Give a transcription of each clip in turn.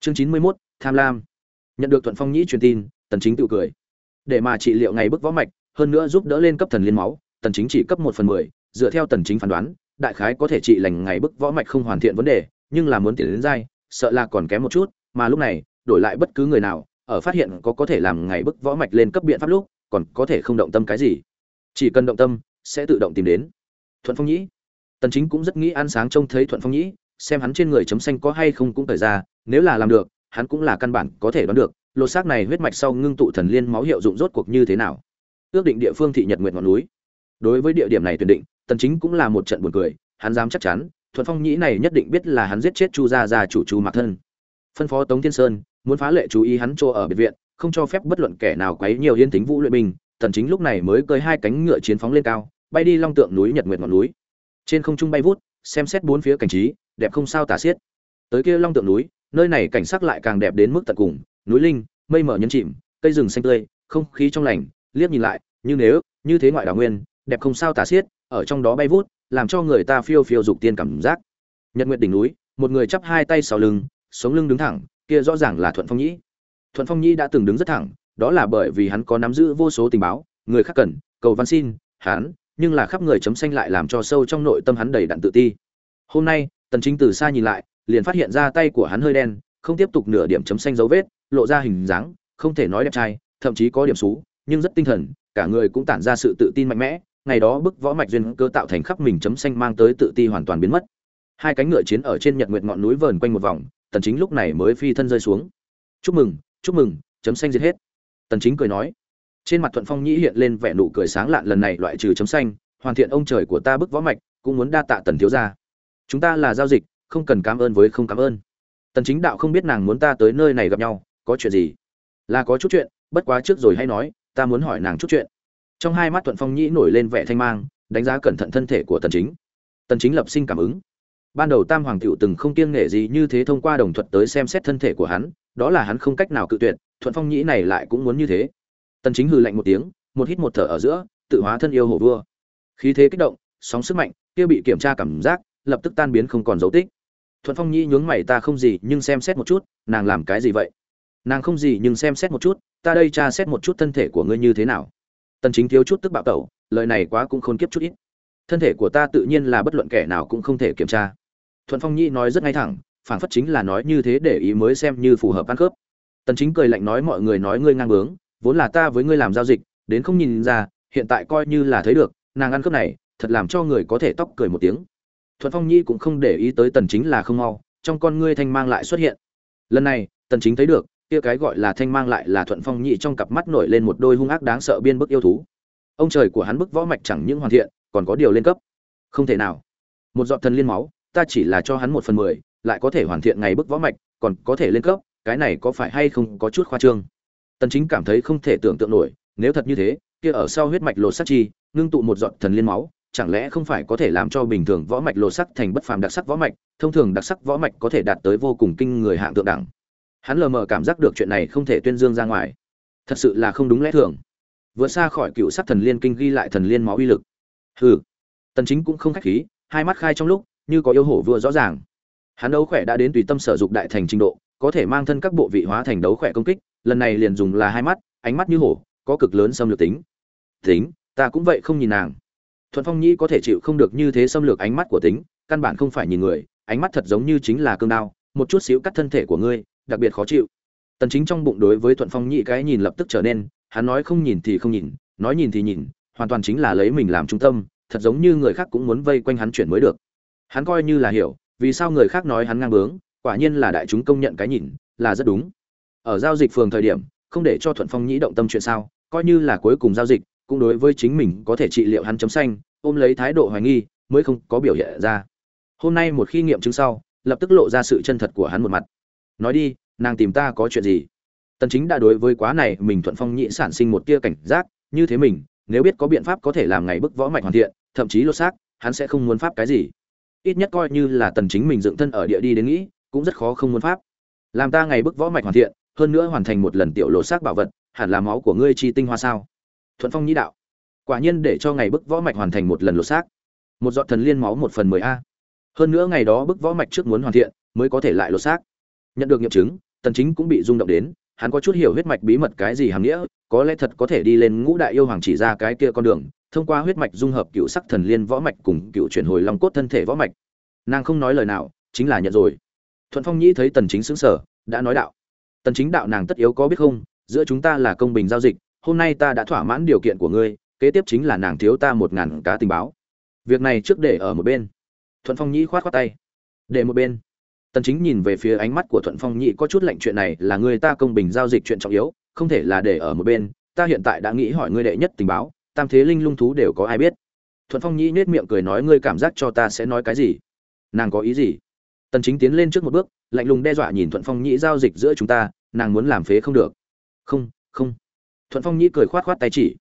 chương chín mươi 91, tham lam. Nhận được thuận phong nhĩ truyền tin tần chính tự cười. Để mà trị liệu ngày bức võ mạch hơn nữa giúp đỡ lên cấp thần liên máu tần chính chỉ cấp một phần mười dựa theo tần chính phán đoán đại khái có thể trị lành ngày bức võ mạch không hoàn thiện vấn đề nhưng là muốn tiến đến dai sợ là còn kém một chút mà lúc này đổi lại bất cứ người nào ở phát hiện có có thể làm ngày bức võ mạch lên cấp biện pháp lúc còn có thể không động tâm cái gì. Chỉ cần động tâm sẽ tự động tìm đến. Thuận phong nhĩ. Tần chính cũng rất nghĩ ăn sáng trông thấy thuận phong nhĩ xem hắn trên người chấm xanh có hay không cũng thời ra, nếu là làm được, hắn cũng là căn bản có thể đoán được, lột xác này huyết mạch sau ngưng tụ thần liên máu hiệu dụng rốt cuộc như thế nào. Ước định địa phương thị nhật nguyện ngọn núi. Đối với địa điểm này tuyển định, tần chính cũng là một trận buồn cười, hắn dám chắc chắn, thuận phong nhĩ này nhất định biết là hắn giết chết chu gia gia chủ chu mạc thân. Phân phó tống thiên sơn, muốn phá lệ chú ý hắn chỗ ở biệt viện, không cho phép bất luận kẻ nào quấy nhiều yên tính vũ luyện binh, tần chính lúc này mới cơi hai cánh ngựa chiến phóng lên cao, bay đi long tượng núi nhật nguyệt ngọn núi. Trên không trung bay vút xem xét bốn phía cảnh trí, đẹp không sao tả xiết. Tới kia long tượng núi, nơi này cảnh sắc lại càng đẹp đến mức tận cùng, núi linh, mây mở nhấn chìm, cây rừng xanh tươi, không khí trong lành, liếc nhìn lại, như nếu, như thế ngoại đảo nguyên, đẹp không sao tả xiết, ở trong đó bay vút, làm cho người ta phiêu phiêu dục tiên cảm giác. Nhật nguyệt đỉnh núi, một người chắp hai tay sau lưng, sống lưng đứng thẳng, kia rõ ràng là thuận phong nhĩ. Thuận phong nhĩ đã từng đứng rất thẳng, đó là bởi vì hắn có nắm giữ vô số tình báo, người khác cần, cầu văn xin, hắn nhưng là khắp người chấm xanh lại làm cho sâu trong nội tâm hắn đầy đặn tự ti. Hôm nay, tần chính từ xa nhìn lại, liền phát hiện ra tay của hắn hơi đen, không tiếp tục nửa điểm chấm xanh dấu vết, lộ ra hình dáng, không thể nói đẹp trai, thậm chí có điểm xú, nhưng rất tinh thần, cả người cũng tản ra sự tự tin mạnh mẽ, ngày đó bức võ mạch duyên cơ tạo thành khắp mình chấm xanh mang tới tự ti hoàn toàn biến mất. Hai cánh ngựa chiến ở trên nhật nguyệt ngọn núi vờn quanh một vòng, tần chính lúc này mới phi thân rơi xuống. Chúc mừng chúc mừng, chấm xanh giết hết. Tần chính cười nói trên mặt thuận phong nhĩ hiện lên vẻ nụ cười sáng lạn lần này loại trừ chấm xanh, hoàn thiện ông trời của ta bức võ mạch, cũng muốn đa tạ tần thiếu gia. Chúng ta là giao dịch, không cần cảm ơn với không cảm ơn. Tần chính đạo không biết nàng muốn ta tới nơi này gặp nhau, có chuyện gì? Là có chút chuyện, bất quá trước rồi hay nói, ta muốn hỏi nàng chút chuyện. Trong hai mắt thuận phong nhĩ nổi lên vẻ thanh mang, đánh giá cẩn thận thân thể của tần chính. Tần chính lập sinh cảm ứng. Ban đầu tam hoàng tiểu từng không kiêng nể gì như thế thông qua đồng thuận tới xem xét thân thể của hắn, đó là hắn không cách nào cự tuyệt, thuận phong nhĩ này lại cũng muốn như thế tần chính hừ lạnh một tiếng, một hít một thở ở giữa, tự hóa thân yêu hổ vua. Khí thế kích động, sóng sức mạnh, kia bị kiểm tra cảm giác, lập tức tan biến không còn dấu tích. Thuận phong nhĩ nhướng mày, ta không gì, nhưng xem xét một chút, nàng làm cái gì vậy? Nàng không gì, nhưng xem xét một chút, ta đây tra xét một chút thân thể của ngươi như thế nào. Tần chính thiếu chút tức bạo tẩu, lời này quá cũng khôn kiếp chút ít. Thân thể của ta tự nhiên là bất luận kẻ nào cũng không thể kiểm tra. Thuận phong nhĩ nói rất ngay thẳng, phảng phất chính là nói như thế để ý mới xem như phù hợp ăn khớp. Tần chính cười lạnh nói, mọi người nói ngươi ngang bướng vốn là ta với ngươi làm giao dịch, đến không nhìn ra, hiện tại coi như là thấy được, nàng ăn cướp này, thật làm cho người có thể tóc cười một tiếng. Thuận phong nhi cũng không để ý tới tần chính là không mau, trong con ngươi thanh mang lại xuất hiện. Lần này, tần chính thấy được, kia cái gọi là thanh mang lại là thuận phong nhi trong cặp mắt nổi lên một đôi hung ác đáng sợ biên bức yêu thú. Ông trời của hắn bức võ mạch chẳng những hoàn thiện, còn có điều lên cấp. Không thể nào. Một giọt thần liên máu, ta chỉ là cho hắn một phần mười, lại có thể hoàn thiện ngày bức võ mạch, còn có thể lên cấp, cái này có phải hay không có chút khoa trương? Tần chính cảm thấy không thể tưởng tượng nổi, nếu thật như thế, kia ở sau huyết mạch lột sắc chi, ngưng tụ một giọt thần liên máu, chẳng lẽ không phải có thể làm cho bình thường võ mạch lột sắc thành bất phàm đặc sắc võ mạch, thông thường đặc sắc võ mạch có thể đạt tới vô cùng kinh người hạng tượng đẳng. Hắn lờ mờ cảm giác được chuyện này không thể tuyên dương ra ngoài. Thật sự là không đúng lẽ thường. Vượt xa khỏi cựu sắc thần liên kinh ghi lại thần liên máu uy lực. Hừ. Tần chính cũng không khách khí, hai mắt khai trong lúc, như có yêu hổ vừa rõ ràng. Hắn đấu khỏe đã đến tùy tâm sở dục đại thành trình độ, có thể mang thân các bộ vị hóa thành đấu khỏe công kích lần này liền dùng là hai mắt, ánh mắt như hổ, có cực lớn xâm lược tính. Tính, ta cũng vậy không nhìn nàng. Thuận phong nhĩ có thể chịu không được như thế xâm lược ánh mắt của tính, căn bản không phải nhìn người, ánh mắt thật giống như chính là cương đao, một chút xíu cắt thân thể của ngươi, đặc biệt khó chịu. Tần chính trong bụng đối với thuận phong nhĩ cái nhìn lập tức trở nên, hắn nói không nhìn thì không nhìn, nói nhìn thì nhìn, hoàn toàn chính là lấy mình làm trung tâm, thật giống như người khác cũng muốn vây quanh hắn chuyển mới được. Hắn coi như là hiểu, vì sao người khác nói hắn ngang bướng, quả nhiên là đại chúng công nhận cái nhìn, là rất đúng ở giao dịch phường thời điểm, không để cho thuận phong nhĩ động tâm chuyện sao, coi như là cuối cùng giao dịch, cũng đối với chính mình có thể trị liệu hắn chấm xanh, ôm lấy thái độ hoài nghi, mới không có biểu hiện ra. Hôm nay một khi nghiệm chứng sau, lập tức lộ ra sự chân thật của hắn một mặt. Nói đi, nàng tìm ta có chuyện gì? Tần chính đã đối với quá này mình thuận phong nhĩ sản sinh một tia cảnh giác, như thế mình, nếu biết có biện pháp có thể làm ngày bức võ mạch hoàn thiện, thậm chí lột xác, hắn sẽ không muốn pháp cái gì. Ít nhất coi như là tần chính mình dựng thân ở địa đi đến nghĩ, cũng rất khó không muốn pháp. Làm ta ngày bức võ mạch hoàn thiện hơn nữa hoàn thành một lần tiểu lộ xác bảo vật, hẳn là máu của ngươi chi tinh hoa sao? Thuận phong nhĩ đạo. Quả nhiên để cho ngày bức võ mạch hoàn thành một lần lộ xác. Một giọt thần liên máu một phần mười a. Hơn nữa ngày đó bức võ mạch trước muốn hoàn thiện, mới có thể lại lộ xác. Nhận được nghiệm chứng, tần chính cũng bị rung động đến, hắn có chút hiểu huyết mạch bí mật cái gì hàm nghĩa, có lẽ thật có thể đi lên ngũ đại yêu hoàng chỉ ra cái kia con đường, thông qua huyết mạch dung hợp cựu sắc thần liên võ mạch cùng cựu chuyển hồi long cốt thân thể võ mạch. Nàng không nói lời nào, chính là nhận rồi. Thuận phong nhĩ thấy tần chính sững sờ, đã nói đạo tần chính đạo nàng tất yếu có biết không, giữa chúng ta là công bình giao dịch, hôm nay ta đã thỏa mãn điều kiện của ngươi, kế tiếp chính là nàng thiếu ta một ngàn cá tình báo. Việc này trước để ở một bên. Thuận phong nhĩ khoát khoát tay. Để một bên. Tần chính nhìn về phía ánh mắt của thuận phong nhĩ, có chút lạnh chuyện này là người ta công bình giao dịch chuyện trọng yếu, không thể là để ở một bên, ta hiện tại đã nghĩ hỏi ngươi đệ nhất tình báo, tam thế linh lung thú đều có ai biết? Thuận phong nhĩ nết miệng cười nói, ngươi cảm giác cho ta sẽ nói cái gì? Nàng có ý gì? Tần chính tiến lên trước một bước lạnh lùng đe dọa nhìn thuận phong nhĩ giao dịch giữa chúng ta, nàng muốn làm phế không được. Không không. Thuận phong nhĩ cười khoát khoát tay chỉ.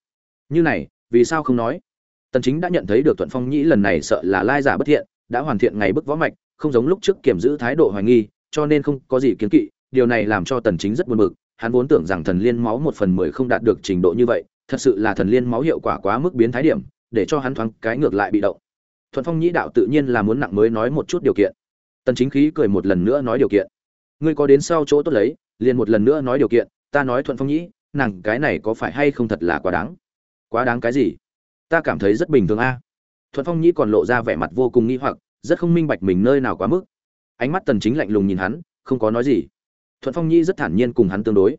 Như này, vì sao không nói? Tần chính đã nhận thấy được thuận phong nhĩ lần này sợ là lai giả bất thiện, đã hoàn thiện ngày bức võ mạch, không giống lúc trước kiểm giữ thái độ hoài nghi, cho nên không có gì kiến kỵ. Điều này làm cho tần chính rất buồn bực, hắn vốn tưởng rằng thần liên máu một phần mười không đạt được trình độ như vậy, thật sự là thần liên máu hiệu quả quá mức biến thái điểm, để cho hắn thoáng cái ngược lại bị động. Thuận phong nhĩ đạo tự nhiên là muốn nặng mới nói một chút điều kiện tần chính khí cười một lần nữa nói điều kiện. Ngươi có đến sau chỗ tốt lấy, liền một lần nữa nói điều kiện, ta nói thuận phong nhĩ, nàng cái này có phải hay không thật là quá đáng? Quá đáng cái gì? Ta cảm thấy rất bình thường a. Thuận phong nhĩ còn lộ ra vẻ mặt vô cùng nghi hoặc, rất không minh bạch mình nơi nào quá mức. Ánh mắt tần chính lạnh lùng nhìn hắn, không có nói gì. Thuận phong nhĩ rất thản nhiên cùng hắn tương đối.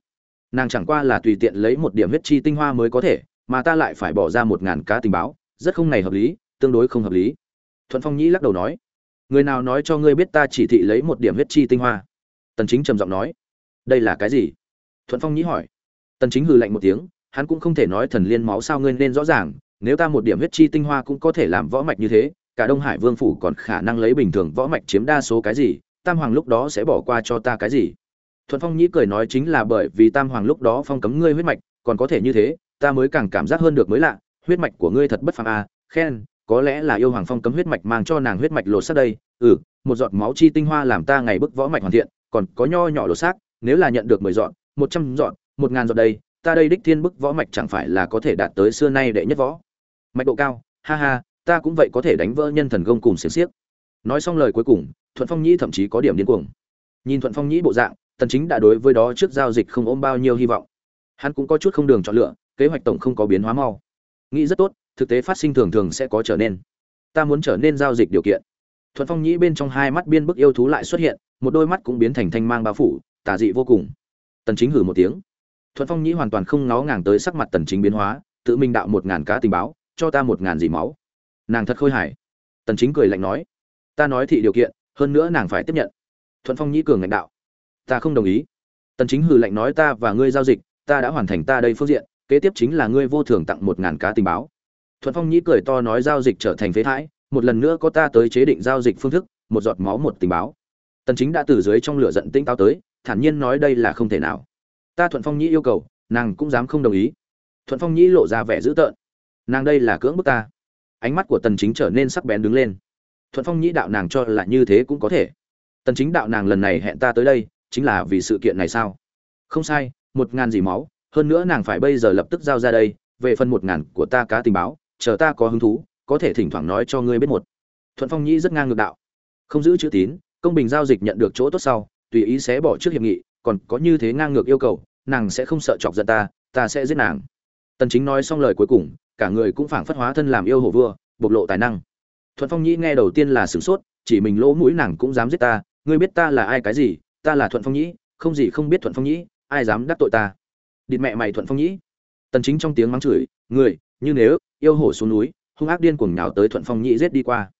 Nàng chẳng qua là tùy tiện lấy một điểm huyết chi tinh hoa mới có thể, mà ta lại phải bỏ ra một ngàn cá tình báo, rất không này hợp lý, tương đối không hợp lý. Thuận phong nhĩ lắc đầu nói người nào nói cho ngươi biết ta chỉ thị lấy một điểm huyết chi tinh hoa? Tần chính trầm giọng nói. Đây là cái gì? Thuận phong nhĩ hỏi. Tần chính hừ lạnh một tiếng, hắn cũng không thể nói thần liên máu sao ngươi nên rõ ràng, nếu ta một điểm huyết chi tinh hoa cũng có thể làm võ mạch như thế, cả đông hải vương phủ còn khả năng lấy bình thường võ mạch chiếm đa số cái gì, tam hoàng lúc đó sẽ bỏ qua cho ta cái gì? Thuận phong nhĩ cười nói chính là bởi vì tam hoàng lúc đó phong cấm ngươi huyết mạch, còn có thể như thế, ta mới càng cảm giác hơn được mới lạ, huyết mạch của ngươi thật bất phàm à khen có lẽ là yêu hoàng phong cấm huyết mạch mang cho nàng huyết mạch lột xác đây. Ừ một giọt máu chi tinh hoa làm ta ngày bức võ mạch hoàn thiện, còn có nho nhỏ lột xác, nếu là nhận được mười giọt, một trăm giọt, một ngàn giọt đây, ta đây đích thiên bức võ mạch chẳng phải là có thể đạt tới xưa nay đệ nhất võ. Mạch độ cao, ha ha, ta cũng vậy có thể đánh vỡ nhân thần công cùng xiềng xiếc. Nói xong lời cuối cùng, thuận phong nhĩ thậm chí có điểm điên cuồng. Nhìn thuận phong nhĩ bộ dạng, tần chính đã đối với đó trước giao dịch không ôm bao nhiêu hy vọng. Hắn cũng có chút không đường chọn lựa, kế hoạch tổng không có biến hóa mau. Nghĩ rất tốt thực tế phát sinh thường thường sẽ có trở nên. Ta muốn trở nên giao dịch điều kiện. Thuận phong nhĩ bên trong hai mắt biên bức yêu thú lại xuất hiện, một đôi mắt cũng biến thành thanh mang bao phủ, tà dị vô cùng. Tần chính hử một tiếng. Thuận phong nhĩ hoàn toàn không ngó ngàng tới sắc mặt tần chính biến hóa, tự mình đạo một ngàn cá tình báo, cho ta một ngàn dì máu. Nàng thật khôi hài. Tần chính cười lạnh nói. Ta nói thị điều kiện, hơn nữa nàng phải tiếp nhận. Thuận phong nhĩ cường lãnh đạo. Ta không đồng ý. Tần chính hừ lạnh nói ta và ngươi giao dịch, ta đã hoàn thành ta đây phương diện, kế tiếp chính là ngươi vô thường tặng một ngàn cá tình báo thuận phong nhĩ cười to nói giao dịch trở thành phế thải, một lần nữa có ta tới chế định giao dịch phương thức, một giọt máu một tình báo. Tần chính đã từ dưới trong lửa giận tinh táo tới, thản nhiên nói đây là không thể nào. Ta thuận phong nhĩ yêu cầu, nàng cũng dám không đồng ý. Thuận phong nhĩ lộ ra vẻ dữ tợn. Nàng đây là cưỡng bức ta. Ánh mắt của tần chính trở nên sắc bén đứng lên. Thuận phong nhĩ đạo nàng cho là như thế cũng có thể. Tần chính đạo nàng lần này hẹn ta tới đây, chính là vì sự kiện này sao? Không sai, một ngàn gì máu, hơn nữa nàng phải bây giờ lập tức giao ra đây, về phần một ngàn của ta cá tình báo chờ ta có hứng thú, có thể thỉnh thoảng nói cho ngươi biết một. Thuận phong nhĩ rất ngang ngược đạo. Không giữ chữ tín, công bình giao dịch nhận được chỗ tốt sau, tùy ý sẽ bỏ trước hiệp nghị, còn có như thế ngang ngược yêu cầu, nàng sẽ không sợ chọc giận ta ta sẽ giết nàng. Tần chính nói xong lời cuối cùng, cả người cũng phảng phất hóa thân làm yêu hổ vua, bộc lộ tài năng. Thuận phong nhĩ nghe đầu tiên là sửng sốt, chỉ mình lỗ mũi nàng cũng dám giết ta, ngươi biết ta là ai cái gì, ta là thuận phong nhĩ, không gì không biết thuận phong nhĩ, ai dám đắc tội ta. Địt mẹ mày thuận phong nhĩ. Tần chính trong tiếng mắng chửi người như nếu yêu hổ xuống núi hung ác điên cuồng nhào tới thuận phong nhĩ giết đi qua.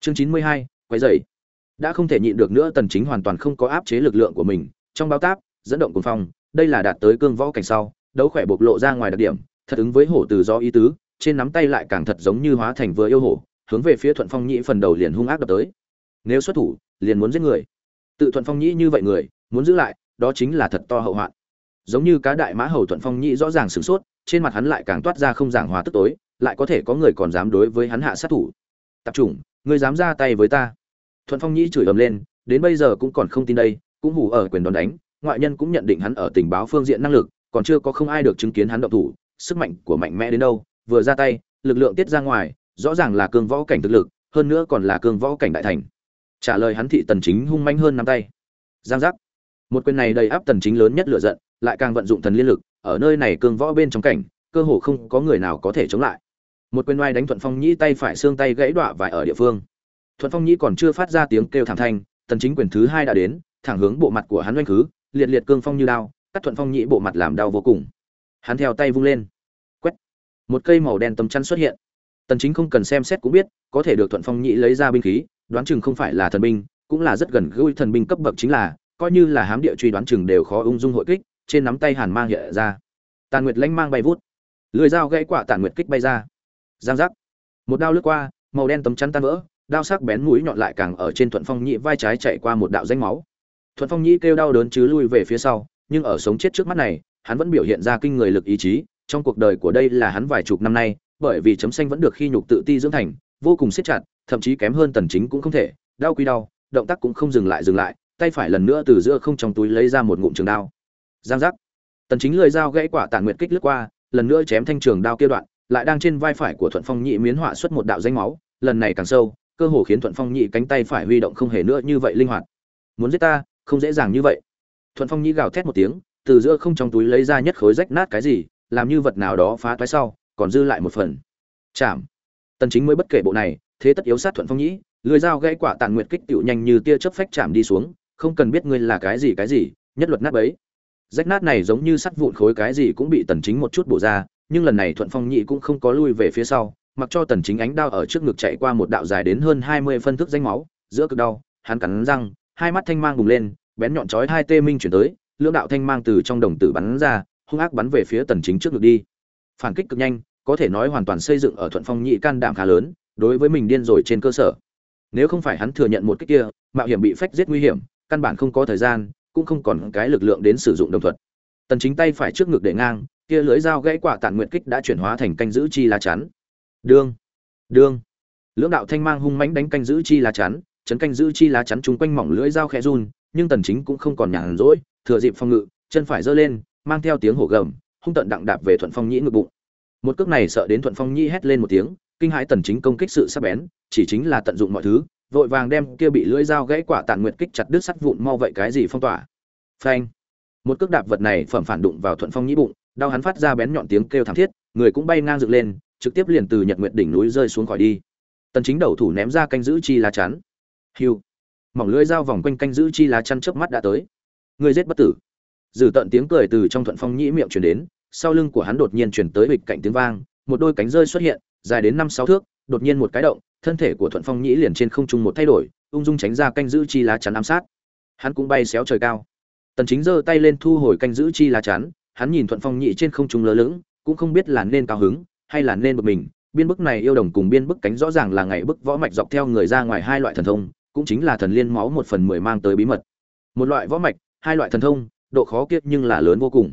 Chương 92, quay dậy đã không thể nhịn được nữa tần chính hoàn toàn không có áp chế lực lượng của mình. Trong báo táp dẫn động cuồng phong đây là đạt tới cương võ cảnh sau đấu khỏe bộc lộ ra ngoài đặc điểm thật ứng với hổ từ do ý tứ trên nắm tay lại càng thật giống như hóa thành vừa yêu hổ hướng về phía thuận phong nhĩ phần đầu liền hung ác đập tới. Nếu xuất thủ liền muốn giết người. Tự thuận phong nhĩ như vậy người muốn giữ lại đó chính là thật to hậu hoạn giống như cá đại mã hầu thuận phong nhĩ rõ ràng sửng sốt, trên mặt hắn lại càng toát ra không giảng hòa tức tối, lại có thể có người còn dám đối với hắn hạ sát thủ. Tập trung ngươi dám ra tay với ta. Thuận phong nhĩ chửi ầm lên, đến bây giờ cũng còn không tin đây, cũng hủ ở quyền đòn đánh, ngoại nhân cũng nhận định hắn ở tình báo phương diện năng lực, còn chưa có không ai được chứng kiến hắn động thủ, sức mạnh của mạnh mẽ đến đâu, vừa ra tay, lực lượng tiết ra ngoài, rõ ràng là cường võ cảnh thực lực, hơn nữa còn là cường võ cảnh đại thành. Trả lời hắn thị tần chính hung manh hơn nắm tay. Giang giác. Một quyền này đầy áp tần chính lớn nhất lửa giận lại càng vận dụng thần liên lực, ở nơi này cương võ bên trong cảnh, cơ hồ không có người nào có thể chống lại. Một quyền oai đánh thuận phong nhĩ tay phải xương tay gãy đọa vải ở địa phương. Thuận phong nhĩ còn chưa phát ra tiếng kêu thảm thanh, tần chính quyền thứ hai đã đến, thẳng hướng bộ mặt của hắn oanh khứ, liệt liệt cương phong như đao, cắt thuận phong nhĩ bộ mặt làm đau vô cùng. Hắn theo tay vung lên. Quét! Một cây màu đen tầm chăn xuất hiện. Tần chính không cần xem xét cũng biết, có thể được thuận phong nhĩ lấy ra binh khí, đoán chừng không phải là thần binh, cũng là rất gần gũi thần binh cấp bậc chính là, coi như là hám địa truy đoán chừng đều khó ung dung hội kích trên nắm tay hàn mang hiện ra. Tàn nguyệt lanh mang bay vút. Lưỡi dao gãy quả tàn nguyệt kích bay ra. Giang giác. Một đao lướt qua, màu đen tấm chắn tan vỡ, đao sắc bén mũi nhọn lại càng ở trên thuận phong nhĩ vai trái chạy qua một đạo danh máu. Thuận phong nhĩ kêu đau đớn chứ lui về phía sau, nhưng ở sống chết trước mắt này, hắn vẫn biểu hiện ra kinh người lực ý chí, trong cuộc đời của đây là hắn vài chục năm nay, bởi vì chấm xanh vẫn được khi nhục tự ti dưỡng thành, vô cùng siết chặt, thậm chí kém hơn tần chính cũng không thể, đau quy đau, động tác cũng không dừng lại dừng lại, tay phải lần nữa từ giữa không trong túi lấy ra một ngụm trường đao giang giác. Tần chính lười dao gãy quả tản nguyệt kích lướt qua, lần nữa chém thanh trường đao kia đoạn, lại đang trên vai phải của thuận phong nhị miến họa xuất một đạo danh máu, lần này càng sâu, cơ hồ khiến thuận phong nhị cánh tay phải huy động không hề nữa như vậy linh hoạt. Muốn giết ta, không dễ dàng như vậy. Thuận phong nhị gào thét một tiếng, từ giữa không trong túi lấy ra nhất khối rách nát cái gì, làm như vật nào đó phá toái sau, còn dư lại một phần. Chạm tần chính mới bất kể bộ này, thế tất yếu sát thuận phong nhị lưỡi dao gãy quả tàn nguyệt kích tiểu nhanh như tia chớp phách chạm đi xuống, không cần biết ngươi là cái gì cái gì, nhất luật nát bấy rách nát này giống như sắt vụn khối cái gì cũng bị tần chính một chút bổ ra, nhưng lần này thuận phong nhị cũng không có lui về phía sau, mặc cho tần chính ánh đao ở trước ngực chạy qua một đạo dài đến hơn 20 phân thước danh máu, giữa cực đau, hắn cắn răng, hai mắt thanh mang bùng lên, bén nhọn chói hai tê minh chuyển tới, lưỡng đạo thanh mang từ trong đồng tử bắn ra, hung ác bắn về phía tần chính trước ngực đi. Phản kích cực nhanh, có thể nói hoàn toàn xây dựng ở thuận phong nhị can đảm khá lớn, đối với mình điên rồi trên cơ sở. Nếu không phải hắn thừa nhận một cái kia, mạo hiểm bị phách giết nguy hiểm, căn bản không có thời gian cũng không còn cái lực lượng đến sử dụng đồng thuật. Tần chính tay phải trước ngực để ngang, kia lưới dao gãy quả tản nguyện kích đã chuyển hóa thành canh giữ chi lá chắn. Đương đương. Lưỡng đạo thanh mang hung mãnh đánh canh giữ chi lá chắn, chấn canh giữ chi lá chắn chúng quanh mỏng lưỡi dao khẽ run, nhưng tần chính cũng không còn nhàn rỗi, thừa dịp phong ngự, chân phải giơ lên, mang theo tiếng hổ gầm, hung tận đặng đạp về thuận phong nhĩ ngực bụng. Một cước này sợ đến thuận phong nhĩ hét lên một tiếng, kinh hãi tần chính công kích sự sắc bén, chỉ chính là tận dụng mọi thứ vội vàng đem kia bị lưỡi dao gãy quả tàn nguyệt kích chặt đứt sắt vụn mau vậy cái gì phong tỏa. Phanh. Một cước đạp vật này phẩm phản đụng vào thuận phong nhĩ bụng, đau hắn phát ra bén nhọn tiếng kêu thảm thiết, người cũng bay ngang dựng lên, trực tiếp liền từ nhật nguyệt đỉnh núi rơi xuống khỏi đi. Tần chính đầu thủ ném ra canh giữ chi lá chắn. Hiu. Mỏng lưỡi dao vòng quanh canh giữ chi lá chắn chớp mắt đã tới. Người giết bất tử. Dử tận tiếng cười từ trong thuận phong nhĩ miệng truyền đến, sau lưng của hắn đột nhiên truyền tới bịch cạnh tiếng vang, một đôi cánh rơi xuất hiện, dài đến năm sáu thước, đột nhiên một cái động thân thể của thuận phong nhĩ liền trên không trung một thay đổi, ung dung tránh ra canh giữ chi lá chắn ám sát. Hắn cũng bay xéo trời cao. Tần chính giơ tay lên thu hồi canh giữ chi lá chắn, hắn nhìn thuận phong nhĩ trên không trung lơ lửng, cũng không biết là nên cao hứng hay là nên bực mình. Biên bức này yêu đồng cùng biên bức cánh rõ ràng là ngày bức võ mạch dọc theo người ra ngoài hai loại thần thông, cũng chính là thần liên máu một phần mười mang tới bí mật. Một loại võ mạch, hai loại thần thông, độ khó kiếp nhưng là lớn vô cùng.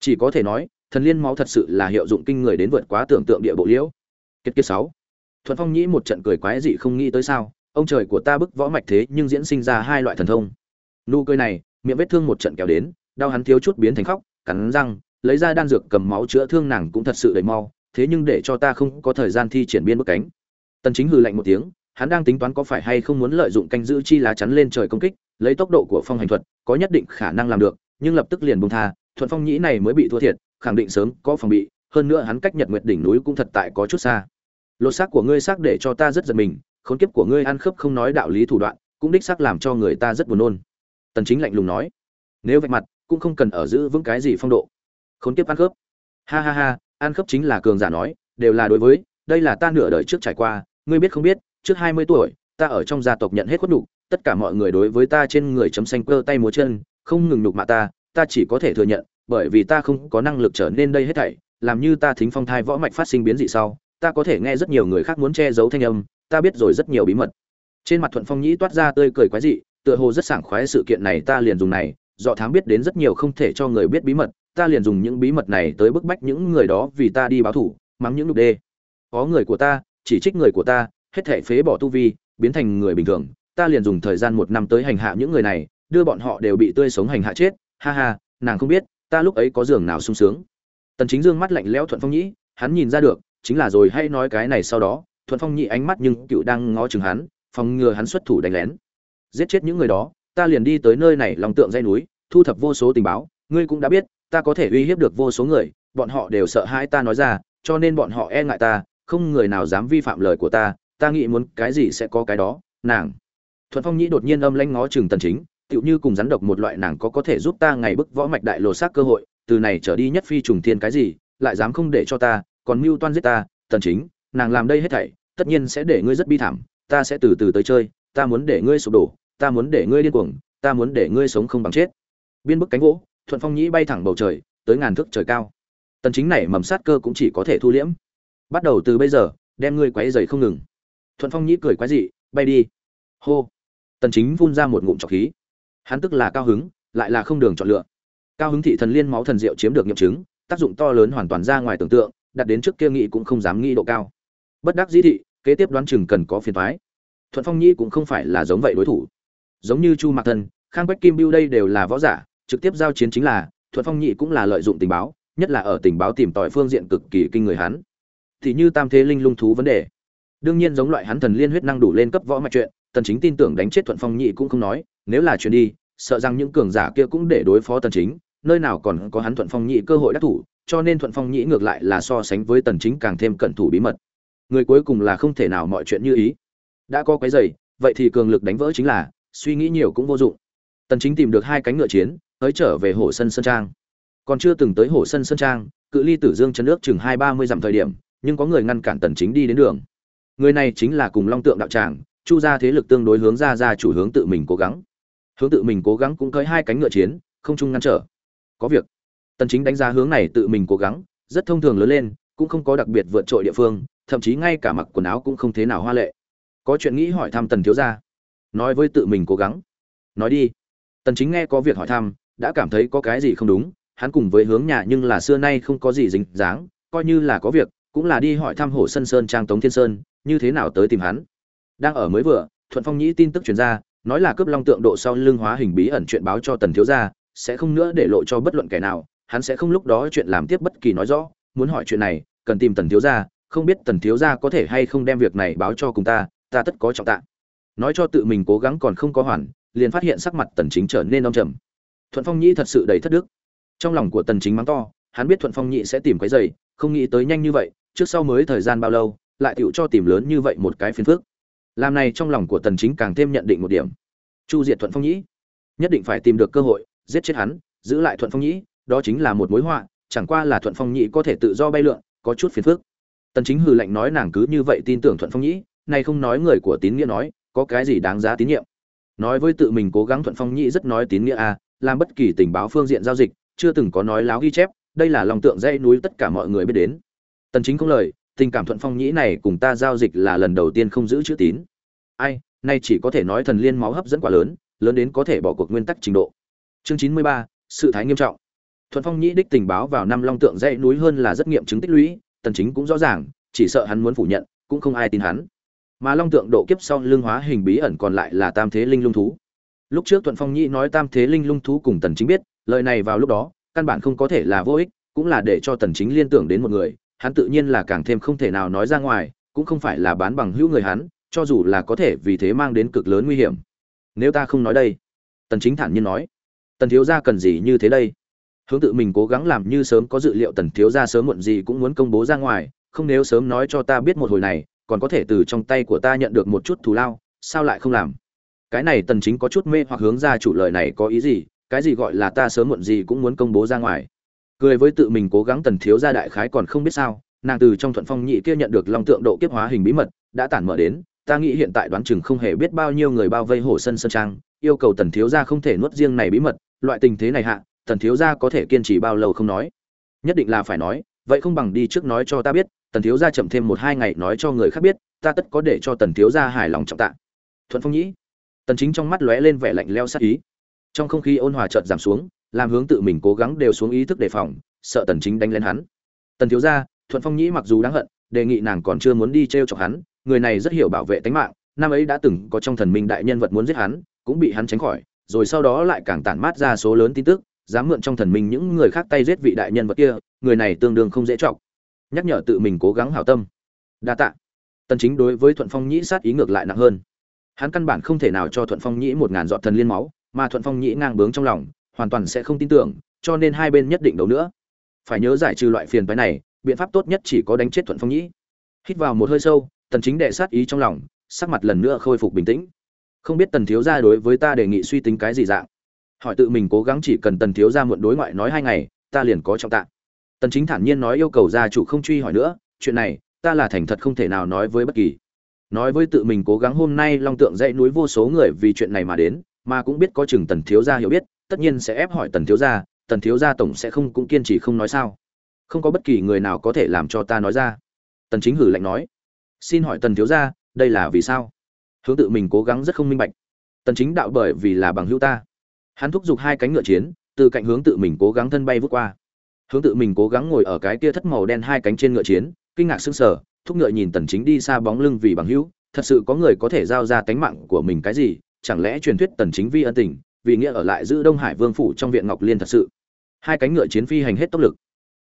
Chỉ có thể nói, thần liên máu thật sự là hiệu dụng kinh người đến vượt quá tưởng tượng địa bộ liễu. Kết kết sáu thuận phong nhĩ một trận cười quái dị không nghĩ tới sao, ông trời của ta bức võ mạch thế nhưng diễn sinh ra hai loại thần thông. Nụ cười này, miệng vết thương một trận kéo đến, đau hắn thiếu chút biến thành khóc, cắn răng, lấy ra đan dược cầm máu chữa thương nàng cũng thật sự đầy mau, thế nhưng để cho ta không có thời gian thi triển biên bức cánh. Tần chính hừ lạnh một tiếng, hắn đang tính toán có phải hay không muốn lợi dụng canh giữ chi lá chắn lên trời công kích, lấy tốc độ của phong hành thuật, có nhất định khả năng làm được, nhưng lập tức liền buông tha, thuận phong nhĩ này mới bị thua thiệt, khẳng định sớm có phòng bị, hơn nữa hắn cách nhật nguyệt đỉnh núi cũng thật tại có chút xa lột xác của ngươi xác để cho ta rất giật mình khốn kiếp của ngươi ăn khớp không nói đạo lý thủ đoạn cũng đích xác làm cho người ta rất buồn nôn. Tần chính lạnh lùng nói. Nếu vạch mặt cũng không cần ở giữ vững cái gì phong độ. Khốn kiếp ăn khớp. Ha ha ha ăn khớp chính là cường giả nói đều là đối với đây là ta nửa đời trước trải qua ngươi biết không biết trước 20 tuổi ta ở trong gia tộc nhận hết khuất đủ, tất cả mọi người đối với ta trên người chấm xanh cơ tay múa chân không ngừng nhục mạ ta ta chỉ có thể thừa nhận bởi vì ta không có năng lực trở nên đây hết thảy làm như ta thính phong thai võ mạch phát sinh biến dị sau ta có thể nghe rất nhiều người khác muốn che giấu thanh âm, ta biết rồi rất nhiều bí mật. Trên mặt thuận phong nhĩ toát ra tươi cười quái dị, tựa hồ rất sảng khoái sự kiện này ta liền dùng này, dọ thám biết đến rất nhiều không thể cho người biết bí mật, ta liền dùng những bí mật này tới bức bách những người đó vì ta đi báo thủ, mắng những lục đê. Có người của ta, chỉ trích người của ta, hết thể phế bỏ tu vi, biến thành người bình thường, ta liền dùng thời gian một năm tới hành hạ những người này, đưa bọn họ đều bị tươi sống hành hạ chết, ha ha, nàng không biết, ta lúc ấy có giường nào sung sướng. Tần chính dương mắt lạnh lẽo thuận phong nhĩ, hắn nhìn ra được chính là rồi hay nói cái này sau đó, thuận phong nhĩ ánh mắt nhưng cựu đang ngó chừng hắn, phòng ngừa hắn xuất thủ đánh lén. Giết chết những người đó, ta liền đi tới nơi này lòng tượng dây núi, thu thập vô số tình báo, ngươi cũng đã biết, ta có thể uy hiếp được vô số người, bọn họ đều sợ hãi ta nói ra, cho nên bọn họ e ngại ta, không người nào dám vi phạm lời của ta ta nghĩ muốn cái gì sẽ có cái đó, nàng. Thuận phong nhĩ đột nhiên âm lanh ngó chừng tần chính, tựu như cùng rắn độc một loại nàng có có thể giúp ta ngày bức võ mạch đại lột xác cơ hội, từ này trở đi nhất phi trùng thiên cái gì, lại dám không để cho ta còn mưu toan giết ta, tần chính, nàng làm đây hết thảy, tất nhiên sẽ để ngươi rất bi thảm, ta sẽ từ từ tới chơi, ta muốn để ngươi sụp đổ, ta muốn để ngươi điên cuồng, ta muốn để ngươi sống không bằng chết. Biên bức cánh gỗ, thuận phong nhĩ bay thẳng bầu trời, tới ngàn thước trời cao. Tần chính này mầm sát cơ cũng chỉ có thể thu liễm. Bắt đầu từ bây giờ, đem ngươi quấy giày không ngừng. Thuận phong nhĩ cười quái dị, bay đi. Hô. Tần chính phun ra một ngụm trọc khí. Hắn tức là cao hứng, lại là không đường chọn lựa. Cao hứng thị thần liên máu thần diệu chiếm được nghiệm chứng, tác dụng to lớn hoàn toàn ra ngoài tưởng tượng đạt đến trước kia nghị cũng không dám nghĩ độ cao. Bất đắc dĩ thị, kế tiếp đoán chừng cần có phiền toái. Thuận phong nhĩ cũng không phải là giống vậy đối thủ. Giống như chu mạc thân khang bách kim bưu đây đều là võ giả, trực tiếp giao chiến chính là, thuận phong Nhĩ cũng là lợi dụng tình báo, nhất là ở tình báo tìm tòi phương diện cực kỳ kinh người hắn. Thì như tam thế linh lung thú vấn đề. Đương nhiên giống loại hắn thần liên huyết năng đủ lên cấp võ mạch chuyện, tần chính tin tưởng đánh chết thuận phong Nhĩ cũng không nói, nếu là chuyện đi, sợ rằng những cường giả kia cũng để đối phó tần chính, nơi nào còn có hắn thuận phong Nhĩ cơ hội đắc thủ cho nên thuận phong nhĩ ngược lại là so sánh với tần chính càng thêm cẩn thủ bí mật. Người cuối cùng là không thể nào mọi chuyện như ý. Đã có cái giày vậy thì cường lực đánh vỡ chính là, suy nghĩ nhiều cũng vô dụng. Tần chính tìm được hai cánh ngựa chiến, tới trở về hồ sân sơn trang. Còn chưa từng tới hồ sân sơn trang, cự ly tử dương chân nước chừng hai ba mươi dặm thời điểm, nhưng có người ngăn cản tần chính đi đến đường. Người này chính là cùng long tượng đạo tràng, chu gia thế lực tương đối hướng ra ra chủ hướng tự mình cố gắng. Hướng tự mình cố gắng cũng tới hai cánh ngựa chiến, không chung ngăn trở. Có việc tần chính đánh giá hướng này tự mình cố gắng, rất thông thường lớn lên, cũng không có đặc biệt vượt trội địa phương, thậm chí ngay cả mặc quần áo cũng không thế nào hoa lệ. Có chuyện nghĩ hỏi thăm tần thiếu gia. Nói với tự mình cố gắng. Nói đi. Tần chính nghe có việc hỏi thăm, đã cảm thấy có cái gì không đúng, hắn cùng với hướng nhà nhưng là xưa nay không có gì dính dáng, coi như là có việc, cũng là đi hỏi thăm hồ sân sơn, trang tống thiên sơn, như thế nào tới tìm hắn. Đang ở mới vừa, thuận phong nhĩ tin tức truyền ra, nói là cướp long tượng độ sau lưng hóa hình bí ẩn chuyện báo cho tần thiếu gia, sẽ không nữa để lộ cho bất luận kẻ nào hắn sẽ không lúc đó chuyện làm tiếp bất kỳ nói rõ, muốn hỏi chuyện này, cần tìm tần thiếu gia, không biết tần thiếu gia có thể hay không đem việc này báo cho cùng ta ta tất có trọng tạ nói cho tự mình cố gắng còn không có hoàn, liền phát hiện sắc mặt tần chính trở nên âm trầm. Thuận phong nhĩ thật sự đầy thất đức. Trong lòng của tần chính mắng to, hắn biết thuận phong nhĩ sẽ tìm cái giày không nghĩ tới nhanh như vậy, trước sau mới thời gian bao lâu, lại tựu cho tìm lớn như vậy một cái phiền phức. Làm này trong lòng của tần chính càng thêm nhận định một điểm. Chu diệt thuận phong nhĩ. Nhất định phải tìm được cơ hội, giết chết hắn, giữ lại thuận phong nhĩ đó chính là một mối họa chẳng qua là thuận phong nhĩ có thể tự do bay lượn có chút phiền phức. Tần chính hừ lạnh nói nàng cứ như vậy tin tưởng thuận phong nhĩ này không nói người của tín nghĩa nói có cái gì đáng giá tín nhiệm? Nói với tự mình cố gắng thuận phong nhĩ rất nói tín nghĩa a à, làm bất kỳ tình báo phương diện giao dịch chưa từng có nói láo ghi chép đây là lòng tượng dây núi tất cả mọi người biết đến. Tần chính không lời tình cảm thuận phong nhĩ này cùng ta giao dịch là lần đầu tiên không giữ chữ tín. Ai nay chỉ có thể nói thần liên máu hấp dẫn quá lớn lớn đến có thể bỏ cuộc nguyên tắc trình độ. Chương 93, sự thái nghiêm trọng thuận phong nhĩ đích tình báo vào năm long tượng dãy núi hơn là rất nghiệm chứng tích lũy, tần chính cũng rõ ràng, chỉ sợ hắn muốn phủ nhận, cũng không ai tin hắn. Mà long tượng độ kiếp sau lương hóa hình bí ẩn còn lại là tam thế linh lung thú. Lúc trước thuận phong nhĩ nói tam thế linh lung thú cùng tần chính biết, lời này vào lúc đó, căn bản không có thể là vô ích, cũng là để cho tần chính liên tưởng đến một người, hắn tự nhiên là càng thêm không thể nào nói ra ngoài, cũng không phải là bán bằng hữu người hắn, cho dù là có thể vì thế mang đến cực lớn nguy hiểm. Nếu ta không nói đây, tần chính thản nhiên nói, tần thiếu gia cần gì như thế đây? Hướng tự mình cố gắng làm như sớm có dự liệu tần thiếu gia sớm muộn gì cũng muốn công bố ra ngoài, không nếu sớm nói cho ta biết một hồi này, còn có thể từ trong tay của ta nhận được một chút thù lao, sao lại không làm? Cái này tần chính có chút mê hoặc hướng ra chủ lời này có ý gì, cái gì gọi là ta sớm muộn gì cũng muốn công bố ra ngoài. Cười với tự mình cố gắng tần thiếu gia đại khái còn không biết sao, nàng từ trong thuận phong nhị kia nhận được long tượng độ kiếp hóa hình bí mật, đã tản mở đến, ta nghĩ hiện tại đoán chừng không hề biết bao nhiêu người bao vây hồ sân sơn trang, yêu cầu tần thiếu gia không thể nuốt riêng này bí mật, loại tình thế này hạ tần thiếu gia có thể kiên trì bao lâu không nói? Nhất định là phải nói, vậy không bằng đi trước nói cho ta biết, tần thiếu gia chậm thêm một hai ngày nói cho người khác biết, ta tất có để cho tần thiếu gia hài lòng trọng tạ. Thuận phong nhĩ. Tần chính trong mắt lóe lên vẻ lạnh leo sát ý. Trong không khí ôn hòa chợt giảm xuống, làm hướng tự mình cố gắng đều xuống ý thức đề phòng, sợ tần chính đánh lên hắn. Tần thiếu gia, thuận phong nhĩ mặc dù đáng hận, đề nghị nàng còn chưa muốn đi treo chọc hắn, người này rất hiểu bảo vệ tính mạng, năm ấy đã từng có trong thần minh đại nhân vật muốn giết hắn, cũng bị hắn tránh khỏi, rồi sau đó lại càng tản mát ra số lớn tin tức dám mượn trong thần minh những người khác tay giết vị đại nhân vật kia, người này tương đương không dễ trọng nhắc nhở tự mình cố gắng hảo tâm. Đa tạ. Tần chính đối với thuận phong nhĩ sát ý ngược lại nặng hơn. Hắn căn bản không thể nào cho thuận phong nhĩ một ngàn dọn thần liên máu, mà thuận phong nhĩ ngang bướng trong lòng, hoàn toàn sẽ không tin tưởng, cho nên hai bên nhất định đấu nữa. Phải nhớ giải trừ loại phiền phái này, biện pháp tốt nhất chỉ có đánh chết thuận phong nhĩ. Hít vào một hơi sâu, tần chính đệ sát ý trong lòng, sắc mặt lần nữa khôi phục bình tĩnh. Không biết tần thiếu gia đối với ta đề nghị suy tính cái gì dạng hỏi tự mình cố gắng chỉ cần tần thiếu gia muộn đối ngoại nói hai ngày, ta liền có trọng tạ tần chính thản nhiên nói yêu cầu gia chủ không truy hỏi nữa, chuyện này, ta là thành thật không thể nào nói với bất kỳ. Nói với tự mình cố gắng hôm nay long tượng dãy núi vô số người vì chuyện này mà đến, mà cũng biết có chừng tần thiếu gia hiểu biết, tất nhiên sẽ ép hỏi tần thiếu gia, tần thiếu gia tổng sẽ không cũng kiên trì không nói sao. Không có bất kỳ người nào có thể làm cho ta nói ra. Tần chính hử lạnh nói. Xin hỏi tần thiếu gia, đây là vì sao? Hướng tự mình cố gắng rất không minh bạch. Tần chính đạo bởi vì là bằng hữu ta hắn thúc giục hai cánh ngựa chiến, từ cạnh hướng tự mình cố gắng thân bay vút qua. Hướng tự mình cố gắng ngồi ở cái kia thất màu đen hai cánh trên ngựa chiến, kinh ngạc sững sờ, thúc ngựa nhìn tần chính đi xa bóng lưng vì bằng hữu, thật sự có người có thể giao ra tánh mạng của mình cái gì, chẳng lẽ truyền thuyết tần chính vi ân tình, vì nghĩa ở lại giữ đông hải vương phủ trong viện ngọc liên thật sự? Hai cánh ngựa chiến phi hành hết tốc lực.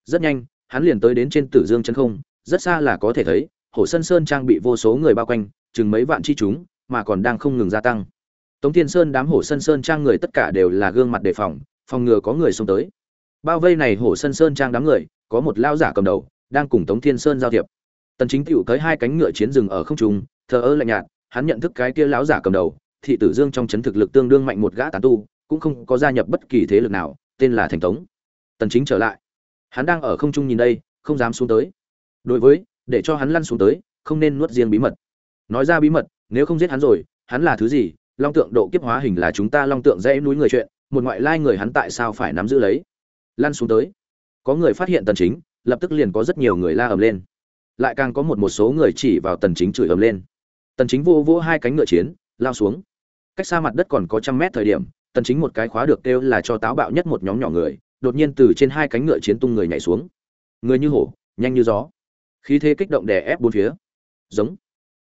Rất nhanh, hắn liền tới đến trên tử dương chân không, rất xa là có thể thấy, hồ sơn sơn trang bị vô số người bao quanh, chừng mấy vạn chi chúng, mà còn đang không ngừng gia tăng tống thiên sơn đám hổ sân sơn trang người tất cả đều là gương mặt đề phòng phòng ngừa có người xông tới. Bao vây này hổ sân sơn trang đám người, có một lao giả cầm đầu, đang cùng tống thiên sơn giao thiệp. Tần chính Cửu tới hai cánh ngựa chiến rừng ở không trung, thờ ơ lạnh nhạt, hắn nhận thức cái kia lão giả cầm đầu, thị tử dương trong chấn thực lực tương đương mạnh một gã tán tu, cũng không có gia nhập bất kỳ thế lực nào, tên là thành tống. Tần chính trở lại. Hắn đang ở không trung nhìn đây, không dám xuống tới. Đối với, để cho hắn lăn xuống tới, không nên nuốt riêng bí mật. Nói ra bí mật, nếu không giết hắn rồi, hắn là thứ gì long tượng độ kiếp hóa hình là chúng ta long tượng dãy núi người chuyện, một ngoại lai người hắn tại sao phải nắm giữ lấy? Lăn xuống tới. Có người phát hiện tần chính, lập tức liền có rất nhiều người la ầm lên. Lại càng có một một số người chỉ vào tần chính chửi ầm lên. Tần chính vô vô hai cánh ngựa chiến, lao xuống. Cách xa mặt đất còn có trăm mét thời điểm, tần chính một cái khóa được kêu là cho táo bạo nhất một nhóm nhỏ người, đột nhiên từ trên hai cánh ngựa chiến tung người nhảy xuống. Người như hổ, nhanh như gió. Khí thế kích động đè ép bốn phía. Giống.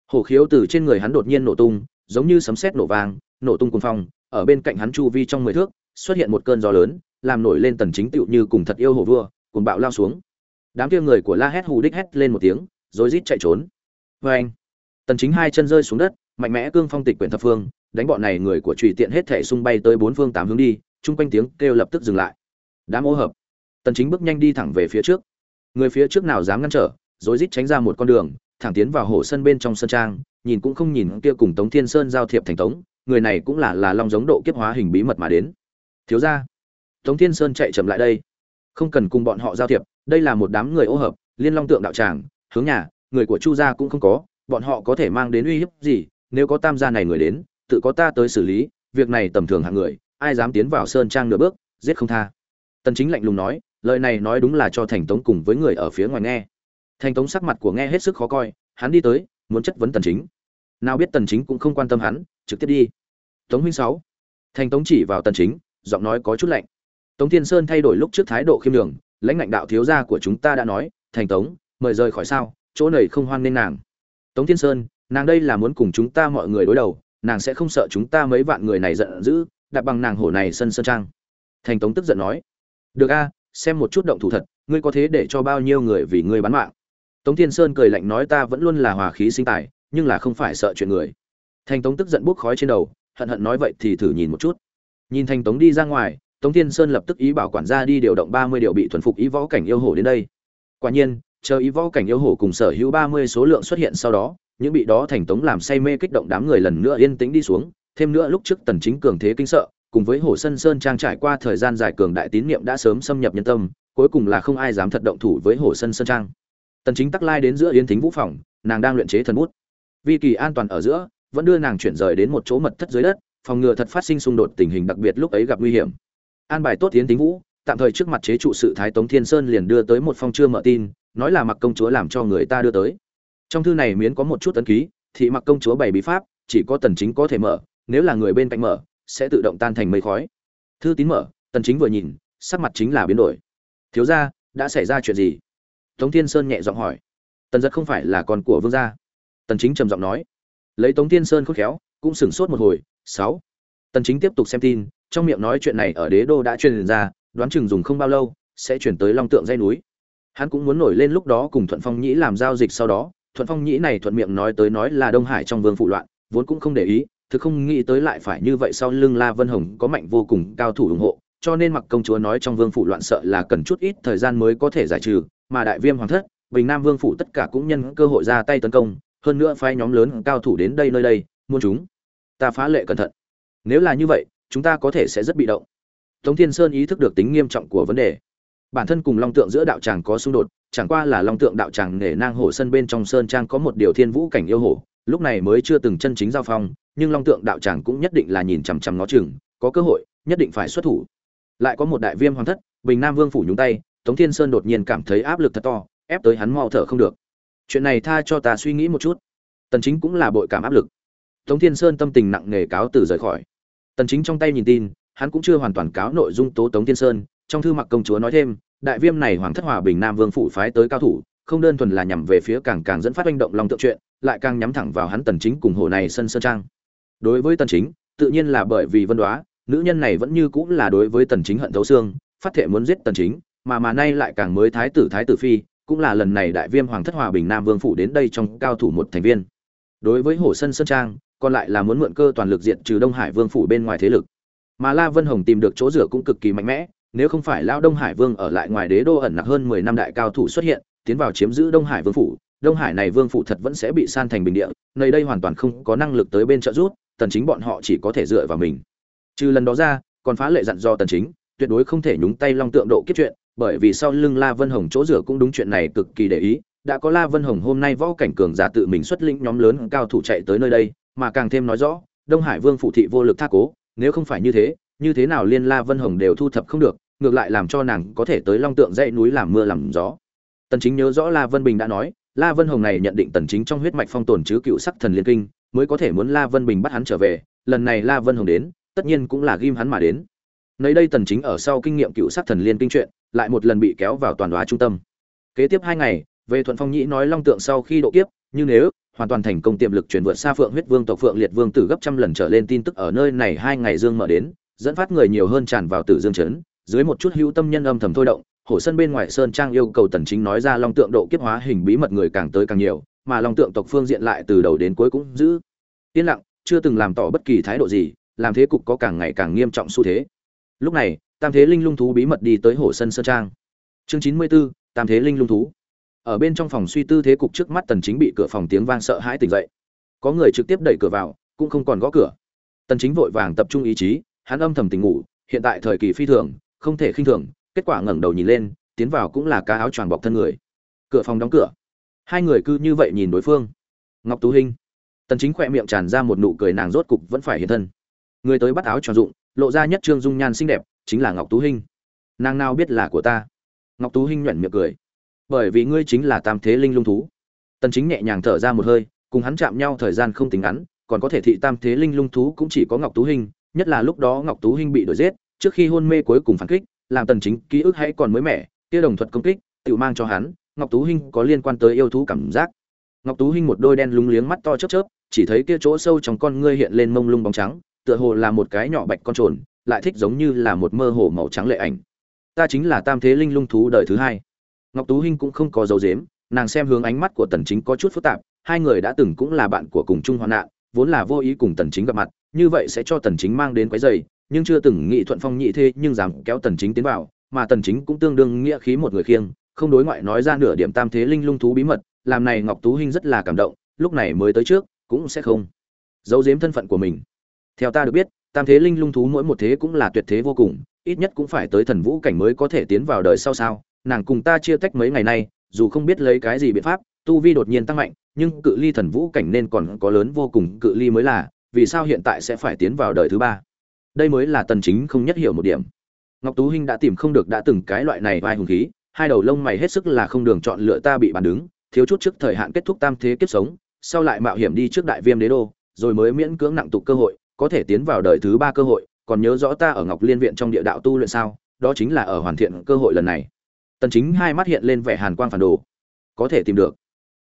Hổ khiếu từ trên người hắn đột nhiên nổ tung giống như sấm sét nổ vang, nổ tung cuồng phong, ở bên cạnh hắn chu vi trong mười thước, xuất hiện một cơn gió lớn, làm nổi lên tần chính tựu như cùng thật yêu hồ vua, cuồng bạo lao xuống. Đám kia người của la hét hù đích hét lên một tiếng, rồi rít chạy trốn. Với anh, tần chính hai chân rơi xuống đất, mạnh mẽ cương phong tịch quyển thập phương, đánh bọn này người của trụy tiện hết thể xung bay tới bốn phương tám hướng đi, chung quanh tiếng kêu lập tức dừng lại. Đám ô hợp, tần chính bước nhanh đi thẳng về phía trước. Người phía trước nào dám ngăn trở, rồi rít tránh ra một con đường, thẳng tiến vào hồ sân bên trong sân trang nhìn cũng không nhìn kia cùng tống thiên sơn giao thiệp thành tống, người này cũng là là long giống độ kiếp hóa hình bí mật mà đến. Thiếu gia, tống thiên sơn chạy chậm lại đây. Không cần cùng bọn họ giao thiệp, đây là một đám người ô hợp, liên long tượng đạo tràng, hướng nhà, người của chu gia cũng không có, bọn họ có thể mang đến uy hiếp gì, nếu có tam gia này người đến, tự có ta tới xử lý, việc này tầm thường hạng người, ai dám tiến vào sơn trang nửa bước, giết không tha. Tần chính lạnh lùng nói, lời này nói đúng là cho thành tống cùng với người ở phía ngoài nghe. Thành tống sắc mặt của nghe hết sức khó coi, hắn đi tới muốn chất vấn tần chính. Nào biết tần chính cũng không quan tâm hắn, trực tiếp đi. Tống huynh sáu. Thành tống chỉ vào tần chính, giọng nói có chút lạnh. Tống thiên sơn thay đổi lúc trước thái độ khiêm nhường, lãnh lãnh đạo thiếu gia của chúng ta đã nói, thành tống, mời rời khỏi sao, chỗ này không hoan nên nàng. Tống thiên sơn, nàng đây là muốn cùng chúng ta mọi người đối đầu, nàng sẽ không sợ chúng ta mấy vạn người này giận dữ, đặt bằng nàng hổ này sân sơn trang. Thành tống tức giận nói, được a, xem một chút động thủ thật, ngươi có thế để cho bao nhiêu người vì ngươi bán mạng? Tống thiên sơn cười lạnh nói ta vẫn luôn là hòa khí sinh tài, nhưng là không phải sợ chuyện người. Thành tống tức giận bốc khói trên đầu, hận hận nói vậy thì thử nhìn một chút. Nhìn thành tống đi ra ngoài, tống thiên sơn lập tức ý bảo quản gia đi điều động ba mươi điều bị thuần phục ý võ cảnh yêu hổ đến đây. Quả nhiên, chờ ý võ cảnh yêu hổ cùng sở hữu ba mươi số lượng xuất hiện sau đó, những bị đó thành tống làm say mê kích động đám người lần nữa yên tĩnh đi xuống, thêm nữa lúc trước tần chính cường thế kinh sợ, cùng với hồ sân sơn trang trải qua thời gian dài cường đại tín niệm đã sớm xâm nhập nhân tâm, cuối cùng là không ai dám thật động thủ với hồ sân sơn trang tần chính tắc lai đến giữa yến thính vũ phòng, nàng đang luyện chế thần bút. Vì kỳ an toàn ở giữa, vẫn đưa nàng chuyển rời đến một chỗ mật thất dưới đất, phòng ngừa thật phát sinh xung đột tình hình đặc biệt lúc ấy gặp nguy hiểm. An bài tốt yến thính vũ, tạm thời trước mặt chế trụ sự thái tống thiên sơn liền đưa tới một phong chưa mở tin, nói là mặc công chúa làm cho người ta đưa tới. Trong thư này miến có một chút ấn ký, thị mặc công chúa bày bí pháp, chỉ có tần chính có thể mở, nếu là người bên cạnh mở, sẽ tự động tan thành mây khói. Thư tín mở, tần chính vừa nhìn, sắc mặt chính là biến đổi. Thiếu gia, đã xảy ra chuyện gì? Tống thiên sơn nhẹ giọng hỏi. Tần giật không phải là con của vương gia. Tần chính trầm giọng nói. Lấy tống thiên sơn khôn khéo cũng sửng sốt một hồi. Sáu. Tần chính tiếp tục xem tin trong miệng nói chuyện này ở đế đô đã truyền ra đoán chừng dùng không bao lâu sẽ chuyển tới long tượng dây núi. Hắn cũng muốn nổi lên lúc đó cùng thuận phong nhĩ làm giao dịch sau đó. Thuận phong nhĩ này thuận miệng nói tới nói là đông hải trong vương phụ loạn vốn cũng không để ý thực không nghĩ tới lại phải như vậy sau lưng La Vân Hồng có mạnh vô cùng cao thủ ủng hộ, cho nên mặc công chúa nói trong vương phủ loạn sợ là cần chút ít thời gian mới có thể giải trừ mà đại viêm hoàng thất, bình nam vương phủ tất cả cũng nhân cơ hội ra tay tấn công, hơn nữa phái nhóm lớn cao thủ đến đây nơi đây muôn chúng ta phá lệ cẩn thận. Nếu là như vậy, chúng ta có thể sẽ rất bị động. Tống thiên sơn ý thức được tính nghiêm trọng của vấn đề. Bản thân cùng long tượng giữa đạo tràng có xung đột, chẳng qua là long tượng đạo tràng nể nang hồ sân bên trong sơn trang có một điều thiên vũ cảnh yêu hồ, lúc này mới chưa từng chân chính giao phong, nhưng long tượng đạo tràng cũng nhất định là nhìn chằm chằm nó chừng, có cơ hội, nhất định phải xuất thủ. Lại có một đại viêm hoàng thất, bình nam vương phủ nhúng tay tống thiên sơn đột nhiên cảm thấy áp lực thật to, ép tới hắn mau thở không được. Chuyện này tha cho ta suy nghĩ một chút. Tần chính cũng là bội cảm áp lực. Tống thiên sơn tâm tình nặng nề cáo từ rời khỏi. Tần chính trong tay nhìn tin, hắn cũng chưa hoàn toàn cáo nội dung tố tống thiên sơn, trong thư mặc công chúa nói thêm, đại viêm này hoàng thất hòa bình nam vương phủ phái tới cao thủ, không đơn thuần là nhằm về phía càng càng dẫn phát hành động lòng tượng chuyện, lại càng nhắm thẳng vào hắn tần chính cùng hồ này sân sơn trang. Đối với tần chính, tự nhiên là bởi vì vân đoá, nữ nhân này vẫn như cũng là đối với tần chính hận thấu xương, phát thệ muốn giết tần chính mà mà nay lại càng mới thái tử thái tử phi, cũng là lần này đại viêm hoàng thất hòa bình nam vương phủ đến đây trong cao thủ một thành viên. Đối với hồ sân sơn trang, còn lại là muốn mượn cơ toàn lực diện trừ đông hải vương phủ bên ngoài thế lực. Mà la vân hồng tìm được chỗ rửa cũng cực kỳ mạnh mẽ, nếu không phải lao đông hải vương ở lại ngoài đế đô ẩn nặc hơn 10 năm đại cao thủ xuất hiện, tiến vào chiếm giữ đông hải vương phủ, đông hải này vương phủ thật vẫn sẽ bị san thành bình địa, nơi đây hoàn toàn không có năng lực tới bên trợ rút tần chính bọn họ chỉ có thể dựa vào mình. Trừ lần đó ra, còn phá lệ dặn do tần chính, tuyệt đối không thể nhúng tay long tượng độ kết chuyện bởi vì sau lưng la vân hồng chỗ rửa cũng đúng chuyện này cực kỳ để ý, đã có la vân hồng hôm nay võ cảnh cường giả tự mình xuất lĩnh nhóm lớn cao thủ chạy tới nơi đây, mà càng thêm nói rõ, đông hải vương phụ thị vô lực tha cố, nếu không phải như thế như thế nào liên la vân hồng đều thu thập không được, ngược lại làm cho nàng có thể tới long tượng dãy núi làm mưa làm gió. Tần chính nhớ rõ la vân bình đã nói, la vân hồng này nhận định tần chính trong huyết mạch phong tồn chứ cựu sắc thần liên kinh, mới có thể muốn la vân bình bắt hắn trở về, lần này la vân hồng đến, tất nhiên cũng là ghim hắn mà đến nơi đây tần chính ở sau kinh nghiệm cựu sát thần liên kinh chuyện, lại một lần bị kéo vào toàn đoá trung tâm. Kế tiếp hai ngày, về thuận phong nhĩ nói long tượng sau khi độ kiếp nhưng nếu, hoàn toàn thành công tiềm lực chuyển vượt xa phượng huyết vương tộc phượng liệt vương tử gấp trăm lần trở lên tin tức ở nơi này hai ngày dương mở đến, dẫn phát người nhiều hơn tràn vào tử dương chấn dưới một chút hữu tâm nhân âm thầm thôi động, hổ sân bên ngoài sơn trang yêu cầu tần chính nói ra long tượng độ kiếp hóa hình bí mật người càng tới càng nhiều, mà long tượng tộc phương diện lại từ đầu đến cuối cũng giữ. Yên lặng, chưa từng làm tỏ bất kỳ thái độ gì, làm thế cục có càng ngày càng nghiêm trọng xu thế lúc này tam thế linh lung thú bí mật đi tới hồ sân sơn trang. Chương 94, tam thế linh lung thú. Ở bên trong phòng suy tư thế cục trước mắt tần chính bị cửa phòng tiếng vang sợ hãi tỉnh dậy. Có người trực tiếp đẩy cửa vào cũng không còn gõ cửa. Tần chính vội vàng tập trung ý chí hắn âm thầm tỉnh ngủ hiện tại thời kỳ phi thường không thể khinh thường kết quả ngẩng đầu nhìn lên tiến vào cũng là cá áo choàng bọc thân người. Cửa phòng đóng cửa. Hai người cứ như vậy nhìn đối phương. Ngọc tú hinh. Tần chính khỏe miệng tràn ra một nụ cười nàng rốt cục vẫn phải hiện thân. Người tới bắt áo choàng dụng lộ ra nhất trương dung nhan xinh đẹp, chính là ngọc tú hinh. Nàng nào biết là của ta? Ngọc tú hinh nhuyễn miệng cười. Bởi vì ngươi chính là tam thế linh lung thú. Tần chính nhẹ nhàng thở ra một hơi, cùng hắn chạm nhau thời gian không tính ngắn, còn có thể thị tam thế linh lung thú cũng chỉ có ngọc tú hinh, nhất là lúc đó ngọc tú hinh bị đuổi giết, trước khi hôn mê cuối cùng phản kích, làm tần chính ký ức hãy còn mới mẻ kia đồng thuật công kích, tự mang cho hắn, ngọc tú hinh có liên quan tới yêu thú cảm giác. Ngọc tú hinh một đôi đen lúng liếng mắt to chớp chớp, chỉ thấy kia chỗ sâu trong con ngươi hiện lên mông lung bóng trắng tựa hồ là một cái nhỏ bạch con trồn, lại thích giống như là một mơ hồ màu trắng lệ ảnh. Ta chính là tam thế linh lung thú đời thứ hai. Ngọc tú hinh cũng không có dấu dếm nàng xem hướng ánh mắt của tần chính có chút phức tạp, hai người đã từng cũng là bạn của cùng chung hoạn nạn, vốn là vô ý cùng tần chính gặp mặt, như vậy sẽ cho tần chính mang đến quái giày nhưng chưa từng nghị thuận phong nhị thế nhưng dám kéo tần chính tiến vào, mà tần chính cũng tương đương nghĩa khí một người khiêng, không đối ngoại nói ra nửa điểm tam thế linh lung thú bí mật, làm này ngọc tú hinh rất là cảm động, lúc này mới tới trước, cũng sẽ không giấu giếm thân phận của mình theo ta được biết, tam thế linh lung thú mỗi một thế cũng là tuyệt thế vô cùng, ít nhất cũng phải tới thần vũ cảnh mới có thể tiến vào đời sau sao? Nàng cùng ta chia tách mấy ngày nay, dù không biết lấy cái gì biện pháp, tu vi đột nhiên tăng mạnh, nhưng cự ly thần vũ cảnh nên còn có lớn vô cùng, cự ly mới là, vì sao hiện tại sẽ phải tiến vào đời thứ ba? Đây mới là tần chính không nhất hiểu một điểm. Ngọc tú hinh đã tìm không được đã từng cái loại này vai hùng khí, hai đầu lông mày hết sức là không đường chọn lựa ta bị bàn đứng, thiếu chút trước thời hạn kết thúc tam thế kiếp sống, sau lại mạo hiểm đi trước đại viêm đế đô, rồi mới miễn cưỡng nặng tục cơ hội có thể tiến vào đời thứ ba cơ hội, còn nhớ rõ ta ở ngọc liên viện trong địa đạo tu luyện sao? Đó chính là ở hoàn thiện cơ hội lần này. Tần chính hai mắt hiện lên vẻ hàn quang phản đồ. Có thể tìm được.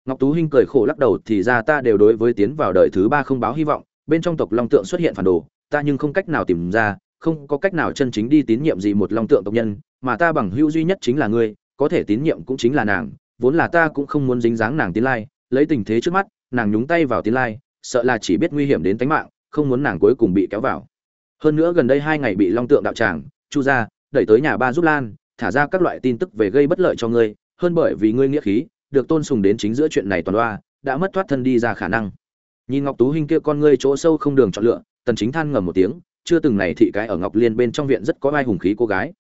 Ngọc tú hinh cười khổ lắc đầu, thì ra ta đều đối với tiến vào đời thứ ba không báo hy vọng, bên trong tộc long tượng xuất hiện phản đồ, ta nhưng không cách nào tìm ra, không có cách nào chân chính đi tín nhiệm gì một long tượng tộc nhân, mà ta bằng hữu duy nhất chính là ngươi, có thể tín nhiệm cũng chính là nàng, vốn là ta cũng không muốn dính dáng nàng tiến lai, lấy tình thế trước mắt, nàng nhúng tay vào tiến lai, sợ là chỉ biết nguy hiểm đến tính mạng không muốn nàng cuối cùng bị kéo vào. Hơn nữa gần đây hai ngày bị long tượng đạo tràng, chu ra đẩy tới nhà ba giúp lan, thả ra các loại tin tức về gây bất lợi cho ngươi, hơn bởi vì ngươi nghĩa khí, được tôn sùng đến chính giữa chuyện này toàn loa, đã mất thoát thân đi ra khả năng. Nhìn ngọc tú hinh kia con ngươi chỗ sâu không đường chọn lựa, tần chính than ngầm một tiếng, chưa từng này thị cái ở ngọc liên bên trong viện rất có ai hùng khí cô gái.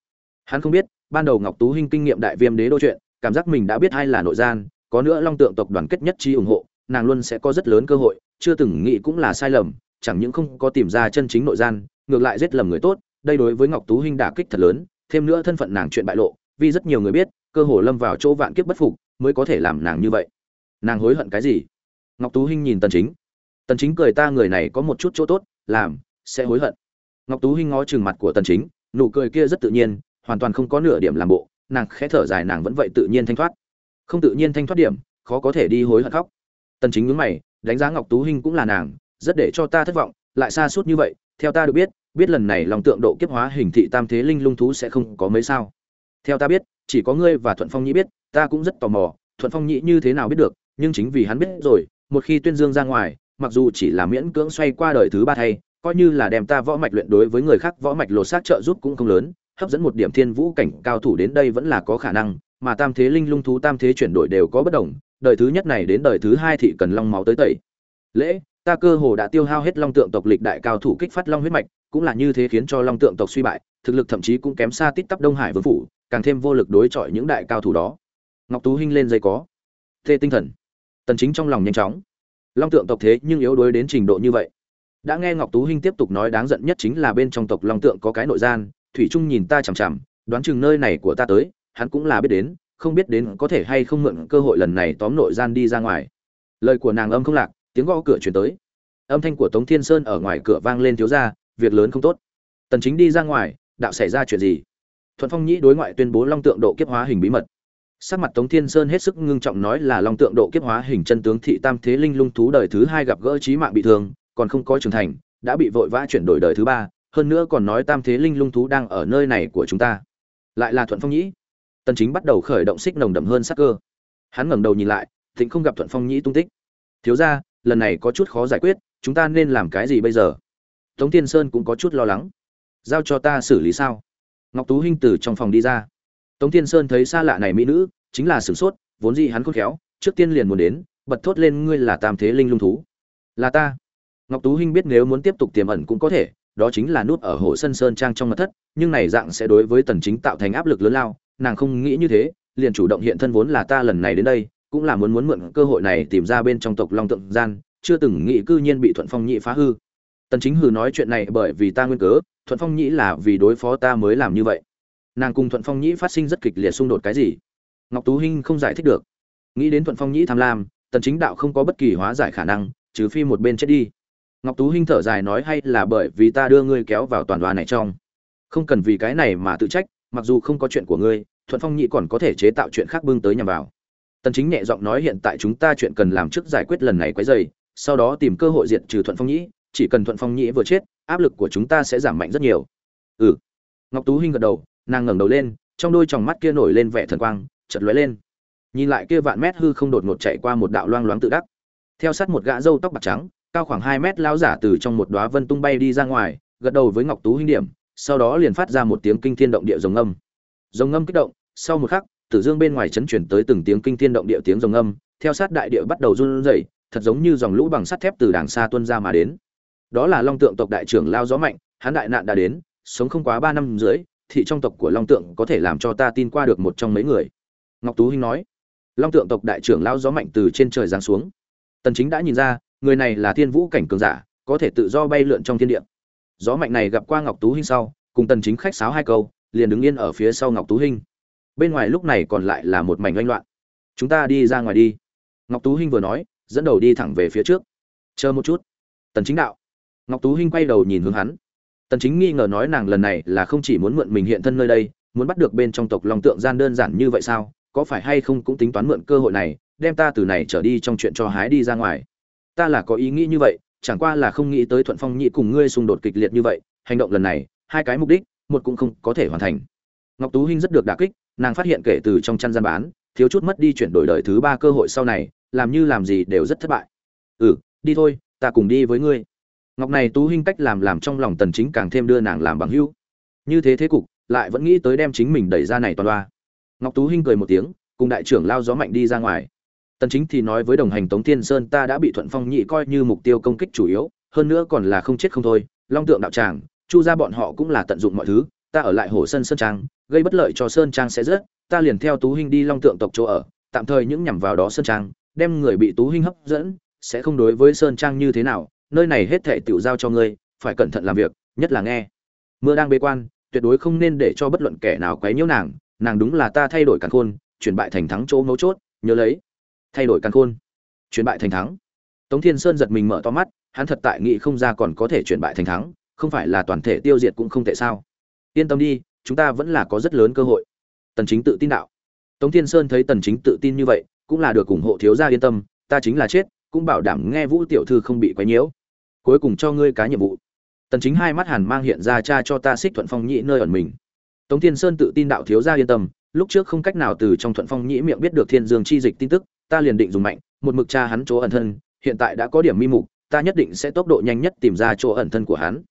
Hắn không biết, ban đầu ngọc tú hinh kinh nghiệm đại viêm đế đô chuyện, cảm giác mình đã biết ai là nội gian, có nữa long tượng tộc đoàn kết nhất trí ủng hộ, nàng luôn sẽ có rất lớn cơ hội, chưa từng nghĩ cũng là sai lầm chẳng những không có tìm ra chân chính nội gian, ngược lại giết lầm người tốt, đây đối với ngọc tú hinh đả kích thật lớn, thêm nữa thân phận nàng chuyện bại lộ, vì rất nhiều người biết, cơ hồ lâm vào chỗ vạn kiếp bất phục, mới có thể làm nàng như vậy. Nàng hối hận cái gì? Ngọc tú hinh nhìn tần chính. Tần chính cười ta người này có một chút chỗ tốt, làm, sẽ hối hận. Ngọc tú hinh ngó chừng mặt của tần chính, nụ cười kia rất tự nhiên, hoàn toàn không có nửa điểm làm bộ, nàng khẽ thở dài nàng vẫn vậy tự nhiên thanh thoát. Không tự nhiên thanh thoát điểm, khó có thể đi hối hận khóc. Tần chính nhướng mày, đánh giá ngọc tú hinh cũng là nàng rất để cho ta thất vọng, lại xa suốt như vậy, theo ta được biết biết lần này lòng tượng độ kiếp hóa hình thị tam thế linh lung thú sẽ không có mấy sao. Theo ta biết, chỉ có ngươi và thuận phong nhĩ biết, ta cũng rất tò mò, thuận phong nhĩ như thế nào biết được, nhưng chính vì hắn biết rồi, một khi tuyên dương ra ngoài, mặc dù chỉ là miễn cưỡng xoay qua đời thứ ba thay, coi như là đem ta võ mạch luyện đối với người khác, võ mạch lột xác trợ giúp cũng không lớn, hấp dẫn một điểm thiên vũ cảnh cao thủ đến đây vẫn là có khả năng, mà tam thế linh lung thú tam thế chuyển đổi đều có bất đồng, đời thứ nhất này đến đời thứ hai thì cần long máu tới tẩy. Lễ ta cơ hồ đã tiêu hao hết long tượng tộc lịch đại cao thủ kích phát long huyết mạch, cũng là như thế khiến cho long tượng tộc suy bại, thực lực thậm chí cũng kém xa tít tắp đông hải vương phủ, càng thêm vô lực đối chọi những đại cao thủ đó. Ngọc tú hinh lên dây có. Thê tinh thần. Tần chính trong lòng nhanh chóng. Long tượng tộc thế nhưng yếu đuối đến trình độ như vậy. Đã nghe ngọc tú hinh tiếp tục nói đáng giận nhất chính là bên trong tộc long tượng có cái nội gian, thủy trung nhìn ta chằm chằm, đoán chừng nơi này của ta tới, hắn cũng là biết đến, không biết đến có thể hay không mượn cơ hội lần này tóm nội gian đi ra ngoài. Lời của nàng âm không lạc tiếng gõ cửa truyền tới. Âm thanh của tống thiên sơn ở ngoài cửa vang lên thiếu ra việc lớn không tốt. Tần chính đi ra ngoài, đạo xảy ra chuyện gì? Thuận phong nhĩ đối ngoại tuyên bố long tượng độ kiếp hóa hình bí mật. Sắc mặt tống thiên sơn hết sức ngưng trọng nói là long tượng độ kiếp hóa hình chân tướng thị tam thế linh lung thú đời thứ hai gặp gỡ trí mạng bị thương, còn không có trưởng thành, đã bị vội vã chuyển đổi đời thứ ba, hơn nữa còn nói tam thế linh lung thú đang ở nơi này của chúng ta. Lại là thuận phong nhĩ. Tần chính bắt đầu khởi động xích nồng đậm hơn sắc cơ. Hắn ngẩng đầu nhìn lại, thịnh không gặp thuận phong nhĩ tung tích. Thiếu gia lần này có chút khó giải quyết, chúng ta nên làm cái gì bây giờ? Tống tiên sơn cũng có chút lo lắng. Giao cho ta xử lý sao? Ngọc tú hinh từ trong phòng đi ra. Tống tiên sơn thấy xa lạ này mỹ nữ, chính là sửng sốt, vốn gì hắn khôn khéo, trước tiên liền muốn đến, bật thốt lên, ngươi là tam thế linh lung thú. Là ta. Ngọc tú hinh biết nếu muốn tiếp tục tiềm ẩn cũng có thể, đó chính là nút ở hồ sân sơn trang trong mật thất, nhưng này dạng sẽ đối với tần chính tạo thành áp lực lớn lao, nàng không nghĩ như thế, liền chủ động hiện thân vốn là ta lần này đến đây cũng là muốn muốn mượn cơ hội này tìm ra bên trong tộc long tượng gian, chưa từng nghĩ cư nhiên bị thuận phong nhị phá hư. Tần chính hừ nói chuyện này bởi vì ta nguyên cớ, thuận phong nhĩ là vì đối phó ta mới làm như vậy. Nàng cùng thuận phong nhĩ phát sinh rất kịch liệt xung đột cái gì? Ngọc tú hinh không giải thích được. Nghĩ đến thuận phong nhĩ tham lam, tần chính đạo không có bất kỳ hóa giải khả năng, trừ phi một bên chết đi. Ngọc tú hinh thở dài nói hay là bởi vì ta đưa ngươi kéo vào toàn đoàn này trong. Không cần vì cái này mà tự trách, mặc dù không có chuyện của ngươi, thuận phong nhĩ còn có thể chế tạo chuyện khác bưng tới nhằm vào tần chính nhẹ giọng nói hiện tại chúng ta chuyện cần làm trước giải quyết lần này quấy rầy, sau đó tìm cơ hội diệt trừ thuận phong nhĩ, chỉ cần thuận phong nhĩ vừa chết, áp lực của chúng ta sẽ giảm mạnh rất nhiều. Ừ. Ngọc tú hinh gật đầu, nàng ngẩng đầu lên, trong đôi tròng mắt kia nổi lên vẻ thần quang, chợt lóe lên. Nhìn lại kia vạn mét hư không đột ngột chạy qua một đạo loang loáng tự đắc. Theo sát một gã râu tóc bạc trắng, cao khoảng hai mét lão giả từ trong một đóa vân tung bay đi ra ngoài, gật đầu với ngọc tú hinh điểm, sau đó liền phát ra một tiếng kinh thiên động địa rồng âm rồng âm kích động, sau một khắc tử dương bên ngoài chấn chuyển tới từng tiếng kinh thiên động địa tiếng rồng âm, theo sát đại địa bắt đầu run rẩy, thật giống như dòng lũ bằng sắt thép từ đàng xa tuôn ra mà đến. Đó là long tượng tộc đại trưởng lao gió mạnh, hắn đại nạn đã đến, sống không quá ba năm rưỡi, thị trong tộc của long tượng có thể làm cho ta tin qua được một trong mấy người. Ngọc tú hinh nói. Long tượng tộc đại trưởng lao gió mạnh từ trên trời giáng xuống. Tần chính đã nhìn ra, người này là thiên vũ cảnh cường giả, có thể tự do bay lượn trong thiên địa. Gió mạnh này gặp qua ngọc tú hinh sau, cùng tần chính khách sáo hai câu, liền đứng yên ở phía sau ngọc tú hinh bên ngoài lúc này còn lại là một mảnh oanh loạn. Chúng ta đi ra ngoài đi. Ngọc tú hinh vừa nói, dẫn đầu đi thẳng về phía trước. Chờ một chút. Tần chính đạo. Ngọc tú hinh quay đầu nhìn hướng hắn. Tần chính nghi ngờ nói nàng lần này là không chỉ muốn mượn mình hiện thân nơi đây, muốn bắt được bên trong tộc long tượng gian đơn giản như vậy sao? Có phải hay không cũng tính toán mượn cơ hội này, đem ta từ này trở đi trong chuyện cho hái đi ra ngoài? Ta là có ý nghĩ như vậy, chẳng qua là không nghĩ tới thuận phong nhị cùng ngươi xung đột kịch liệt như vậy, hành động lần này, hai cái mục đích, một cũng không có thể hoàn thành. Ngọc tú hinh rất được đả kích nàng phát hiện kể từ trong chăn gian bán, thiếu chút mất đi chuyển đổi đời thứ ba cơ hội sau này, làm như làm gì đều rất thất bại. Ừ đi thôi, ta cùng đi với ngươi. Ngọc này tú hinh cách làm làm trong lòng tần chính càng thêm đưa nàng làm bằng hữu. Như thế thế cục, lại vẫn nghĩ tới đem chính mình đẩy ra này toàn loa. Ngọc tú hinh cười một tiếng, cùng đại trưởng lao gió mạnh đi ra ngoài. Tần chính thì nói với đồng hành tống thiên sơn ta đã bị thuận phong nhị coi như mục tiêu công kích chủ yếu, hơn nữa còn là không chết không thôi, long tượng đạo tràng, chu ra bọn họ cũng là tận dụng mọi thứ ta ở lại hồ sơn sơn trang, gây bất lợi cho sơn trang sẽ rớt, ta liền theo tú hinh đi long tượng tộc chỗ ở, tạm thời những nhằm vào đó sơn trang, đem người bị tú hinh hấp dẫn, sẽ không đối với sơn trang như thế nào, nơi này hết thảy tiểu giao cho ngươi, phải cẩn thận làm việc, nhất là nghe. Mưa đang bế quan, tuyệt đối không nên để cho bất luận kẻ nào quấy nhiễu nàng nàng đúng là ta thay đổi càn khôn, chuyển bại thành thắng chỗ mấu chốt, nhớ lấy. Thay đổi càn khôn, chuyển bại thành thắng. Tống thiên sơn giật mình mở to mắt, hắn thật tại nghị không ra còn có thể chuyển bại thành thắng, không phải là toàn thể tiêu diệt cũng không tệ sao yên tâm đi, chúng ta vẫn là có rất lớn cơ hội. Tần chính tự tin đạo. Tống thiên sơn thấy tần chính tự tin như vậy, cũng là được ủng hộ thiếu gia yên tâm, ta chính là chết, cũng bảo đảm nghe vũ tiểu thư không bị quấy nhiễu. Cuối cùng cho ngươi cái nhiệm vụ. Tần chính hai mắt hàn mang hiện ra cha cho ta xích thuận phong nhị nơi ẩn mình. Tống thiên sơn tự tin đạo thiếu gia yên tâm, lúc trước không cách nào từ trong thuận phong nhĩ miệng biết được thiên dương chi dịch tin tức, ta liền định dùng mạnh, một mực cha hắn chỗ ẩn thân, hiện tại đã có điểm mi mục, ta nhất định sẽ tốc độ nhanh nhất tìm ra chỗ ẩn thân của hắn.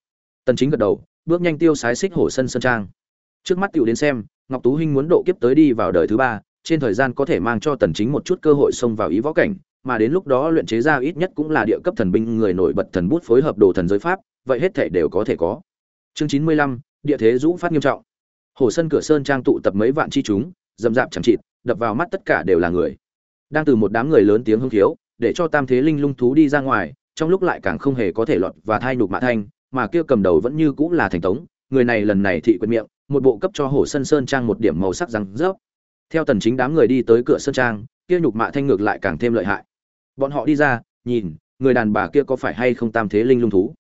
Tần chính gật đầu bước nhanh tiêu sái xích hổ sân sơn trang. Trước mắt tiểu đến xem ngọc tú hinh muốn độ kiếp tới đi vào đời thứ ba trên thời gian có thể mang cho tần chính một chút cơ hội xông vào ý võ cảnh mà đến lúc đó luyện chế ra ít nhất cũng là địa cấp thần binh người nổi bật thần bút phối hợp đồ thần giới pháp vậy hết thể đều có thể có. Chương 95, địa thế dũ phát nghiêm trọng. Hồ sân cửa sơn trang tụ tập mấy vạn chi chúng dầm dạp chẳng chịt đập vào mắt tất cả đều là người. Đang từ một đám người lớn tiếng hưng thiếu để cho tam thế linh lung thú đi ra ngoài trong lúc lại càng không hề có thể lọt và thai nhục mạ thanh mà kia cầm đầu vẫn như cũng là thành tống, người này lần này thị quyền miệng, một bộ cấp cho hồ sân sơn trang một điểm màu sắc răng rớp. Theo tần chính đám người đi tới cửa sơn trang, kia nhục mạ thanh ngược lại càng thêm lợi hại. Bọn họ đi ra, nhìn, người đàn bà kia có phải hay không tam thế linh lung thú?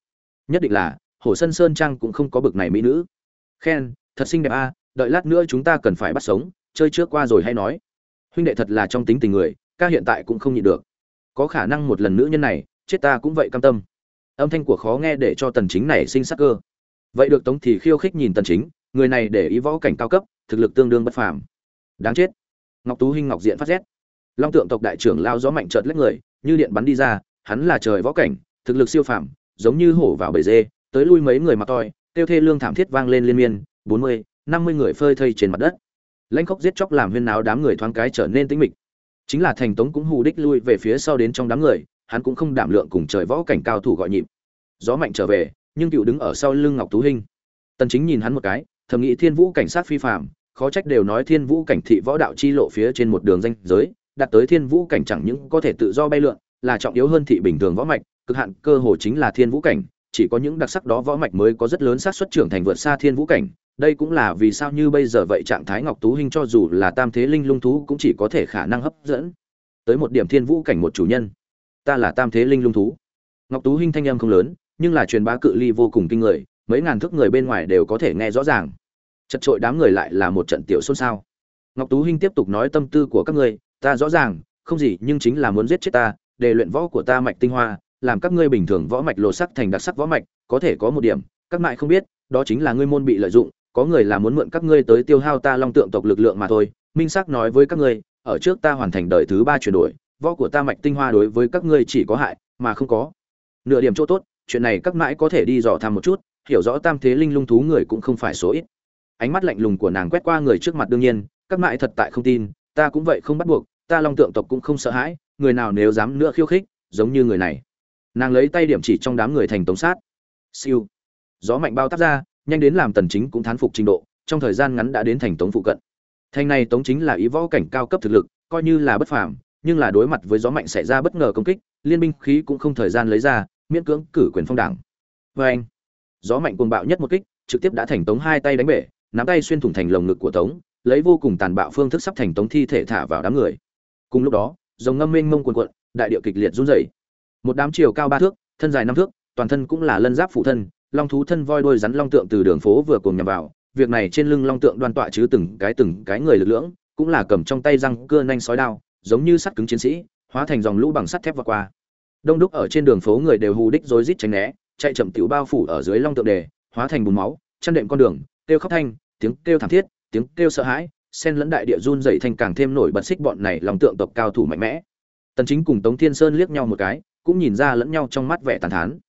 Nhất định là, hồ sân sơn trang cũng không có bực này mỹ nữ. Khen, thật xinh đẹp a, đợi lát nữa chúng ta cần phải bắt sống, chơi trước qua rồi hay nói. Huynh đệ thật là trong tính tình người, ca hiện tại cũng không nhịn được. Có khả năng một lần nữ nhân này, chết ta cũng vậy cam tâm âm thanh của khó nghe để cho tần chính này sinh sắc cơ. Vậy được tống thì khiêu khích nhìn tần chính, người này để ý võ cảnh cao cấp, thực lực tương đương bất phàm. Đáng chết. Ngọc tú hinh ngọc diện phát rét. Long tượng tộc đại trưởng lao gió mạnh chợt lách người, như điện bắn đi ra, hắn là trời võ cảnh, thực lực siêu phàm, giống như hổ vào bể dê, tới lui mấy người mặc toi, tiêu thê lương thảm thiết vang lên liên miên, bốn mươi, năm mươi người phơi thây trên mặt đất. Lãnh khốc giết chóc làm huyên náo đám người thoáng cái trở nên tĩnh mịch. Chính là thành tống cũng hù đích lui về phía sau đến trong đám người hắn cũng không đảm lượng cùng trời võ cảnh cao thủ gọi nhịp. Gió mạnh trở về, nhưng cựu đứng ở sau lưng ngọc tú hinh. Tần chính nhìn hắn một cái, thầm nghĩ thiên vũ cảnh sát phi phàm, khó trách đều nói thiên vũ cảnh thị võ đạo chi lộ phía trên một đường danh giới đạt tới thiên vũ cảnh chẳng những có thể tự do bay lượn, là trọng yếu hơn thị bình thường võ mạch, cực hạn cơ hồ chính là thiên vũ cảnh, chỉ có những đặc sắc đó võ mạch mới có rất lớn xác suất trưởng thành vượt xa thiên vũ cảnh. Đây cũng là vì sao như bây giờ vậy trạng thái ngọc tú hinh cho dù là tam thế linh lung thú cũng chỉ có thể khả năng hấp dẫn. Tới một điểm thiên vũ cảnh một chủ nhân ta là tam thế linh lung thú. Ngọc tú hinh thanh âm không lớn, nhưng là truyền bá cự ly vô cùng kinh người, mấy ngàn thước người bên ngoài đều có thể nghe rõ ràng. Chật trội đám người lại là một trận tiểu xôn xao. Ngọc tú hinh tiếp tục nói tâm tư của các ngươi, ta rõ ràng, không gì, nhưng chính là muốn giết chết ta, để luyện võ của ta mạch tinh hoa, làm các ngươi bình thường võ mạch lột sắc thành đặc sắc võ mạch, có thể có một điểm, các mại không biết, đó chính là ngươi môn bị lợi dụng, có người là muốn mượn các ngươi tới tiêu hao ta long tượng tộc lực lượng mà thôi. Minh sắc nói với các ngươi, ở trước ta hoàn thành đời thứ ba chuyển đổi võ của ta mạch tinh hoa đối với các ngươi chỉ có hại, mà không có. Nửa điểm chỗ tốt, chuyện này các mãi có thể đi dò thăm một chút, hiểu rõ tam thế linh lung thú người cũng không phải số ít. Ánh mắt lạnh lùng của nàng quét qua người trước mặt đương nhiên, các mãi thật tại không tin, ta cũng vậy không bắt buộc, ta long tượng tộc cũng không sợ hãi, người nào nếu dám nữa khiêu khích, giống như người này. Nàng lấy tay điểm chỉ trong đám người thành tống sát. Siêu. Gió mạnh bao tắp ra, nhanh đến làm tần chính cũng thán phục trình độ, trong thời gian ngắn đã đến thành tống phụ cận. Thành này tống chính là ý võ cảnh cao cấp thực lực, coi như là bất phàm nhưng là đối mặt với gió mạnh xảy ra bất ngờ công kích, liên minh khí cũng không thời gian lấy ra, miễn cưỡng cử quyền phong đảng. Với anh, gió mạnh cuồng bạo nhất một kích, trực tiếp đã thành tống hai tay đánh bể, nắm tay xuyên thủng thành lồng ngực của tống, lấy vô cùng tàn bạo phương thức sắp thành tống thi thể thả vào đám người. Cùng lúc đó, dòng ngâm mênh mông cuồn cuộn, đại địa kịch liệt run rẩy. Một đám chiều cao ba thước, thân dài năm thước, toàn thân cũng là lân giáp phụ thân, long thú thân voi đôi rắn long tượng từ đường phố vừa cùng nhằm vào, việc này trên lưng long tượng đoan tọa chứ từng cái từng cái người lực lưỡng, cũng là cầm trong tay răng cưa nhanh sói đao giống như sắt cứng chiến sĩ, hóa thành dòng lũ bằng sắt thép vượt qua. Đông đúc ở trên đường phố người đều hù đích rối rít tránh né, chạy chậm tiểu bao phủ ở dưới long tượng đề, hóa thành bùn máu, chăn đệm con đường, kêu khóc thanh, tiếng kêu thảm thiết, tiếng kêu sợ hãi sen lẫn đại địa run dậy thành càng thêm nổi bật xích bọn này lòng tượng tộc cao thủ mạnh mẽ. Tần chính cùng tống thiên sơn liếc nhau một cái, cũng nhìn ra lẫn nhau trong mắt vẻ tàn thán.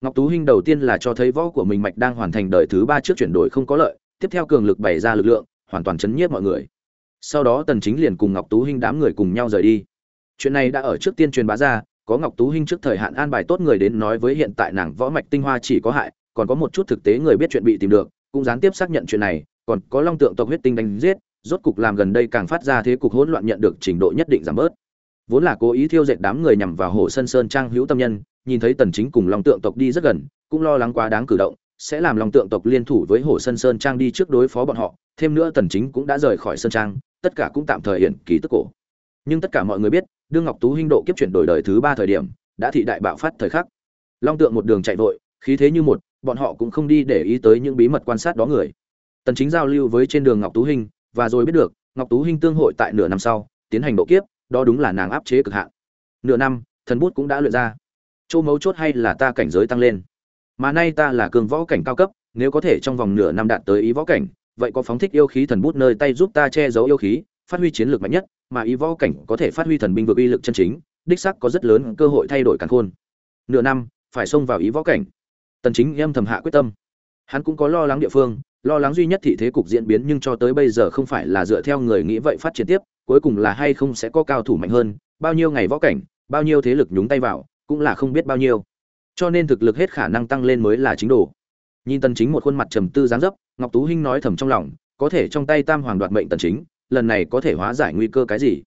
Ngọc tú hinh đầu tiên là cho thấy võ của mình mạch đang hoàn thành đời thứ ba trước chuyển đổi không có lợi, tiếp theo cường lực bày ra lực lượng, hoàn toàn chấn nhiếp mọi người sau đó tần chính liền cùng ngọc tú hinh đám người cùng nhau rời đi. Chuyện này đã ở trước tiên truyền bá ra, có ngọc tú hinh trước thời hạn an bài tốt người đến nói với hiện tại nàng võ mạch tinh hoa chỉ có hại, còn có một chút thực tế người biết chuyện bị tìm được, cũng gián tiếp xác nhận chuyện này, còn có long tượng tộc huyết tinh đánh giết, rốt cục làm gần đây càng phát ra thế cục hỗn loạn nhận được trình độ nhất định giảm bớt. Vốn là cố ý thiêu dệt đám người nhằm vào hồ sân sơn trang hữu tâm nhân, nhìn thấy tần chính cùng long tượng tộc đi rất gần, cũng lo lắng quá đáng cử động, sẽ làm long tượng tộc liên thủ với hồ sân sơn trang đi trước đối phó bọn họ thêm nữa tần chính cũng đã rời khỏi sơn trang, tất cả cũng tạm thời hiện ký tức cổ. Nhưng tất cả mọi người biết, đương ngọc tú hinh độ kiếp chuyển đổi đời thứ ba thời điểm, đã thị đại bạo phát thời khắc. Long tượng một đường chạy vội, khí thế như một, bọn họ cũng không đi để ý tới những bí mật quan sát đó người. Tần chính giao lưu với trên đường ngọc tú hinh, và rồi biết được, ngọc tú hinh tương hội tại nửa năm sau, tiến hành độ kiếp, đó đúng là nàng áp chế cực hạn. Nửa năm, thần bút cũng đã luyện ra. Chỗ mấu chốt hay là ta cảnh giới tăng lên? Mà nay ta là cường võ cảnh cao cấp, nếu có thể trong vòng nửa năm đạt tới ý võ cảnh vậy có phóng thích yêu khí thần bút nơi tay giúp ta che giấu yêu khí, phát huy chiến lược mạnh nhất, mà ý võ cảnh có thể phát huy thần binh vực uy lực chân chính, đích sắc có rất lớn cơ hội thay đổi càn khôn. Nửa năm, phải xông vào ý võ cảnh. Tần chính em thầm hạ quyết tâm. Hắn cũng có lo lắng địa phương, lo lắng duy nhất thị thế cục diễn biến nhưng cho tới bây giờ không phải là dựa theo người nghĩ vậy phát triển tiếp, cuối cùng là hay không sẽ có cao thủ mạnh hơn, bao nhiêu ngày võ cảnh, bao nhiêu thế lực nhúng tay vào, cũng là không biết bao nhiêu. Cho nên thực lực hết khả năng tăng lên mới là chính đồ nhìn tần chính một khuôn mặt trầm tư dáng dấp, ngọc tú hinh nói thầm trong lòng, có thể trong tay tam hoàng đoạt mệnh tần chính, lần này có thể hóa giải nguy cơ cái gì?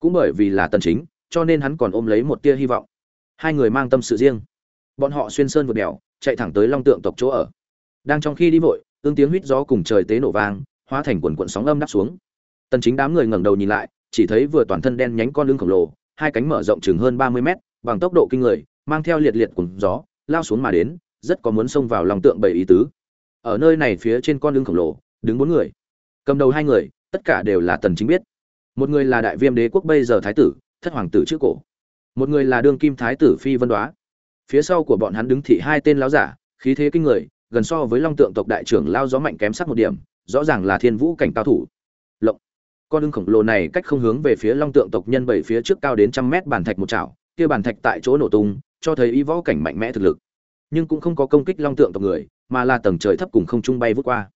Cũng bởi vì là tần chính, cho nên hắn còn ôm lấy một tia hy vọng. Hai người mang tâm sự riêng. Bọn họ xuyên sơn vượt đèo, chạy thẳng tới long tượng tộc chỗ ở. Đang trong khi đi vội ương tiếng huýt gió cùng trời tế nổ vang, hóa thành quần cuộn sóng âm đắp xuống. Tần chính đám người ngẩng đầu nhìn lại, chỉ thấy vừa toàn thân đen nhánh con lưng khổng lồ, hai cánh mở rộng chừng hơn 30 mét, bằng tốc độ kinh người, mang theo liệt liệt cuồng gió, lao xuống mà đến rất có muốn xông vào lòng tượng bảy ý tứ. Ở nơi này phía trên con đường khổng lồ, đứng bốn người. Cầm đầu hai người, tất cả đều là tần chính biết. Một người là đại viêm đế quốc bây giờ thái tử, thất hoàng tử trước cổ. Một người là đương kim thái tử phi vân đoá. Phía sau của bọn hắn đứng thị hai tên lão giả, khí thế kinh người, gần so với long tượng tộc đại trưởng lao gió mạnh kém sắc một điểm, rõ ràng là thiên vũ cảnh cao thủ. Lộng. Con ưng khổng lồ này cách không hướng về phía long tượng tộc nhân bảy phía trước cao đến trăm mét bàn thạch một chảo, kia bàn thạch tại chỗ nổ tung, cho thấy y võ cảnh mạnh mẽ thực lực nhưng cũng không có công kích long tượng tộc người, mà là tầng trời thấp cùng không trung bay vút qua.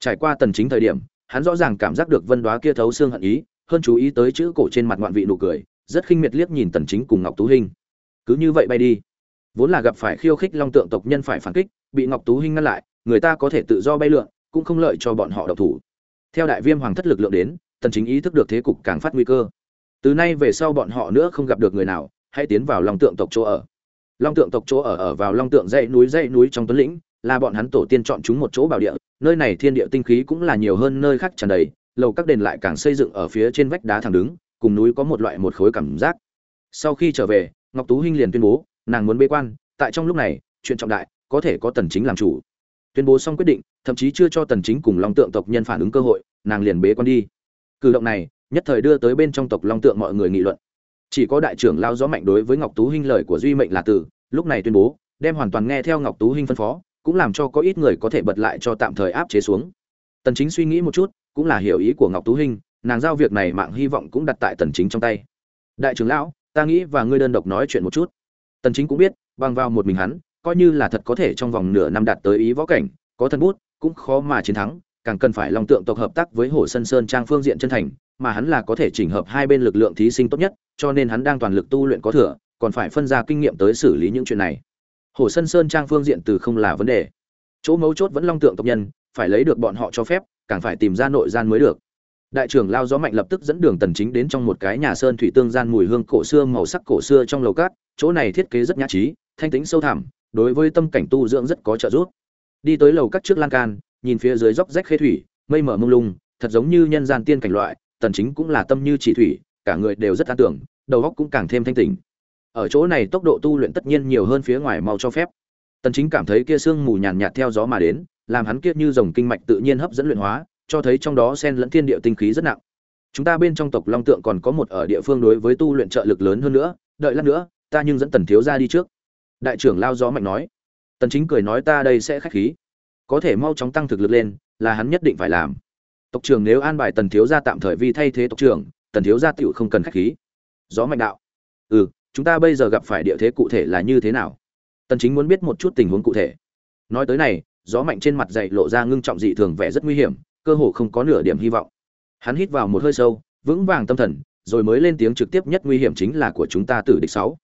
Trải qua tần chính thời điểm, hắn rõ ràng cảm giác được vân đoá kia thấu xương hận ý, hơn chú ý tới chữ cổ trên mặt ngoạn vị nụ cười, rất khinh miệt liếc nhìn tần chính cùng ngọc tú hinh. Cứ như vậy bay đi. Vốn là gặp phải khiêu khích long tượng tộc nhân phải phản kích, bị ngọc tú hinh ngăn lại, người ta có thể tự do bay lượn, cũng không lợi cho bọn họ độc thủ. Theo đại viêm hoàng thất lực lượng đến, tần chính ý thức được thế cục càng phát nguy cơ. Từ nay về sau bọn họ nữa không gặp được người nào, hãy tiến vào long tượng tộc chỗ ở long tượng tộc chỗ ở ở vào long tượng dãy núi dãy núi trong tuấn lĩnh, là bọn hắn tổ tiên chọn chúng một chỗ bảo địa, nơi này thiên địa tinh khí cũng là nhiều hơn nơi khác tràn đầy, lầu các đền lại càng xây dựng ở phía trên vách đá thẳng đứng, cùng núi có một loại một khối cảm giác. Sau khi trở về, ngọc tú hinh liền tuyên bố, nàng muốn bế quan, tại trong lúc này, chuyện trọng đại, có thể có tần chính làm chủ. Tuyên bố xong quyết định, thậm chí chưa cho tần chính cùng long tượng tộc nhân phản ứng cơ hội, nàng liền bế quan đi. Cử động này, nhất thời đưa tới bên trong tộc long tượng mọi người nghị luận chỉ có đại trưởng lao gió mạnh đối với ngọc tú hinh lời của duy mệnh là từ, lúc này tuyên bố, đem hoàn toàn nghe theo ngọc tú hinh phân phó, cũng làm cho có ít người có thể bật lại cho tạm thời áp chế xuống. Tần chính suy nghĩ một chút, cũng là hiểu ý của ngọc tú hinh, nàng giao việc này mạng hy vọng cũng đặt tại tần chính trong tay. Đại trưởng lão, ta nghĩ và ngươi đơn độc nói chuyện một chút. Tần chính cũng biết, bằng vào một mình hắn, coi như là thật có thể trong vòng nửa năm đạt tới ý võ cảnh, có thân bút, cũng khó mà chiến thắng, càng cần phải long tượng tộc hợp tác với hồ sân sơn trang phương diện chân thành mà hắn là có thể chỉnh hợp hai bên lực lượng thí sinh tốt nhất, cho nên hắn đang toàn lực tu luyện có thừa, còn phải phân ra kinh nghiệm tới xử lý những chuyện này. Hồ sân sơn trang phương diện từ không là vấn đề. Chỗ mấu chốt vẫn long tượng tộc nhân, phải lấy được bọn họ cho phép, càng phải tìm ra nội gian mới được. Đại trưởng lao gió mạnh lập tức dẫn đường tần chính đến trong một cái nhà sơn thủy tương gian mùi hương cổ xưa màu sắc cổ xưa trong lầu cát, chỗ này thiết kế rất nhã trí, thanh tĩnh sâu thẳm, đối với tâm cảnh tu dưỡng rất có trợ giúp. Đi tới lầu cát trước lan can, nhìn phía dưới dốc rách khê thủy, mây mở mông lung, thật giống như nhân gian tiên cảnh loại tần chính cũng là tâm như chỉ thủy, cả người đều rất an tưởng, đầu óc cũng càng thêm thanh tỉnh ở chỗ này tốc độ tu luyện tất nhiên nhiều hơn phía ngoài mau cho phép. Tần chính cảm thấy kia sương mù nhàn nhạt theo gió mà đến, làm hắn kiếp như dòng kinh mạch tự nhiên hấp dẫn luyện hóa, cho thấy trong đó xen lẫn thiên địa tinh khí rất nặng. Chúng ta bên trong tộc long tượng còn có một ở địa phương đối với tu luyện trợ lực lớn hơn nữa, đợi lát nữa, ta nhưng dẫn tần thiếu gia đi trước. Đại trưởng lao gió mạnh nói. Tần chính cười nói, ta đây sẽ khách khí. Có thể mau chóng tăng thực lực lên, là hắn nhất định phải làm tộc trưởng nếu an bài tần thiếu gia tạm thời vi thay thế tộc trưởng, tần thiếu gia tiểu không cần khách khí. Gió mạnh đạo. Ừ chúng ta bây giờ gặp phải địa thế cụ thể là như thế nào? Tần chính muốn biết một chút tình huống cụ thể. Nói tới này, gió mạnh trên mặt dậy lộ ra ngưng trọng dị thường vẻ rất nguy hiểm, cơ hồ không có nửa điểm hy vọng. Hắn hít vào một hơi sâu, vững vàng tâm thần, rồi mới lên tiếng trực tiếp nhất nguy hiểm chính là của chúng ta tử địch sáu.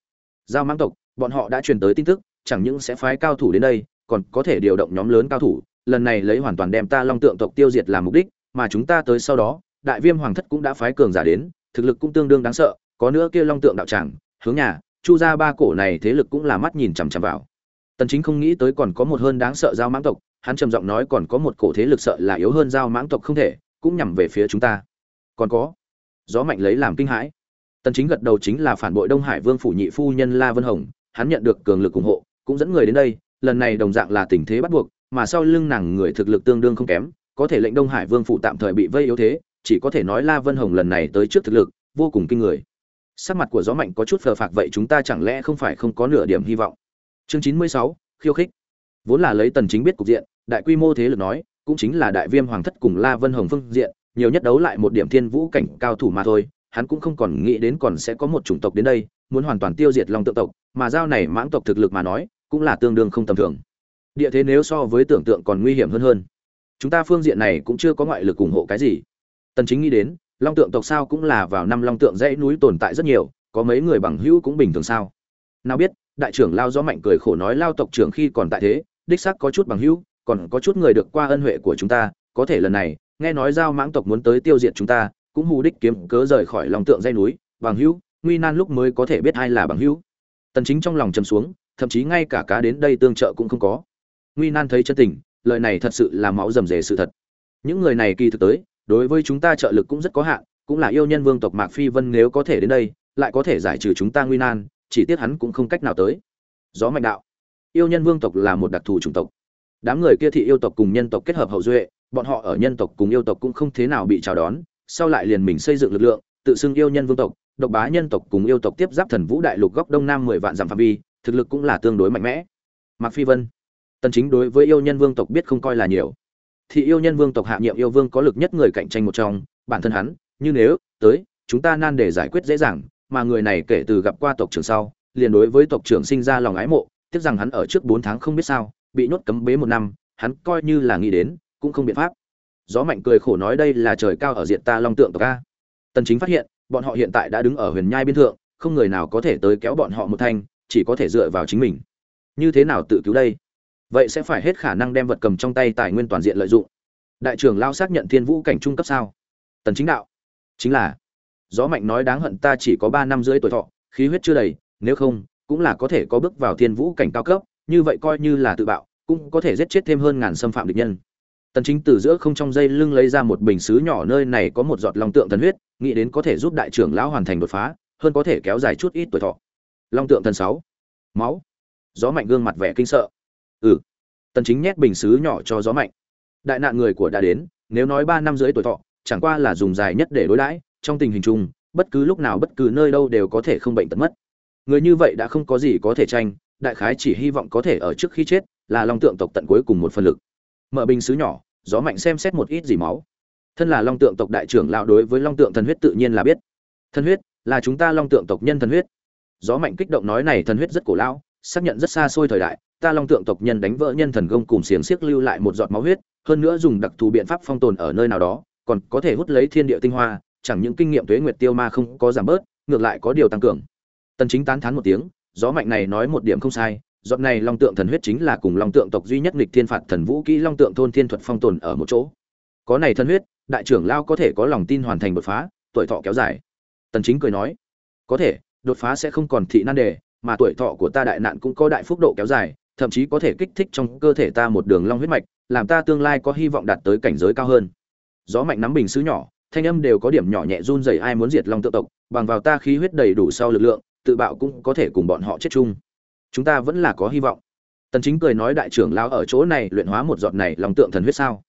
Giao mãng tộc, bọn họ đã truyền tới tin tức, chẳng những sẽ phái cao thủ đến đây, còn có thể điều động nhóm lớn cao thủ, lần này lấy hoàn toàn đem ta long tượng tộc tiêu diệt làm mục đích mà chúng ta tới sau đó, đại viêm hoàng thất cũng đã phái cường giả đến, thực lực cũng tương đương đáng sợ, có nữa kia long tượng đạo tràng, hướng nhà, chu gia ba cổ này thế lực cũng là mắt nhìn chằm chằm vào. Tần chính không nghĩ tới còn có một hơn đáng sợ giao mãng tộc, hắn trầm giọng nói còn có một cổ thế lực sợ là yếu hơn giao mãng tộc không thể, cũng nhằm về phía chúng ta. Còn có, gió mạnh lấy làm kinh hãi. Tần chính gật đầu chính là phản bội đông hải vương phủ nhị phu nhân la vân hồng, hắn nhận được cường lực ủng hộ, cũng dẫn người đến đây, lần này đồng dạng là tình thế bắt buộc, mà sau lưng nàng người thực lực tương đương không kém có thể lệnh đông hải vương phủ tạm thời bị vây yếu thế chỉ có thể nói la vân hồng lần này tới trước thực lực vô cùng kinh người. Sắc mặt của gió mạnh có chút phờ phạc vậy chúng ta chẳng lẽ không phải không có nửa điểm hy vọng? Chương 96, khiêu khích. Vốn là lấy tần chính biết cục diện đại quy mô thế lực nói cũng chính là đại viêm hoàng thất cùng la vân hồng phương diện nhiều nhất đấu lại một điểm thiên vũ cảnh cao thủ mà thôi hắn cũng không còn nghĩ đến còn sẽ có một chủng tộc đến đây muốn hoàn toàn tiêu diệt long tự tộc mà giao này mãng tộc thực lực mà nói cũng là tương đương không tầm thường. Địa thế nếu so với tưởng tượng còn nguy hiểm hơn hơn chúng ta phương diện này cũng chưa có ngoại lực ủng hộ cái gì. Tần chính nghĩ đến, long tượng tộc sao cũng là vào năm long tượng dãy núi tồn tại rất nhiều, có mấy người bằng hữu cũng bình thường sao? Nào biết, đại trưởng lao gió mạnh cười khổ nói lao tộc trưởng khi còn tại thế, đích xác có chút bằng hữu, còn có chút người được qua ân huệ của chúng ta, có thể lần này, nghe nói giao mãng tộc muốn tới tiêu diệt chúng ta, cũng hù đích kiếm cớ rời khỏi lòng tượng dây núi, bằng hữu, nguy nan lúc mới có thể biết ai là bằng hữu. Tần chính trong lòng trầm xuống, thậm chí ngay cả cá đến đây tương trợ cũng không có. Nguy nan thấy chân tình lời này thật sự là máu rầm rề sự thật. Những người này kỳ thực tới, đối với chúng ta trợ lực cũng rất có hạn, cũng là yêu nhân vương tộc mạc phi vân nếu có thể đến đây, lại có thể giải trừ chúng ta nguy nan, chỉ tiếc hắn cũng không cách nào tới. Gió mạnh đạo. Yêu nhân vương tộc là một đặc thù chủng tộc. Đám người kia thị yêu tộc cùng nhân tộc kết hợp hậu duệ, bọn họ ở nhân tộc cùng yêu tộc cũng không thế nào bị chào đón, sau lại liền mình xây dựng lực lượng, tự xưng yêu nhân vương tộc, độc bá nhân tộc cùng yêu tộc tiếp giáp thần vũ đại lục góc đông nam mười vạn dặm phạm vi, thực lực cũng là tương đối mạnh mẽ. Mạc phi vân tần chính đối với yêu nhân vương tộc biết không coi là nhiều. Thì yêu nhân vương tộc hạ nhiệm yêu vương có lực nhất người cạnh tranh một trong, bản thân hắn, như nếu, tới, chúng ta nan để giải quyết dễ dàng, mà người này kể từ gặp qua tộc trưởng sau, liền đối với tộc trưởng sinh ra lòng ái mộ, tiếc rằng hắn ở trước 4 tháng không biết sao, bị nhốt cấm bế một năm, hắn coi như là nghĩ đến, cũng không biện pháp. Gió mạnh cười khổ nói đây là trời cao ở diện ta long tượng tộc a. Tần chính phát hiện, bọn họ hiện tại đã đứng ở huyền nhai biên thượng, không người nào có thể tới kéo bọn họ một thanh, chỉ có thể dựa vào chính mình. Như thế nào tự cứu đây? Vậy sẽ phải hết khả năng đem vật cầm trong tay tài nguyên toàn diện lợi dụng. Đại trưởng lao xác nhận thiên vũ cảnh trung cấp sao? Tần chính đạo. Chính là. Gió mạnh nói đáng hận ta chỉ có 3 năm rưỡi tuổi thọ, khí huyết chưa đầy, nếu không, cũng là có thể có bước vào thiên vũ cảnh cao cấp, như vậy coi như là tự bạo, cũng có thể giết chết thêm hơn ngàn xâm phạm địch nhân. Tần chính từ giữa không trong dây lưng lấy ra một bình sứ nhỏ nơi này có một giọt long tượng thần huyết, nghĩ đến có thể giúp đại trưởng lão hoàn thành đột phá, hơn có thể kéo dài chút ít tuổi thọ. Long tượng thần sáu. Máu. Gió mạnh gương mặt vẻ kinh sợ ừ. Tần chính nhét bình sứ nhỏ cho gió mạnh. Đại nạn người của đã đến, nếu nói 3 năm dưới tuổi thọ, chẳng qua là dùng dài nhất để đối đãi, trong tình hình chung, bất cứ lúc nào bất cứ nơi đâu đều có thể không bệnh tật mất. Người như vậy đã không có gì có thể tranh, đại khái chỉ hy vọng có thể ở trước khi chết, là long tượng tộc tận cuối cùng một phần lực. Mở bình sứ nhỏ, gió mạnh xem xét một ít gì máu. Thân là long tượng tộc đại trưởng lão đối với long tượng thần huyết tự nhiên là biết. Thần huyết, là chúng ta long tượng tộc nhân thần huyết. Gió mạnh kích động nói này thần huyết rất cổ lão, xác nhận rất xa xôi thời đại ta long tượng tộc nhân đánh vỡ nhân thần công cùng xiềng xiếc lưu lại một giọt máu huyết, hơn nữa dùng đặc thù biện pháp phong tồn ở nơi nào đó, còn có thể hút lấy thiên địa tinh hoa, chẳng những kinh nghiệm tuế nguyệt tiêu ma không có giảm bớt, ngược lại có điều tăng cường. Tần chính tán thán một tiếng, gió mạnh này nói một điểm không sai, giọt này long tượng thần huyết chính là cùng long tượng tộc duy nhất nghịch thiên phạt thần vũ kỹ long tượng thôn thiên thuật phong tồn ở một chỗ. Có này thần huyết, đại trưởng lao có thể có lòng tin hoàn thành đột phá, tuổi thọ kéo dài. Tần chính cười nói, có thể, đột phá sẽ không còn thị nan đề, mà tuổi thọ của ta đại nạn cũng có đại phúc độ kéo dài thậm chí có thể kích thích trong cơ thể ta một đường long huyết mạch, làm ta tương lai có hy vọng đạt tới cảnh giới cao hơn. Gió mạnh nắm bình sứ nhỏ, thanh âm đều có điểm nhỏ nhẹ run rẩy ai muốn diệt long tự tộc, bằng vào ta khí huyết đầy đủ sau lực lượng, tự bạo cũng có thể cùng bọn họ chết chung. Chúng ta vẫn là có hy vọng. Tần chính cười nói đại trưởng lão ở chỗ này luyện hóa một giọt này lòng tượng thần huyết sao?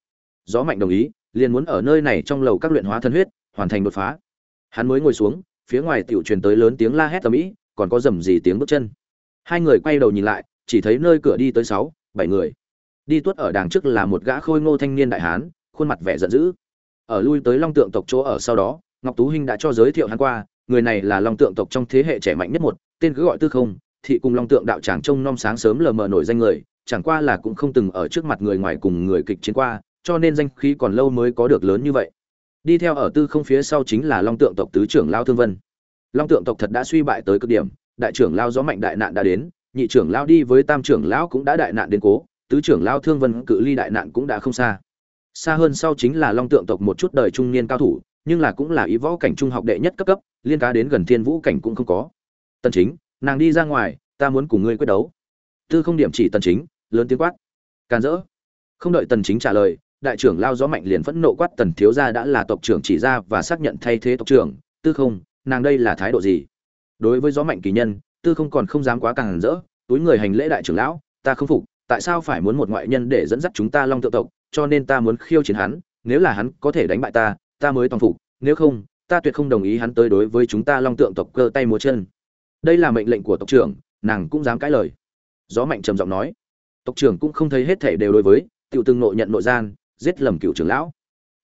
Gió mạnh đồng ý, liền muốn ở nơi này trong lầu các luyện hóa thần huyết, hoàn thành đột phá. Hắn mới ngồi xuống, phía ngoài tiểu truyền tới lớn tiếng la hét ầm ĩ còn có rầm gì tiếng bước chân. Hai người quay đầu nhìn lại chỉ thấy nơi cửa đi tới sáu, bảy người. Đi tuốt ở đằng trước là một gã khôi ngô thanh niên đại hán, khuôn mặt vẻ giận dữ. Ở lui tới long tượng tộc chỗ ở sau đó, ngọc tú hinh đã cho giới thiệu hắn qua, người này là long tượng tộc trong thế hệ trẻ mạnh nhất một, tên cứ gọi tư không, thị cùng long tượng đạo tràng trông nom sáng sớm lờ mờ nổi danh người, chẳng qua là cũng không từng ở trước mặt người ngoài cùng người kịch chiến qua, cho nên danh khí còn lâu mới có được lớn như vậy. Đi theo ở tư không phía sau chính là long tượng tộc tứ trưởng lao thương vân. Long tượng tộc thật đã suy bại tới cực điểm, đại trưởng lao gió mạnh đại nạn đã đến nhị trưởng lão đi với tam trưởng lão cũng đã đại nạn đến cố, tứ trưởng lão thương vân cự ly đại nạn cũng đã không xa. Xa hơn sau chính là long tượng tộc một chút đời trung niên cao thủ, nhưng là cũng là ý võ cảnh trung học đệ nhất cấp cấp, liên cá đến gần thiên vũ cảnh cũng không có. Tần chính, nàng đi ra ngoài, ta muốn cùng ngươi quyết đấu. Tư không điểm chỉ tần chính, lớn tiếng quát. Can dỡ không đợi tần chính trả lời, đại trưởng lao gió mạnh liền phẫn nộ quát tần thiếu gia đã là tộc trưởng chỉ ra và xác nhận thay thế tộc trưởng. Tư không, nàng đây là thái độ gì? Đối với gió mạnh kỳ nhân tư không còn không dám quá càng rỡ, túi người hành lễ đại trưởng lão, ta không phục, tại sao phải muốn một ngoại nhân để dẫn dắt chúng ta long tự tộc, cho nên ta muốn khiêu chiến hắn, nếu là hắn có thể đánh bại ta ta mới toàn phục, nếu không, ta tuyệt không đồng ý hắn tới đối với chúng ta long tượng tộc cơ tay múa chân. Đây là mệnh lệnh của tộc trưởng, nàng cũng dám cãi lời. Gió mạnh trầm giọng nói. Tộc trưởng cũng không thấy hết thể đều đối với, tiểu từng nội nhận nội gian, giết lầm cựu trưởng lão.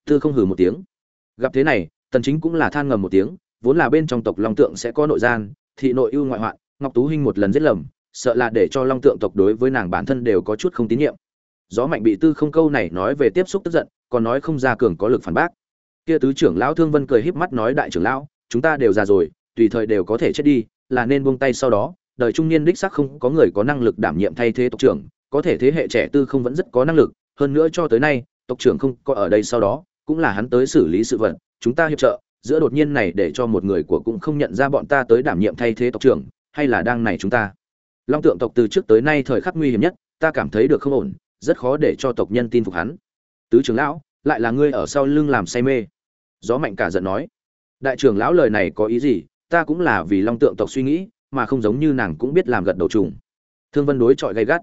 Tư không hừ một tiếng. Gặp thế này, tần chính cũng là than ngầm một tiếng, vốn là bên trong tộc long tượng sẽ có nội gian, thị nội ưu ngoại hoạn ngọc tú hinh một lần giết lầm, sợ là để cho long tượng tộc đối với nàng bản thân đều có chút không tín nhiệm. Gió mạnh bị tư không câu này nói về tiếp xúc tức giận, còn nói không ra cường có lực phản bác. Kia tứ trưởng lão thương vân cười híp mắt nói đại trưởng lão, chúng ta đều già rồi, tùy thời đều có thể chết đi, là nên buông tay sau đó, đời trung niên đích xác không có người có năng lực đảm nhiệm thay thế tộc trưởng, có thể thế hệ trẻ tư không vẫn rất có năng lực, hơn nữa cho tới nay, tộc trưởng không có ở đây sau đó, cũng là hắn tới xử lý sự vận chúng ta hiệp trợ, giữa đột nhiên này để cho một người của cũng không nhận ra bọn ta tới đảm nhiệm thay thế tộc trưởng hay là đang này chúng ta? Long tượng tộc từ trước tới nay thời khắc nguy hiểm nhất, ta cảm thấy được không ổn, rất khó để cho tộc nhân tin phục hắn. Tứ trưởng lão, lại là ngươi ở sau lưng làm say mê. Gió mạnh cả giận nói. Đại trưởng lão lời này có ý gì? Ta cũng là vì long tượng tộc suy nghĩ, mà không giống như nàng cũng biết làm gật đầu trùng. Thương vân đối chọi gay gắt.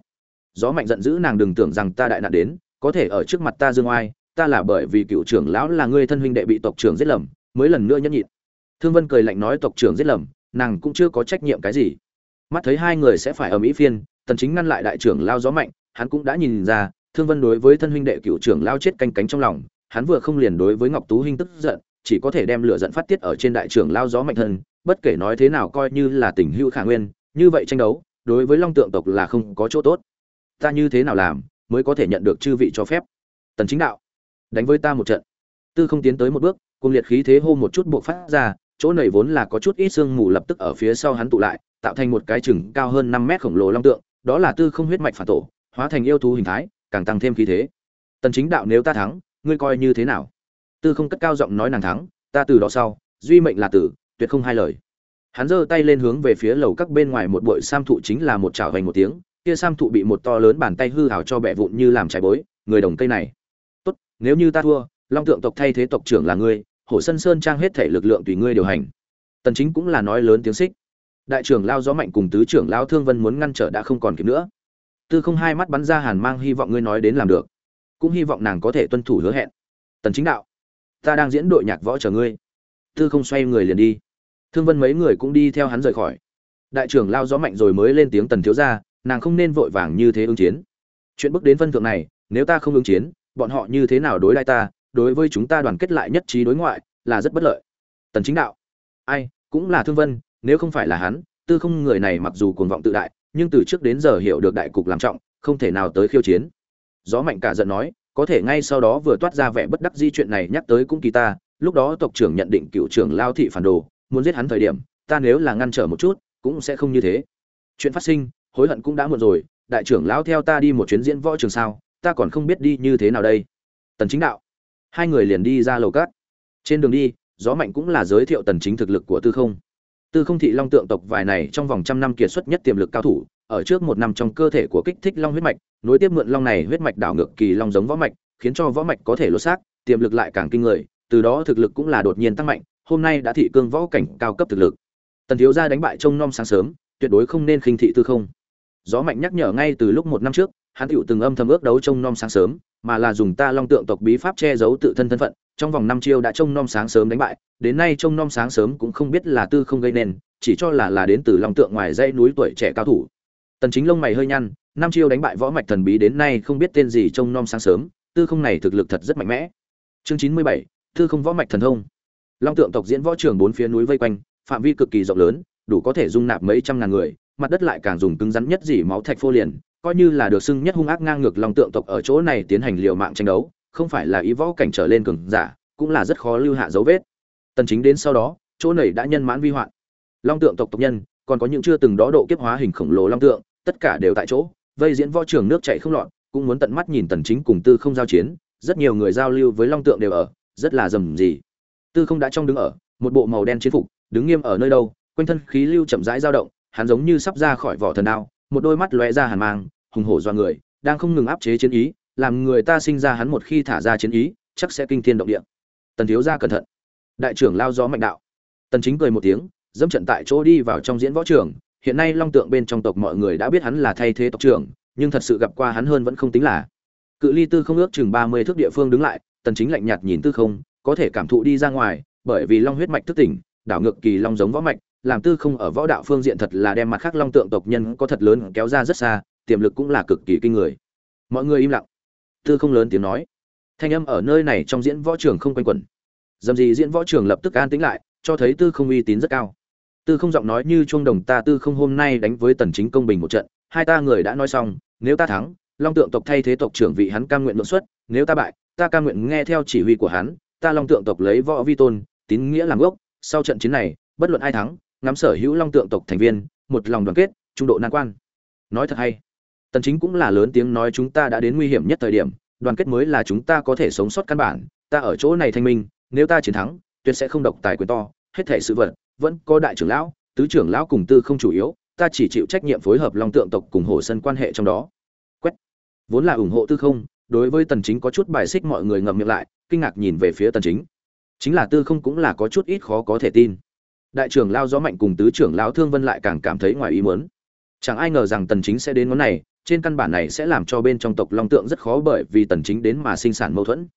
Gió mạnh giận dữ nàng đừng tưởng rằng ta đại nạn đến, có thể ở trước mặt ta dương oai, ta là bởi vì cựu trưởng lão là ngươi thân huynh đệ bị tộc trưởng giết lầm, mới lần nữa nhẫn nhịn. Thương vân cười lạnh nói tộc trưởng giết lầm nàng cũng chưa có trách nhiệm cái gì. Mắt thấy hai người sẽ phải ở mỹ phiên, tần chính ngăn lại đại trưởng lao gió mạnh, hắn cũng đã nhìn ra, thương vân đối với thân huynh đệ cựu trưởng lao chết canh cánh trong lòng, hắn vừa không liền đối với ngọc tú hinh tức giận, chỉ có thể đem lửa giận phát tiết ở trên đại trưởng lao gió mạnh thân, bất kể nói thế nào coi như là tình hữu khả nguyên, như vậy tranh đấu, đối với long tượng tộc là không có chỗ tốt. Ta như thế nào làm, mới có thể nhận được chư vị cho phép? Tần chính đạo, đánh với ta một trận. Tư không tiến tới một bước, cùng liệt khí thế hô một chút buộc phát ra chỗ này vốn là có chút ít sương mù lập tức ở phía sau hắn tụ lại, tạo thành một cái chừng cao hơn 5 mét khổng lồ long tượng, đó là tư không huyết mạch phản tổ, hóa thành yêu thú hình thái, càng tăng thêm khí thế. Tần chính đạo nếu ta thắng, ngươi coi như thế nào? Tư không cất cao giọng nói nàng thắng, ta từ đó sau, duy mệnh là tử, tuyệt không hai lời. Hắn giơ tay lên hướng về phía lầu các bên ngoài một bụi sam thụ chính là một chảo vành một tiếng, kia sam thụ bị một to lớn bàn tay hư hào cho bẻ vụn như làm trái bối, người đồng cây này. Tốt, nếu như ta thua, long tượng tộc thay thế tộc trưởng là ngươi hổ sân sơn trang hết thể lực lượng tùy ngươi điều hành. Tần chính cũng là nói lớn tiếng xích. Đại trưởng lao gió mạnh cùng tứ trưởng lao thương vân muốn ngăn trở đã không còn kịp nữa. Tư không hai mắt bắn ra hàn mang hy vọng ngươi nói đến làm được. Cũng hy vọng nàng có thể tuân thủ hứa hẹn. Tần chính đạo, ta đang diễn đội nhạc võ chờ ngươi. Tư không xoay người liền đi. Thương vân mấy người cũng đi theo hắn rời khỏi. Đại trưởng lao gió mạnh rồi mới lên tiếng tần thiếu gia, nàng không nên vội vàng như thế ứng chiến. Chuyện bước đến phân thượng này, nếu ta không ứng chiến, bọn họ như thế nào đối lại ta đối với chúng ta đoàn kết lại nhất trí đối ngoại là rất bất lợi. Tần chính đạo, ai, cũng là thương vân, nếu không phải là hắn, tư không người này mặc dù cuồng vọng tự đại, nhưng từ trước đến giờ hiểu được đại cục làm trọng, không thể nào tới khiêu chiến. Gió mạnh cả giận nói, có thể ngay sau đó vừa toát ra vẻ bất đắc di chuyện này nhắc tới cũng kỳ ta, lúc đó tộc trưởng nhận định cựu trưởng lao thị phản đồ, muốn giết hắn thời điểm, ta nếu là ngăn trở một chút, cũng sẽ không như thế. Chuyện phát sinh, hối hận cũng đã muộn rồi, đại trưởng lão theo ta đi một chuyến diễn võ trường sao, ta còn không biết đi như thế nào đây. Tần chính đạo hai người liền đi ra lầu cát. Trên đường đi, gió mạnh cũng là giới thiệu tần chính thực lực của tư không. Tư không thị long tượng tộc vài này trong vòng trăm năm kiệt xuất nhất tiềm lực cao thủ, ở trước một năm trong cơ thể của kích thích long huyết mạch, nối tiếp mượn long này huyết mạch đảo ngược kỳ long giống võ mạch, khiến cho võ mạch có thể lột xác, tiềm lực lại càng kinh người, từ đó thực lực cũng là đột nhiên tăng mạnh, hôm nay đã thị cương võ cảnh cao cấp thực lực. Tần thiếu gia đánh bại trông nom sáng sớm, tuyệt đối không nên khinh thị tư không. Gió mạnh nhắc nhở ngay từ lúc một năm trước hắn tựu từng âm thầm ước đấu trông nom sáng sớm mà là dùng ta long tượng tộc bí pháp che giấu tự thân thân phận trong vòng năm chiêu đã trông nom sáng sớm đánh bại đến nay trông nom sáng sớm cũng không biết là tư không gây nên chỉ cho là là đến từ long tượng ngoài dãy núi tuổi trẻ cao thủ. Tần chính lông mày hơi nhăn năm chiêu đánh bại võ mạch thần bí đến nay không biết tên gì trông nom sáng sớm tư không này thực lực thật rất mạnh mẽ. Chương 97, tư không võ mạch thần thông. Long tượng tộc diễn võ trường bốn phía núi vây quanh phạm vi cực kỳ rộng lớn đủ có thể dung nạp mấy trăm ngàn người mặt đất lại càng dùng cứng rắn nhất dỉ máu thạch phô liền coi như là được xưng nhất hung ác ngang ngược long tượng tộc ở chỗ này tiến hành liều mạng tranh đấu, không phải là ý võ cảnh trở lên cường giả, cũng là rất khó lưu hạ dấu vết. Tần chính đến sau đó, chỗ này đã nhân mãn vi hoạn. Long tượng tộc tộc nhân, còn có những chưa từng đó độ kiếp hóa hình khổng lồ long tượng, tất cả đều tại chỗ, vây diễn võ trường nước chảy không loạn cũng muốn tận mắt nhìn tần chính cùng tư không giao chiến, rất nhiều người giao lưu với long tượng đều ở, rất là dầm gì tư không đã trong đứng ở, một bộ màu đen chiến phục, đứng nghiêm ở nơi đâu, quanh thân khí lưu chậm rãi dao động, hắn giống như sắp ra khỏi vỏ thần đao một đôi mắt lóe ra hàn mang, hùng hổ do người, đang không ngừng áp chế chiến ý, làm người ta sinh ra hắn một khi thả ra chiến ý, chắc sẽ kinh thiên động địa. Tần thiếu gia cẩn thận. Đại trưởng lao gió mạnh đạo. Tần chính cười một tiếng, dẫm trận tại chỗ đi vào trong diễn võ trường. Hiện nay long tượng bên trong tộc mọi người đã biết hắn là thay thế tộc trưởng, nhưng thật sự gặp qua hắn hơn vẫn không tính là. Cự ly tư không ước chừng 30 thước địa phương đứng lại, tần chính lạnh nhạt nhìn tư không, có thể cảm thụ đi ra ngoài, bởi vì long huyết mạch thức tỉnh, đảo ngược kỳ long giống võ mạch làm tư không ở võ đạo phương diện thật là đem mặt khác long tượng tộc nhân có thật lớn kéo ra rất xa, tiềm lực cũng là cực kỳ kinh người. Mọi người im lặng. Tư không lớn tiếng nói. Thanh âm ở nơi này trong diễn võ trường không quanh quẩn. Dầm gì diễn võ trường lập tức an tĩnh lại, cho thấy tư không uy tín rất cao. Tư không giọng nói như chuông đồng ta tư không hôm nay đánh với tần chính công bình một trận, hai ta người đã nói xong, nếu ta thắng, long tượng tộc thay thế tộc trưởng vị hắn cam nguyện nội xuất, nếu ta bại, ta cam nguyện nghe theo chỉ huy của hắn, ta long tượng tộc lấy võ vi tôn, tín nghĩa làm gốc, sau trận chiến này, bất luận ai thắng ngắm sở hữu long tượng tộc thành viên, một lòng đoàn kết, trung độ nan quan. Nói thật hay, tần chính cũng là lớn tiếng nói chúng ta đã đến nguy hiểm nhất thời điểm, đoàn kết mới là chúng ta có thể sống sót căn bản, ta ở chỗ này thanh minh, nếu ta chiến thắng, tuyệt sẽ không độc tài quyền to, hết thể sự vật, vẫn có đại trưởng lão, tứ trưởng lão cùng tư không chủ yếu, ta chỉ chịu trách nhiệm phối hợp long tượng tộc cùng hồ sân quan hệ trong đó. Quét. Vốn là ủng hộ tư không, đối với tần chính có chút bài xích mọi người ngậm miệng lại, kinh ngạc nhìn về phía tần chính. Chính là tư không cũng là có chút ít khó có thể tin đại trưởng lao gió mạnh cùng tứ trưởng lão thương vân lại càng cảm thấy ngoài ý muốn. Chẳng ai ngờ rằng tần chính sẽ đến món này, trên căn bản này sẽ làm cho bên trong tộc long tượng rất khó bởi vì tần chính đến mà sinh sản mâu thuẫn.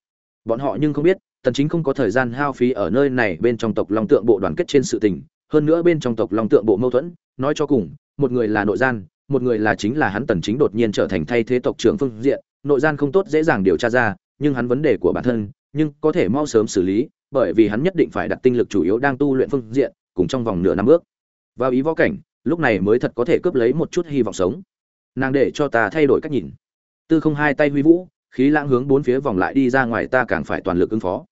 Bọn họ nhưng không biết, tần chính không có thời gian hao phí ở nơi này bên trong tộc long tượng bộ đoàn kết trên sự tình, hơn nữa bên trong tộc long tượng bộ mâu thuẫn, nói cho cùng, một người là nội gian, một người là chính là hắn tần chính đột nhiên trở thành thay thế tộc trưởng phương diện, nội gian không tốt dễ dàng điều tra ra, nhưng hắn vấn đề của bản thân, nhưng có thể mau sớm xử lý, bởi vì hắn nhất định phải đặt tinh lực chủ yếu đang tu luyện phương diện cùng trong vòng nửa năm bước. Vào ý võ cảnh, lúc này mới thật có thể cướp lấy một chút hy vọng sống. Nàng để cho ta thay đổi cách nhìn. Tư không hai tay huy vũ, khí lãng hướng bốn phía vòng lại đi ra ngoài ta càng phải toàn lực ứng phó.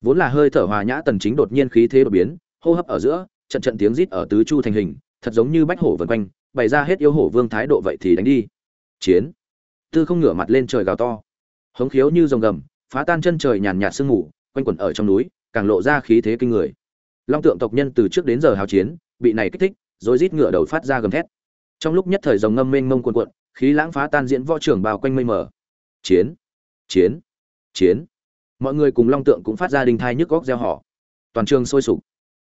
Vốn là hơi thở hòa nhã tần chính đột nhiên khí thế đột biến, hô hấp ở giữa, trận trận tiếng rít ở tứ chu thành hình, thật giống như bách hổ vần quanh, bày ra hết yêu hổ vương thái độ vậy thì đánh đi. Chiến. Tư không ngửa mặt lên trời gào to. Hống khiếu như rồng gầm, phá tan chân trời nhàn nhạt sương mù, quanh quẩn ở trong núi, càng lộ ra khí thế kinh người long tượng tộc nhân từ trước đến giờ hào chiến, bị này kích thích, rồi rít ngựa đầu phát ra gầm thét. Trong lúc nhất thời dòng ngâm mênh mông cuồn cuộn, khí lãng phá tan diễn võ trưởng bao quanh mây mờ. Chiến chiến chiến. Mọi người cùng long tượng cũng phát ra đình thai nhức góc gieo họ toàn trường sôi sục.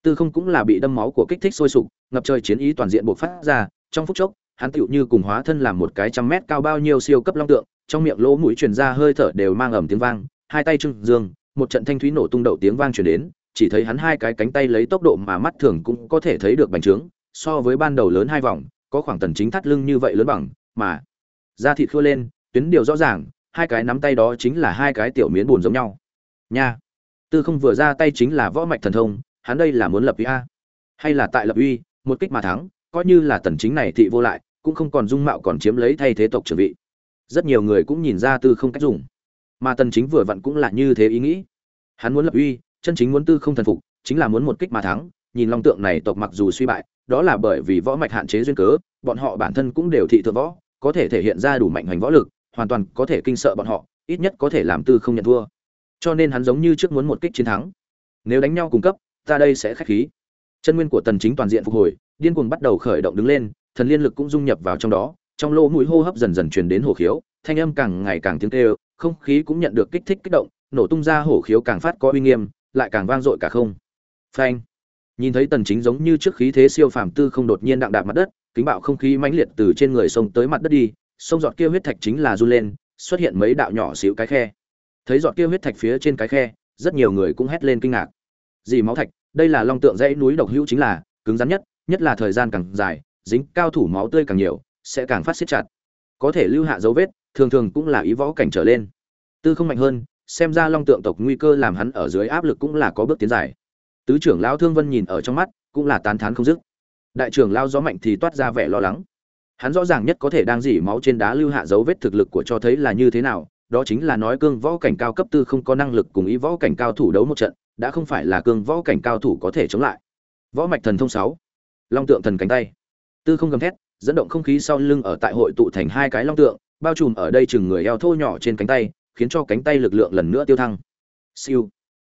Tư không cũng là bị đâm máu của kích thích sôi sục, ngập trời chiến ý toàn diện buộc phát ra, trong phút chốc, hắn tựu như cùng hóa thân làm một cái trăm mét cao bao nhiêu siêu cấp long tượng, trong miệng lỗ mũi truyền ra hơi thở đều mang ẩm tiếng vang, hai tay trưng dương, một trận thanh thúy nổ tung đậu tiếng vang truyền đến chỉ thấy hắn hai cái cánh tay lấy tốc độ mà mắt thường cũng có thể thấy được bành trướng, so với ban đầu lớn hai vòng, có khoảng tần chính thắt lưng như vậy lớn bằng, mà da thịt khua lên, tuyến điều rõ ràng, hai cái nắm tay đó chính là hai cái tiểu miến buồn giống nhau. Nha! Tư không vừa ra tay chính là võ mạch thần thông, hắn đây là muốn lập uy a. Hay là tại lập uy, một kích mà thắng, coi như là tần chính này thị vô lại, cũng không còn dung mạo còn chiếm lấy thay thế tộc trưởng vị. Rất nhiều người cũng nhìn ra tư không cách dùng, mà tần chính vừa vặn cũng là như thế ý nghĩ. Hắn muốn lập uy chân chính muốn tư không thần phục, chính là muốn một kích mà thắng. Nhìn long tượng này tộc mặc dù suy bại, đó là bởi vì võ mạch hạn chế duyên cớ, bọn họ bản thân cũng đều thị thượng võ, có thể thể hiện ra đủ mạnh hoành võ lực, hoàn toàn có thể kinh sợ bọn họ, ít nhất có thể làm tư không nhận thua. Cho nên hắn giống như trước muốn một kích chiến thắng. Nếu đánh nhau cùng cấp, ta đây sẽ khách khí. Chân nguyên của tần chính toàn diện phục hồi, điên cuồng bắt đầu khởi động đứng lên, thần liên lực cũng dung nhập vào trong đó, trong lỗ mũi hô hấp dần dần truyền đến hổ khiếu, thanh âm càng ngày càng tiếng kêu, không khí cũng nhận được kích thích kích động, nổ tung ra hổ khiếu càng phát có uy nghiêm lại càng vang dội cả không. Phanh. Nhìn thấy tần chính giống như trước khí thế siêu phàm tư không đột nhiên đặng đạp mặt đất, kính bạo không khí mãnh liệt từ trên người sông tới mặt đất đi, sông giọt kia huyết thạch chính là du lên, xuất hiện mấy đạo nhỏ xíu cái khe. Thấy giọt kia huyết thạch phía trên cái khe, rất nhiều người cũng hét lên kinh ngạc. Gì máu thạch, đây là long tượng dãy núi độc hữu chính là, cứng rắn nhất nhất là thời gian càng dài, dính cao thủ máu tươi càng nhiều, sẽ càng phát siết chặt. Có thể lưu hạ dấu vết, thường thường cũng là ý võ cảnh trở lên. Tư không mạnh hơn xem ra long tượng tộc nguy cơ làm hắn ở dưới áp lực cũng là có bước tiến dài. Tứ trưởng lão thương vân nhìn ở trong mắt, cũng là tán thán không dứt. Đại trưởng lao gió mạnh thì toát ra vẻ lo lắng. Hắn rõ ràng nhất có thể đang dỉ máu trên đá lưu hạ dấu vết thực lực của cho thấy là như thế nào, đó chính là nói cương võ cảnh cao cấp tư không có năng lực cùng ý võ cảnh cao thủ đấu một trận, đã không phải là cương võ cảnh cao thủ có thể chống lại. Võ mạch thần thông sáu, long tượng thần cánh tay. Tư không gầm thét, dẫn động không khí sau lưng ở tại hội tụ thành hai cái long tượng, bao trùm ở đây chừng người eo thô nhỏ trên cánh tay khiến cho cánh tay lực lượng lần nữa tiêu thăng. Siêu.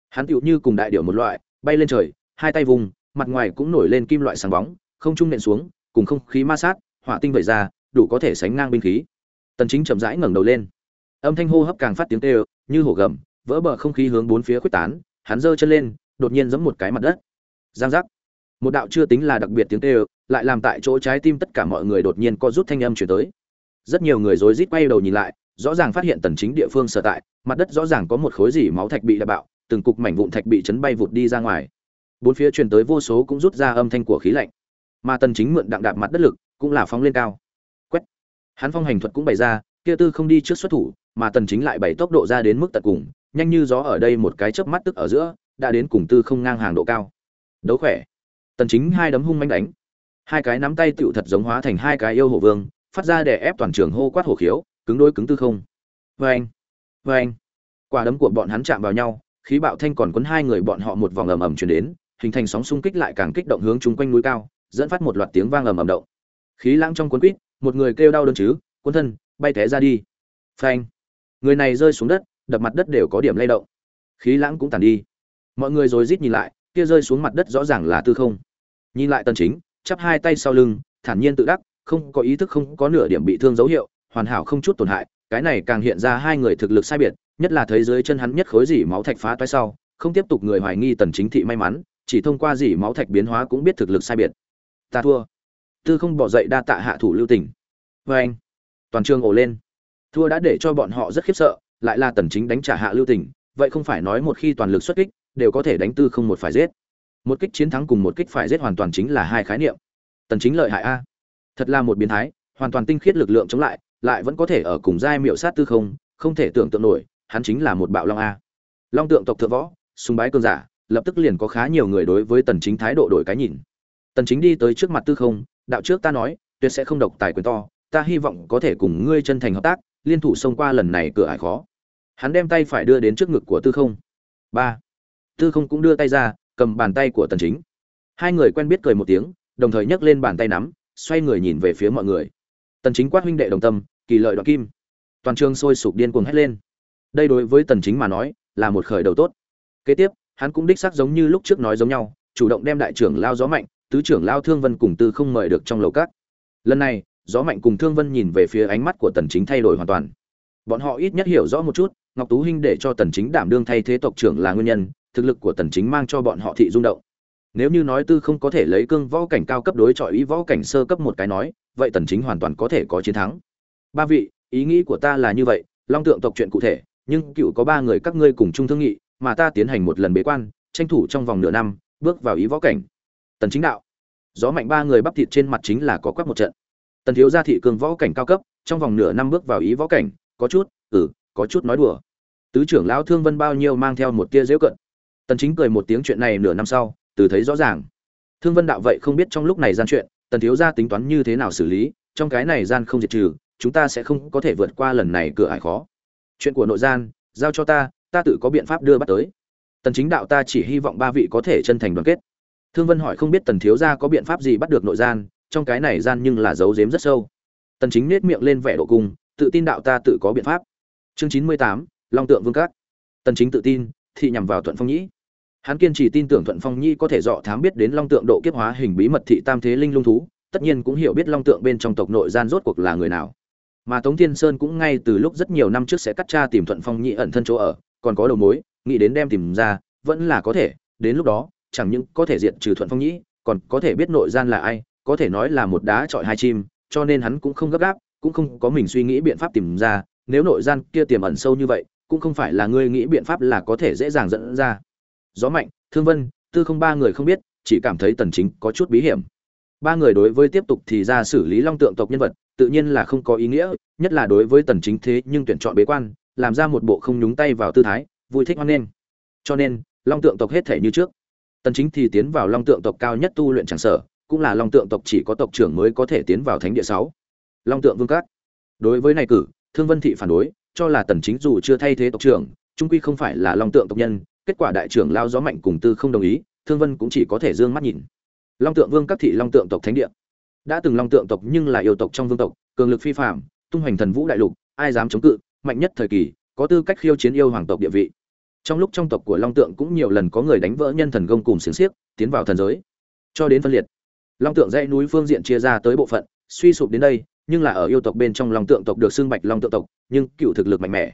Hắn tựu như cùng đại điểu một loại, bay lên trời, hai tay vùng, mặt ngoài cũng nổi lên kim loại sáng bóng, không trung nện xuống, cùng không khí ma sát, hỏa tinh vẩy ra, đủ có thể sánh ngang binh khí. Tần chính chậm rãi ngẩng đầu lên. Âm thanh hô hấp càng phát tiếng tê như hổ gầm, vỡ bờ không khí hướng bốn phía khuếch tán, hắn giơ chân lên, đột nhiên giẫm một cái mặt đất. Giang giác. Một đạo chưa tính là đặc biệt tiếng tê lại làm tại chỗ trái tim tất cả mọi người đột nhiên co rút thanh âm chuyển tới. Rất nhiều người rối rít quay đầu nhìn lại rõ ràng phát hiện tần chính địa phương sở tại, mặt đất rõ ràng có một khối gì máu thạch bị đập bạo, từng cục mảnh vụn thạch bị chấn bay vụt đi ra ngoài. Bốn phía truyền tới vô số cũng rút ra âm thanh của khí lạnh. Mà tần chính mượn đặng đạp mặt đất lực, cũng là phóng lên cao. Quét. Hắn phong hành thuật cũng bày ra, kia tư không đi trước xuất thủ, mà tần chính lại bày tốc độ ra đến mức tận cùng, nhanh như gió ở đây một cái chớp mắt tức ở giữa, đã đến cùng tư không ngang hàng độ cao. Đấu khỏe. Tần chính hai đấm hung manh đánh. Hai cái nắm tay tựu thật giống hóa thành hai cái yêu hổ vương, phát ra để ép toàn trường hô quát hổ khiếu cứng đối cứng tư không. Vâng vâng quả đấm của bọn hắn chạm vào nhau, khí bạo thanh còn quấn hai người bọn họ một vòng ầm ầm truyền đến, hình thành sóng xung kích lại càng kích động hướng chung quanh núi cao, dẫn phát một loạt tiếng vang ầm ầm động. Khí lãng trong cuốn quýt, một người kêu đau đớn chứ quân thân, bay té ra đi. Phanh người này rơi xuống đất, đập mặt đất đều có điểm lay động. Khí lãng cũng tàn đi. Mọi người rồi rít nhìn lại, kia rơi xuống mặt đất rõ ràng là tư không. Nhìn lại tần chính, chắp hai tay sau lưng, thản nhiên tự đắc, không có ý thức không có nửa điểm bị thương dấu hiệu hoàn hảo không chút tổn hại, cái này càng hiện ra hai người thực lực sai biệt, nhất là thấy dưới chân hắn nhất khối dỉ máu thạch phá toái sau, không tiếp tục người hoài nghi tần chính thị may mắn, chỉ thông qua dỉ máu thạch biến hóa cũng biết thực lực sai biệt. Ta thua. Tư không bỏ dậy đa tạ hạ thủ lưu tình. Với anh. Toàn trường ồ lên. Thua đã để cho bọn họ rất khiếp sợ, lại là tần chính đánh trả hạ lưu tình, vậy không phải nói một khi toàn lực xuất kích, đều có thể đánh tư không một phải giết. Một kích chiến thắng cùng một kích phải giết hoàn toàn chính là hai khái niệm. Tần chính lợi hại a. Thật là một biến thái, hoàn toàn tinh khiết lực lượng chống lại lại vẫn có thể ở cùng giai miệu sát tư không không thể tưởng tượng nổi, hắn chính là một bạo long a. Long tượng tộc thượng võ, sùng bái cơn giả, lập tức liền có khá nhiều người đối với tần chính thái độ đổi cái nhìn. Tần chính đi tới trước mặt tư không, đạo trước ta nói, tuyệt sẽ không độc tài quyền to, ta hy vọng có thể cùng ngươi chân thành hợp tác, liên thủ xông qua lần này cửa ải khó. Hắn đem tay phải đưa đến trước ngực của tư không. Ba. Tư không cũng đưa tay ra, cầm bàn tay của tần chính. Hai người quen biết cười một tiếng, đồng thời nhấc lên bàn tay nắm, xoay người nhìn về phía mọi người tần chính quát huynh đệ đồng tâm, kỳ lợi đoạn kim. Toàn trường sôi sục điên cuồng hét lên. Đây đối với tần chính mà nói, là một khởi đầu tốt. Kế tiếp, hắn cũng đích xác giống như lúc trước nói giống nhau, chủ động đem đại trưởng lao gió mạnh, tứ trưởng lao thương vân cùng tư không mời được trong lầu cát lần này, gió mạnh cùng thương vân nhìn về phía ánh mắt của tần chính thay đổi hoàn toàn. Bọn họ ít nhất hiểu rõ một chút, ngọc tú hinh để cho tần chính đảm đương thay thế tộc trưởng là nguyên nhân, thực lực của tần chính mang cho bọn họ thị rung động. Nếu như nói tư không có thể lấy cương võ cảnh cao cấp đối chọi ý võ cảnh sơ cấp một cái nói vậy tần chính hoàn toàn có thể có chiến thắng. Ba vị, ý nghĩ của ta là như vậy, long tượng tộc chuyện cụ thể, nhưng cựu có ba người các ngươi cùng chung thương nghị, mà ta tiến hành một lần bế quan, tranh thủ trong vòng nửa năm, bước vào ý võ cảnh. Tần chính đạo. Gió mạnh ba người bắp thịt trên mặt chính là có quắc một trận. Tần thiếu gia thị cường võ cảnh cao cấp, trong vòng nửa năm bước vào ý võ cảnh, có chút ừ có chút nói đùa. Tứ trưởng lão thương vân bao nhiêu mang theo một tia dễu cận. Tần chính cười một tiếng chuyện này nửa năm sau, từ thấy rõ ràng. Thương vân đạo vậy không biết trong lúc này gian chuyện tần thiếu gia tính toán như thế nào xử lý trong cái này gian không diệt trừ chúng ta sẽ không có thể vượt qua lần này cửa ải khó. Chuyện của nội gian giao cho ta ta tự có biện pháp đưa bắt tới. Tần chính đạo ta chỉ hy vọng ba vị có thể chân thành đoàn kết. Thương vân hỏi không biết tần thiếu gia có biện pháp gì bắt được nội gian trong cái này gian nhưng là giấu giếm rất sâu. Tần chính nét miệng lên vẻ độ cung tự tin đạo ta tự có biện pháp. Chương 98, long tượng vương cát. tần chính tự tin thị nhằm vào thuận phong nhĩ hắn kiên trì tin tưởng thuận phong nhĩ có thể dọ thám biết đến long tượng độ kiếp hóa hình bí mật thị tam thế linh lung thú, tất nhiên cũng hiểu biết long tượng bên trong tộc nội gian rốt cuộc là người nào. Mà tống thiên sơn cũng ngay từ lúc rất nhiều năm trước sẽ cắt tra tìm thuận phong nhĩ ẩn thân chỗ ở, còn có đầu mối, nghĩ đến đem tìm ra, vẫn là có thể, đến lúc đó, chẳng những có thể diện trừ thuận phong nhĩ còn có thể biết nội gian là ai, có thể nói là một đá trọi hai chim, cho nên hắn cũng không gấp gáp, cũng không có mình suy nghĩ biện pháp tìm ra, nếu nội gian kia tiềm ẩn sâu như vậy, cũng không phải là ngươi nghĩ biện pháp là có thể dễ dàng dẫn ra gió mạnh thương vân tư không ba người không biết chỉ cảm thấy tần chính có chút bí hiểm. Ba người đối với tiếp tục thì ra xử lý long tượng tộc nhân vật tự nhiên là không có ý nghĩa nhất là đối với tần chính thế nhưng tuyển chọn bế quan làm ra một bộ không nhúng tay vào tư thái vui thích hoan nghênh. Cho nên long tượng tộc hết thể như trước. Tần chính thì tiến vào long tượng tộc cao nhất tu luyện chẳng sở cũng là long tượng tộc chỉ có tộc trưởng mới có thể tiến vào thánh địa sáu. Long tượng vương cát, đối với này cử thương vân thị phản đối cho là tần chính dù chưa thay thế tộc trưởng trung quy không phải là long tượng tộc nhân kết quả đại trưởng lao gió mạnh cùng tư không đồng ý, thương vân cũng chỉ có thể dương mắt nhìn. Long tượng vương các thị long tượng tộc thánh địa. Đã từng long tượng tộc nhưng là yêu tộc trong vương tộc, cường lực phi phạm tung hoành thần vũ đại lục, ai dám chống cự, mạnh nhất thời kỳ, có tư cách khiêu chiến yêu hoàng tộc địa vị. Trong lúc trong tộc của long tượng cũng nhiều lần có người đánh vỡ nhân thần công cùng xiềng xiếc, tiến vào thần giới. Cho đến phân liệt, long tượng dãy núi phương diện chia ra tới bộ phận, suy sụp đến đây, nhưng là ở yêu tộc bên trong long tượng tộc được xưng bạch long tượng tộc, nhưng cựu thực lực mạnh mẽ.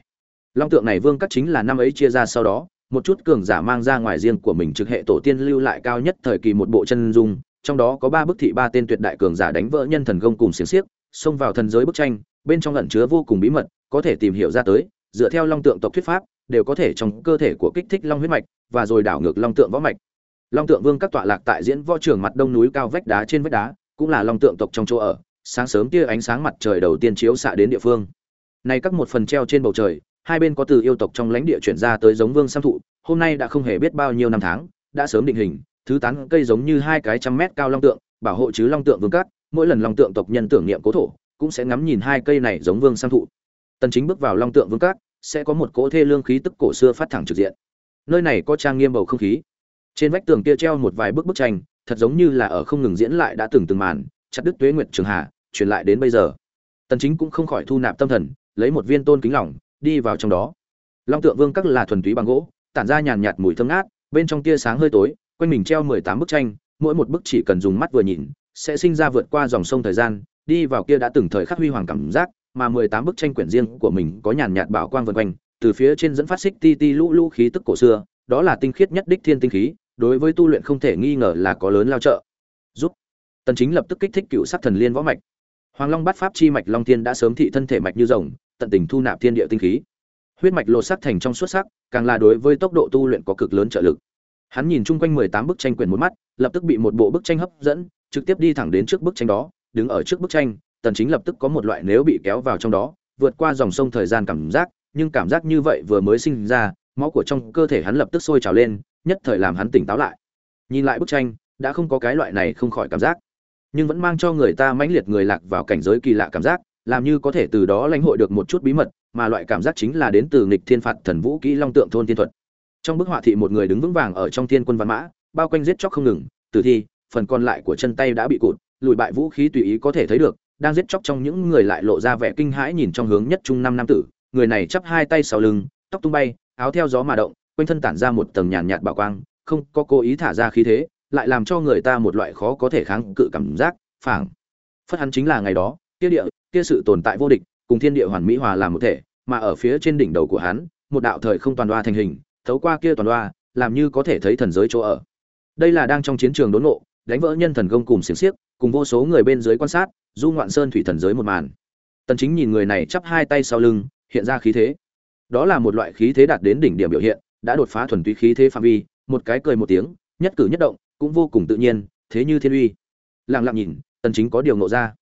Long tượng này vương các chính là năm ấy chia ra sau đó một chút cường giả mang ra ngoài riêng của mình trực hệ tổ tiên lưu lại cao nhất thời kỳ một bộ chân dung, trong đó có ba bức thị ba tên tuyệt đại cường giả đánh vỡ nhân thần công cùng xiềng xiếc, xông vào thần giới bức tranh, bên trong lẩn chứa vô cùng bí mật, có thể tìm hiểu ra tới, dựa theo long tượng tộc thuyết pháp, đều có thể trong cơ thể của kích thích long huyết mạch và rồi đảo ngược long tượng võ mạch. Long tượng vương các tọa lạc tại diễn võ trường mặt đông núi cao vách đá trên vách đá, cũng là long tượng tộc trong chỗ ở, sáng sớm tia ánh sáng mặt trời đầu tiên chiếu xạ đến địa phương. Này các một phần treo trên bầu trời hai bên có từ yêu tộc trong lãnh địa chuyển ra tới giống vương sam thụ, hôm nay đã không hề biết bao nhiêu năm tháng, đã sớm định hình, thứ tán cây giống như hai cái trăm mét cao long tượng, bảo hộ chứ long tượng vương cát mỗi lần long tượng tộc nhân tưởng niệm cố thổ, cũng sẽ ngắm nhìn hai cây này giống vương sam thụ. Tần chính bước vào long tượng vương cát sẽ có một cỗ thê lương khí tức cổ xưa phát thẳng trực diện. Nơi này có trang nghiêm bầu không khí. Trên vách tường kia treo một vài bức bức tranh, thật giống như là ở không ngừng diễn lại đã từng từng màn, chặt đứt tuế nguyệt trường hà, truyền lại đến bây giờ. Tần chính cũng không khỏi thu nạp tâm thần, lấy một viên tôn kính lỏng đi vào trong đó. Long tượng vương các là thuần túy bằng gỗ, tản ra nhàn nhạt mùi thơm ngát, bên trong tia sáng hơi tối, quanh mình treo 18 bức tranh, mỗi một bức chỉ cần dùng mắt vừa nhìn, sẽ sinh ra vượt qua dòng sông thời gian, đi vào kia đã từng thời khắc huy hoàng cảm giác, mà 18 bức tranh quyển riêng của mình có nhàn nhạt bảo quang vần quanh, từ phía trên dẫn phát xích ti ti lũ lũ khí tức cổ xưa, đó là tinh khiết nhất đích thiên tinh khí, đối với tu luyện không thể nghi ngờ là có lớn lao trợ. Giúp. Tần chính lập tức kích thích cựu sắc thần liên võ mạch. Hoàng long bát pháp chi mạch long tiên đã sớm thị thân thể mạch như rồng tận tình thu nạp thiên địa tinh khí. Huyết mạch lột sắc thành trong xuất sắc, càng là đối với tốc độ tu luyện có cực lớn trợ lực. Hắn nhìn chung quanh 18 bức tranh quyền một mắt, lập tức bị một bộ bức tranh hấp dẫn, trực tiếp đi thẳng đến trước bức tranh đó, đứng ở trước bức tranh, tần chính lập tức có một loại nếu bị kéo vào trong đó, vượt qua dòng sông thời gian cảm giác, nhưng cảm giác như vậy vừa mới sinh ra, máu của trong cơ thể hắn lập tức sôi trào lên, nhất thời làm hắn tỉnh táo lại. Nhìn lại bức tranh, đã không có cái loại này không khỏi cảm giác, nhưng vẫn mang cho người ta mãnh liệt người lạc vào cảnh giới kỳ lạ cảm giác làm như có thể từ đó lãnh hội được một chút bí mật, mà loại cảm giác chính là đến từ nghịch thiên phạt thần vũ kỹ long tượng thôn tiên thuật. Trong bức họa thị một người đứng vững vàng ở trong thiên quân văn mã, bao quanh giết chóc không ngừng tử thi, phần còn lại của chân tay đã bị cụt, lùi bại vũ khí tùy ý có thể thấy được, đang giết chóc trong những người lại lộ ra vẻ kinh hãi nhìn trong hướng nhất trung năm nam tử, người này chắp hai tay sau lưng, tóc tung bay, áo theo gió mà động, quanh thân tản ra một tầng nhàn nhạt bảo quang, không có cố ý thả ra khí thế, lại làm cho người ta một loại khó có thể kháng cự cảm giác, phảng phất hắn chính là ngày đó kia địa, kia sự tồn tại vô địch, cùng thiên địa hoàn mỹ hòa làm một thể, mà ở phía trên đỉnh đầu của hắn, một đạo thời không toàn đoa thành hình, thấu qua kia toàn đoa, làm như có thể thấy thần giới chỗ ở. Đây là đang trong chiến trường đốn ngộ, đánh vỡ nhân thần công cùng xiềng xiếc, cùng vô số người bên dưới quan sát, du ngoạn sơn thủy thần giới một màn. Tần chính nhìn người này chắp hai tay sau lưng, hiện ra khí thế. Đó là một loại khí thế đạt đến đỉnh điểm biểu hiện, đã đột phá thuần túy khí thế phạm vi, một cái cười một tiếng, nhất cử nhất động, cũng vô cùng tự nhiên, thế như thiên uy. Lặng lặng nhìn, tần chính có điều ngộ ra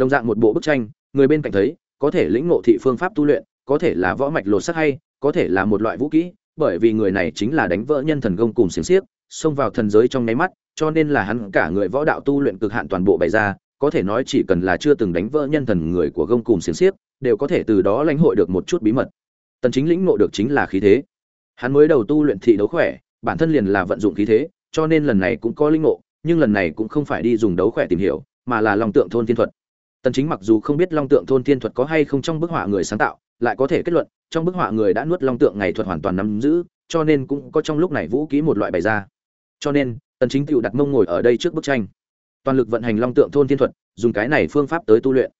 đồng dạng một bộ bức tranh, người bên cạnh thấy, có thể lĩnh ngộ thị phương pháp tu luyện, có thể là võ mạch lột sắc hay, có thể là một loại vũ kỹ, bởi vì người này chính là đánh vỡ nhân thần công cùng xiềng xiếc, xông vào thần giới trong nháy mắt, cho nên là hắn cả người võ đạo tu luyện cực hạn toàn bộ bày ra, có thể nói chỉ cần là chưa từng đánh vỡ nhân thần người của gông cùng xiềng xiếc, đều có thể từ đó lãnh hội được một chút bí mật. Tần chính lĩnh ngộ được chính là khí thế. Hắn mới đầu tu luyện thị đấu khỏe, bản thân liền là vận dụng khí thế, cho nên lần này cũng có linh ngộ, nhưng lần này cũng không phải đi dùng đấu khỏe tìm hiểu, mà là lòng tượng thôn thiên thuật tần chính mặc dù không biết long tượng thôn thiên thuật có hay không trong bức họa người sáng tạo lại có thể kết luận trong bức họa người đã nuốt long tượng ngày thuật hoàn toàn nắm giữ cho nên cũng có trong lúc này vũ khí một loại bày ra. Cho nên tần chính tựu đặt mông ngồi ở đây trước bức tranh. Toàn lực vận hành long tượng thôn thiên thuật dùng cái này phương pháp tới tu luyện.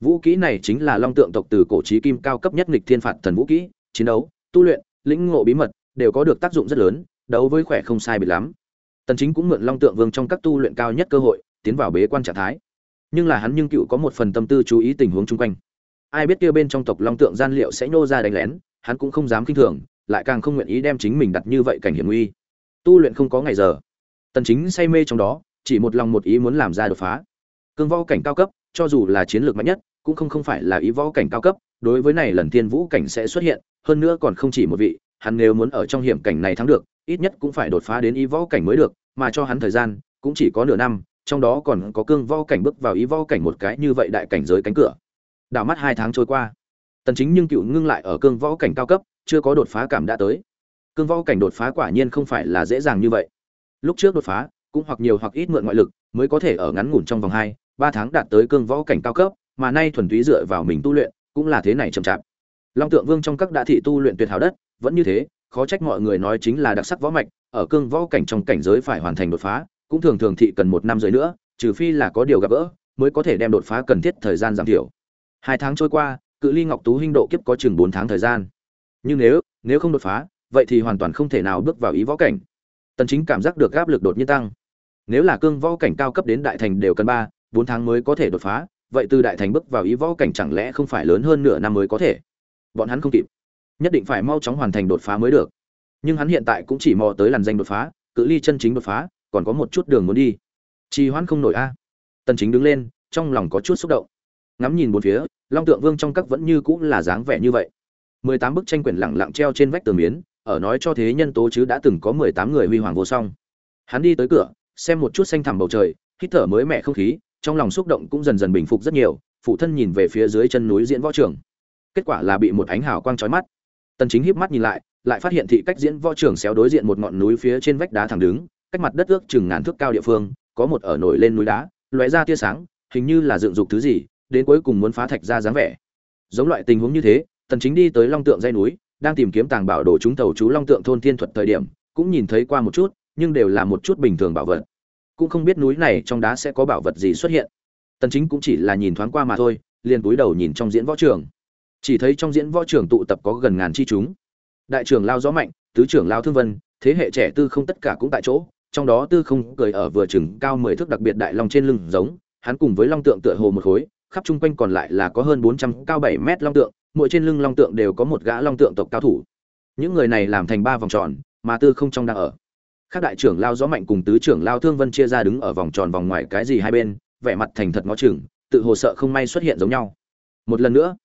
Vũ khí này chính là long tượng tộc từ cổ chí kim cao cấp nhất nghịch thiên phạt thần vũ khí, chiến đấu tu luyện lĩnh ngộ bí mật đều có được tác dụng rất lớn đấu với khỏe không sai biệt lắm. Tần chính cũng mượn long tượng vương trong các tu luyện cao nhất cơ hội tiến vào bế quan trạng thái nhưng là hắn nhưng cựu có một phần tâm tư chú ý tình huống chung quanh. Ai biết kia bên trong tộc long tượng gian liệu sẽ nô ra đánh lén, hắn cũng không dám kinh thường, lại càng không nguyện ý đem chính mình đặt như vậy cảnh hiểm nguy. Tu luyện không có ngày giờ. Tần chính say mê trong đó, chỉ một lòng một ý muốn làm ra đột phá. Cương võ cảnh cao cấp, cho dù là chiến lược mạnh nhất, cũng không không phải là ý võ cảnh cao cấp, đối với này lần thiên vũ cảnh sẽ xuất hiện, hơn nữa còn không chỉ một vị, hắn nếu muốn ở trong hiểm cảnh này thắng được, ít nhất cũng phải đột phá đến ý võ cảnh mới được, mà cho hắn thời gian, cũng chỉ có nửa năm trong đó còn có cương võ cảnh bước vào ý võ cảnh một cái như vậy đại cảnh giới cánh cửa. Đảo mắt hai tháng trôi qua. Tần chính nhưng cựu ngưng lại ở cương võ cảnh cao cấp chưa có đột phá cảm đã tới. Cương võ cảnh đột phá quả nhiên không phải là dễ dàng như vậy. Lúc trước đột phá cũng hoặc nhiều hoặc ít mượn ngoại lực mới có thể ở ngắn ngủn trong vòng 2, 3 tháng đạt tới cương võ cảnh cao cấp mà nay thuần túy dựa vào mình tu luyện cũng là thế này chậm chạp. Long tượng vương trong các đại thị tu luyện tuyệt hảo đất vẫn như thế khó trách mọi người nói chính là đặc sắc võ mạch ở cương võ cảnh trong cảnh giới phải hoàn thành đột phá cũng thường thường thị cần một năm rưỡi nữa, trừ phi là có điều gặp gỡ, mới có thể đem đột phá cần thiết thời gian giảm thiểu. Hai tháng trôi qua, cự ly ngọc tú hinh độ kiếp có chừng bốn tháng thời gian. Nhưng nếu nếu không đột phá, vậy thì hoàn toàn không thể nào bước vào ý võ cảnh. Tần chính cảm giác được áp lực đột nhiên tăng. Nếu là cương võ cảnh cao cấp đến đại thành đều cần ba, bốn tháng mới có thể đột phá, vậy từ đại thành bước vào ý võ cảnh chẳng lẽ không phải lớn hơn nửa năm mới có thể? Bọn hắn không kịp. Nhất định phải mau chóng hoàn thành đột phá mới được. Nhưng hắn hiện tại cũng chỉ mò tới làn danh đột phá, cự ly chân chính đột phá còn có một chút đường muốn đi. Trì hoãn không nổi a. Tần chính đứng lên, trong lòng có chút xúc động. Ngắm nhìn bốn phía, long tượng vương trong các vẫn như cũ là dáng vẻ như vậy. 18 bức tranh quyển lặng lặng treo trên vách tường miến, ở nói cho thế nhân tố chứ đã từng có 18 người huy hoàng vô song. Hắn đi tới cửa, xem một chút xanh thẳm bầu trời, hít thở mới mẻ không khí, trong lòng xúc động cũng dần dần bình phục rất nhiều, phụ thân nhìn về phía dưới chân núi diễn võ trường. Kết quả là bị một ánh hào quang chói mắt. Tần chính híp mắt nhìn lại lại phát hiện thị cách diễn võ trường xéo đối diện một ngọn núi phía trên vách đá thẳng đứng cách mặt đất ước chừng ngàn thước cao địa phương, có một ở nổi lên núi đá, lóe ra tia sáng, hình như là dựng dục thứ gì, đến cuối cùng muốn phá thạch ra dáng vẻ. Giống loại tình huống như thế, tần chính đi tới long tượng dây núi, đang tìm kiếm tàng bảo đồ chúng tàu chú long tượng thôn thiên thuật thời điểm, cũng nhìn thấy qua một chút, nhưng đều là một chút bình thường bảo vật. Cũng không biết núi này trong đá sẽ có bảo vật gì xuất hiện. Tần chính cũng chỉ là nhìn thoáng qua mà thôi, liền túi đầu nhìn trong diễn võ trường. Chỉ thấy trong diễn võ trường tụ tập có gần ngàn chi chúng. Đại trưởng lao gió mạnh, tứ trưởng lao thương vân, thế hệ trẻ tư không tất cả cũng tại chỗ trong đó tư không cười ở vừa chừng cao mười thước đặc biệt đại long trên lưng giống, hắn cùng với long tượng tựa hồ một khối, khắp chung quanh còn lại là có hơn bốn trăm cao bảy mét long tượng, mỗi trên lưng long tượng đều có một gã long tượng tộc cao thủ. Những người này làm thành ba vòng tròn, mà tư không trong đang ở. Các đại trưởng lao gió mạnh cùng tứ trưởng lao thương vân chia ra đứng ở vòng tròn vòng ngoài cái gì hai bên, vẻ mặt thành thật ngó chừng, tự hồ sợ không may xuất hiện giống nhau. Một lần nữa,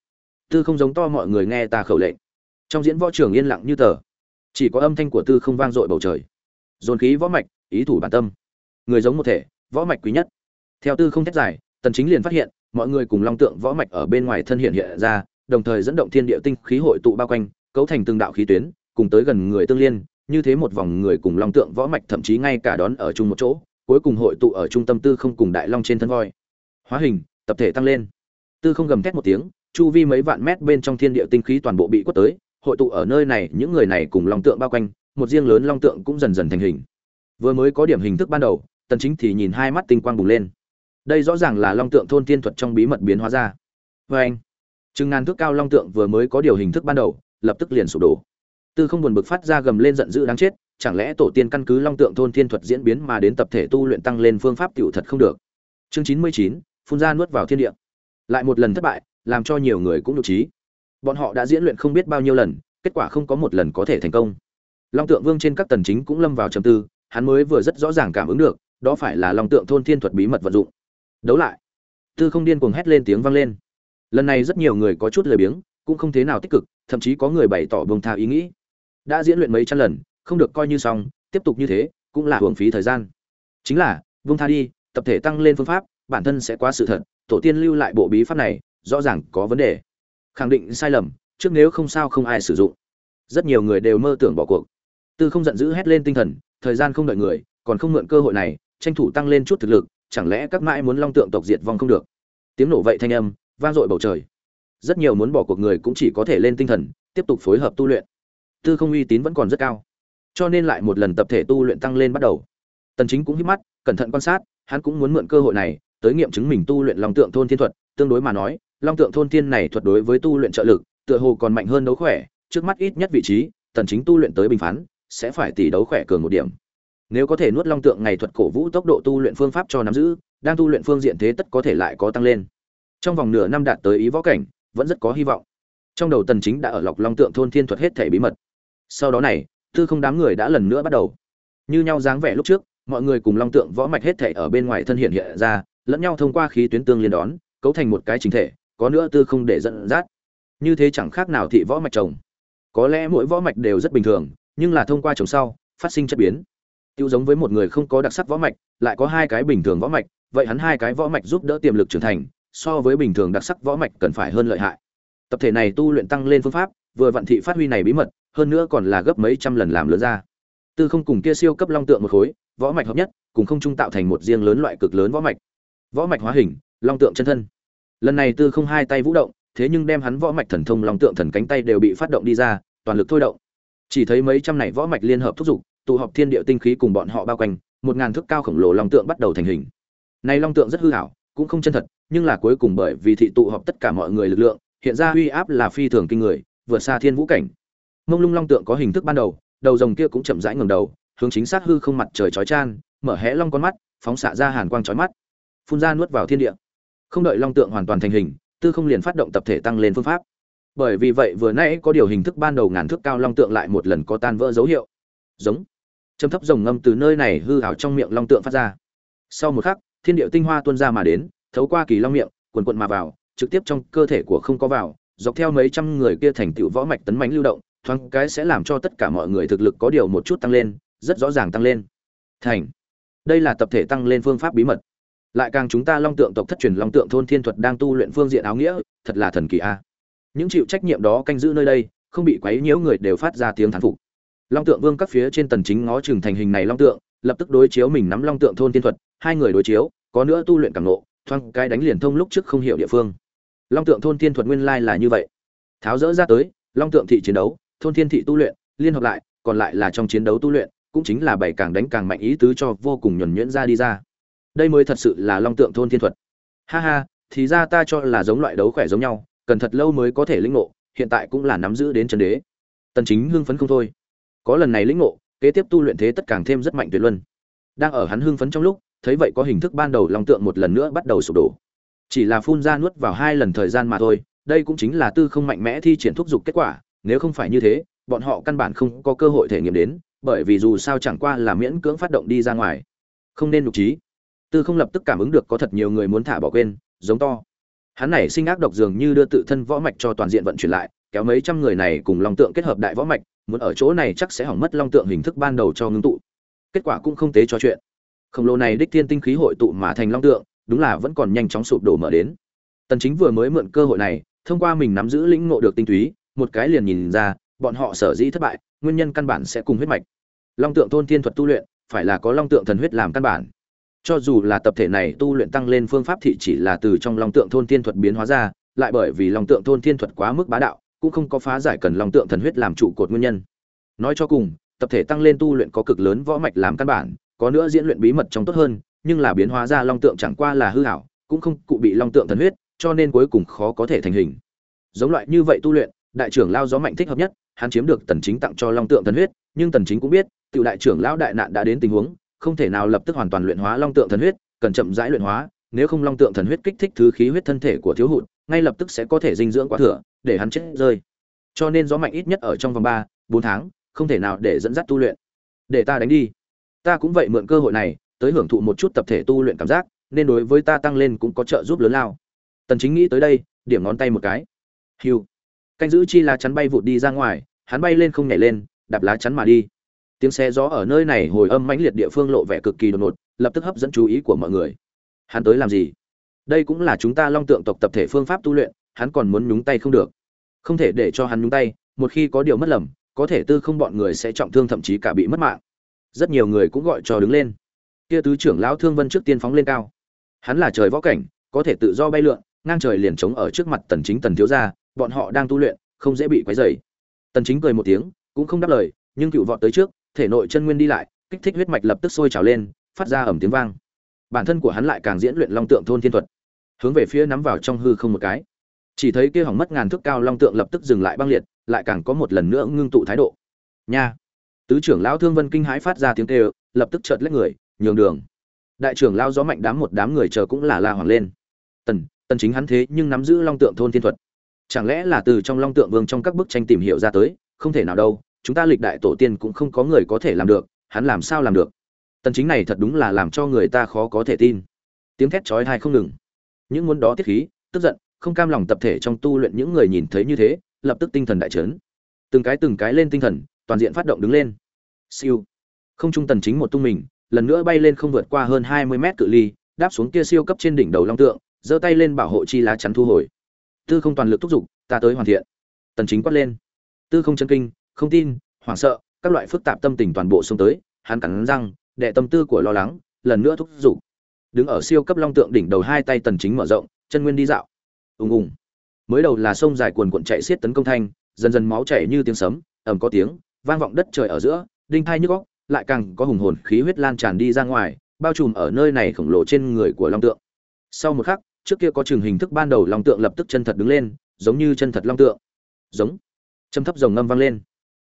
tư không giống to mọi người nghe ta khẩu lệnh. Trong diễn võ trường yên lặng như tờ. Chỉ có âm thanh của tư không vang dội bầu trời. Dồn khí võ mạch ý thủ bản tâm. Người giống một thể, võ mạch quý nhất. Theo tư không thét dài, tần chính liền phát hiện, mọi người cùng long tượng võ mạch ở bên ngoài thân hiện hiện ra, đồng thời dẫn động thiên địa tinh khí hội tụ bao quanh, cấu thành từng đạo khí tuyến, cùng tới gần người tương liên, như thế một vòng người cùng long tượng võ mạch thậm chí ngay cả đón ở chung một chỗ, cuối cùng hội tụ ở trung tâm tư không cùng đại long trên thân voi. Hóa hình, tập thể tăng lên. Tư không gầm thét một tiếng, chu vi mấy vạn mét bên trong thiên địa tinh khí toàn bộ bị quất tới, hội tụ ở nơi này, những người này cùng long tượng bao quanh, một riêng lớn long tượng cũng dần dần thành hình vừa mới có điểm hình thức ban đầu, tần chính thì nhìn hai mắt tinh quang bùng lên. Đây rõ ràng là long tượng thôn tiên thuật trong bí mật biến hóa ra. Với anh, chừng ngàn thước cao long tượng vừa mới có điều hình thức ban đầu, lập tức liền sụp đổ. Tư không buồn bực phát ra gầm lên giận dữ đáng chết, chẳng lẽ tổ tiên căn cứ long tượng thôn thiên thuật diễn biến mà đến tập thể tu luyện tăng lên phương pháp tiểu thật không được? Chương chín mươi chín, phun ra nuốt vào thiên địa. Lại một lần thất bại, làm cho nhiều người cũng nhục trí bọn họ đã diễn luyện không biết bao nhiêu lần, kết quả không có một lần có thể thành công. Long tượng vương trên các tần chính cũng lâm vào trầm tư hắn mới vừa rất rõ ràng cảm ứng được, đó phải là long tượng thôn thiên thuật bí mật vận dụng. Đấu lại. Tư không điên cuồng hét lên tiếng vang lên. Lần này rất nhiều người có chút lười biếng, cũng không thế nào tích cực, thậm chí có người bày tỏ buông tha ý nghĩ. Đã diễn luyện mấy trăm lần, không được coi như xong, tiếp tục như thế, cũng là hưởng phí thời gian. Chính là vung tha đi, tập thể tăng lên phương pháp, bản thân sẽ quá sự thật, tổ tiên lưu lại bộ bí pháp này, rõ ràng có vấn đề. Khẳng định sai lầm, trước nếu không sao không ai sử dụng. Rất nhiều người đều mơ tưởng bỏ cuộc. Tư không giận dữ hét lên tinh thần thời gian không đợi người, còn không mượn cơ hội này, tranh thủ tăng lên chút thực lực, chẳng lẽ các mãi muốn long tượng tộc diệt vong không được? Tiếng nổ vậy thanh âm, vang dội bầu trời. Rất nhiều muốn bỏ cuộc người cũng chỉ có thể lên tinh thần, tiếp tục phối hợp tu luyện. Tư không uy tín vẫn còn rất cao. Cho nên lại một lần tập thể tu luyện tăng lên bắt đầu. Tần chính cũng híp mắt, cẩn thận quan sát, hắn cũng muốn mượn cơ hội này, tới nghiệm chứng mình tu luyện long tượng thôn thiên thuật, tương đối mà nói, long tượng thôn thiên này thuật đối với tu luyện trợ lực, tựa hồ còn mạnh hơn đấu khỏe, trước mắt ít nhất vị trí, tần chính tu luyện tới bình phán sẽ phải tỷ đấu khỏe cường một điểm. Nếu có thể nuốt long tượng ngày thuật cổ vũ tốc độ tu luyện phương pháp cho nắm giữ, đang tu luyện phương diện thế tất có thể lại có tăng lên. Trong vòng nửa năm đạt tới ý võ cảnh, vẫn rất có hy vọng. Trong đầu tần chính đã ở lọc long tượng thôn thiên thuật hết thể bí mật. Sau đó này tư không đám người đã lần nữa bắt đầu. Như nhau dáng vẻ lúc trước, mọi người cùng long tượng võ mạch hết thể ở bên ngoài thân hiện hiện ra, lẫn nhau thông qua khí tuyến tương liên đón, cấu thành một cái chính thể, có nữa tư không để dẫn dắt. Như thế chẳng khác nào thị võ mạch chồng. Có lẽ mỗi võ mạch đều rất bình thường nhưng là thông qua trồng sau, phát sinh chất biến. Tiêu giống với một người không có đặc sắc võ mạch, lại có hai cái bình thường võ mạch, vậy hắn hai cái võ mạch giúp đỡ tiềm lực trưởng thành, so với bình thường đặc sắc võ mạch cần phải hơn lợi hại. Tập thể này tu luyện tăng lên phương pháp, vừa vận thị phát huy này bí mật, hơn nữa còn là gấp mấy trăm lần làm lớn ra. Tư không cùng kia siêu cấp long tượng một khối, võ mạch hợp nhất, cùng không trung tạo thành một riêng lớn loại cực lớn võ mạch. Võ mạch hóa hình, long tượng chân thân. Lần này tư không hai tay vũ động, thế nhưng đem hắn võ mạch thần thông long tượng thần cánh tay đều bị phát động đi ra, toàn lực thôi động chỉ thấy mấy trăm này võ mạch liên hợp thúc giục, tụ họp thiên địa tinh khí cùng bọn họ bao quanh, một ngàn thước cao khổng lồ long tượng bắt đầu thành hình. Này long tượng rất hư hảo cũng không chân thật, nhưng là cuối cùng bởi vì thị tụ họp tất cả mọi người lực lượng, hiện ra uy áp là phi thường kinh người, vượt xa thiên vũ cảnh. Mông lung long tượng có hình thức ban đầu đầu rồng kia cũng chậm rãi ngẩng đầu, hướng chính xác hư không mặt trời chói chan mở hé long con mắt, phóng xạ ra hàn quang chói mắt, phun ra nuốt vào thiên địa. Không đợi long tượng hoàn toàn thành hình, tư không liền phát động tập thể tăng lên phương pháp bởi vì vậy vừa nãy có điều hình thức ban đầu ngàn thước cao long tượng lại một lần có tan vỡ dấu hiệu. Giống. Châm thấp rồng ngâm từ nơi này hư hảo trong miệng long tượng phát ra. Sau một khắc, thiên địa tinh hoa tuôn ra mà đến, thấu qua kỳ long miệng quần quận mà vào, trực tiếp trong cơ thể của không có vào, dọc theo mấy trăm người kia thành tựu võ mạch tấn mãnh lưu động, thoáng cái sẽ làm cho tất cả mọi người thực lực có điều một chút tăng lên, rất rõ ràng tăng lên. Thành. Đây là tập thể tăng lên phương pháp bí mật. Lại càng chúng ta long tượng tộc thất truyền long tượng thôn thiên thuật đang tu luyện phương diện áo nghĩa, thật là thần kỳ a những chịu trách nhiệm đó canh giữ nơi đây, không bị quấy nhiễu người đều phát ra tiếng thán phục. Long tượng vương các phía trên tần chính ngó chừng thành hình này long tượng, lập tức đối chiếu mình nắm long tượng thôn thiên thuật, hai người đối chiếu, có nữa tu luyện cảm nộ thoang cái đánh liền thông lúc trước không hiểu địa phương. Long tượng thôn thiên thuật nguyên lai là như vậy. Tháo dỡ ra tới, long tượng thị chiến đấu, thôn thiên thị tu luyện, liên hợp lại, còn lại là trong chiến đấu tu luyện, cũng chính là bảy càng đánh càng mạnh ý tứ cho vô cùng nhuần nhuyễn ra đi ra. Đây mới thật sự là long tượng thôn thiên thuật. Ha ha, thì ra ta cho là giống loại đấu khỏe giống nhau cần thật lâu mới có thể lĩnh ngộ, hiện tại cũng là nắm giữ đến chân đế. Tần chính hưng phấn không thôi. Có lần này lĩnh ngộ, kế tiếp tu luyện thế tất càng thêm rất mạnh tuyệt luân. Đang ở hắn hưng phấn trong lúc, thấy vậy có hình thức ban đầu long tượng một lần nữa bắt đầu sụp đổ. Chỉ là phun ra nuốt vào hai lần thời gian mà thôi, đây cũng chính là tư không mạnh mẽ thi triển thúc dục kết quả, nếu không phải như thế, bọn họ căn bản không có cơ hội thể nghiệm đến, bởi vì dù sao chẳng qua là miễn cưỡng phát động đi ra ngoài. Không nên lục trí. Tư không lập tức cảm ứng được có thật nhiều người muốn thả bỏ quên, giống to hắn này sinh ác độc dường như đưa tự thân võ mạch cho toàn diện vận chuyển lại, kéo mấy trăm người này cùng long tượng kết hợp đại võ mạch, muốn ở chỗ này chắc sẽ hỏng mất long tượng hình thức ban đầu cho ngưng tụ. Kết quả cũng không tế cho chuyện. Khổng lồ này đích thiên tinh khí hội tụ mà thành long tượng, đúng là vẫn còn nhanh chóng sụp đổ mở đến. Tần chính vừa mới mượn cơ hội này, thông qua mình nắm giữ lĩnh ngộ được tinh túy, một cái liền nhìn ra, bọn họ sở dĩ thất bại, nguyên nhân căn bản sẽ cùng huyết mạch. Long tượng thôn thiên thuật tu luyện, phải là có long tượng thần huyết làm căn bản cho dù là tập thể này tu luyện tăng lên phương pháp thì chỉ là từ trong long tượng thôn thiên thuật biến hóa ra, lại bởi vì long tượng thôn thiên thuật quá mức bá đạo, cũng không có phá giải cần long tượng thần huyết làm trụ cột nguyên nhân. Nói cho cùng, tập thể tăng lên tu luyện có cực lớn võ mạch làm căn bản, có nữa diễn luyện bí mật trong tốt hơn, nhưng là biến hóa ra long tượng chẳng qua là hư hảo cũng không cụ bị long tượng thần huyết, cho nên cuối cùng khó có thể thành hình. Giống loại như vậy tu luyện, đại trưởng lao gió mạnh thích hợp nhất, hắn chiếm được tần chính tặng cho long tượng thần huyết, nhưng tần chính cũng biết, tiểu đại trưởng lão đại nạn đã đến tình huống không thể nào lập tức hoàn toàn luyện hóa long tượng thần huyết, cần chậm rãi luyện hóa, nếu không long tượng thần huyết kích thích thứ khí huyết thân thể của thiếu hụt, ngay lập tức sẽ có thể dinh dưỡng quá thừa, để hắn chết rơi. Cho nên gió mạnh ít nhất ở trong vòng ba, bốn tháng, không thể nào để dẫn dắt tu luyện. Để ta đánh đi. Ta cũng vậy mượn cơ hội này, tới hưởng thụ một chút tập thể tu luyện cảm giác, nên đối với ta tăng lên cũng có trợ giúp lớn lao. Tần chính nghĩ tới đây, điểm ngón tay một cái. Hưu. canh giữ chi lá chắn bay vụt đi ra ngoài, hắn bay lên không nhảy lên, đạp lá chắn mà đi tiếng xe gió ở nơi này hồi âm mãnh liệt địa phương lộ vẻ cực kỳ đột ngột, lập tức hấp dẫn chú ý của mọi người. Hắn tới làm gì? Đây cũng là chúng ta long tượng tộc tập thể phương pháp tu luyện, hắn còn muốn nhúng tay không được. Không thể để cho hắn nhúng tay, một khi có điều mất lầm, có thể tư không bọn người sẽ trọng thương thậm chí cả bị mất mạng. Rất nhiều người cũng gọi cho đứng lên. Kia tứ trưởng lão thương vân trước tiên phóng lên cao. Hắn là trời võ cảnh, có thể tự do bay lượn, ngang trời liền trống ở trước mặt tần chính tần thiếu gia, bọn họ đang tu luyện, không dễ bị quấy rầy. Tần chính cười một tiếng, cũng không đáp lời, nhưng cựu vọt tới trước thể nội chân nguyên đi lại, kích thích huyết mạch lập tức sôi trào lên, phát ra ầm tiếng vang. Bản thân của hắn lại càng diễn luyện long tượng thôn thiên thuật. Hướng về phía nắm vào trong hư không một cái. Chỉ thấy kia hỏng mất ngàn thước cao long tượng lập tức dừng lại băng liệt, lại càng có một lần nữa ngưng tụ thái độ. Nha! Tứ trưởng lão thương vân kinh hãi phát ra tiếng kêu, lập tức chợt lấy người, nhường đường. Đại trưởng lão gió mạnh đám một đám người chờ cũng là la hoàng lên. Tần tần chính hắn thế nhưng nắm giữ long tượng thôn thiên thuật. Chẳng lẽ là từ trong long tượng vương trong các bức tranh tìm hiểu ra tới, không thể nào đâu chúng ta lịch đại tổ tiên cũng không có người có thể làm được, hắn làm sao làm được? Tần chính này thật đúng là làm cho người ta khó có thể tin. Tiếng thét chói tai không ngừng. Những muốn đó tiết khí, tức giận, không cam lòng tập thể trong tu luyện những người nhìn thấy như thế, lập tức tinh thần đại chấn. Từng cái từng cái lên tinh thần, toàn diện phát động đứng lên. Siêu. Không trung tần chính một tung mình, lần nữa bay lên không vượt qua hơn 20 mét cự ly, đáp xuống kia siêu cấp trên đỉnh đầu long tượng, giơ tay lên bảo hộ chi lá chắn thu hồi. Tư không toàn lực thúc giục, ta tới hoàn thiện. Tần chính quát lên. Tư không chân kinh không tin, hoảng sợ, các loại phức tạp tâm tình toàn bộ xông tới, hắn cắn răng, đệ tâm tư của lo lắng, lần nữa thúc giục. Đứng ở siêu cấp long tượng đỉnh đầu hai tay tần chính mở rộng, chân nguyên đi dạo. Ùng ùng. Mới đầu là sông dài cuồn cuộn chạy xiết tấn công thanh, dần dần máu chảy như tiếng sấm, ầm có tiếng, vang vọng đất trời ở giữa, đinh thai nhức óc, lại càng có hùng hồn khí huyết lan tràn đi ra ngoài, bao trùm ở nơi này khổng lồ trên người của long tượng. Sau một khắc, trước kia có trường hình thức ban đầu long tượng lập tức chân thật đứng lên, giống như chân thật long tượng. Giống. Châm thấp rồng ngâm vang lên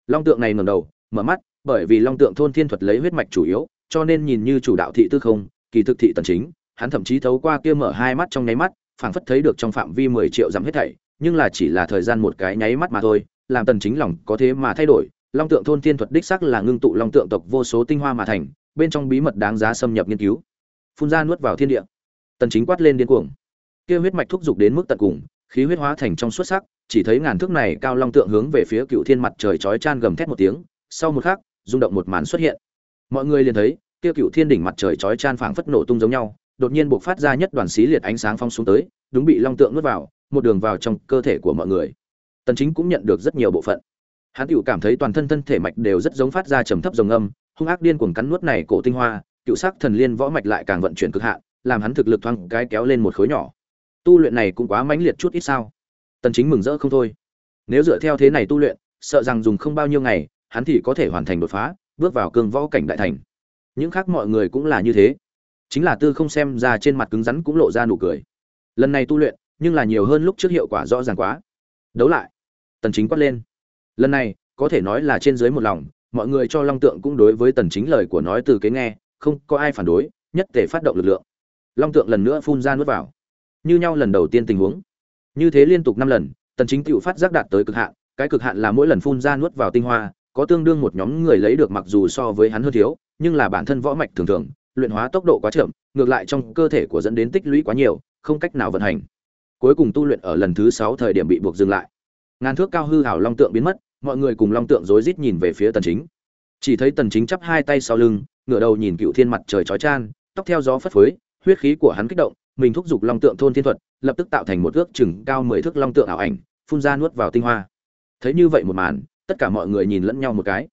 long tượng này ngẩng đầu, mở mắt, bởi vì long tượng thôn thiên thuật lấy huyết mạch chủ yếu, cho nên nhìn như chủ đạo thị tư không, kỳ thực thị tần chính, hắn thậm chí thấu qua kia mở hai mắt trong nháy mắt, phảng phất thấy được trong phạm vi 10 triệu dặm hết thảy, nhưng là chỉ là thời gian một cái nháy mắt mà thôi, làm tần chính lòng có thế mà thay đổi. Long tượng thôn thiên thuật đích xác là ngưng tụ long tượng tộc vô số tinh hoa mà thành, bên trong bí mật đáng giá xâm nhập nghiên cứu. Phun ra nuốt vào thiên địa. Tần chính quát lên điên cuồng. Kia huyết mạch thúc dục đến mức tận cùng, khí huyết hóa thành trong suốt sắc chỉ thấy ngàn thước này cao long tượng hướng về phía cựu thiên mặt trời chói chan gầm thét một tiếng, sau một khắc, rung động một màn xuất hiện. Mọi người liền thấy, kia cựu thiên đỉnh mặt trời chói chan phảng phất nổ tung giống nhau, đột nhiên bộc phát ra nhất đoàn xí liệt ánh sáng phong xuống tới, đúng bị long tượng nuốt vào, một đường vào trong cơ thể của mọi người. Tần chính cũng nhận được rất nhiều bộ phận. Hắn tiểu cảm thấy toàn thân thân thể mạch đều rất giống phát ra trầm thấp rồng âm, hung ác điên cuồng cắn nuốt này cổ tinh hoa, cựu sắc thần liên võ mạch lại càng vận chuyển cực hạn, làm hắn thực lực thoáng cái kéo lên một khối nhỏ. Tu luyện này cũng quá mãnh liệt chút ít sao? Tần chính mừng rỡ không thôi. Nếu dựa theo thế này tu luyện, sợ rằng dùng không bao nhiêu ngày, hắn thì có thể hoàn thành đột phá, bước vào cương võ cảnh đại thành. Những khác mọi người cũng là như thế. Chính là tư không xem ra trên mặt cứng rắn cũng lộ ra nụ cười. Lần này tu luyện, nhưng là nhiều hơn lúc trước hiệu quả rõ ràng quá. Đấu lại. Tần chính quát lên. Lần này, có thể nói là trên dưới một lòng, mọi người cho long tượng cũng đối với tần chính lời của nói từ cái nghe, không có ai phản đối, nhất thể phát động lực lượng. Long tượng lần nữa phun ra nuốt vào. Như nhau lần đầu tiên tình huống như thế liên tục năm lần, tần chính tựu phát giác đạt tới cực hạn, cái cực hạn là mỗi lần phun ra nuốt vào tinh hoa, có tương đương một nhóm người lấy được mặc dù so với hắn hơn thiếu, nhưng là bản thân võ mạch thường thường, luyện hóa tốc độ quá chậm, ngược lại trong cơ thể của dẫn đến tích lũy quá nhiều, không cách nào vận hành. Cuối cùng tu luyện ở lần thứ sáu thời điểm bị buộc dừng lại. Ngàn thước cao hư hảo long tượng biến mất, mọi người cùng long tượng rối rít nhìn về phía tần chính. Chỉ thấy tần chính chắp hai tay sau lưng, ngửa đầu nhìn cựu thiên mặt trời chói chan tóc theo gió phất phới, huyết khí của hắn kích động, mình thúc giục long tượng thôn thiên thuật lập tức tạo thành một ước chừng cao mười thước long tượng ảo ảnh, phun ra nuốt vào tinh hoa. Thấy như vậy một màn, tất cả mọi người nhìn lẫn nhau một cái.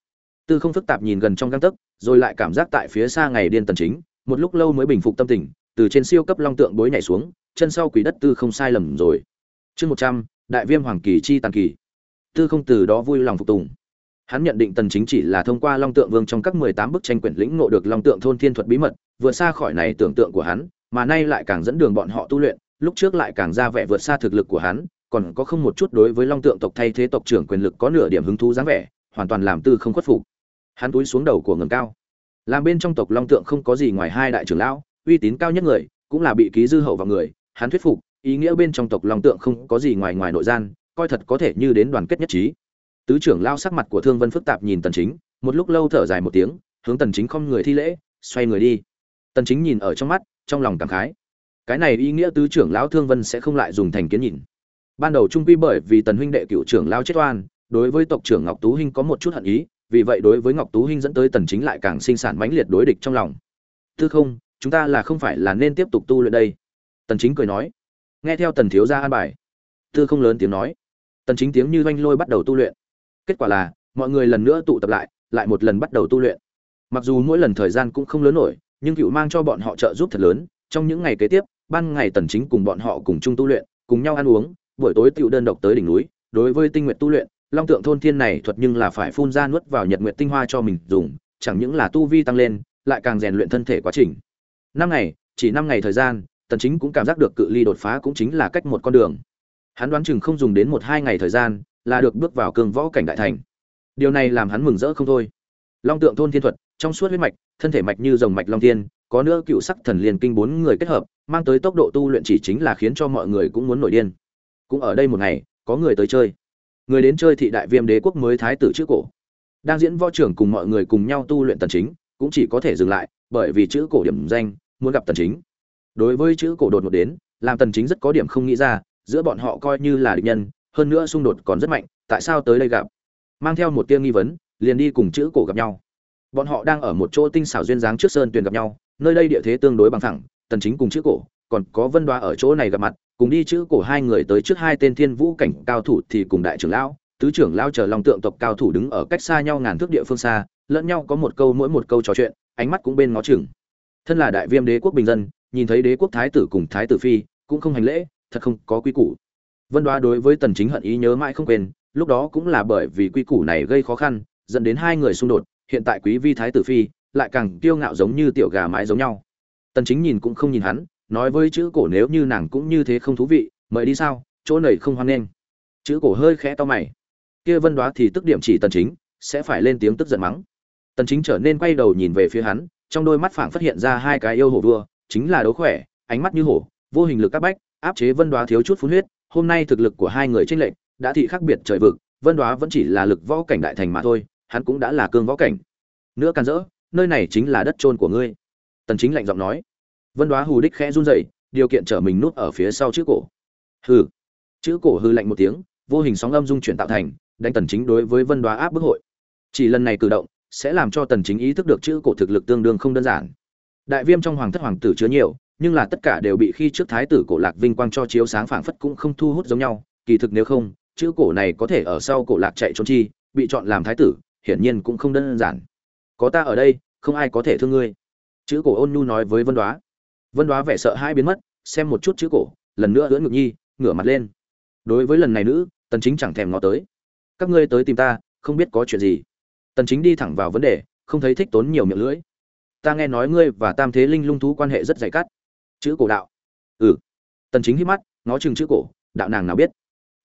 Tư không phức tạp nhìn gần trong găng tấc, rồi lại cảm giác tại phía xa ngày điên tần chính, một lúc lâu mới bình phục tâm tình, từ trên siêu cấp long tượng bối nhảy xuống, chân sau quỷ đất tư không sai lầm rồi. Chương một trăm, đại viêm hoàng kỳ chi tàn kỳ. Tư không từ đó vui lòng phục tùng. Hắn nhận định tần chính chỉ là thông qua long tượng vương trong các 18 bức tranh quyển lĩnh ngộ được long tượng thôn thiên thuật bí mật, vượt xa khỏi này tưởng tượng của hắn, mà nay lại càng dẫn đường bọn họ tu luyện lúc trước lại càng ra vẻ vượt xa thực lực của hắn, còn có không một chút đối với long tượng tộc thay thế tộc trưởng quyền lực có nửa điểm hứng thú dáng vẻ, hoàn toàn làm tư không khuất phục. Hắn túi xuống đầu của ngầm cao. Làm bên trong tộc long tượng không có gì ngoài hai đại trưởng lão, uy tín cao nhất người, cũng là bị ký dư hậu vào người, hắn thuyết phục, ý nghĩa bên trong tộc long tượng không có gì ngoài ngoài nội gian, coi thật có thể như đến đoàn kết nhất trí. Tứ trưởng lao sắc mặt của thương vân phức tạp nhìn tần chính, một lúc lâu thở dài một tiếng, hướng tần chính không người thi lễ, xoay người đi. Tần chính nhìn ở trong mắt, trong lòng cảm khái cái này ý nghĩa tứ trưởng lão thương vân sẽ không lại dùng thành kiến nhìn. Ban đầu trung quy bởi vì tần huynh đệ cựu trưởng lao chết oan, đối với tộc trưởng ngọc tú hinh có một chút hận ý, vì vậy đối với ngọc tú hinh dẫn tới tần chính lại càng sinh sản mãnh liệt đối địch trong lòng. Tư không, chúng ta là không phải là nên tiếp tục tu luyện đây. Tần chính cười nói. Nghe theo tần thiếu gia an bài. Tư không lớn tiếng nói. Tần chính tiếng như doanh lôi bắt đầu tu luyện. Kết quả là, mọi người lần nữa tụ tập lại lại một lần bắt đầu tu luyện. Mặc dù mỗi lần thời gian cũng không lớn nổi, nhưng cựu mang cho bọn họ trợ giúp thật lớn, trong những ngày kế tiếp ban ngày tần chính cùng bọn họ cùng chung tu luyện, cùng nhau ăn uống, buổi tối tiểu đơn độc tới đỉnh núi, đối với tinh nguyện tu luyện, long tượng thôn thiên này thuật nhưng là phải phun ra nuốt vào nhật nguyệt tinh hoa cho mình dùng, chẳng những là tu vi tăng lên, lại càng rèn luyện thân thể quá trình. Năm ngày, chỉ năm ngày thời gian, tần chính cũng cảm giác được cự ly đột phá cũng chính là cách một con đường. Hắn đoán chừng không dùng đến một hai ngày thời gian, là được bước vào cường võ cảnh đại thành. Điều này làm hắn mừng rỡ không thôi. Long tượng thôn thiên thuật, trong suốt huyết mạch, thân thể mạch như rồng mạch long thiên có nữa cựu sắc thần liên kinh bốn người kết hợp, mang tới tốc độ tu luyện chỉ chính là khiến cho mọi người cũng muốn nổi điên. Cũng ở đây một ngày, có người tới chơi. Người đến chơi thị đại viêm đế quốc mới thái tử chữ cổ. Đang diễn võ trưởng cùng mọi người cùng nhau tu luyện tần chính, cũng chỉ có thể dừng lại, bởi vì chữ cổ điểm danh, muốn gặp tần chính. Đối với chữ cổ đột ngột đến, làm tần chính rất có điểm không nghĩ ra, giữa bọn họ coi như là địch nhân, hơn nữa xung đột còn rất mạnh, tại sao tới đây gặp? Mang theo một tia nghi vấn, liền đi cùng chữ cổ gặp nhau. Bọn họ đang ở một chỗ tinh xảo duyên dáng trước sơn tuyền gặp nhau nơi đây địa thế tương đối bằng thẳng tần chính cùng chữ cổ, còn có vân đoa ở chỗ này gặp mặt, cùng đi chữ cổ hai người tới trước hai tên thiên vũ cảnh cao thủ thì cùng đại trưởng lão, tứ trưởng lão chờ long tượng tộc cao thủ đứng ở cách xa nhau ngàn thước địa phương xa, lẫn nhau có một câu mỗi một câu trò chuyện, ánh mắt cũng bên ngó chừng. Thân là đại viêm đế quốc bình dân, nhìn thấy đế quốc thái tử cùng thái tử phi, cũng không hành lễ, thật không có quy củ. Vân đoá đối với tần chính hận ý nhớ mãi không quên, lúc đó cũng là bởi vì quy củ này gây khó khăn, dẫn đến hai người xung đột, hiện tại quý vi thái tử phi lại càng kiêu ngạo giống như tiểu gà mái giống nhau. Tần chính nhìn cũng không nhìn hắn nói với chữ cổ nếu như nàng cũng như thế không thú vị mời đi sao chỗ này không hoan nghênh. Chữ cổ hơi khẽ to mày. Kia vân đoá thì tức điểm chỉ tần chính sẽ phải lên tiếng tức giận mắng. Tần chính trở nên quay đầu nhìn về phía hắn trong đôi mắt phảng phát hiện ra hai cái yêu hổ vua chính là đấu khỏe ánh mắt như hổ vô hình lực các bách áp chế vân đoá thiếu chút phun huyết hôm nay thực lực của hai người trên lệch, đã thị khác biệt trời vực vân đoá vẫn chỉ là lực võ cảnh đại thành mà thôi hắn cũng đã là cương võ cảnh. Nữa can dỡ nơi này chính là đất trôn của ngươi. Tần chính lạnh giọng nói. Vân đoá hù đích khẽ run rẩy, điều kiện trở mình nuốt ở phía sau chữ cổ. Hừ. Chữ cổ hư lạnh một tiếng, vô hình sóng âm dung chuyển tạo thành, đánh tần chính đối với vân đoá áp bức hội. Chỉ lần này cử động, sẽ làm cho tần chính ý thức được chữ cổ thực lực tương đương không đơn giản. Đại viêm trong hoàng thất hoàng tử chứa nhiều, nhưng là tất cả đều bị khi trước thái tử cổ lạc vinh quang cho chiếu sáng phảng phất cũng không thu hút giống nhau, kỳ thực nếu không, chữ cổ này có thể ở sau cổ lạc chạy trốn chi, bị chọn làm thái tử, hiển nhiên cũng không đơn giản có ta ở đây, không ai có thể thương ngươi. Chữ cổ ôn nhu nói với vân đoá. Vân đoá vẻ sợ hai biến mất, xem một chút chữ cổ, lần nữa ưỡn ngực nhi, ngửa mặt lên. Đối với lần này nữ, tần chính chẳng thèm ngó tới. Các ngươi tới tìm ta, không biết có chuyện gì. Tần chính đi thẳng vào vấn đề, không thấy thích tốn nhiều miệng lưỡi. Ta nghe nói ngươi và tam thế linh lung thú quan hệ rất dày cắt. Chữ cổ đạo. Ừ. Tần chính hí mắt, ngó chừng chữ cổ, đạo nàng nào biết.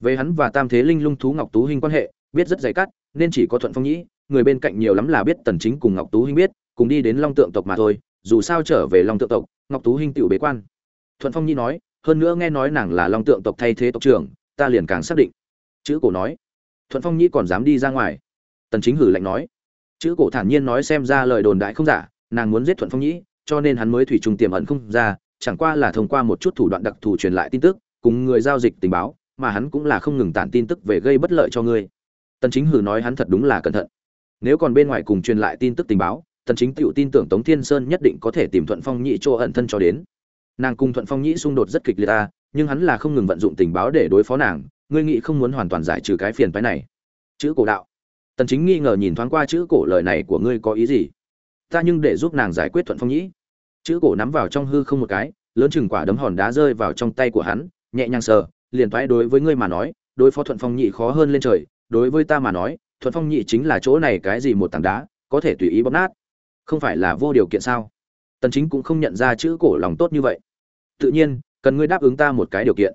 Về hắn và tam thế linh lung thú ngọc tú hình quan hệ, biết rất dày cắt, nên chỉ có thuận phong nhĩ người bên cạnh nhiều lắm là biết tần chính cùng ngọc tú Hinh biết cùng đi đến long tượng tộc mà thôi dù sao trở về long tượng tộc ngọc tú Hinh tiểu bế quan. Thuận phong Nhi nói hơn nữa nghe nói nàng là long tượng tộc thay thế tộc trưởng ta liền càng xác định. Chữ cổ nói. Thuận phong Nhi còn dám đi ra ngoài. Tần chính hử lạnh nói. Chữ cổ thản nhiên nói xem ra lời đồn đại không giả nàng muốn giết thuận phong Nhi, cho nên hắn mới thủy trùng tiềm ẩn không ra chẳng qua là thông qua một chút thủ đoạn đặc thù truyền lại tin tức cùng người giao dịch tình báo mà hắn cũng là không ngừng tản tin tức về gây bất lợi cho ngươi. Tần chính hử nói hắn thật đúng là cẩn thận nếu còn bên ngoài cùng truyền lại tin tức tình báo, tần chính tựu tin tưởng tống thiên sơn nhất định có thể tìm thuận phong nhị chỗ ẩn thân cho đến. Nàng cùng thuận phong nhị xung đột rất kịch liệt ta nhưng hắn là không ngừng vận dụng tình báo để đối phó nàng, ngươi nghĩ không muốn hoàn toàn giải trừ cái phiền phái này. Chữ cổ đạo. Tần chính nghi ngờ nhìn thoáng qua chữ cổ lời này của ngươi có ý gì? Ta nhưng để giúp nàng giải quyết thuận phong nhĩ. Chữ cổ nắm vào trong hư không một cái, lớn chừng quả đấm hòn đá rơi vào trong tay của hắn, nhẹ nhàng sờ, liền thoái đối với ngươi mà nói, đối phó thuận phong nhị khó hơn lên trời, đối với ta mà nói thuận phong nhị chính là chỗ này cái gì một tảng đá, có thể tùy ý bóp nát. Không phải là vô điều kiện sao? Tần chính cũng không nhận ra chữ cổ lòng tốt như vậy. Tự nhiên, cần ngươi đáp ứng ta một cái điều kiện.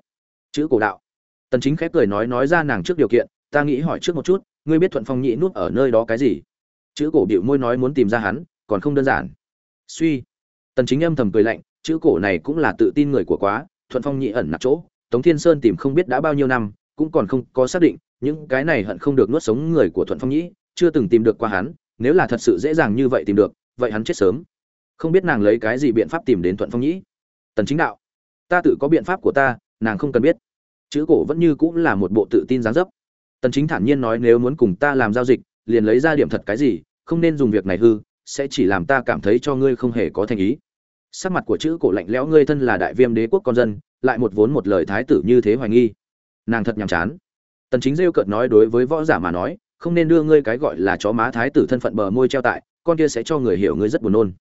Chữ cổ đạo. Tần chính khép cười nói nói ra nàng trước điều kiện, ta nghĩ hỏi trước một chút, ngươi biết thuận phong nhị nuốt ở nơi đó cái gì? Chữ cổ điệu môi nói muốn tìm ra hắn, còn không đơn giản. Suy. Tần chính âm thầm cười lạnh, chữ cổ này cũng là tự tin người của quá, thuận phong nhị ẩn nặc chỗ, tống thiên sơn tìm không biết đã bao nhiêu năm, cũng còn không có xác định những cái này hận không được nuốt sống người của thuận phong nhĩ, chưa từng tìm được qua hắn, nếu là thật sự dễ dàng như vậy tìm được, vậy hắn chết sớm. Không biết nàng lấy cái gì biện pháp tìm đến thuận phong nhĩ? Tần chính đạo, ta tự có biện pháp của ta, nàng không cần biết. Chữ cổ vẫn như cũng là một bộ tự tin dáng dấp. Tần chính thản nhiên nói nếu muốn cùng ta làm giao dịch, liền lấy ra điểm thật cái gì, không nên dùng việc này hư, sẽ chỉ làm ta cảm thấy cho ngươi không hề có thành ý. Sắc mặt của chữ cổ lạnh lẽo, ngươi thân là đại viêm đế quốc con dân, lại một vốn một lời thái tử như thế hoài nghi. Nàng thật nhàm chán tần chính rêu cợt nói đối với võ giả mà nói, không nên đưa ngươi cái gọi là chó má thái tử thân phận bờ môi treo tại, con kia sẽ cho người hiểu ngươi rất buồn nôn.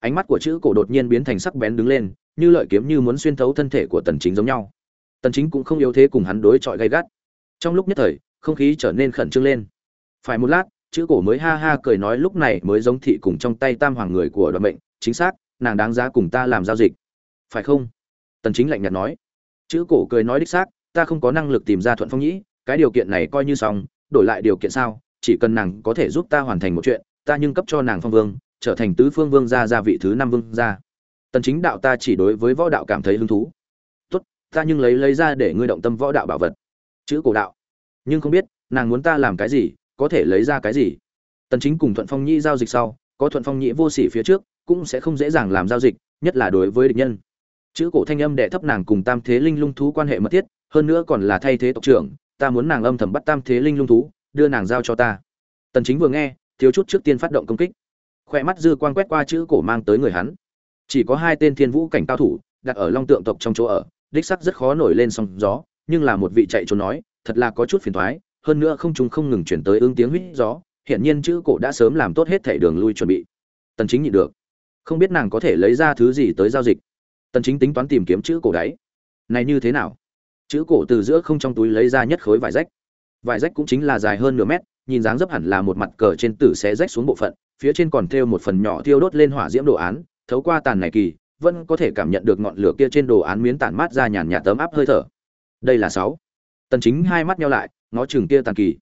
Ánh mắt của chữ cổ đột nhiên biến thành sắc bén đứng lên, như lợi kiếm như muốn xuyên thấu thân thể của tần chính giống nhau. Tần chính cũng không yếu thế cùng hắn đối chọi gay gắt. Trong lúc nhất thời, không khí trở nên khẩn trương lên. Phải một lát, chữ cổ mới ha ha cười nói lúc này mới giống thị cùng trong tay tam hoàng người của đoàn mệnh, chính xác, nàng đáng giá cùng ta làm giao dịch. Phải không? Tần chính lạnh nhạt nói. Chữ cổ cười nói đích xác, ta không có năng lực tìm ra thuận phong nhĩ cái điều kiện này coi như xong, đổi lại điều kiện sao, chỉ cần nàng có thể giúp ta hoàn thành một chuyện, ta nhưng cấp cho nàng phong vương, trở thành tứ phương vương gia gia vị thứ năm vương gia. Tần chính đạo ta chỉ đối với võ đạo cảm thấy hứng thú. Tốt, ta nhưng lấy lấy ra để ngươi động tâm võ đạo bảo vật. Chữ cổ đạo. Nhưng không biết, nàng muốn ta làm cái gì, có thể lấy ra cái gì? Tần chính cùng thuận phong nhĩ giao dịch sau, có thuận phong nhĩ vô sỉ phía trước, cũng sẽ không dễ dàng làm giao dịch, nhất là đối với địch nhân. Chữ cổ thanh âm đệ thấp nàng cùng tam thế linh lung thú quan hệ mật thiết, hơn nữa còn là thay thế tộc trưởng ta muốn nàng âm thầm bắt tam thế linh lung thú, đưa nàng giao cho ta. Tần chính vừa nghe, thiếu chút trước tiên phát động công kích. Khoe mắt dư quang quét qua chữ cổ mang tới người hắn. Chỉ có hai tên thiên vũ cảnh cao thủ, đặt ở long tượng tộc trong chỗ ở, đích sắc rất khó nổi lên sóng gió, nhưng là một vị chạy trốn nói, thật là có chút phiền toái hơn nữa không chúng không ngừng chuyển tới ứng tiếng huýt gió hiện nhiên chữ cổ đã sớm làm tốt hết thảy đường lui chuẩn bị. Tần chính nhịn được. Không biết nàng có thể lấy ra thứ gì tới giao dịch. Tần chính tính toán tìm kiếm chữ cổ đáy. Này như thế nào? Chữ cổ từ giữa không trong túi lấy ra nhất khối vải rách. Vải rách cũng chính là dài hơn nửa mét, nhìn dáng dấp hẳn là một mặt cờ trên tử sẽ rách xuống bộ phận, phía trên còn thêu một phần nhỏ thiêu đốt lên hỏa diễm đồ án, thấu qua tàn này kỳ, vẫn có thể cảm nhận được ngọn lửa kia trên đồ án miến tản mát ra nhàn nhạt tấm áp hơi thở. Đây là sáu. Tần chính hai mắt nheo lại, ngó chừng kia tàn kỳ.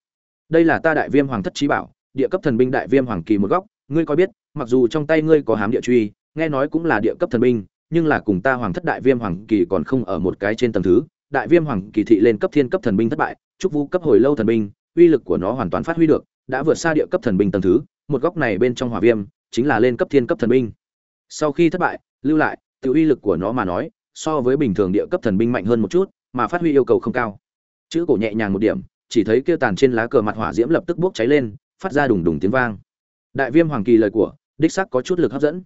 Đây là ta đại viêm hoàng thất trí bảo, địa cấp thần binh đại viêm hoàng kỳ một góc, ngươi có biết, mặc dù trong tay ngươi có hám địa truy, nghe nói cũng là địa cấp thần binh, nhưng là cùng ta hoàng thất đại viêm hoàng kỳ còn không ở một cái trên tầng thứ đại viêm hoàng kỳ thị lên cấp thiên cấp thần binh thất bại, trúc vũ cấp hồi lâu thần binh, uy lực của nó hoàn toàn phát huy được, đã vượt xa địa cấp thần binh tầng thứ, một góc này bên trong hỏa viêm, chính là lên cấp thiên cấp thần binh. Sau khi thất bại, lưu lại tự uy lực của nó mà nói, so với bình thường địa cấp thần binh mạnh hơn một chút, mà phát huy yêu cầu không cao. Chữ cổ nhẹ nhàng một điểm, chỉ thấy kia tàn trên lá cờ mặt hỏa diễm lập tức bốc cháy lên, phát ra đùng đùng tiếng vang. Đại viêm hoàng kỳ lời của, đích sắc có chút lực hấp dẫn.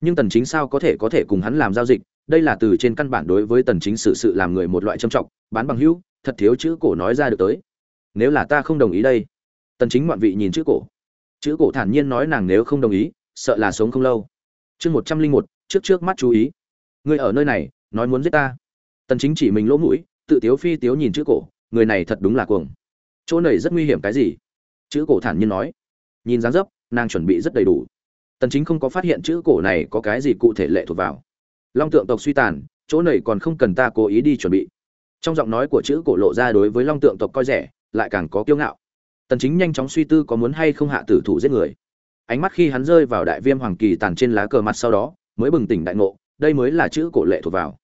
Nhưng tần chính sao có thể có thể cùng hắn làm giao dịch đây là từ trên căn bản đối với tần chính sự sự làm người một loại trâm trọng bán bằng hữu thật thiếu chữ cổ nói ra được tới. Nếu là ta không đồng ý đây tần chính ngoạn vị nhìn chữ cổ. Chữ cổ thản nhiên nói nàng nếu không đồng ý sợ là sống không lâu. Chương 101, trước trước mắt chú ý. Người ở nơi này nói muốn giết ta. Tần chính chỉ mình lỗ mũi tự tiếu phi tiếu nhìn chữ cổ người này thật đúng là cuồng. Chỗ này rất nguy hiểm cái gì? Chữ cổ thản nhiên nói. Nhìn dáng dấp nàng chuẩn bị rất đầy đủ. Tần chính không có phát hiện chữ cổ này có cái gì cụ thể lệ thuộc vào long tượng tộc suy tàn, chỗ này còn không cần ta cố ý đi chuẩn bị. Trong giọng nói của chữ cổ lộ ra đối với long tượng tộc coi rẻ, lại càng có kiêu ngạo. Tần chính nhanh chóng suy tư có muốn hay không hạ tử thủ giết người. Ánh mắt khi hắn rơi vào đại viêm hoàng kỳ tàn trên lá cờ mặt sau đó, mới bừng tỉnh đại ngộ, đây mới là chữ cổ lệ thuộc vào.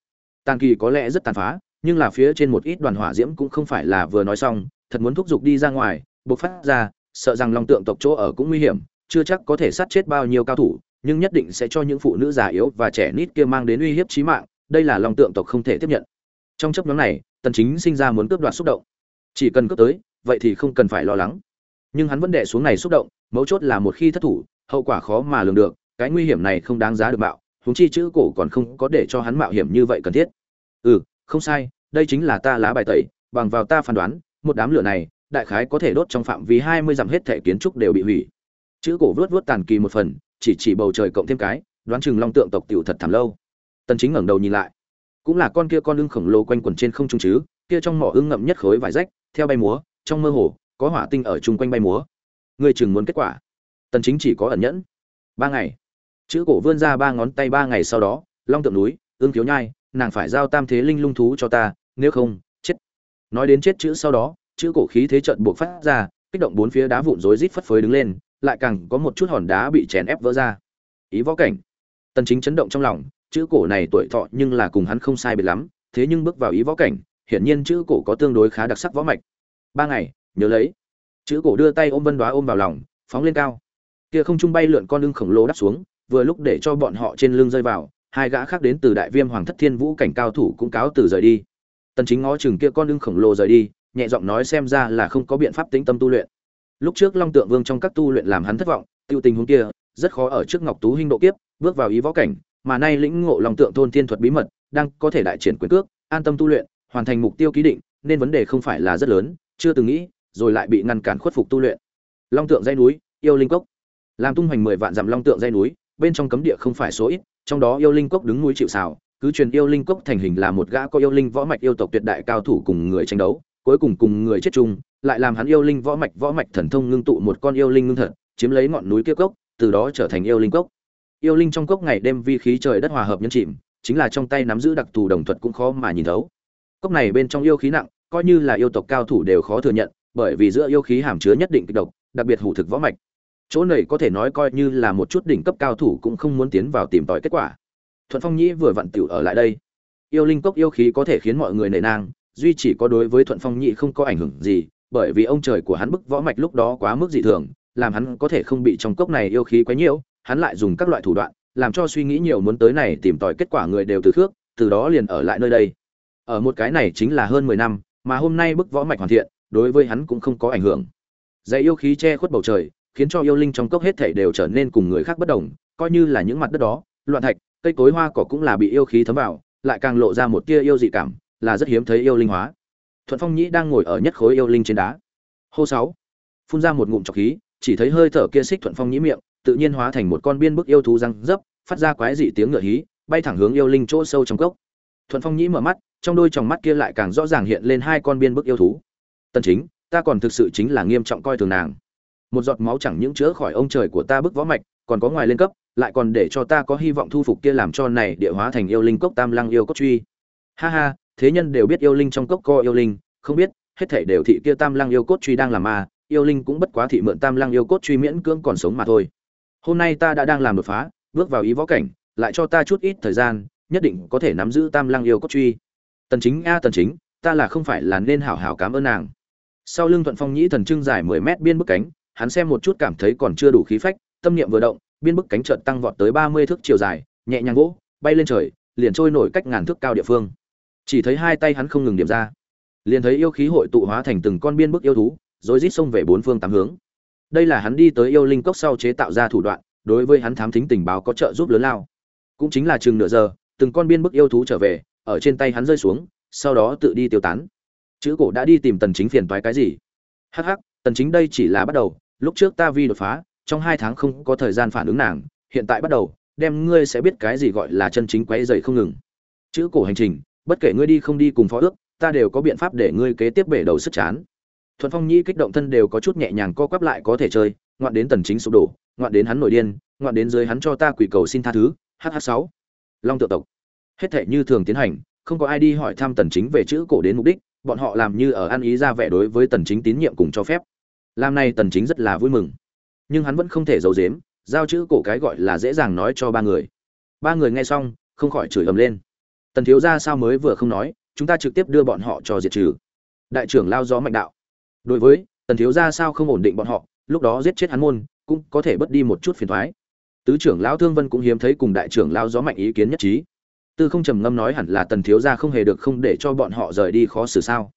Tàn kỳ có lẽ rất tàn phá, nhưng là phía trên một ít đoàn hỏa diễm cũng không phải là vừa nói xong, thật muốn thúc giục đi ra ngoài, bộc phát ra, sợ rằng long tượng tộc chỗ ở cũng nguy hiểm, chưa chắc có thể sát chết bao nhiêu cao thủ nhưng nhất định sẽ cho những phụ nữ già yếu và trẻ nít kia mang đến uy hiếp chí mạng, đây là long tượng tộc không thể tiếp nhận. Trong chấp nhóm này, tần chính sinh ra muốn cướp đoạt xúc động. Chỉ cần cướp tới, vậy thì không cần phải lo lắng. Nhưng hắn vẫn đè xuống này xúc động, mấu chốt là một khi thất thủ, hậu quả khó mà lường được, cái nguy hiểm này không đáng giá được mạo, huống chi chữ cổ còn không có để cho hắn mạo hiểm như vậy cần thiết. Ừ không sai, đây chính là ta lá bài tẩy, bằng vào ta phán đoán, một đám lửa này, đại khái có thể đốt trong phạm vi 20 dặm hết thể kiến trúc đều bị hủy. Chữ cổ vướt vướt tàn kỳ một phần chỉ chỉ bầu trời cộng thêm cái, đoán chừng long tượng tộc tiểu thật thảm lâu. Tần chính ngẩng đầu nhìn lại. Cũng là con kia con ưng khổng lồ quanh quẩn trên không trung chứ, kia trong mỏ ưng ngậm nhất khối vải rách, theo bay múa, trong mơ hồ, có hỏa tinh ở chung quanh bay múa. Người chừng muốn kết quả. Tần chính chỉ có ẩn nhẫn. Ba ngày. Chữ cổ vươn ra ba ngón tay ba ngày sau đó, long tượng núi ương thiếu nhai, nàng phải giao tam thế linh lung thú cho ta, nếu không, chết. Nói đến chết chữ sau đó, chữ cổ khí thế trận buộc phát ra, kích động bốn phía đá vụn rối rít phất phới đứng lên lại càng có một chút hòn đá bị chèn ép vỡ ra. Ý võ cảnh. Tần chính chấn động trong lòng, chữ cổ này tuổi thọ nhưng là cùng hắn không sai biệt lắm, thế nhưng bước vào ý võ cảnh, hiển nhiên chữ cổ có tương đối khá đặc sắc võ mạch. Ba ngày, nhớ lấy. Chữ cổ đưa tay ôm vân đoá ôm vào lòng, phóng lên cao. Kia không trung bay lượn con lưng khổng lồ đáp xuống, vừa lúc để cho bọn họ trên lưng rơi vào, hai gã khác đến từ đại viêm hoàng thất thiên vũ cảnh cao thủ cũng cáo từ rời đi. Tần chính ngó chừng kia con lưng khổng lồ rời đi, nhẹ giọng nói xem ra là không có biện pháp tĩnh tâm tu luyện lúc trước long tượng vương trong các tu luyện làm hắn thất vọng, tiêu tình huống kia, rất khó ở trước ngọc tú hinh độ kiếp, bước vào ý võ cảnh, mà nay lĩnh ngộ long tượng thôn thiên thuật bí mật, đang có thể đại triển quyền cước, an tâm tu luyện, hoàn thành mục tiêu ký định, nên vấn đề không phải là rất lớn, chưa từng nghĩ, rồi lại bị ngăn cản khuất phục tu luyện. Long tượng dây núi, yêu linh cốc. Làm tung hoành mười vạn dặm long tượng dây núi, bên trong cấm địa không phải số ít, trong đó yêu linh cốc đứng núi chịu xào cứ truyền yêu linh cốc thành hình là một gã có yêu linh võ mạch yêu tộc tuyệt đại cao thủ cùng người tranh đấu cuối cùng cùng người chết chung, lại làm hắn yêu linh võ mạch võ mạch thần thông ngưng tụ một con yêu linh ngưng thật, chiếm lấy ngọn núi kia cốc, từ đó trở thành yêu linh cốc. Yêu linh trong cốc ngày đêm vi khí trời đất hòa hợp nhân chìm, chính là trong tay nắm giữ đặc thù đồng thuật cũng khó mà nhìn thấu. Cốc này bên trong yêu khí nặng, coi như là yêu tộc cao thủ đều khó thừa nhận, bởi vì giữa yêu khí hàm chứa nhất định kịch độc, đặc biệt hủ thực võ mạch. Chỗ này có thể nói coi như là một chút đỉnh cấp cao thủ cũng không muốn tiến vào tìm tòi kết quả. Thuận phong nhĩ vừa vặn tiểu ở lại đây. Yêu linh cốc yêu khí có thể khiến mọi người nể nang duy chỉ có đối với thuận phong Nhị không có ảnh hưởng gì, bởi vì ông trời của hắn bức võ mạch lúc đó quá mức dị thường, làm hắn có thể không bị trong cốc này yêu khí quá nhiễu, hắn lại dùng các loại thủ đoạn, làm cho suy nghĩ nhiều muốn tới này tìm tòi kết quả người đều từ khước, từ đó liền ở lại nơi đây. Ở một cái này chính là hơn mười năm, mà hôm nay bức võ mạch hoàn thiện, đối với hắn cũng không có ảnh hưởng. Dạy yêu khí che khuất bầu trời, khiến cho yêu linh trong cốc hết thể đều trở nên cùng người khác bất đồng, coi như là những mặt đất đó, loạn thạch, cây cối hoa cỏ cũng là bị yêu khí thấm vào, lại càng lộ ra một tia yêu dị cảm là rất hiếm thấy yêu linh hóa. Thuận phong nhĩ đang ngồi ở nhất khối yêu linh trên đá. Hô sáu. Phun ra một ngụm trọc khí, chỉ thấy hơi thở kia xích thuận phong nhĩ miệng, tự nhiên hóa thành một con biên bức yêu thú răng dấp, phát ra quái dị tiếng ngựa hí, bay thẳng hướng yêu linh chỗ sâu trong cốc. Thuận phong nhĩ mở mắt, trong đôi tròng mắt kia lại càng rõ ràng hiện lên hai con biên bức yêu thú. Tân chính, ta còn thực sự chính là nghiêm trọng coi thường nàng. Một giọt máu chẳng những chữa khỏi ông trời của ta bức võ mạch, còn có ngoài lên cấp, lại còn để cho ta có hy vọng thu phục kia làm cho này địa hóa thành yêu linh cốc tam lăng yêu cốc truy. Ha ha thế nhân đều biết yêu linh trong cốc co yêu linh, không biết, hết thảy đều thị kia tam lăng yêu cốt truy đang làm ma, yêu linh cũng bất quá thị mượn tam lăng yêu cốt truy miễn cưỡng còn sống mà thôi. Hôm nay ta đã đang làm đột phá, bước vào ý võ cảnh, lại cho ta chút ít thời gian, nhất định có thể nắm giữ tam lăng yêu cốt truy. Tần chính, a tần chính, ta là không phải là nên hảo hảo cảm ơn nàng. Sau lưng thuận phong nhĩ thần trưng dài 10 mét biên bức cánh, hắn xem một chút cảm thấy còn chưa đủ khí phách, tâm niệm vừa động, biên bức cánh chợt tăng vọt tới 30 thước chiều dài, nhẹ nhàng vỗ, bay lên trời, liền trôi nổi cách ngàn thước cao địa phương chỉ thấy hai tay hắn không ngừng điểm ra. Liền thấy yêu khí hội tụ hóa thành từng con biên bức yêu thú, rồi rít xông về bốn phương tám hướng. Đây là hắn đi tới yêu linh cốc sau chế tạo ra thủ đoạn, đối với hắn thám thính tình báo có trợ giúp lớn lao. Cũng chính là chừng nửa giờ, từng con biên bức yêu thú trở về, ở trên tay hắn rơi xuống, sau đó tự đi tiêu tán. Chữ cổ đã đi tìm tần chính phiền toái cái gì? Hắc hắc, tần chính đây chỉ là bắt đầu, lúc trước ta vi đột phá, trong hai tháng không có thời gian phản ứng nàng, hiện tại bắt đầu, đem ngươi sẽ biết cái gì gọi là chân chính quấy dày không ngừng. Chữ cổ hành trình bất kể ngươi đi không đi cùng phó ước, ta đều có biện pháp để ngươi kế tiếp bể đầu sức chán. Thuận phong nhĩ kích động thân đều có chút nhẹ nhàng co quắp lại có thể chơi, ngoạn đến tần chính sụp đổ, ngoạn đến hắn nổi điên, ngoạn đến dưới hắn cho ta quỷ cầu xin tha thứ hh 6 long tự tộc. Hết thể như thường tiến hành, không có ai đi hỏi thăm tần chính về chữ cổ đến mục đích, bọn họ làm như ở ăn ý ra vẻ đối với tần chính tín nhiệm cùng cho phép. Làm này tần chính rất là vui mừng. Nhưng hắn vẫn không thể giấu giếm, giao chữ cổ cái gọi là dễ dàng nói cho ba người. Ba người nghe xong, không khỏi chửi ầm lên tần thiếu gia sao mới vừa không nói, chúng ta trực tiếp đưa bọn họ cho diệt trừ. Đại trưởng lao gió mạnh đạo. Đối với, tần thiếu gia sao không ổn định bọn họ, lúc đó giết chết hắn môn, cũng có thể bớt đi một chút phiền toái tứ trưởng lão thương vân cũng hiếm thấy cùng đại trưởng lao gió mạnh ý kiến nhất trí. Tư không trầm ngâm nói hẳn là tần thiếu gia không hề được không để cho bọn họ rời đi khó xử sao.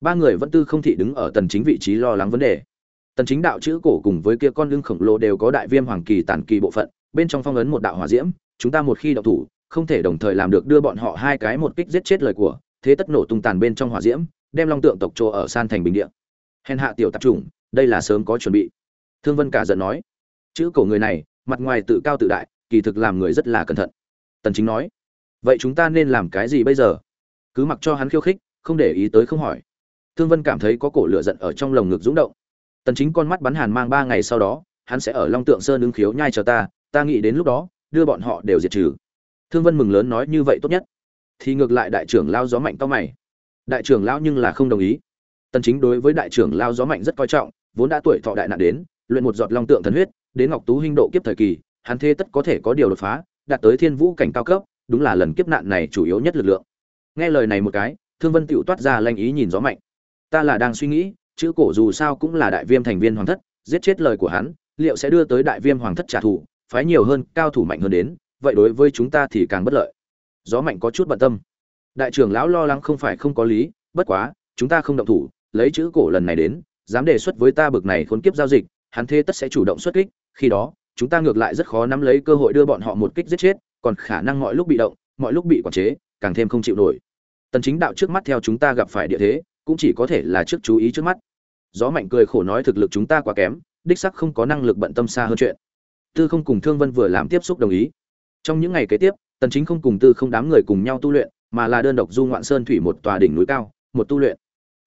Ba người vẫn tư không thị đứng ở tần chính vị trí lo lắng vấn đề. Tần chính đạo chữ cổ cùng với kia con lưng khổng lồ đều có đại viêm hoàng kỳ tản kỳ bộ phận, bên trong phong ấn một đạo hỏa diễm, chúng ta một khi động thủ không thể đồng thời làm được đưa bọn họ hai cái một kích giết chết lời của, thế tất nổ tung tàn bên trong hỏa diễm, đem long tượng tộc chỗ ở san thành bình địa. Hèn hạ tiểu tạp chủng, đây là sớm có chuẩn bị. Thương vân cả giận nói, chữ cổ người này, mặt ngoài tự cao tự đại, kỳ thực làm người rất là cẩn thận. Tần chính nói, vậy chúng ta nên làm cái gì bây giờ? Cứ mặc cho hắn khiêu khích, không để ý tới không hỏi. Thương vân cảm thấy có cổ lửa giận ở trong lồng ngực dũng động. Tần chính con mắt bắn hàn mang ba ngày sau đó, hắn sẽ ở long tượng sơn ứng khiếu nhai chờ ta ta nghĩ đến lúc đó, đưa bọn họ đều diệt trừ thương vân mừng lớn nói như vậy tốt nhất. Thì ngược lại đại trưởng lao gió mạnh to mày. Đại trưởng lao nhưng là không đồng ý. Tần chính đối với đại trưởng lao gió mạnh rất coi trọng, vốn đã tuổi thọ đại nạn đến, luyện một giọt long tượng thần huyết, đến ngọc tú huynh độ kiếp thời kỳ, hắn thế tất có thể có điều đột phá, đạt tới thiên vũ cảnh cao cấp, đúng là lần kiếp nạn này chủ yếu nhất lực lượng. Nghe lời này một cái, thương vân tiểu toát ra lanh ý nhìn gió mạnh. Ta là đang suy nghĩ, chữ cổ dù sao cũng là đại viêm thành viên hoàng thất, giết chết lời của hắn, liệu sẽ đưa tới đại viêm hoàng thất trả thù, phái nhiều hơn cao thủ mạnh hơn đến vậy đối với chúng ta thì càng bất lợi. Gió mạnh có chút bận tâm. Đại trưởng lão lo lắng không phải không có lý, bất quá, chúng ta không động thủ, lấy chữ cổ lần này đến, dám đề xuất với ta bực này khốn kiếp giao dịch, hắn thế tất sẽ chủ động xuất kích, khi đó, chúng ta ngược lại rất khó nắm lấy cơ hội đưa bọn họ một kích giết chết, còn khả năng mọi lúc bị động, mọi lúc bị quản chế, càng thêm không chịu nổi. Tần chính đạo trước mắt theo chúng ta gặp phải địa thế, cũng chỉ có thể là trước chú ý trước mắt. Gió mạnh cười khổ nói thực lực chúng ta quá kém, đích sắc không có năng lực bận tâm xa hơn chuyện. Tư không cùng thương vân vừa làm tiếp xúc đồng ý trong những ngày kế tiếp, tần chính không cùng tư không đám người cùng nhau tu luyện, mà là đơn độc du ngoạn sơn thủy một tòa đỉnh núi cao, một tu luyện.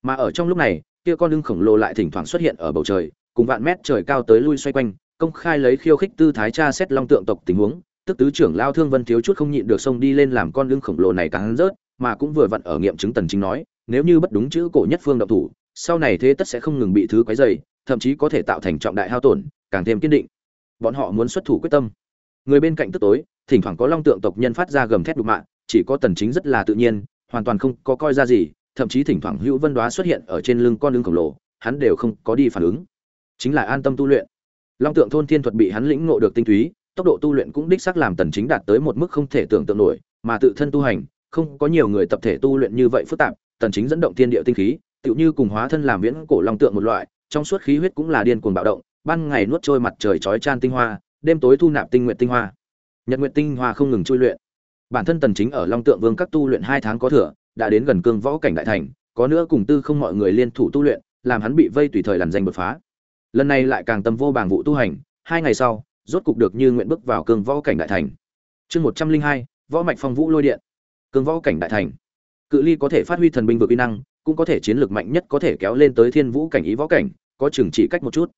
Mà ở trong lúc này, kia con lưng khổng lồ lại thỉnh thoảng xuất hiện ở bầu trời, cùng vạn mét trời cao tới lui xoay quanh, công khai lấy khiêu khích tư thái tra xét long tượng tộc tình huống, tức tứ trưởng lao thương vân thiếu chút không nhịn được xông đi lên làm con lưng khổng lồ này cắn rớt, mà cũng vừa vặn ở nghiệm chứng tần chính nói, nếu như bất đúng chữ cổ nhất phương động thủ, sau này thế tất sẽ không ngừng bị thứ quấy dày thậm chí có thể tạo thành trọng đại hao tổn, càng thêm kiên định. Bọn họ muốn xuất thủ quyết tâm người bên cạnh tức tối, thỉnh thoảng có long tượng tộc nhân phát ra gầm thét đục mạng chỉ có tần chính rất là tự nhiên, hoàn toàn không có coi ra gì, thậm chí thỉnh thoảng hữu vân đoá xuất hiện ở trên lưng con lưng khổng lồ, hắn đều không có đi phản ứng. Chính là an tâm tu luyện. Long tượng thôn thiên thuật bị hắn lĩnh ngộ được tinh túy, tốc độ tu luyện cũng đích xác làm tần chính đạt tới một mức không thể tưởng tượng nổi, mà tự thân tu hành, không có nhiều người tập thể tu luyện như vậy phức tạp, tần chính dẫn động thiên địa tinh khí, tựu như cùng hóa thân làm viễn cổ long tượng một loại, trong suốt khí huyết cũng là điên cuồng bạo động, ban ngày nuốt trôi mặt trời chói chan tinh hoa đêm tối thu nạp tinh nguyện tinh hoa. Nhật nguyện tinh hoa không ngừng chui luyện. Bản thân tần chính ở long tượng vương các tu luyện hai tháng có thừa, đã đến gần cương võ cảnh đại thành, có nữa cùng tư không mọi người liên thủ tu luyện, làm hắn bị vây tùy thời làm danh đột phá. Lần này lại càng tâm vô bảng vụ tu hành, hai ngày sau, rốt cục được như nguyện bước vào cương võ cảnh đại thành. Chương một trăm linh hai, võ mạch phong vũ lôi điện. Cương võ cảnh đại thành. Cự ly có thể phát huy thần binh vực uy năng, cũng có thể chiến lược mạnh nhất có thể kéo lên tới thiên vũ cảnh ý võ cảnh, có chừng chỉ cách một chút.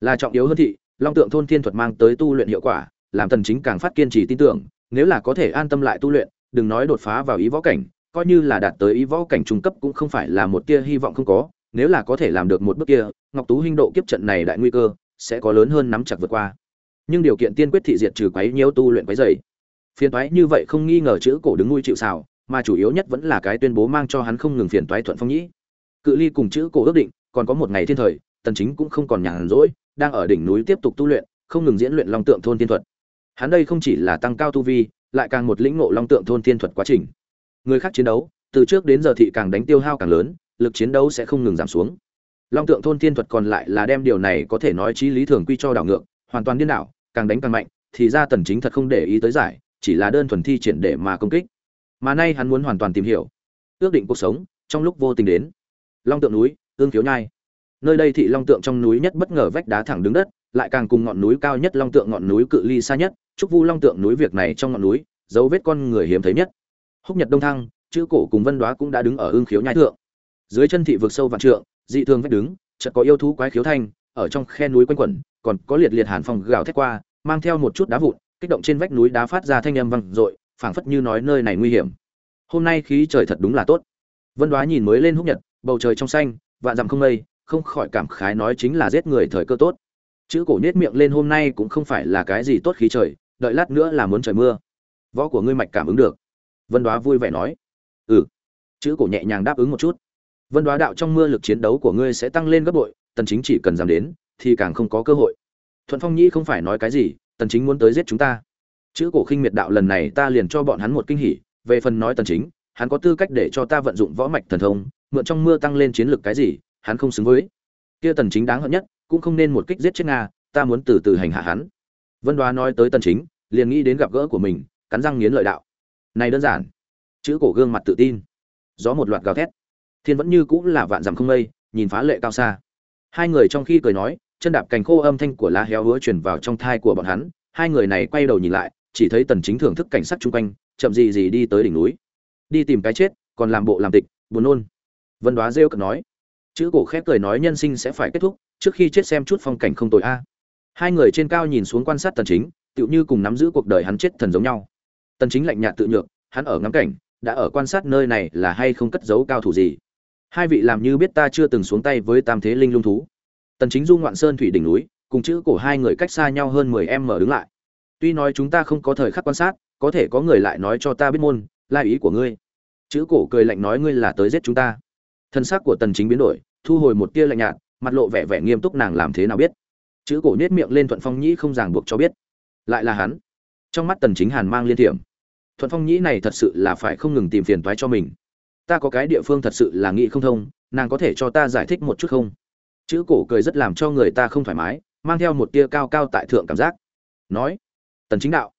Là trọng yếu hơn thị long tượng thôn thiên thuật mang tới tu luyện hiệu quả, làm tần chính càng phát kiên trì tin tưởng, nếu là có thể an tâm lại tu luyện, đừng nói đột phá vào ý võ cảnh, coi như là đạt tới ý võ cảnh trung cấp cũng không phải là một tia hy vọng không có, nếu là có thể làm được một bước kia, ngọc tú hinh độ kiếp trận này đại nguy cơ sẽ có lớn hơn nắm chặt vượt qua. Nhưng điều kiện tiên quyết thị diệt trừ quấy nhiễu tu luyện quấy dày phiền toái như vậy không nghi ngờ chữ cổ đứng nuôi chịu xào mà chủ yếu nhất vẫn là cái tuyên bố mang cho hắn không ngừng phiền toái thuận phong nhĩ. Cự ly cùng chữ cổ ước định, còn có một ngày thiên thời, tần chính cũng không còn nhàn rỗi đang ở đỉnh núi tiếp tục tu luyện, không ngừng diễn luyện long tượng thôn tiên thuật. Hắn đây không chỉ là tăng cao tu vi, lại càng một lĩnh ngộ long tượng thôn tiên thuật quá trình. Người khác chiến đấu, từ trước đến giờ thị càng đánh tiêu hao càng lớn, lực chiến đấu sẽ không ngừng giảm xuống. Long tượng thôn tiên thuật còn lại là đem điều này có thể nói chí lý thường quy cho đảo ngược, hoàn toàn điên đảo, càng đánh càng mạnh, thì ra tần chính thật không để ý tới giải, chỉ là đơn thuần thi triển để mà công kích. Mà nay hắn muốn hoàn toàn tìm hiểu, ước định cuộc sống, trong lúc vô tình đến. Long tượng núi, ương thiếu nhai nơi đây thị long tượng trong núi nhất bất ngờ vách đá thẳng đứng đất, lại càng cùng ngọn núi cao nhất long tượng ngọn núi cự ly xa nhất, trúc vu long tượng núi việc này trong ngọn núi, dấu vết con người hiếm thấy nhất. Húc nhật đông thăng, chữ cổ cùng vân đoá cũng đã đứng ở ương khiếu nhai thượng. Dưới chân thị vực sâu vạn trượng, dị thường vách đứng, chợt có yêu thú quái khiếu thanh, ở trong khe núi quanh quẩn, còn có liệt liệt hàn phòng gào thét qua, mang theo một chút đá vụn, kích động trên vách núi đá phát ra thanh âm vang dội, phảng phất như nói nơi này nguy hiểm. Hôm nay khí trời thật đúng là tốt. Vân đoá nhìn mới lên húc nhật, bầu trời trong xanh, vạn dặm không mây không khỏi cảm khái nói chính là giết người thời cơ tốt. Chữ cổ nhếch miệng lên hôm nay cũng không phải là cái gì tốt khí trời, đợi lát nữa là muốn trời mưa. Võ của ngươi mạch cảm ứng được. Vân đoá vui vẻ nói. Ừ. Chữ cổ nhẹ nhàng đáp ứng một chút. Vân đoá đạo trong mưa lực chiến đấu của ngươi sẽ tăng lên gấp bội, tần chính chỉ cần dám đến, thì càng không có cơ hội. Thuận phong nhĩ không phải nói cái gì, tần chính muốn tới giết chúng ta. Chữ cổ khinh miệt đạo lần này ta liền cho bọn hắn một kinh hỉ, về phần nói tần chính, hắn có tư cách để cho ta vận dụng võ mạch thần thông, mượn trong mưa tăng lên chiến lực cái gì hắn không xứng với. Kia tần chính đáng hận nhất, cũng không nên một kích giết chết nga, ta muốn từ từ hành hạ hắn. Vân đoá nói tới tần chính, liền nghĩ đến gặp gỡ của mình, cắn răng nghiến lợi đạo. Này đơn giản. Chữ cổ gương mặt tự tin. Gió một loạt gào thét. Thiên vẫn như cũng là vạn dặm không mây, nhìn phá lệ cao xa. Hai người trong khi cười nói, chân đạp cành khô âm thanh của lá héo hứa truyền vào trong thai của bọn hắn. Hai người này quay đầu nhìn lại, chỉ thấy tần chính thưởng thức cảnh sắc chung quanh, chậm gì gì đi tới đỉnh núi. Đi tìm cái chết, còn làm bộ làm tịch, buồn nôn. Vân đoá rêu cực nói chữ cổ khép cười nói nhân sinh sẽ phải kết thúc, trước khi chết xem chút phong cảnh không tội a. Hai người trên cao nhìn xuống quan sát tần chính, tựu như cùng nắm giữ cuộc đời hắn chết thần giống nhau. Tần chính lạnh nhạt tự nhược, hắn ở ngắm cảnh, đã ở quan sát nơi này là hay không cất giấu cao thủ gì. Hai vị làm như biết ta chưa từng xuống tay với tam thế linh lung thú. Tần chính du ngoạn sơn thủy đỉnh núi, cùng chữ cổ hai người cách xa nhau hơn 10 em mở đứng lại. Tuy nói chúng ta không có thời khắc quan sát, có thể có người lại nói cho ta biết môn, lai ý của ngươi. Chữ cổ cười lạnh nói ngươi là tới giết chúng ta. Thân xác của tần chính biến đổi thu hồi một tia lạnh nhạt, mặt lộ vẻ vẻ nghiêm túc nàng làm thế nào biết. Chữ cổ nhếch miệng lên thuận phong nhĩ không ràng buộc cho biết. Lại là hắn. Trong mắt tần chính hàn mang liên thiểm. Thuận phong nhĩ này thật sự là phải không ngừng tìm phiền toái cho mình. Ta có cái địa phương thật sự là nghĩ không thông, nàng có thể cho ta giải thích một chút không? Chữ cổ cười rất làm cho người ta không thoải mái, mang theo một tia cao cao tại thượng cảm giác. Nói, tần chính đạo,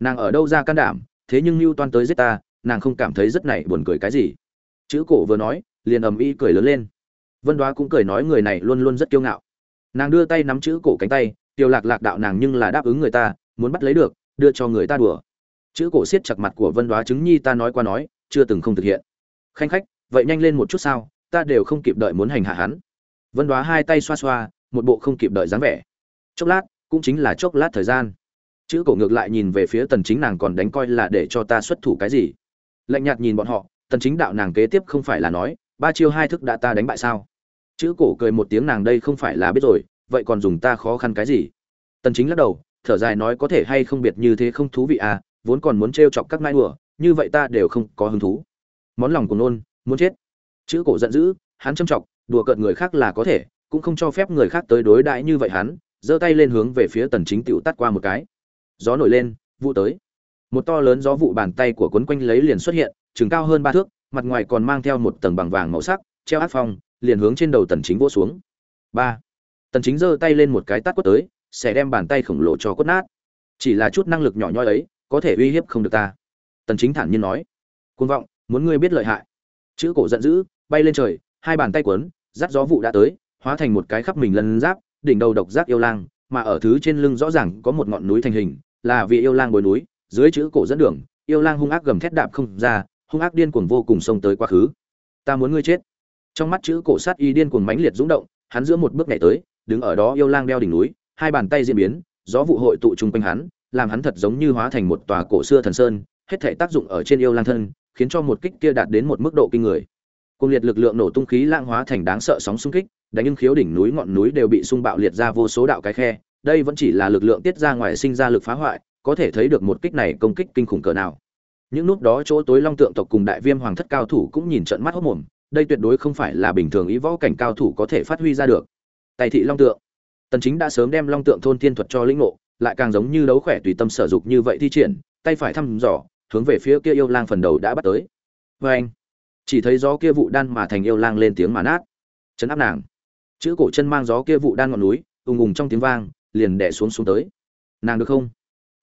nàng ở đâu ra can đảm, thế nhưng lưu toan tới giết ta, nàng không cảm thấy rất này buồn cười cái gì. Chữ cổ vừa nói, liền ầm ĩ cười lớn lên vân đoá cũng cười nói người này luôn luôn rất kiêu ngạo. Nàng đưa tay nắm chữ cổ cánh tay, tiêu lạc lạc đạo nàng nhưng là đáp ứng người ta, muốn bắt lấy được, đưa cho người ta đùa. Chữ cổ siết chặt mặt của vân đoá chứng nhi ta nói qua nói, chưa từng không thực hiện. Khanh khách, vậy nhanh lên một chút sao, ta đều không kịp đợi muốn hành hạ hắn. Vân đoá hai tay xoa xoa, một bộ không kịp đợi dáng vẻ. Chốc lát, cũng chính là chốc lát thời gian. Chữ cổ ngược lại nhìn về phía tần chính nàng còn đánh coi là để cho ta xuất thủ cái gì. Lạnh nhạt nhìn bọn họ, tần chính đạo nàng kế tiếp không phải là nói, ba chiêu hai thức đã ta đánh bại sao? Chữ cổ cười một tiếng nàng đây không phải là biết rồi, vậy còn dùng ta khó khăn cái gì? Tần chính lắc đầu, thở dài nói có thể hay không biệt như thế không thú vị à vốn còn muốn trêu chọc các nai đùa, như vậy ta đều không có hứng thú. Món lòng của nôn, muốn chết. Chữ cổ giận dữ, hắn châm chọc, đùa cợt người khác là có thể, cũng không cho phép người khác tới đối đãi như vậy hắn, giơ tay lên hướng về phía tần chính tiểu tắt qua một cái. Gió nổi lên, vụ tới. Một to lớn gió vụ bàn tay của cuốn quanh lấy liền xuất hiện, chừng cao hơn ba thước, mặt ngoài còn mang theo một tầng bằng vàng màu sắc, treo áp phong liền hướng trên đầu tần chính vỗ xuống. Ba. Tần chính giơ tay lên một cái tát quất tới, sẽ đem bàn tay khổng lồ cho quất nát. Chỉ là chút năng lực nhỏ nhoi ấy, có thể uy hiếp không được ta. Tần chính thản nhiên nói. Cuồng vọng, muốn ngươi biết lợi hại. Chữ cổ giận dữ, bay lên trời, hai bàn tay quấn dắt gió vụ đã tới, hóa thành một cái khắp mình lân giáp, đỉnh đầu độc giác yêu lang, mà ở thứ trên lưng rõ ràng có một ngọn núi thành hình, là vì yêu lang bồi núi, dưới chữ cổ dẫn đường, yêu lang hung ác gầm thét đạp không ra, hung ác điên cuồng vô cùng xông tới quá khứ. Ta muốn ngươi chết trong mắt chữ cổ sát y điên cuồng mãnh liệt dũng động, hắn giữa một bước nhảy tới, đứng ở đó yêu lang đeo đỉnh núi, hai bàn tay diễn biến, gió vụ hội tụ chung quanh hắn, làm hắn thật giống như hóa thành một tòa cổ xưa thần sơn, hết thể tác dụng ở trên yêu lang thân, khiến cho một kích kia đạt đến một mức độ kinh người. Cùng liệt lực lượng nổ tung khí lang hóa thành đáng sợ sóng xung kích, đánh những khiếu đỉnh núi ngọn núi đều bị xung bạo liệt ra vô số đạo cái khe, đây vẫn chỉ là lực lượng tiết ra ngoài sinh ra lực phá hoại, có thể thấy được một kích này công kích kinh khủng cỡ nào. Những lúc đó chỗ tối long tượng tộc cùng đại viêm hoàng thất cao thủ cũng nhìn trận mắt hốt mồm đây tuyệt đối không phải là bình thường ý võ cảnh cao thủ có thể phát huy ra được. Tài thị long tượng. Tần chính đã sớm đem long tượng thôn thiên thuật cho lĩnh ngộ, lại càng giống như đấu khỏe tùy tâm sở dục như vậy thi triển, tay phải thăm dò, hướng về phía kia yêu lang phần đầu đã bắt tới. Với anh, chỉ thấy gió kia vụ đan mà thành yêu lang lên tiếng mà nát. Chấn áp nàng. Chữ cổ chân mang gió kia vụ đan ngọn núi, ùng ùng trong tiếng vang, liền đè xuống xuống tới. Nàng được không?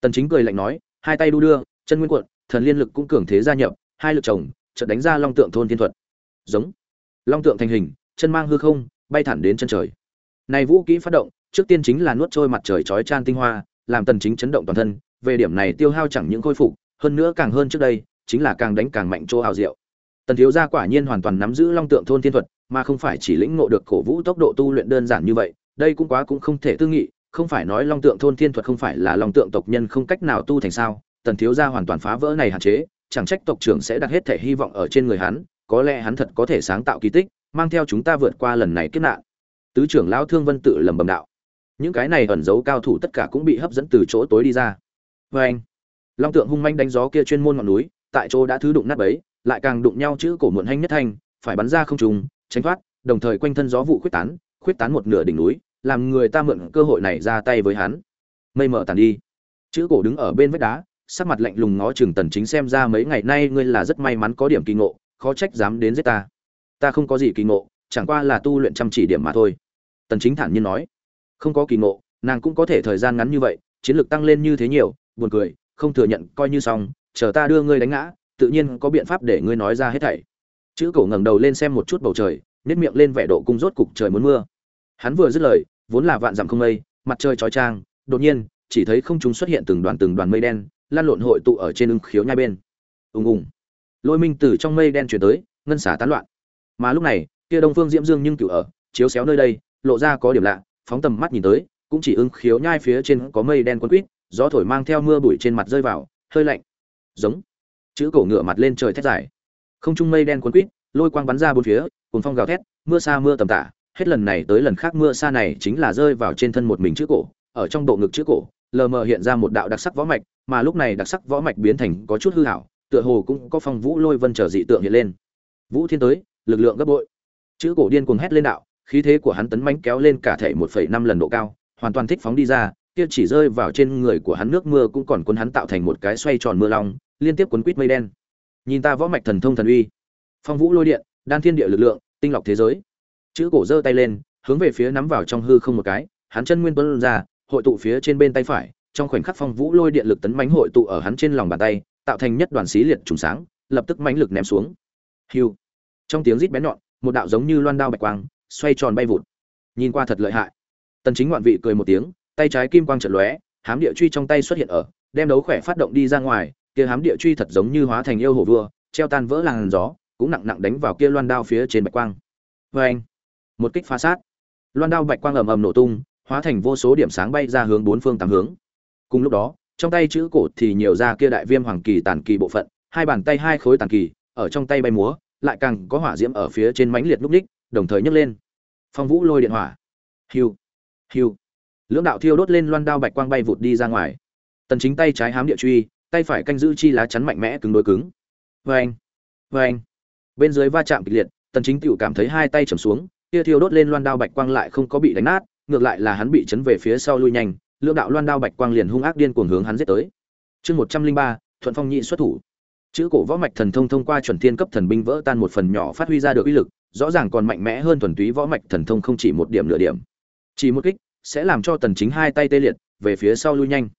Tần chính cười lạnh nói, hai tay đu đưa, chân nguyên cuộn, thần liên lực cũng cường thế gia nhập, hai lực chồng, chợt đánh ra long tượng thôn thiên thuật giống. Long tượng thành hình, chân mang hư không, bay thẳng đến chân trời. Này vũ kỹ phát động, trước tiên chính là nuốt trôi mặt trời chói chan tinh hoa, làm tần chính chấn động toàn thân, về điểm này tiêu hao chẳng những khôi phục, hơn nữa càng hơn trước đây, chính là càng đánh càng mạnh chỗ hào diệu. Tần thiếu gia quả nhiên hoàn toàn nắm giữ long tượng thôn thiên thuật, mà không phải chỉ lĩnh ngộ được cổ vũ tốc độ tu luyện đơn giản như vậy, đây cũng quá cũng không thể tư nghị, không phải nói long tượng thôn thiên thuật không phải là long tượng tộc nhân không cách nào tu thành sao, tần thiếu gia hoàn toàn phá vỡ này hạn chế, chẳng trách tộc trưởng sẽ đặt hết thể hy vọng ở trên người hắn có lẽ hắn thật có thể sáng tạo kỳ tích, mang theo chúng ta vượt qua lần này kiếp nạn. Tứ trưởng lão thương vân tự lầm bầm đạo. Những cái này ẩn giấu cao thủ tất cả cũng bị hấp dẫn từ chỗ tối đi ra. Vê anh, long tượng hung manh đánh gió kia chuyên môn ngọn núi, tại chỗ đã thứ đụng nát bấy, lại càng đụng nhau chữ cổ muộn hanh nhất thanh, phải bắn ra không trùng, tránh thoát, đồng thời quanh thân gió vụ khuyết tán khuyết tán một nửa đỉnh núi, làm người ta mượn cơ hội này ra tay với hắn. Mây mở tàn đi. Chữ cổ đứng ở bên vách đá, sắc mặt lạnh lùng ngó chừng tần chính xem ra mấy ngày nay ngươi là rất may mắn có điểm kỳ ngộ khó trách dám đến giết ta. Ta không có gì kỳ ngộ, chẳng qua là tu luyện chăm chỉ điểm mà thôi. Tần chính thản nhiên nói. Không có kỳ ngộ, nàng cũng có thể thời gian ngắn như vậy, chiến lược tăng lên như thế nhiều, buồn cười, không thừa nhận, coi như xong, chờ ta đưa ngươi đánh ngã, tự nhiên có biện pháp để ngươi nói ra hết thảy. Chữ cổ ngẩng đầu lên xem một chút bầu trời nét miệng lên vẻ độ cung rốt cục trời muốn mưa. Hắn vừa dứt lời, vốn là vạn dặm không mây, mặt trời chói chang, đột nhiên, chỉ thấy không trung xuất hiện từng đoàn từng đoàn mây đen, lan lộn hội tụ ở trên ưng khiếu nhai bên. Ùng ùng lôi minh từ trong mây đen chuyển tới, ngân xả tán loạn. Mà lúc này, kia đông phương diễm dương nhưng cựu ở, chiếu xéo nơi đây, lộ ra có điểm lạ, phóng tầm mắt nhìn tới, cũng chỉ ưng khiếu nhai phía trên có mây đen quấn quýt, gió thổi mang theo mưa bụi trên mặt rơi vào, hơi lạnh. Giống. Chữ cổ ngựa mặt lên trời thét dài. Không trung mây đen quấn quýt, lôi quang bắn ra bốn phía cùng phong gào thét, mưa xa mưa tầm tả. Hết lần này tới lần khác mưa xa này chính là rơi vào trên thân một mình chữ cổ, ở trong bộ ngực chữ cổ, lờ mờ hiện ra một đạo đặc sắc võ mạch, mà lúc này đặc sắc võ mạch biến thành có chút hư hảo tựa hồ cũng có phong vũ lôi vân trở dị tượng hiện lên. Vũ thiên tới, lực lượng gấp bội. Chữ cổ điên cuồng hét lên đạo, khí thế của hắn tấn mãnh kéo lên cả thể 1.5 lần độ cao, hoàn toàn thích phóng đi ra, kia chỉ rơi vào trên người của hắn nước mưa cũng còn cuốn hắn tạo thành một cái xoay tròn mưa long, liên tiếp cuốn quít mây đen. Nhìn ta võ mạch thần thông thần uy. Phong vũ lôi điện, đan thiên địa lực lượng, tinh lọc thế giới. Chữ cổ giơ tay lên, hướng về phía nắm vào trong hư không một cái, hắn chân nguyên tuấn ra, hội tụ phía trên bên tay phải, trong khoảnh khắc phong vũ lôi điện lực tấn mãnh hội tụ ở hắn trên lòng bàn tay tạo thành nhất đoàn xí liệt trùng sáng, lập tức mãnh lực ném xuống. Hiu. Trong tiếng rít bén nhọn, một đạo giống như loan đao bạch quang, xoay tròn bay vụt. Nhìn qua thật lợi hại. Tần chính ngoạn vị cười một tiếng, tay trái kim quang chợt lóe, hám địa truy trong tay xuất hiện ở, đem đấu khỏe phát động đi ra ngoài, kia hám địa truy thật giống như hóa thành yêu hổ vua, treo tan vỡ làn gió, cũng nặng nặng đánh vào kia loan đao phía trên bạch quang. Với anh, một kích phá sát. Loan đao bạch quang ầm ầm nổ tung, hóa thành vô số điểm sáng bay ra hướng bốn phương tám hướng. Cùng lúc đó trong tay chữ cổ thì nhiều ra kia đại viêm hoàng kỳ tàn kỳ bộ phận, hai bàn tay hai khối tàn kỳ, ở trong tay bay múa, lại càng có hỏa diễm ở phía trên mãnh liệt lúc ních, đồng thời nhấc lên. Phong vũ lôi điện hỏa. Hiu hiu. Lưỡng đạo thiêu đốt lên loan đao bạch quang bay vụt đi ra ngoài. Tần chính tay trái hám địa truy, tay phải canh giữ chi lá chắn mạnh mẽ cứng đối cứng. Vê anh vê anh bên dưới va chạm kịch liệt, tần chính tiểu cảm thấy hai tay trầm xuống, kia thiêu đốt lên loan đao bạch quang lại không có bị đánh nát, ngược lại là hắn bị chấn về phía sau lui nhanh lưỡng đạo loan đao bạch quang liền hung ác điên cuồng hướng hắn giết tới. Chương 103, thuận phong nhị xuất thủ. Chữ cổ võ mạch thần thông thông qua chuẩn thiên cấp thần binh vỡ tan một phần nhỏ phát huy ra được uy lực rõ ràng còn mạnh mẽ hơn thuần túy võ mạch thần thông không chỉ một điểm nửa điểm. Chỉ một kích sẽ làm cho tần chính hai tay tê liệt về phía sau lui nhanh.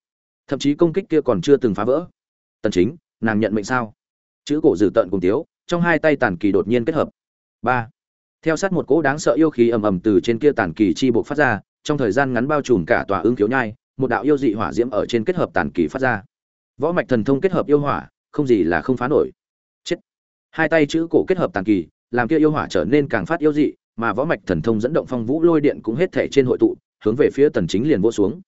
Thậm chí công kích kia còn chưa từng phá vỡ. Tần chính nàng nhận mệnh sao? Chữ cổ dử tận cùng thiếu trong hai tay tàn kỳ đột nhiên kết hợp. Ba. Theo sát một cỗ đáng sợ yêu khí ầm ầm từ trên kia tàn kỳ chi bộ phát ra trong thời gian ngắn bao trùm cả tòa ương khiếu nhai, một đạo yêu dị hỏa diễm ở trên kết hợp tàn kỳ phát ra. Võ mạch thần thông kết hợp yêu hỏa, không gì là không phá nổi. Chết. Hai tay chữ cổ kết hợp tàn kỳ, làm kia yêu hỏa trở nên càng phát yêu dị, mà võ mạch thần thông dẫn động phong vũ lôi điện cũng hết thể trên hội tụ, hướng về phía tần chính liền vỗ xuống.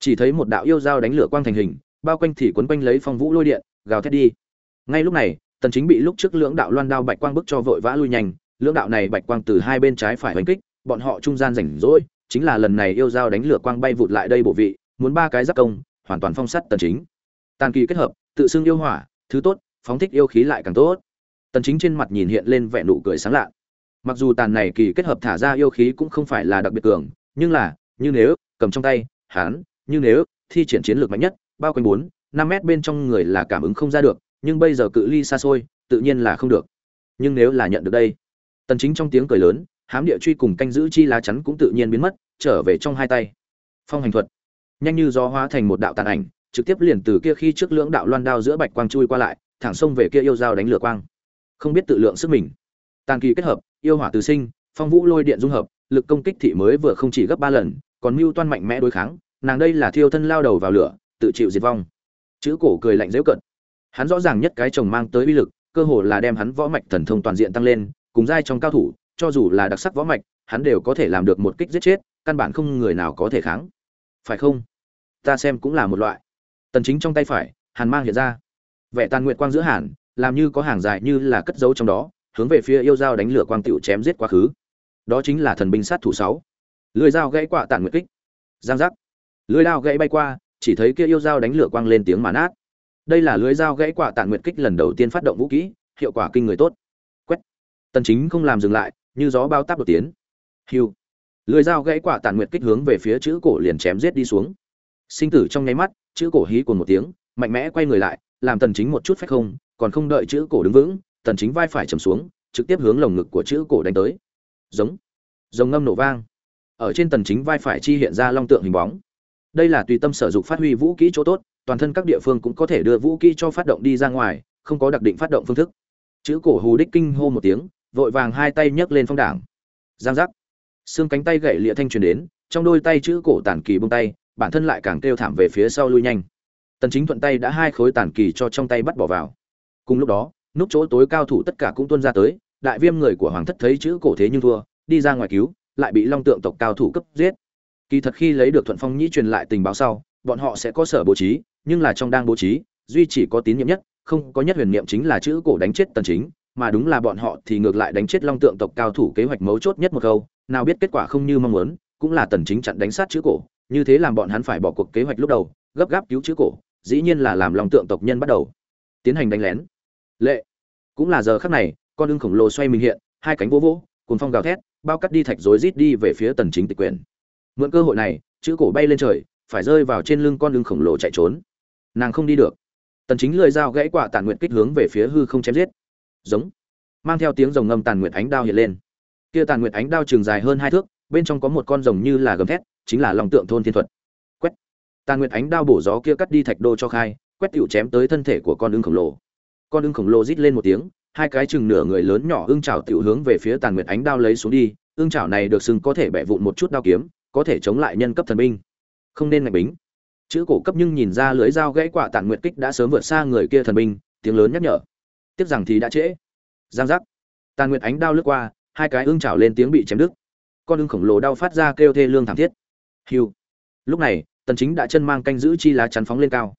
Chỉ thấy một đạo yêu dao đánh lửa quang thành hình, bao quanh thì quấn quanh lấy phong vũ lôi điện, gào thét đi. Ngay lúc này, tần chính bị lúc trước lưỡng đạo loan đao bạch quang bức cho vội vã lui nhanh, lưỡng đạo này bạch quang từ hai bên trái phải đánh kích, bọn họ trung gian rảnh rỗi chính là lần này yêu dao đánh lửa quang bay vụt lại đây bộ vị, muốn ba cái giáp công, hoàn toàn phong sắt tần chính. Tàn kỳ kết hợp, tự xưng yêu hỏa, thứ tốt, phóng thích yêu khí lại càng tốt. Tần chính trên mặt nhìn hiện lên vẻ nụ cười sáng lạ. Mặc dù tàn này kỳ kết hợp thả ra yêu khí cũng không phải là đặc biệt cường, nhưng là, như nếu, cầm trong tay, hắn, như nếu, thi triển chiến lược mạnh nhất, bao quanh bốn, năm mét bên trong người là cảm ứng không ra được, nhưng bây giờ cự ly xa xôi, tự nhiên là không được. Nhưng nếu là nhận được đây, tần chính trong tiếng cười lớn hám địa truy cùng canh giữ chi lá chắn cũng tự nhiên biến mất, trở về trong hai tay. Phong hành thuật. Nhanh như gió hóa thành một đạo tàn ảnh, trực tiếp liền từ kia khi trước lưỡng đạo loan đao giữa bạch quang chui qua lại, thẳng xông về kia yêu dao đánh lửa quang. Không biết tự lượng sức mình. Tàn kỳ kết hợp, yêu hỏa từ sinh, phong vũ lôi điện dung hợp, lực công kích thị mới vừa không chỉ gấp ba lần, còn mưu toan mạnh mẽ đối kháng, nàng đây là thiêu thân lao đầu vào lửa, tự chịu diệt vong. Chữ cổ cười lạnh dễu cận. Hắn rõ ràng nhất cái chồng mang tới uy lực, cơ hồ là đem hắn võ mạch thần thông toàn diện tăng lên, cùng giai trong cao thủ cho dù là đặc sắc võ mạch hắn đều có thể làm được một kích giết chết căn bản không người nào có thể kháng. Phải không? Ta xem cũng là một loại. Tần chính trong tay phải hàn mang hiện ra. Vẻ tàn nguyệt quang giữa hàn làm như có hàng dài như là cất giấu trong đó hướng về phía yêu dao đánh lửa quang tiểu chém giết quá khứ. Đó chính là thần binh sát thủ sáu. Lưỡi dao gãy quả tàn nguyệt kích. Giang giác. Lưỡi dao gãy bay qua chỉ thấy kia yêu dao đánh lửa quang lên tiếng mà nát. Đây là lưỡi dao gãy quả tàn nguyệt kích lần đầu tiên phát động vũ khí, hiệu quả kinh người tốt. Quét. Tần chính không làm dừng lại như gió bao táp đột tiến. Hiu. Lưỡi dao gãy quả tàn nguyệt kích hướng về phía chữ cổ liền chém giết đi xuống. Sinh tử trong nháy mắt, chữ cổ hí cuồng một tiếng, mạnh mẽ quay người lại, làm tần chính một chút phách không, còn không đợi chữ cổ đứng vững, tần chính vai phải trầm xuống, trực tiếp hướng lồng ngực của chữ cổ đánh tới. Giống. Giống ngâm nổ vang. Ở trên tần chính vai phải chi hiện ra long tượng hình bóng. Đây là tùy tâm sở dụng phát huy vũ kỹ chỗ tốt, toàn thân các địa phương cũng có thể đưa vũ kỹ cho phát động đi ra ngoài, không có đặc định phát động phương thức. Chữ cổ hù đích kinh hô một tiếng vội vàng hai tay nhấc lên phong đảng. Giang giác. Xương cánh tay gậy lịa thanh truyền đến, trong đôi tay chữ cổ tản kỳ buông tay, bản thân lại càng kêu thảm về phía sau lui nhanh. Tần chính thuận tay đã hai khối tản kỳ cho trong tay bắt bỏ vào. Cùng lúc đó nút chỗ tối cao thủ tất cả cũng tuôn ra tới, đại viêm người của hoàng thất thấy chữ cổ thế nhưng thua, đi ra ngoài cứu, lại bị long tượng tộc cao thủ cấp giết. Kỳ thật khi lấy được thuận phong nhĩ truyền lại tình báo sau, bọn họ sẽ có sở bố trí, nhưng là trong đang bố trí, duy chỉ có tín nhiệm nhất, không có nhất huyền niệm chính là chữ cổ đánh chết tần chính mà đúng là bọn họ thì ngược lại đánh chết long tượng tộc cao thủ kế hoạch mấu chốt nhất một câu, nào biết kết quả không như mong muốn, cũng là tần chính chặn đánh sát chữ cổ, như thế làm bọn hắn phải bỏ cuộc kế hoạch lúc đầu, gấp gáp cứu chữ cổ, dĩ nhiên là làm long tượng tộc nhân bắt đầu tiến hành đánh lén. Lệ. Cũng là giờ khắc này, con ưng khổng lồ xoay mình hiện, hai cánh vỗ vỗ cuốn phong gào thét, bao cắt đi thạch rối rít đi về phía tần chính tịch quyền. Mượn cơ hội này, chữ cổ bay lên trời, phải rơi vào trên lưng con ưng khổng lồ chạy trốn. Nàng không đi được. Tần chính lười dao gãy quả tàn nguyện kích hướng về phía hư không chém giết giống, mang theo tiếng rồng ngâm tàn nguyệt ánh đao hiện lên. Kia tàn nguyệt ánh đao trường dài hơn hai thước, bên trong có một con rồng như là gầm thét, chính là lòng tượng thôn thiên thuật. Quét! Tàn nguyệt ánh đao bổ gió kia cắt đi thạch đô cho khai, quét tiểu chém tới thân thể của con ưng khổng lồ. Con ưng khổng lồ rít lên một tiếng, hai cái chừng nửa người lớn nhỏ ưng chảo tiểu hướng về phía tàn nguyệt ánh đao lấy xuống đi, ưng chảo này được xưng có thể bẻ vụn một chút đao kiếm, có thể chống lại nhân cấp thần binh. Không nên ngạch bính. Chữ cổ cấp nhưng nhìn ra lưới dao gãy quả tàn nguyệt kích đã sớm vượt xa người kia thần binh, tiếng lớn nhắc nhở tiếc rằng thì đã trễ. Giang giác. Tàn nguyệt ánh đao lướt qua, hai cái ưng chảo lên tiếng bị chém đứt. Con ưng khổng lồ đau phát ra kêu thê lương thảm thiết. Hiu. Lúc này, tần chính đã chân mang canh giữ chi lá chắn phóng lên cao.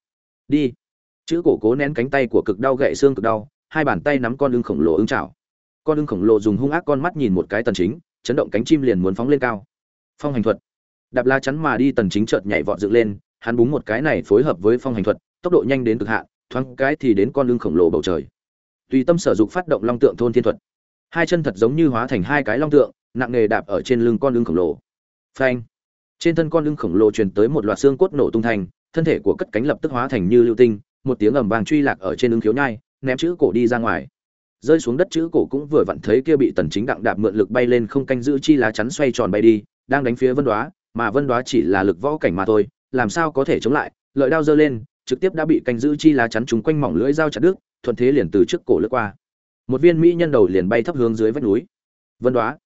Đi. Chữ cổ cố nén cánh tay của cực đau gãy xương cực đau, hai bàn tay nắm con ưng khổng lồ ưng chảo. Con ưng khổng lồ dùng hung ác con mắt nhìn một cái tần chính, chấn động cánh chim liền muốn phóng lên cao. Phong hành thuật. Đạp lá chắn mà đi, tần chính chợt nhảy vọt dựng lên, hắn búng một cái này phối hợp với phong hành thuật, tốc độ nhanh đến cực hạn, thoáng cái thì đến con ưng khổng lồ bầu trời tùy tâm sở dục phát động long tượng thôn thiên thuật. Hai chân thật giống như hóa thành hai cái long tượng, nặng nề đạp ở trên lưng con lưng khổng lồ. Phanh! Trên thân con lưng khổng lồ truyền tới một loạt xương cốt nổ tung thành, thân thể của cất cánh lập tức hóa thành như lưu tinh, một tiếng ầm vang truy lạc ở trên lưng khiếu nhai, ném chữ cổ đi ra ngoài. Rơi xuống đất chữ cổ cũng vừa vặn thấy kia bị tần chính đặng đạp mượn lực bay lên không canh giữ chi lá chắn xoay tròn bay đi, đang đánh phía vân đoá, mà vân đoá chỉ là lực võ cảnh mà thôi, làm sao có thể chống lại, lợi đao giơ lên, trực tiếp đã bị canh giữ chi lá chắn chúng quanh mỏng lưỡi dao chặt đứt thuận thế liền từ trước cổ lướt qua. Một viên mỹ nhân đầu liền bay thấp hướng dưới vách núi. Vân đoá.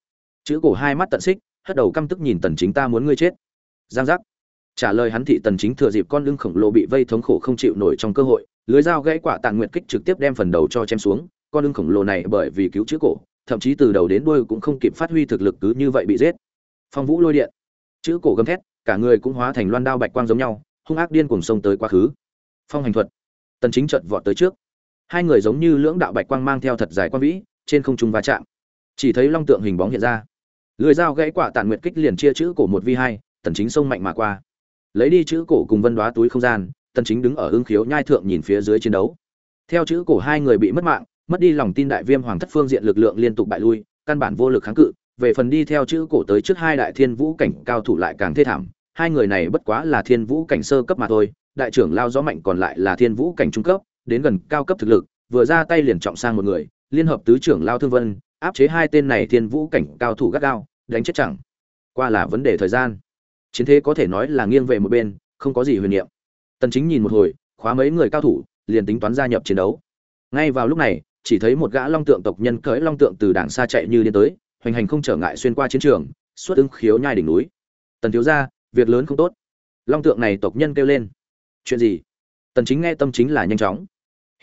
Chữ cổ hai mắt tận xích, hất đầu căm tức nhìn tần chính ta muốn ngươi chết. Giang giác. Trả lời hắn thị tần chính thừa dịp con lưng khổng lồ bị vây thống khổ không chịu nổi trong cơ hội, lưới dao gãy quả tàn nguyệt kích trực tiếp đem phần đầu cho chém xuống, con lưng khổng lồ này bởi vì cứu chữ cổ, thậm chí từ đầu đến đuôi cũng không kịp phát huy thực lực cứ như vậy bị giết. Phong vũ lôi điện. Chữ cổ gầm thét, cả người cũng hóa thành loan đao bạch quang giống nhau, hung ác điên cuồng sông tới quá khứ. Phong hành thuật. Tần chính chợt vọt tới trước hai người giống như lưỡng đạo bạch quang mang theo thật dài quan vĩ, trên không trung va chạm. Chỉ thấy long tượng hình bóng hiện ra. Lưỡi dao gãy quả tàn nguyệt kích liền chia chữ cổ một vi hai, tần chính sông mạnh mà qua. Lấy đi chữ cổ cùng vân đoá túi không gian, tần chính đứng ở ương khiếu nhai thượng nhìn phía dưới chiến đấu. Theo chữ cổ hai người bị mất mạng, mất đi lòng tin đại viêm hoàng thất phương diện lực lượng liên tục bại lui, căn bản vô lực kháng cự. Về phần đi theo chữ cổ tới trước hai đại thiên vũ cảnh cao thủ lại càng thê thảm. Hai người này bất quá là thiên vũ cảnh sơ cấp mà thôi, đại trưởng lao gió mạnh còn lại là thiên vũ cảnh trung cấp đến gần cao cấp thực lực, vừa ra tay liền trọng sang một người, liên hợp tứ trưởng lao thương vân, áp chế hai tên này thiên vũ cảnh cao thủ gắt gao, đánh chết chẳng qua là vấn đề thời gian. Chiến thế có thể nói là nghiêng về một bên, không có gì huyền niệm. Tần chính nhìn một hồi, khóa mấy người cao thủ, liền tính toán gia nhập chiến đấu. Ngay vào lúc này, chỉ thấy một gã long tượng tộc nhân cưỡi long tượng từ đàng xa chạy như điên tới, hoành hành không trở ngại xuyên qua chiến trường suốt ứng khiếu nhai đỉnh núi. Tần thiếu gia, việc lớn không tốt. Long tượng này tộc nhân kêu lên. Chuyện gì? Tần chính nghe tâm chính là nhanh chóng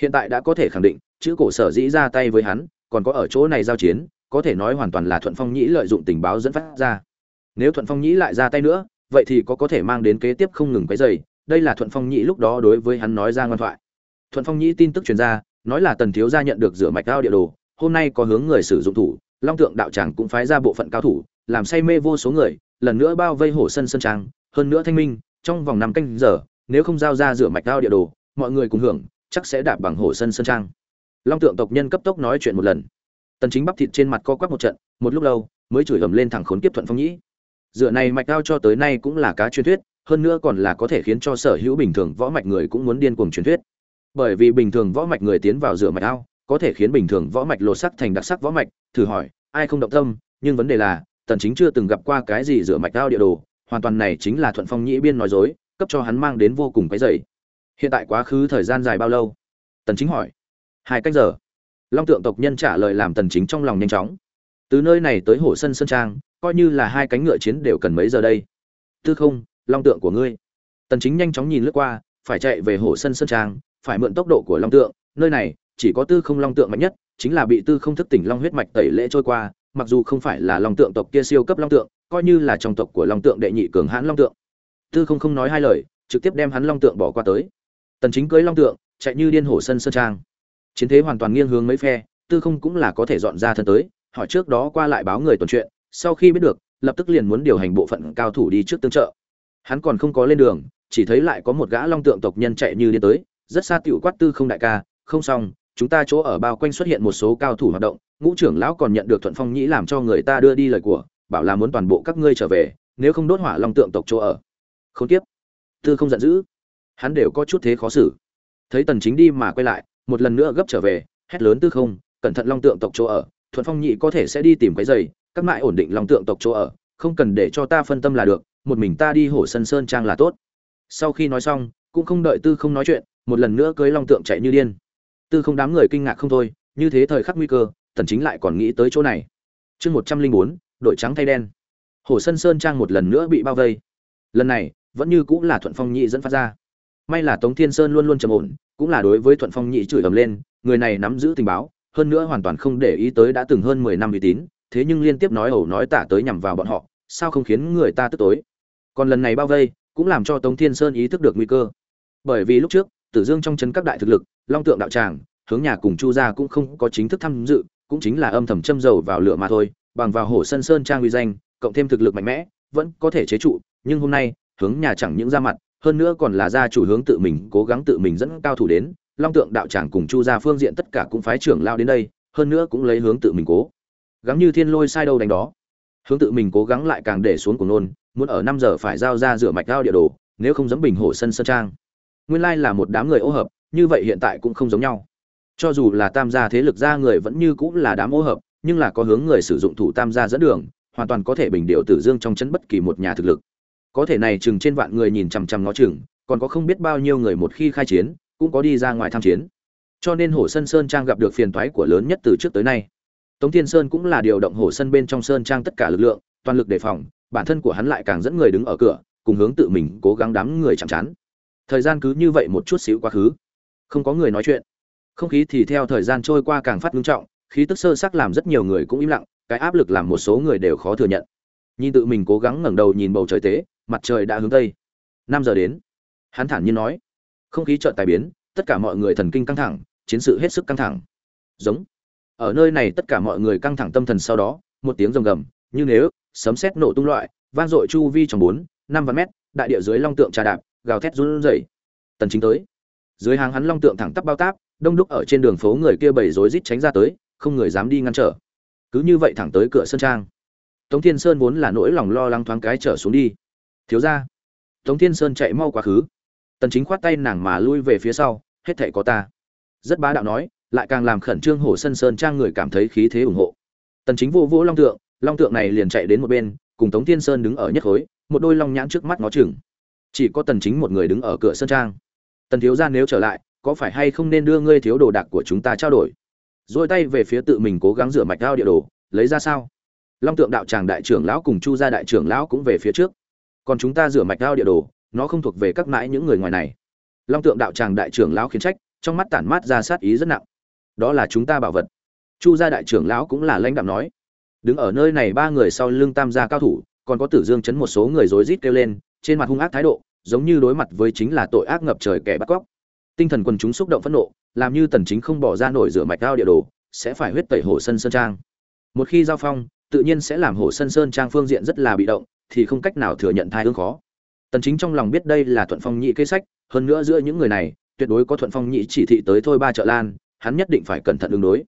hiện tại đã có thể khẳng định, chữ cổ sở dĩ ra tay với hắn, còn có ở chỗ này giao chiến, có thể nói hoàn toàn là thuận phong nhĩ lợi dụng tình báo dẫn phát ra. Nếu thuận phong nhĩ lại ra tay nữa, vậy thì có có thể mang đến kế tiếp không ngừng cái dày đây là thuận phong nhĩ lúc đó đối với hắn nói ra ngoan thoại. Thuận phong nhĩ tin tức truyền ra, nói là tần thiếu gia nhận được rửa mạch cao địa đồ, hôm nay có hướng người sử dụng thủ, long tượng đạo tràng cũng phái ra bộ phận cao thủ, làm say mê vô số người, lần nữa bao vây hổ sân sân trang, hơn nữa thanh minh, trong vòng năm canh giờ, nếu không giao ra rửa mạch cao địa đồ, mọi người cùng hưởng chắc sẽ đạp bằng hổ sân sân trang. Long tượng tộc nhân cấp tốc nói chuyện một lần. Tần chính bắp thịt trên mặt co quắp một trận, một lúc lâu, mới chửi ầm lên thẳng khốn kiếp thuận phong nhĩ. Dựa này mạch cao cho tới nay cũng là cá truyền thuyết, hơn nữa còn là có thể khiến cho sở hữu bình thường võ mạch người cũng muốn điên cuồng truyền thuyết. Bởi vì bình thường võ mạch người tiến vào dựa mạch ao có thể khiến bình thường võ mạch lột sắc thành đặc sắc võ mạch, thử hỏi, ai không động tâm? Nhưng vấn đề là, tần chính chưa từng gặp qua cái gì dựa mạch ao địa đồ, hoàn toàn này chính là thuận phong nhĩ biên nói dối, cấp cho hắn mang đến vô cùng cái dày hiện tại quá khứ thời gian dài bao lâu? Tần chính hỏi. Hai cách giờ. Long tượng tộc nhân trả lời làm tần chính trong lòng nhanh chóng. Từ nơi này tới hồ sân sơn trang, coi như là hai cánh ngựa chiến đều cần mấy giờ đây? Tư không, long tượng của ngươi. Tần chính nhanh chóng nhìn lướt qua, phải chạy về hồ sân sơn trang, phải mượn tốc độ của long tượng. Nơi này, chỉ có tư không long tượng mạnh nhất, chính là bị tư không thức tỉnh long huyết mạch tẩy lễ trôi qua, mặc dù không phải là long tượng tộc kia siêu cấp long tượng, coi như là trong tộc của long tượng đệ nhị cường hãn long tượng. Tư không không nói hai lời, trực tiếp đem hắn long tượng bỏ qua tới tần chính cưới long tượng, chạy như điên hổ sân sơn trang. Chiến thế hoàn toàn nghiêng hướng mấy phe, tư không cũng là có thể dọn ra thân tới, hỏi trước đó qua lại báo người tuần chuyện, sau khi biết được, lập tức liền muốn điều hành bộ phận cao thủ đi trước tương trợ. Hắn còn không có lên đường, chỉ thấy lại có một gã long tượng tộc nhân chạy như điên tới, rất xa tiểu quát tư không đại ca, không xong, chúng ta chỗ ở bao quanh xuất hiện một số cao thủ hoạt động, ngũ trưởng lão còn nhận được thuận phong nhĩ làm cho người ta đưa đi lời của, bảo là muốn toàn bộ các ngươi trở về, nếu không đốt hỏa long tượng tộc chỗ ở. Không tiếp tư không giận dữ hắn đều có chút thế khó xử. Thấy tần chính đi mà quay lại một lần nữa gấp trở về hét lớn tư không cẩn thận long tượng tộc chỗ ở thuận phong nhị có thể sẽ đi tìm cái giày các mại ổn định long tượng tộc chỗ ở không cần để cho ta phân tâm là được một mình ta đi hổ sân sơn trang là tốt. Sau khi nói xong cũng không đợi tư không nói chuyện một lần nữa cưới long tượng chạy như điên. Tư không đám người kinh ngạc không thôi như thế thời khắc nguy cơ tần chính lại còn nghĩ tới chỗ này. Chương 104, đội trắng thay đen. Hổ sân sơn trang một lần nữa bị bao vây. Lần này vẫn như cũng là thuận phong nhị dẫn phát ra may là tống thiên sơn luôn luôn trầm ổn, cũng là đối với thuận phong nhị chửi ầm lên, người này nắm giữ tình báo, hơn nữa hoàn toàn không để ý tới đã từng hơn mười năm uy tín, thế nhưng liên tiếp nói ẩu nói tả tới nhằm vào bọn họ, sao không khiến người ta tức tối? Còn lần này bao vây, cũng làm cho tống thiên sơn ý thức được nguy cơ. Bởi vì lúc trước, tử dương trong chân các đại thực lực, long tượng đạo tràng, hướng nhà cùng chu gia cũng không có chính thức tham dự, cũng chính là âm thầm châm dầu vào lửa mà thôi, bằng vào hổ sân sơn trang uy danh, cộng thêm thực lực mạnh mẽ, vẫn có thể chế trụ, nhưng hôm nay, hướng nhà chẳng những ra mặt hơn nữa còn là gia chủ hướng tự mình, cố gắng tự mình dẫn cao thủ đến. Long tượng đạo tràng cùng chu gia phương diện tất cả cũng phái trưởng lao đến đây, hơn nữa cũng lấy hướng tự mình cố. Gắng như thiên lôi sai đâu đánh đó. Hướng tự mình cố gắng lại càng để xuống của nôn, muốn ở năm giờ phải giao ra rửa mạch cao địa đồ, nếu không dám bình hổ sân sơn trang. Nguyên lai là một đám người ô hợp, như vậy hiện tại cũng không giống nhau. Cho dù là tam gia thế lực ra người vẫn như cũng là đám ô hợp, nhưng là có hướng người sử dụng thủ tam gia dẫn đường, hoàn toàn có thể bình điệu tử dương trong chân bất kỳ một nhà thực lực có thể này chừng trên vạn người nhìn chằm chằm nó chừng, còn có không biết bao nhiêu người một khi khai chiến, cũng có đi ra ngoài tham chiến. Cho nên hồ sân sơn trang gặp được phiền toái của lớn nhất từ trước tới nay. Tống thiên sơn cũng là điều động hồ sân bên trong sơn trang tất cả lực lượng, toàn lực đề phòng, bản thân của hắn lại càng dẫn người đứng ở cửa, cùng hướng tự mình cố gắng đám người chạm chán thời gian cứ như vậy một chút xíu quá khứ. Không có người nói chuyện. Không khí thì theo thời gian trôi qua càng phát ngưng trọng, khí tức sơ sắc làm rất nhiều người cũng im lặng, cái áp lực làm một số người đều khó thừa nhận. Nhìn tự mình cố gắng ngẩng đầu nhìn bầu trời tế mặt trời đã hướng tây. Năm giờ đến. Hắn thản nhiên nói. Không khí chợt tài biến, tất cả mọi người thần kinh căng thẳng, chiến sự hết sức căng thẳng. Giống. Ở nơi này tất cả mọi người căng thẳng tâm thần sau đó, một tiếng rồng gầm, như nếu, sấm sét nổ tung loại, vang dội chu vi trong bốn, năm vạn mét, đại địa dưới long tượng trà đạp, gào thét run rẩy. Tần chính tới. Dưới hàng hắn long tượng thẳng tắp bao táp, đông đúc ở trên đường phố người kia bầy rối rít tránh ra tới, không người dám đi ngăn trở. Cứ như vậy thẳng tới cửa sân trang. Tống thiên sơn vốn là nỗi lòng lo lắng thoáng cái trở xuống đi thiếu ra. Tống thiên sơn chạy mau quá khứ. Tần chính khoát tay nàng mà lui về phía sau, hết thảy có ta. Rất bá đạo nói, lại càng làm khẩn trương hổ sân sơn trang người cảm thấy khí thế ủng hộ. Tần chính vô vô long tượng long tượng này liền chạy đến một bên, cùng tống thiên sơn đứng ở nhất khối, một đôi long nhãn trước mắt nó chừng. Chỉ có tần chính một người đứng ở cửa sân trang. Tần thiếu gia nếu trở lại, có phải hay không nên đưa ngươi thiếu đồ đạc của chúng ta trao đổi? Rồi tay về phía tự mình cố gắng rửa mạch ao địa đồ, lấy ra sao? Long tượng đạo tràng đại trưởng lão cùng chu gia đại trưởng lão cũng về phía trước còn chúng ta rửa mạch đao địa đồ, nó không thuộc về các mãi những người ngoài này. Long tượng đạo tràng đại trưởng lão khiến trách, trong mắt tản mát ra sát ý rất nặng. Đó là chúng ta bảo vật. Chu gia đại trưởng lão cũng là lãnh đạm nói. Đứng ở nơi này ba người sau lưng tam gia cao thủ, còn có tử dương chấn một số người rối rít kêu lên, trên mặt hung ác thái độ, giống như đối mặt với chính là tội ác ngập trời kẻ bắt cóc. Tinh thần quần chúng xúc động phẫn nộ, làm như tần chính không bỏ ra nổi rửa mạch cao địa đồ, sẽ phải huyết tẩy hồ sân sơn trang. Một khi giao phong, tự nhiên sẽ làm hồ sân sơn trang phương diện rất là bị động thì không cách nào thừa nhận thai hương khó. Tần chính trong lòng biết đây là thuận phong nhị kế sách, hơn nữa giữa những người này, tuyệt đối có thuận phong nhị chỉ thị tới thôi ba trợ lan, hắn nhất định phải cẩn thận ứng đối.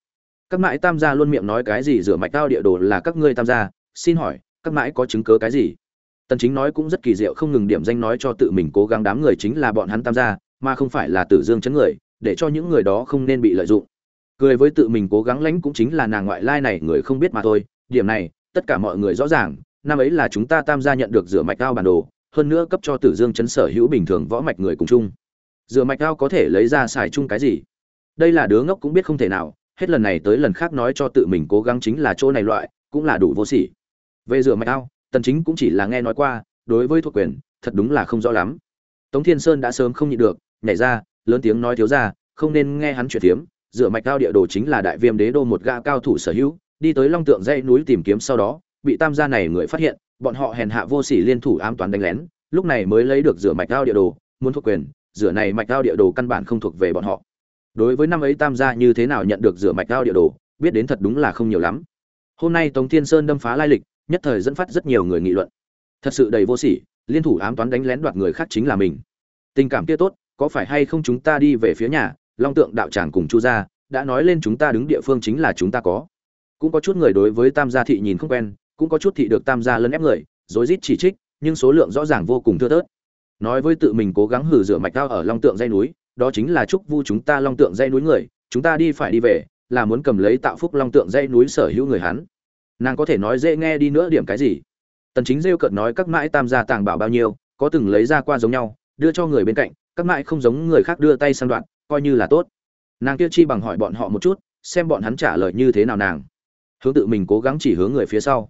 Các mãi tam gia luôn miệng nói cái gì rửa mạch tao địa đồ là các ngươi tam gia, xin hỏi, các mãi có chứng cứ cái gì? Tần chính nói cũng rất kỳ diệu không ngừng điểm danh nói cho tự mình cố gắng đám người chính là bọn hắn tam gia, mà không phải là tử dương chấn người, để cho những người đó không nên bị lợi dụng. Cười với tự mình cố gắng lãnh cũng chính là nàng ngoại lai này, người không biết mà thôi, điểm này, tất cả mọi người rõ ràng năm ấy là chúng ta tam gia nhận được rửa mạch cao bản đồ, hơn nữa cấp cho tử dương chấn sở hữu bình thường võ mạch người cùng chung. Rửa mạch cao có thể lấy ra xài chung cái gì? Đây là đứa ngốc cũng biết không thể nào, hết lần này tới lần khác nói cho tự mình cố gắng chính là chỗ này loại, cũng là đủ vô sỉ. Về rửa mạch cao tần chính cũng chỉ là nghe nói qua, đối với thuộc quyền, thật đúng là không rõ lắm. Tống thiên sơn đã sớm không nhịn được, nhảy ra, lớn tiếng nói thiếu ra không nên nghe hắn chuyện tiếm. rửa mạch cao địa đồ chính là đại viêm đế đô một gã cao thủ sở hữu, đi tới long tượng dãy núi tìm kiếm sau đó bị tam gia này người phát hiện, bọn họ hèn hạ vô sỉ liên thủ ám toán đánh lén, lúc này mới lấy được rửa mạch cao địa đồ, muốn thuộc quyền, rửa này mạch cao địa đồ căn bản không thuộc về bọn họ. Đối với năm ấy tam gia như thế nào nhận được rửa mạch cao địa đồ, biết đến thật đúng là không nhiều lắm. Hôm nay tống thiên sơn đâm phá lai lịch, nhất thời dẫn phát rất nhiều người nghị luận. Thật sự đầy vô sỉ, liên thủ ám toán đánh lén đoạt người khác chính là mình. Tình cảm kia tốt, có phải hay không chúng ta đi về phía nhà, long tượng đạo tràng cùng chu gia, đã nói lên chúng ta đứng địa phương chính là chúng ta có. Cũng có chút người đối với tam gia thị nhìn không quen cũng có chút thị được tam gia lấn ép người, rối rít chỉ trích, nhưng số lượng rõ ràng vô cùng thưa thớt. Nói với tự mình cố gắng hử rửa mạch cao ở long tượng dây núi, đó chính là chúc vu chúng ta long tượng dây núi người, chúng ta đi phải đi về, là muốn cầm lấy tạo phúc long tượng dây núi sở hữu người hắn. Nàng có thể nói dễ nghe đi nữa điểm cái gì? Tần chính rêu cợt nói các mãi tam gia tàng bảo bao nhiêu, có từng lấy ra qua giống nhau, đưa cho người bên cạnh, các mãi không giống người khác đưa tay sang đoạn, coi như là tốt. Nàng kia chi bằng hỏi bọn họ một chút, xem bọn hắn trả lời như thế nào nàng. Hướng tự mình cố gắng chỉ hướng người phía sau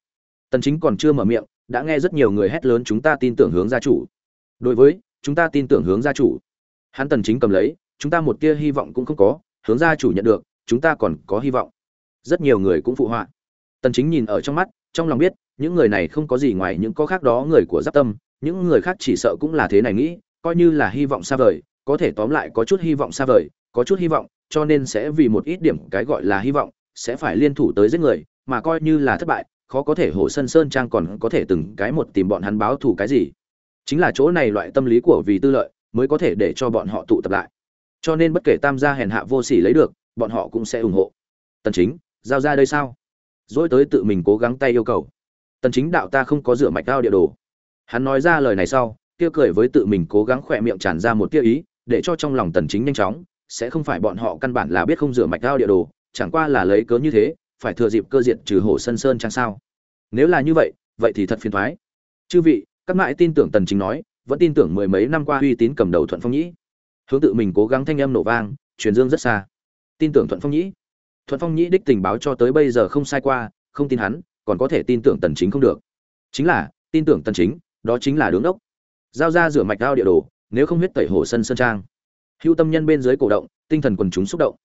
tần chính còn chưa mở miệng, đã nghe rất nhiều người hét lớn chúng ta tin tưởng hướng gia chủ. Đối với, chúng ta tin tưởng hướng gia chủ. Hắn tần chính cầm lấy, chúng ta một tia hy vọng cũng không có, hướng gia chủ nhận được, chúng ta còn có hy vọng. Rất nhiều người cũng phụ họa. Tần chính nhìn ở trong mắt, trong lòng biết, những người này không có gì ngoài những có khác đó người của giáp tâm, những người khác chỉ sợ cũng là thế này nghĩ, coi như là hy vọng xa vời, có thể tóm lại có chút hy vọng xa vời, có chút hy vọng, cho nên sẽ vì một ít điểm cái gọi là hy vọng, sẽ phải liên thủ tới giết người, mà coi như là thất bại khó có thể hổ sân sơn trang còn có thể từng cái một tìm bọn hắn báo thù cái gì. Chính là chỗ này loại tâm lý của vì tư lợi mới có thể để cho bọn họ tụ tập lại. Cho nên bất kể tam gia hèn hạ vô sỉ lấy được, bọn họ cũng sẽ ủng hộ. Tần chính, giao ra đây sao? Dỗi tới tự mình cố gắng tay yêu cầu. Tần chính đạo ta không có rửa mạch cao địa đồ. Hắn nói ra lời này sau, kia cười với tự mình cố gắng khỏe miệng tràn ra một tia ý, để cho trong lòng tần chính nhanh chóng, sẽ không phải bọn họ căn bản là biết không rửa mạch cao địa đồ, chẳng qua là lấy cớ như thế phải thừa dịp cơ diện trừ hổ sân sơn chăng sao? Nếu là như vậy vậy thì thật phiền toái chư vị, các mãi tin tưởng tần chính nói, vẫn tin tưởng mười mấy năm qua uy tín cầm đầu thuận phong nhĩ. Hướng tự mình cố gắng thanh âm nổ vang, truyền dương rất xa. Tin tưởng thuận phong nhĩ. Thuận phong nhĩ đích tình báo cho tới bây giờ không sai qua, không tin hắn, còn có thể tin tưởng tần chính không được. Chính là, tin tưởng tần chính, đó chính là đứng đốc. Giao ra rửa mạch đao địa đồ, nếu không huyết tẩy hồ sân sơn trang. Hưu tâm nhân bên dưới cổ động, tinh thần quần chúng xúc động.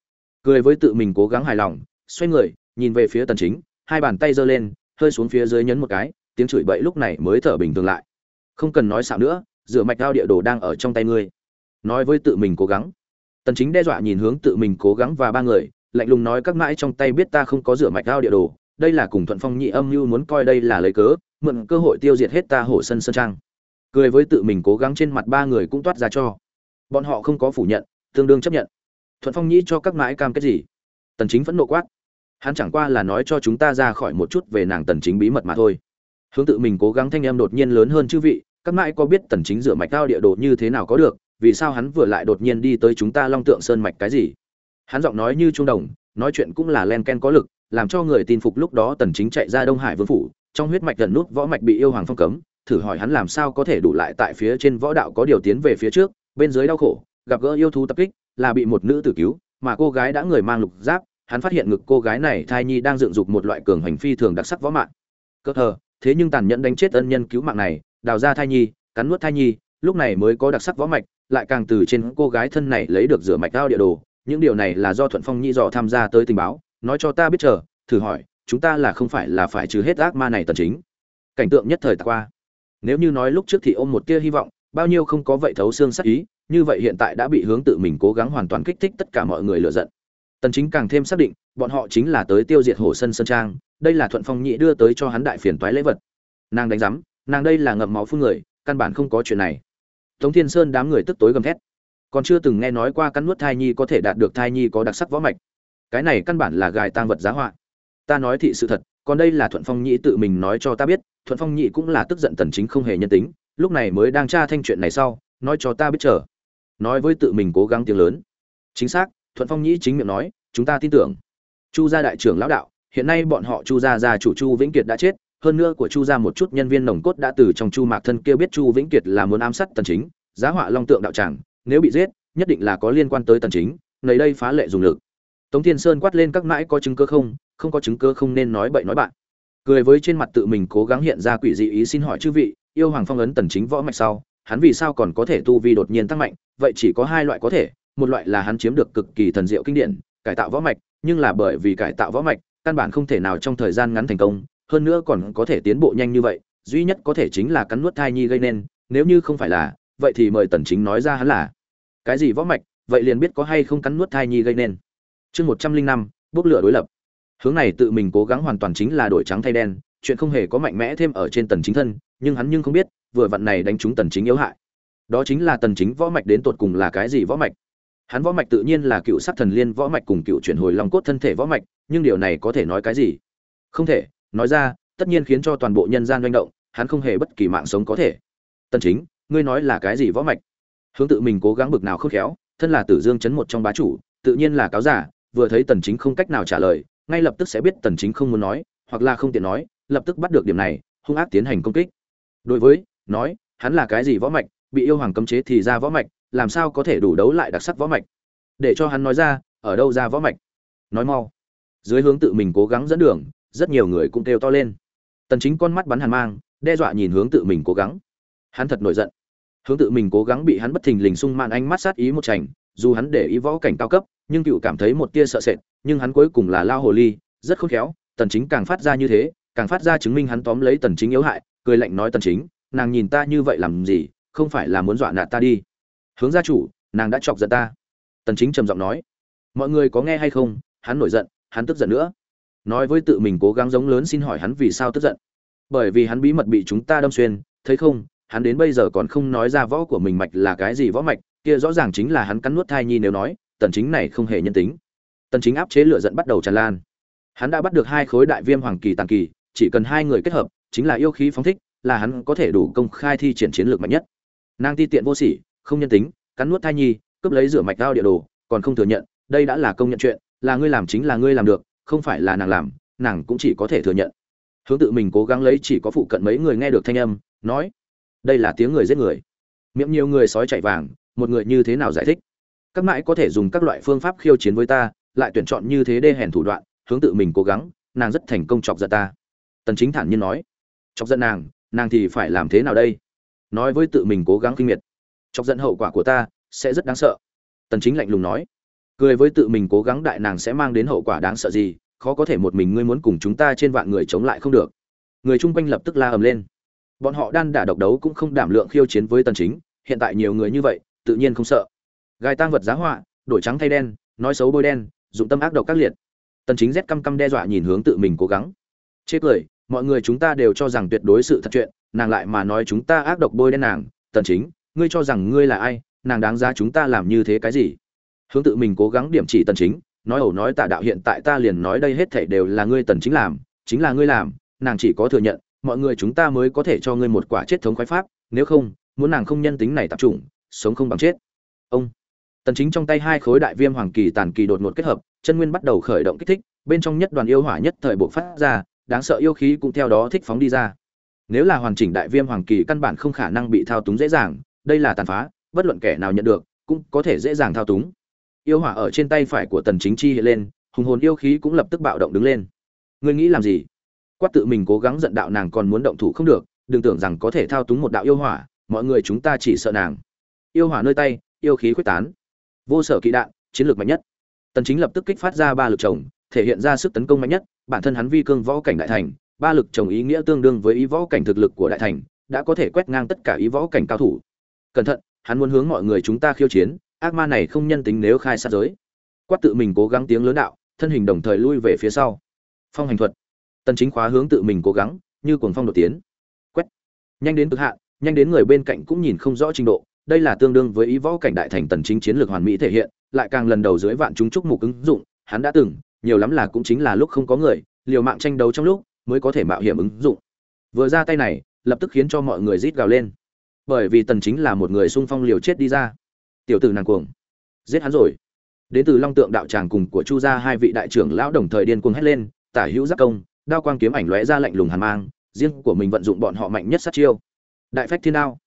Cười với tự mình cố gắng hài lòng, xoay người nhìn về phía tần chính, hai bàn tay giơ lên, hơi xuống phía dưới nhấn một cái, tiếng chửi bậy lúc này mới thở bình thường lại. Không cần nói xạo nữa, rửa mạch đao địa đồ đang ở trong tay ngươi. Nói với tự mình cố gắng. Tần chính đe dọa nhìn hướng tự mình cố gắng và ba người, lạnh lùng nói các mãi trong tay biết ta không có rửa mạch đao địa đồ, đây là cùng thuận phong nhị âm mưu muốn coi đây là lấy cớ, mượn cơ hội tiêu diệt hết ta hổ sân sơn trang. Cười với tự mình cố gắng trên mặt ba người cũng toát ra cho. Bọn họ không có phủ nhận, tương đương chấp nhận. Thuận phong nhĩ cho các mãi cam kết gì? Tần chính vẫn nộ quát hắn chẳng qua là nói cho chúng ta ra khỏi một chút về nàng tần chính bí mật mà thôi. Hướng tự mình cố gắng thanh em đột nhiên lớn hơn chư vị, các mãi có biết tần chính rửa mạch cao địa đồ như thế nào có được, vì sao hắn vừa lại đột nhiên đi tới chúng ta long tượng sơn mạch cái gì? Hắn giọng nói như trung đồng, nói chuyện cũng là len ken có lực, làm cho người tin phục lúc đó tần chính chạy ra đông hải vương phủ, trong huyết mạch gần nút võ mạch bị yêu hoàng phong cấm, thử hỏi hắn làm sao có thể đủ lại tại phía trên võ đạo có điều tiến về phía trước, bên dưới đau khổ, gặp gỡ yêu thú tập kích, là bị một nữ tử cứu, mà cô gái đã người mang lục giáp hắn phát hiện ngực cô gái này thai nhi đang dựng dục một loại cường hành phi thường đặc sắc võ mạng. Cơ thờ, thế nhưng tàn nhẫn đánh chết ân nhân cứu mạng này, đào ra thai nhi, cắn nuốt thai nhi, lúc này mới có đặc sắc võ mạch, lại càng từ trên cô gái thân này lấy được rửa mạch cao địa đồ. Những điều này là do thuận phong nhi dò tham gia tới tình báo, nói cho ta biết chờ, thử hỏi, chúng ta là không phải là phải trừ hết ác ma này tần chính. Cảnh tượng nhất thời qua. Nếu như nói lúc trước thì ôm một tia hy vọng, bao nhiêu không có vậy thấu xương sắc ý, như vậy hiện tại đã bị hướng tự mình cố gắng hoàn toàn kích thích tất cả mọi người lựa giận tần chính càng thêm xác định, bọn họ chính là tới tiêu diệt Hổ sân sơn trang, đây là thuận phong nhị đưa tới cho hắn đại phiền toái lễ vật. Nàng đánh giám, nàng đây là ngậm máu phun người, căn bản không có chuyện này. Tống thiên sơn đám người tức tối gầm thét. Còn chưa từng nghe nói qua cắn nuốt thai nhi có thể đạt được thai nhi có đặc sắc võ mạch. Cái này căn bản là gài tang vật giá họa. Ta nói thị sự thật, còn đây là thuận phong nhị tự mình nói cho ta biết, thuận phong nhị cũng là tức giận tần chính không hề nhân tính, lúc này mới đang tra thanh chuyện này sau, nói cho ta biết chờ. Nói với tự mình cố gắng tiếng lớn. Chính xác thuận phong nhĩ chính miệng nói, chúng ta tin tưởng. Chu gia đại trưởng lão đạo, hiện nay bọn họ chu gia gia chủ chu vĩnh kiệt đã chết, hơn nữa của chu gia một chút nhân viên nồng cốt đã từ trong chu mạc thân kia biết chu vĩnh kiệt là muốn ám sát tần chính, giá họa long tượng đạo tràng, nếu bị giết, nhất định là có liên quan tới tần chính nơi đây phá lệ dùng lực. Tống thiên sơn quát lên các mãi có chứng cứ không không có chứng cứ không nên nói bậy nói bạn. Cười với trên mặt tự mình cố gắng hiện ra quỷ dị ý xin hỏi chư vị, yêu hoàng phong ấn tần chính võ mạch sau, hắn vì sao còn có thể tu vi đột nhiên tăng mạnh, vậy chỉ có hai loại có thể một loại là hắn chiếm được cực kỳ thần diệu kinh điển, cải tạo võ mạch, nhưng là bởi vì cải tạo võ mạch, căn bản không thể nào trong thời gian ngắn thành công, hơn nữa còn có thể tiến bộ nhanh như vậy, duy nhất có thể chính là cắn nuốt thai nhi gây nên, nếu như không phải là, vậy thì mời tần chính nói ra hắn là, cái gì võ mạch, vậy liền biết có hay không cắn nuốt thai nhi gây nên. Chương một trăm linh năm, bốc lửa đối lập. Hướng này tự mình cố gắng hoàn toàn chính là đổi trắng thay đen, chuyện không hề có mạnh mẽ thêm ở trên tần chính thân, nhưng hắn nhưng không biết, vừa vặn này đánh trúng tần chính yếu hại. Đó chính là tần chính võ mạch đến tột cùng là cái gì võ mạch? Hắn võ mạch tự nhiên là cựu sắc thần liên võ mạch cùng cựu chuyển hồi long cốt thân thể võ mạch, nhưng điều này có thể nói cái gì? Không thể, nói ra, tất nhiên khiến cho toàn bộ nhân gian manh động, hắn không hề bất kỳ mạng sống có thể. Tần chính, ngươi nói là cái gì võ mạch? Hướng tự mình cố gắng bực nào khôn khéo, thân là tử dương chấn một trong bá chủ, tự nhiên là cáo giả, vừa thấy tần chính không cách nào trả lời, ngay lập tức sẽ biết tần chính không muốn nói, hoặc là không tiện nói, lập tức bắt được điểm này, hung ác tiến hành công kích. Đối với, nói, hắn là cái gì võ mạch, bị yêu hoàng cấm chế thì ra võ mạch làm sao có thể đủ đấu lại đặc sắc võ mạch? Để cho hắn nói ra, ở đâu ra võ mạch? Nói mau. Dưới hướng tự mình cố gắng dẫn đường, rất nhiều người cũng kêu to lên. Tần chính con mắt bắn hàn mang, đe dọa nhìn hướng tự mình cố gắng. Hắn thật nổi giận. Hướng tự mình cố gắng bị hắn bất thình lình sung man ánh mắt sát ý một chành dù hắn để ý võ cảnh cao cấp, nhưng cựu cảm thấy một tia sợ sệt, nhưng hắn cuối cùng là lao hồ ly, rất khôn khéo, tần chính càng phát ra như thế, càng phát ra chứng minh hắn tóm lấy tần chính yếu hại, cười lạnh nói tần chính, nàng nhìn ta như vậy làm gì, không phải là muốn dọa nạt ta đi hướng gia chủ, nàng đã chọc giận ta. Tần chính trầm giọng nói. Mọi người có nghe hay không? Hắn nổi giận, hắn tức giận nữa. Nói với tự mình cố gắng giống lớn xin hỏi hắn vì sao tức giận. Bởi vì hắn bí mật bị chúng ta đâm xuyên, thấy không? Hắn đến bây giờ còn không nói ra võ của mình mạch là cái gì võ mạch, kia rõ ràng chính là hắn cắn nuốt thai nhi nếu nói, tần chính này không hề nhân tính. Tần chính áp chế lửa giận bắt đầu tràn lan. Hắn đã bắt được hai khối đại viêm hoàng kỳ tàn kỳ, chỉ cần hai người kết hợp, chính là yêu khí phóng thích, là hắn có thể đủ công khai thi triển chiến lược mạnh nhất. Nàng ti tiện vô sỉ không nhân tính, cắn nuốt thai nhi, cướp lấy rửa mạch đao địa đồ, còn không thừa nhận, đây đã là công nhận chuyện, là ngươi làm chính là ngươi làm được, không phải là nàng làm, nàng cũng chỉ có thể thừa nhận. Hướng tự mình cố gắng lấy chỉ có phụ cận mấy người nghe được thanh âm, nói, đây là tiếng người giết người. Miệng nhiều người sói chạy vàng, một người như thế nào giải thích? Các mãi có thể dùng các loại phương pháp khiêu chiến với ta, lại tuyển chọn như thế đê hèn thủ đoạn, hướng tự mình cố gắng, nàng rất thành công chọc giận ta. Tần chính thản nhiên nói, chọc giận nàng nàng thì phải làm thế nào đây? Nói với tự mình cố gắng kinh miệt chọc giận hậu quả của ta, sẽ rất đáng sợ. Tần chính lạnh lùng nói. Cười với tự mình cố gắng đại nàng sẽ mang đến hậu quả đáng sợ gì, khó có thể một mình ngươi muốn cùng chúng ta trên vạn người chống lại không được. Người chung quanh lập tức la ầm lên. Bọn họ đan đả độc đấu cũng không đảm lượng khiêu chiến với tần chính, hiện tại nhiều người như vậy, tự nhiên không sợ. Gai tang vật giá họa, đổi trắng thay đen, nói xấu bôi đen, dụng tâm ác độc các liệt. Tần chính rét căm căm đe dọa nhìn hướng tự mình cố gắng. Chê cười, mọi người chúng ta đều cho rằng tuyệt đối sự thật chuyện, nàng lại mà nói chúng ta ác độc bôi đen nàng, tần chính ngươi cho rằng ngươi là ai, nàng đáng giá chúng ta làm như thế cái gì? Hướng tự mình cố gắng điểm chỉ tần chính, nói ẩu nói tả đạo hiện tại ta liền nói đây hết thảy đều là ngươi tần chính làm, chính là ngươi làm, nàng chỉ có thừa nhận, mọi người chúng ta mới có thể cho ngươi một quả chết thống khoái pháp, nếu không, muốn nàng không nhân tính này tập trung, sống không bằng chết. Ông. Tần chính trong tay hai khối đại viêm hoàng kỳ tàn kỳ đột ngột kết hợp, chân nguyên bắt đầu khởi động kích thích, bên trong nhất đoàn yêu hỏa nhất thời bộc phát ra, đáng sợ yêu khí cũng theo đó thích phóng đi ra. Nếu là hoàn chỉnh đại viêm hoàng kỳ căn bản không khả năng bị thao túng dễ dàng đây là tàn phá, bất luận kẻ nào nhận được, cũng có thể dễ dàng thao túng. Yêu hỏa ở trên tay phải của tần chính chi hiện lên, hùng hồn yêu khí cũng lập tức bạo động đứng lên. Ngươi nghĩ làm gì? Quát tự mình cố gắng giận đạo nàng còn muốn động thủ không được, đừng tưởng rằng có thể thao túng một đạo yêu hỏa, mọi người chúng ta chỉ sợ nàng. Yêu hỏa nơi tay, yêu khí quyết tán. Vô sở kỵ đạn, chiến lược mạnh nhất. Tần chính lập tức kích phát ra ba lực chồng, thể hiện ra sức tấn công mạnh nhất, bản thân hắn vi cương võ cảnh đại thành, ba lực chồng ý nghĩa tương đương với ý võ cảnh thực lực của đại thành, đã có thể quét ngang tất cả ý võ cảnh cao thủ cẩn thận, hắn muốn hướng mọi người chúng ta khiêu chiến, ác ma này không nhân tính nếu khai sát giới. Quát tự mình cố gắng tiếng lớn đạo, thân hình đồng thời lui về phía sau. Phong hành thuật. Tần chính khóa hướng tự mình cố gắng, như cuồng phong đột tiến. Quét. Nhanh đến cực hạn, nhanh đến người bên cạnh cũng nhìn không rõ trình độ, đây là tương đương với ý võ cảnh đại thành tần chính chiến lược hoàn mỹ thể hiện, lại càng lần đầu dưới vạn chúng chúc mục ứng dụng, hắn đã từng, nhiều lắm là cũng chính là lúc không có người, liều mạng tranh đấu trong lúc, mới có thể mạo hiểm ứng dụng. Vừa ra tay này, lập tức khiến cho mọi người rít gào lên bởi vì tần chính là một người xung phong liều chết đi ra. Tiểu tử nàng cuồng. Giết hắn rồi. Đến từ long tượng đạo tràng cùng của chu gia hai vị đại trưởng lão đồng thời điên cuồng hét lên, tả hữu giáp công, đao quang kiếm ảnh lóe ra lạnh lùng hàn mang, riêng của mình vận dụng bọn họ mạnh nhất sát chiêu. Đại phách thiên đao,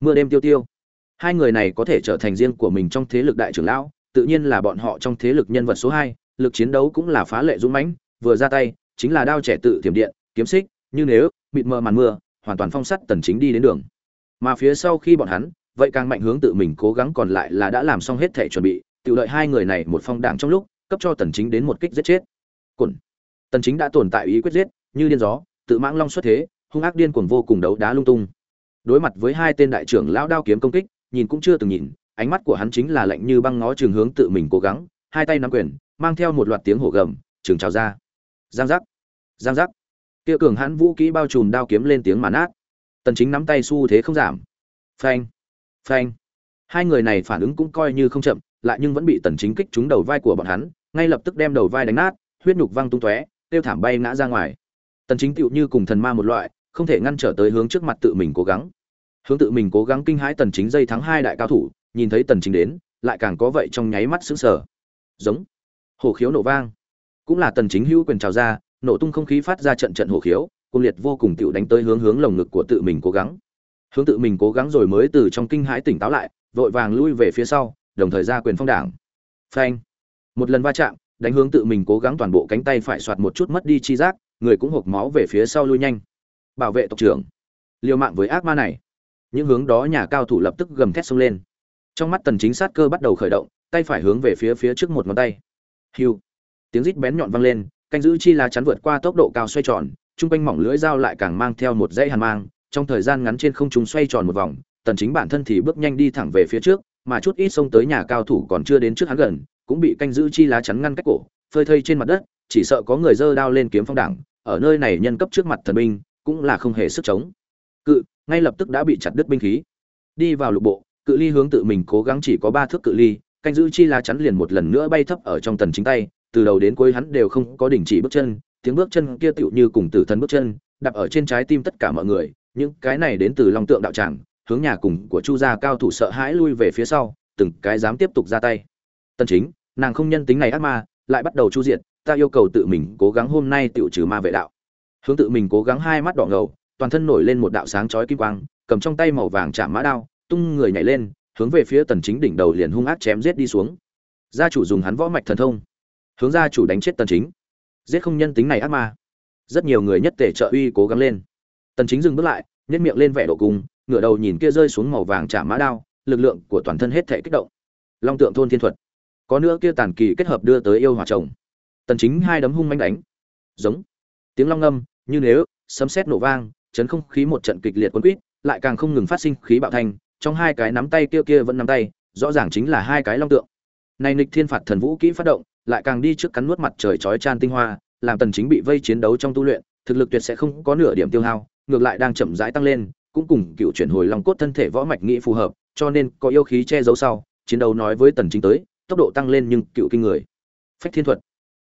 mưa đêm tiêu tiêu. Hai người này có thể trở thành riêng của mình trong thế lực đại trưởng lão, tự nhiên là bọn họ trong thế lực nhân vật số hai, lực chiến đấu cũng là phá lệ dũng mãnh, vừa ra tay, chính là đao trẻ tự thiểm điện, kiếm xích, như nếu, mịt mờ màn mưa, hoàn toàn phong sắt tần chính đi đến đường mà phía sau khi bọn hắn, vậy càng mạnh hướng tự mình cố gắng còn lại là đã làm xong hết thể chuẩn bị tự lợi hai người này một phong đảng trong lúc, cấp cho tần chính đến một kích giết chết. Cẩn tần chính đã tồn tại ý quyết giết, như điên gió, tự mãng long xuất thế, hung ác điên cuồng vô cùng đấu đá lung tung. Đối mặt với hai tên đại trưởng lão đao kiếm công kích, nhìn cũng chưa từng nhìn, ánh mắt của hắn chính là lạnh như băng ngó trường hướng tự mình cố gắng, hai tay nắm quyền, mang theo một loạt tiếng hổ gầm, trường trào ra. Giang giác. Giang giác. Kia cường hãn vũ kỹ bao trùm đao kiếm lên tiếng màn nát tần chính nắm tay xu thế không giảm. Phanh phanh. Hai người này phản ứng cũng coi như không chậm, lại nhưng vẫn bị tần chính kích trúng đầu vai của bọn hắn, ngay lập tức đem đầu vai đánh nát, huyết nhục văng tung tóe, tiêu thảm bay ngã ra ngoài. Tần chính tựu như cùng thần ma một loại, không thể ngăn trở tới hướng trước mặt tự mình cố gắng. Hướng tự mình cố gắng kinh hãi tần chính dây thắng hai đại cao thủ, nhìn thấy tần chính đến, lại càng có vậy trong nháy mắt sững sờ. Giống. Hổ khiếu nổ vang. Cũng là tần chính hữu quyền trào ra, nổ tung không khí phát ra trận trận hổ khiếu cung liệt vô cùng tiểu đánh tới hướng hướng lồng ngực của tự mình cố gắng. Hướng tự mình cố gắng rồi mới từ trong kinh hãi tỉnh táo lại, vội vàng lui về phía sau, đồng thời ra quyền phong đảng. Phanh. Một lần va chạm, đánh hướng tự mình cố gắng toàn bộ cánh tay phải soạt một chút mất đi chi giác, người cũng hộp máu về phía sau lui nhanh. Bảo vệ tộc trưởng. Liều mạng với ác ma này. Những hướng đó nhà cao thủ lập tức gầm thét xông lên. Trong mắt tần chính sát cơ bắt đầu khởi động, tay phải hướng về phía phía trước một ngón tay. Hưu tiếng rít bén nhọn vang lên, canh giữ chi lá chắn vượt qua tốc độ cao xoay tròn trung quanh mỏng lưỡi dao lại càng mang theo một dãy hàn mang, trong thời gian ngắn trên không trung xoay tròn một vòng, tần chính bản thân thì bước nhanh đi thẳng về phía trước, mà chút ít xông tới nhà cao thủ còn chưa đến trước hắn gần, cũng bị canh giữ chi lá chắn ngăn cách cổ, phơi thây trên mặt đất, chỉ sợ có người dơ đao lên kiếm phong đảng, ở nơi này nhân cấp trước mặt thần binh, cũng là không hề sức chống. Cự, ngay lập tức đã bị chặt đứt binh khí. Đi vào lục bộ, cự ly hướng tự mình cố gắng chỉ có ba thước cự ly, canh giữ chi lá chắn liền một lần nữa bay thấp ở trong tần chính tay, từ đầu đến cuối hắn đều không có đình chỉ bước chân tiếng bước chân kia tựu như cùng tử thần bước chân, đạp ở trên trái tim tất cả mọi người, những cái này đến từ long tượng đạo tràng, hướng nhà cùng của chu gia cao thủ sợ hãi lui về phía sau, từng cái dám tiếp tục ra tay. Tần chính, nàng không nhân tính này ác ma, lại bắt đầu chu diện ta yêu cầu tự mình cố gắng hôm nay tựu trừ ma vệ đạo. Hướng tự mình cố gắng hai mắt đỏ ngầu, toàn thân nổi lên một đạo sáng chói kim quang, cầm trong tay màu vàng chạm mã đao, tung người nhảy lên, hướng về phía tần chính đỉnh đầu liền hung ác chém giết đi xuống. Gia chủ dùng hắn võ mạch thần thông, hướng gia chủ đánh chết tần chính giết không nhân tính này ác ma. Rất nhiều người nhất tề trợ uy cố gắng lên. Tần chính dừng bước lại, nhếch miệng lên vẻ độ cùng, ngửa đầu nhìn kia rơi xuống màu vàng chạm mã đao, lực lượng của toàn thân hết thể kích động. Long tượng thôn thiên thuật. Có nữa kia tàn kỳ kết hợp đưa tới yêu hỏa chồng. Tần chính hai đấm hung manh đánh. Giống. Tiếng long ngâm như nếu, sấm sét nổ vang, chấn không khí một trận kịch liệt cuốn quýt, lại càng không ngừng phát sinh khí bạo thành. trong hai cái nắm tay kia kia vẫn nắm tay, rõ ràng chính là hai cái long tượng. Này nghịch thiên phạt thần vũ kỹ phát động lại càng đi trước cắn nuốt mặt trời chói chan tinh hoa, làm tần chính bị vây chiến đấu trong tu luyện, thực lực tuyệt sẽ không có nửa điểm tiêu hao, ngược lại đang chậm rãi tăng lên, cũng cùng cựu chuyển hồi long cốt thân thể võ mạch nghĩ phù hợp, cho nên có yêu khí che giấu sau, chiến đấu nói với tần chính tới, tốc độ tăng lên nhưng cựu kinh người. Phách thiên thuật.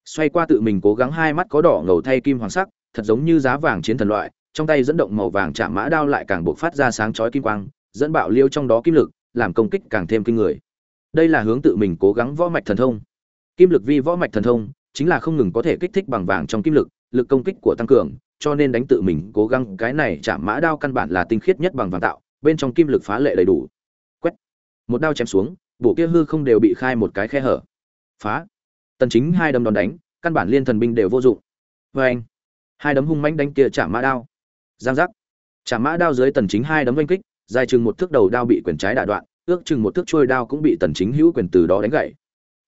Xoay qua tự mình cố gắng hai mắt có đỏ ngầu thay kim hoàng sắc, thật giống như giá vàng chiến thần loại, trong tay dẫn động màu vàng chạm mã đao lại càng bộc phát ra sáng chói kim quang, dẫn bạo liêu trong đó kim lực, làm công kích càng thêm kinh người. Đây là hướng tự mình cố gắng võ mạch thần thông kim lực vi võ mạch thần thông, chính là không ngừng có thể kích thích bằng vàng trong kim lực lực công kích của tăng cường, cho nên đánh tự mình, cố gắng, cái này chạm mã đao căn bản là tinh khiết nhất bằng vàng tạo, bên trong kim lực phá lệ đầy đủ. Quét. Một đao chém xuống, bộ kia hư không đều bị khai một cái khe hở. Phá. Tần chính hai đấm đòn đánh, căn bản liên thần binh đều vô dụng. Với anh, hai đấm hung mãnh đánh kia chạm mã đao. Giang giác. Chạm mã đao dưới tần chính hai đấm oanh kích, dài chừng một thước đầu đao bị quyền trái đả đoạn, ước chừng một thước trôi đao cũng bị tần chính hữu quyền từ đó đánh gãy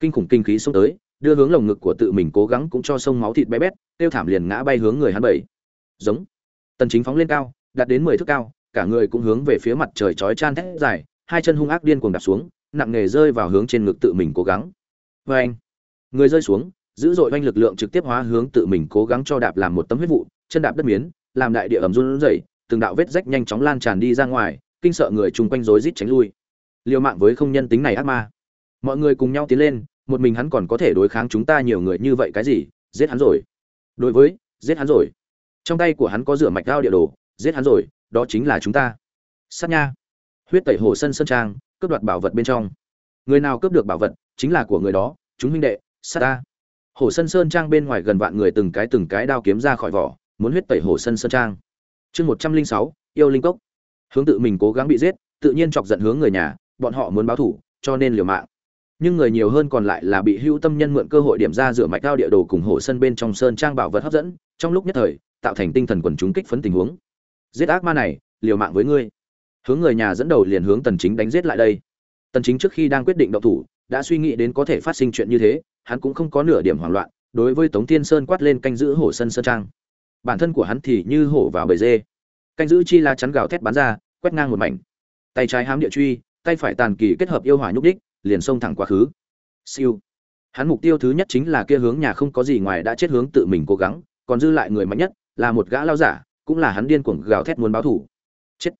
kinh khủng kinh khí xông tới, đưa hướng lồng ngực của tự mình cố gắng cũng cho sông máu thịt bé bét, tiêu thảm liền ngã bay hướng người hắn bảy. Giống. Tần chính phóng lên cao, đạt đến 10 thước cao, cả người cũng hướng về phía mặt trời chói chan thét dài, hai chân hung ác điên cuồng đạp xuống, nặng nề rơi vào hướng trên ngực tự mình cố gắng. Với anh, người rơi xuống, dữ dội oanh lực lượng trực tiếp hóa hướng tự mình cố gắng cho đạp làm một tấm huyết vụ, chân đạp đất miến, làm đại địa ẩm run rẩy, từng đạo vết rách nhanh chóng lan tràn đi ra ngoài, kinh sợ người chung quanh rối rít tránh lui. Liều mạng với không nhân tính này ác ma. Mọi người cùng nhau tiến lên một mình hắn còn có thể đối kháng chúng ta nhiều người như vậy cái gì, giết hắn rồi. Đối với, giết hắn rồi. Trong tay của hắn có rửa mạch đao địa đồ, giết hắn rồi, đó chính là chúng ta. Sát nha. Huyết tẩy hồ sân sơn trang, cướp đoạt bảo vật bên trong. Người nào cướp được bảo vật, chính là của người đó, chúng huynh đệ, sát ta. Hồ sân sơn trang bên ngoài gần vạn người từng cái từng cái đao kiếm ra khỏi vỏ, muốn huyết tẩy hồ sân sơn trang. Chương một trăm linh sáu, yêu linh cốc. Hướng tự mình cố gắng bị giết, tự nhiên chọc giận hướng người nhà, bọn họ muốn báo thủ, cho nên liều mạng nhưng người nhiều hơn còn lại là bị hữu tâm nhân mượn cơ hội điểm ra rửa mạch cao địa đồ cùng hồ sân bên trong sơn trang bảo vật hấp dẫn, trong lúc nhất thời, tạo thành tinh thần quần chúng kích phấn tình huống. Giết ác ma này, liều mạng với ngươi. Hướng người nhà dẫn đầu liền hướng tần chính đánh giết lại đây. Tần chính trước khi đang quyết định động thủ, đã suy nghĩ đến có thể phát sinh chuyện như thế, hắn cũng không có nửa điểm hoảng loạn, đối với tống thiên sơn quát lên canh giữ hổ sân sơn trang. Bản thân của hắn thì như hổ vào bầy dê. Canh giữ chi la chắn gào thét bắn ra, quét ngang một mảnh. Tay trái hám địa truy, tay phải tàn kỳ kết hợp yêu hỏa nhúc đích liền xông thẳng quá khứ. Siêu. Hắn mục tiêu thứ nhất chính là kia hướng nhà không có gì ngoài đã chết hướng tự mình cố gắng, còn dư lại người mạnh nhất là một gã lao giả, cũng là hắn điên cuồng gào thét muốn báo thủ chết.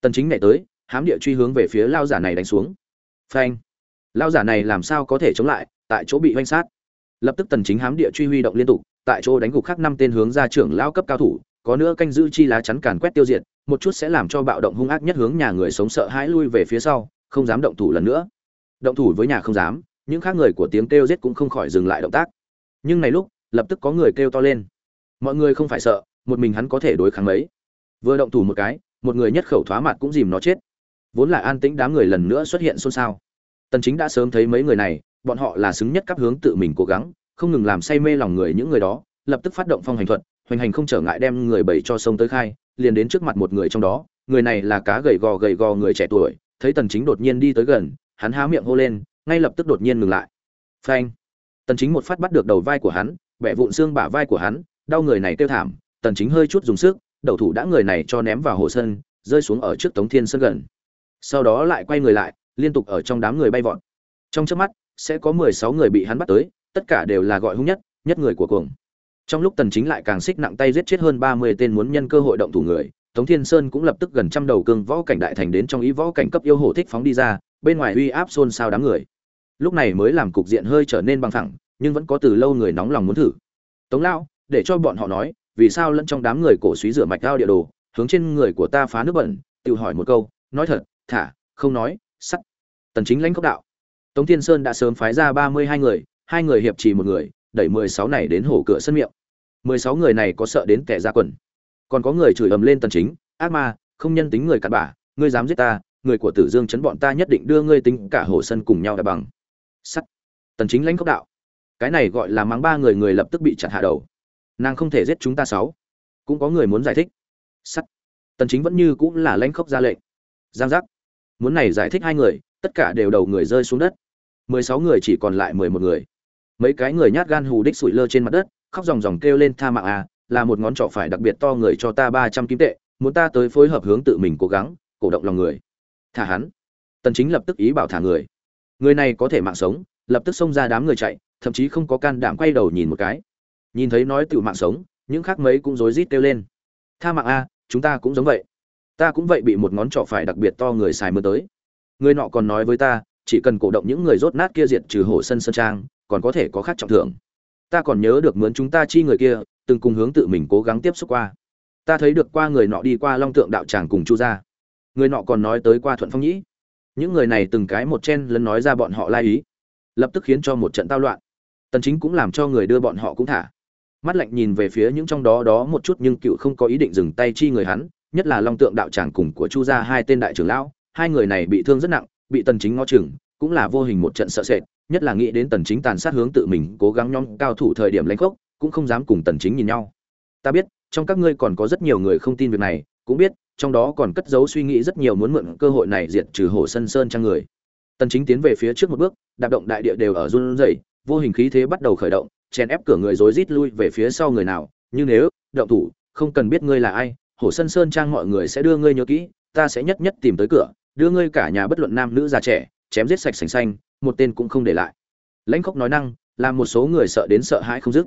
Tần chính nhảy tới, hám địa truy hướng về phía lao giả này đánh xuống. Phanh. Lao giả này làm sao có thể chống lại, tại chỗ bị oanh sát. Lập tức tần chính hám địa truy huy động liên tục, tại chỗ đánh gục khác năm tên hướng ra trưởng lao cấp cao thủ, có nữa canh giữ chi lá chắn càn quét tiêu diệt, một chút sẽ làm cho bạo động hung ác nhất hướng nhà người sống sợ hãi lui về phía sau, không dám động thủ lần nữa động thủ với nhà không dám, những khác người của tiếng kêu giết cũng không khỏi dừng lại động tác. Nhưng này lúc, lập tức có người kêu to lên. Mọi người không phải sợ, một mình hắn có thể đối kháng mấy. Vừa động thủ một cái, một người nhất khẩu thoá mặt cũng dìm nó chết. Vốn là an tĩnh đám người lần nữa xuất hiện xôn xao. Tần chính đã sớm thấy mấy người này, bọn họ là xứng nhất cấp hướng tự mình cố gắng, không ngừng làm say mê lòng người những người đó, lập tức phát động phong hành thuật, hoành hành không trở ngại đem người bảy cho sông tới khai, liền đến trước mặt một người trong đó. Người này là cá gầy gò gầy gò người trẻ tuổi, thấy tần chính đột nhiên đi tới gần hắn há miệng hô lên, ngay lập tức đột nhiên ngừng lại. Phanh. Tần chính một phát bắt được đầu vai của hắn, bẻ vụn xương bả vai của hắn, đau người này kêu thảm, tần chính hơi chút dùng sức, đầu thủ đã người này cho ném vào hồ sân, rơi xuống ở trước tống thiên sân gần. Sau đó lại quay người lại, liên tục ở trong đám người bay vọt. Trong chớp mắt, sẽ có 16 người bị hắn bắt tới, tất cả đều là gọi hung nhất nhất người của cuồng. Trong lúc tần chính lại càng xích nặng tay giết chết hơn 30 tên muốn nhân cơ hội động thủ người, tống thiên sơn cũng lập tức gần trăm đầu cương võ cảnh đại thành đến trong ý võ cảnh cấp yêu hổ thích phóng đi ra bên ngoài uy áp xôn xao đám người. Lúc này mới làm cục diện hơi trở nên bằng thẳng nhưng vẫn có từ lâu người nóng lòng muốn thử. Tống lão, để cho bọn họ nói, vì sao lẫn trong đám người cổ suý rửa mạch cao địa đồ, hướng trên người của ta phá nước bẩn, tự hỏi một câu, nói thật, thả, không nói, sắt. Tần chính lãnh cốc đạo. Tống thiên sơn đã sớm phái ra ba mươi hai người hai người hiệp trì một người, đẩy mười sáu này đến hổ cửa sân miệng. mười sáu người này có sợ đến kẻ ra quần. Còn có người chửi ầm lên tần chính, ác ma, không nhân tính người cặn bã, ngươi dám giết ta người của tử dương chấn bọn ta nhất định đưa ngươi tính cả hồ sân cùng nhau đ bằng. Sắt. Tần chính lãnh cốc đạo. Cái này gọi là mang ba người người lập tức bị chặt hạ đầu. Nàng không thể giết chúng ta sáu. Cũng có người muốn giải thích. Sắt. Tần chính vẫn như cũng là lãnh khốc ra lệnh. Giang giác. Muốn này giải thích hai người, tất cả đều đầu người rơi xuống đất. 16 người chỉ còn lại 11 người. Mấy cái người nhát gan hù đích sủi lơ trên mặt đất, khóc ròng ròng kêu lên tha mạng à là một ngón trỏ phải đặc biệt to người cho ta 300 kim tệ, muốn ta tới phối hợp hướng tự mình cố gắng, cổ động lòng người thả hắn. Tần chính lập tức ý bảo thả người. Người này có thể mạng sống, lập tức xông ra đám người chạy, thậm chí không có can đảm quay đầu nhìn một cái. Nhìn thấy nói tự mạng sống, những khác mấy cũng rối rít kêu lên. Tha mạng a, chúng ta cũng giống vậy. Ta cũng vậy bị một ngón trỏ phải đặc biệt to người xài mưa tới. Người nọ còn nói với ta, chỉ cần cổ động những người rốt nát kia diệt trừ hổ sân sơn trang, còn có thể có khác trọng thưởng. Ta còn nhớ được mướn chúng ta chi người kia, từng cùng hướng tự mình cố gắng tiếp xúc qua. Ta thấy được qua người nọ đi qua long tượng đạo tràng cùng chu gia người nọ còn nói tới qua thuận phong nhĩ. Những người này từng cái một chen lấn nói ra bọn họ lai ý. Lập tức khiến cho một trận tao loạn. Tần chính cũng làm cho người đưa bọn họ cũng thả. Mắt lạnh nhìn về phía những trong đó đó một chút nhưng cựu không có ý định dừng tay chi người hắn, nhất là long tượng đạo tràng cùng của chu gia hai tên đại trưởng lão, hai người này bị thương rất nặng, bị tần chính ngó chừng, cũng là vô hình một trận sợ sệt, nhất là nghĩ đến tần chính tàn sát hướng tự mình, cố gắng nhóm cao thủ thời điểm lãnh khốc, cũng không dám cùng tần chính nhìn nhau. Ta biết, trong các ngươi còn có rất nhiều người không tin việc này cũng biết, trong đó còn cất giấu suy nghĩ rất nhiều muốn mượn cơ hội này diệt trừ hổ sân sơn trang người. Tần chính tiến về phía trước một bước, đạp động đại địa đều ở run rẩy, vô hình khí thế bắt đầu khởi động, chèn ép cửa người rối rít lui về phía sau người nào, như nếu, động thủ, không cần biết ngươi là ai hổ sân sơn trang mọi người sẽ đưa ngươi nhớ kỹ, ta sẽ nhất nhất tìm tới cửa, đưa ngươi cả nhà bất luận nam nữ già trẻ, chém giết sạch sành xanh, một tên cũng không để lại. Lãnh khốc nói năng, làm một số người sợ đến sợ hãi không dứt.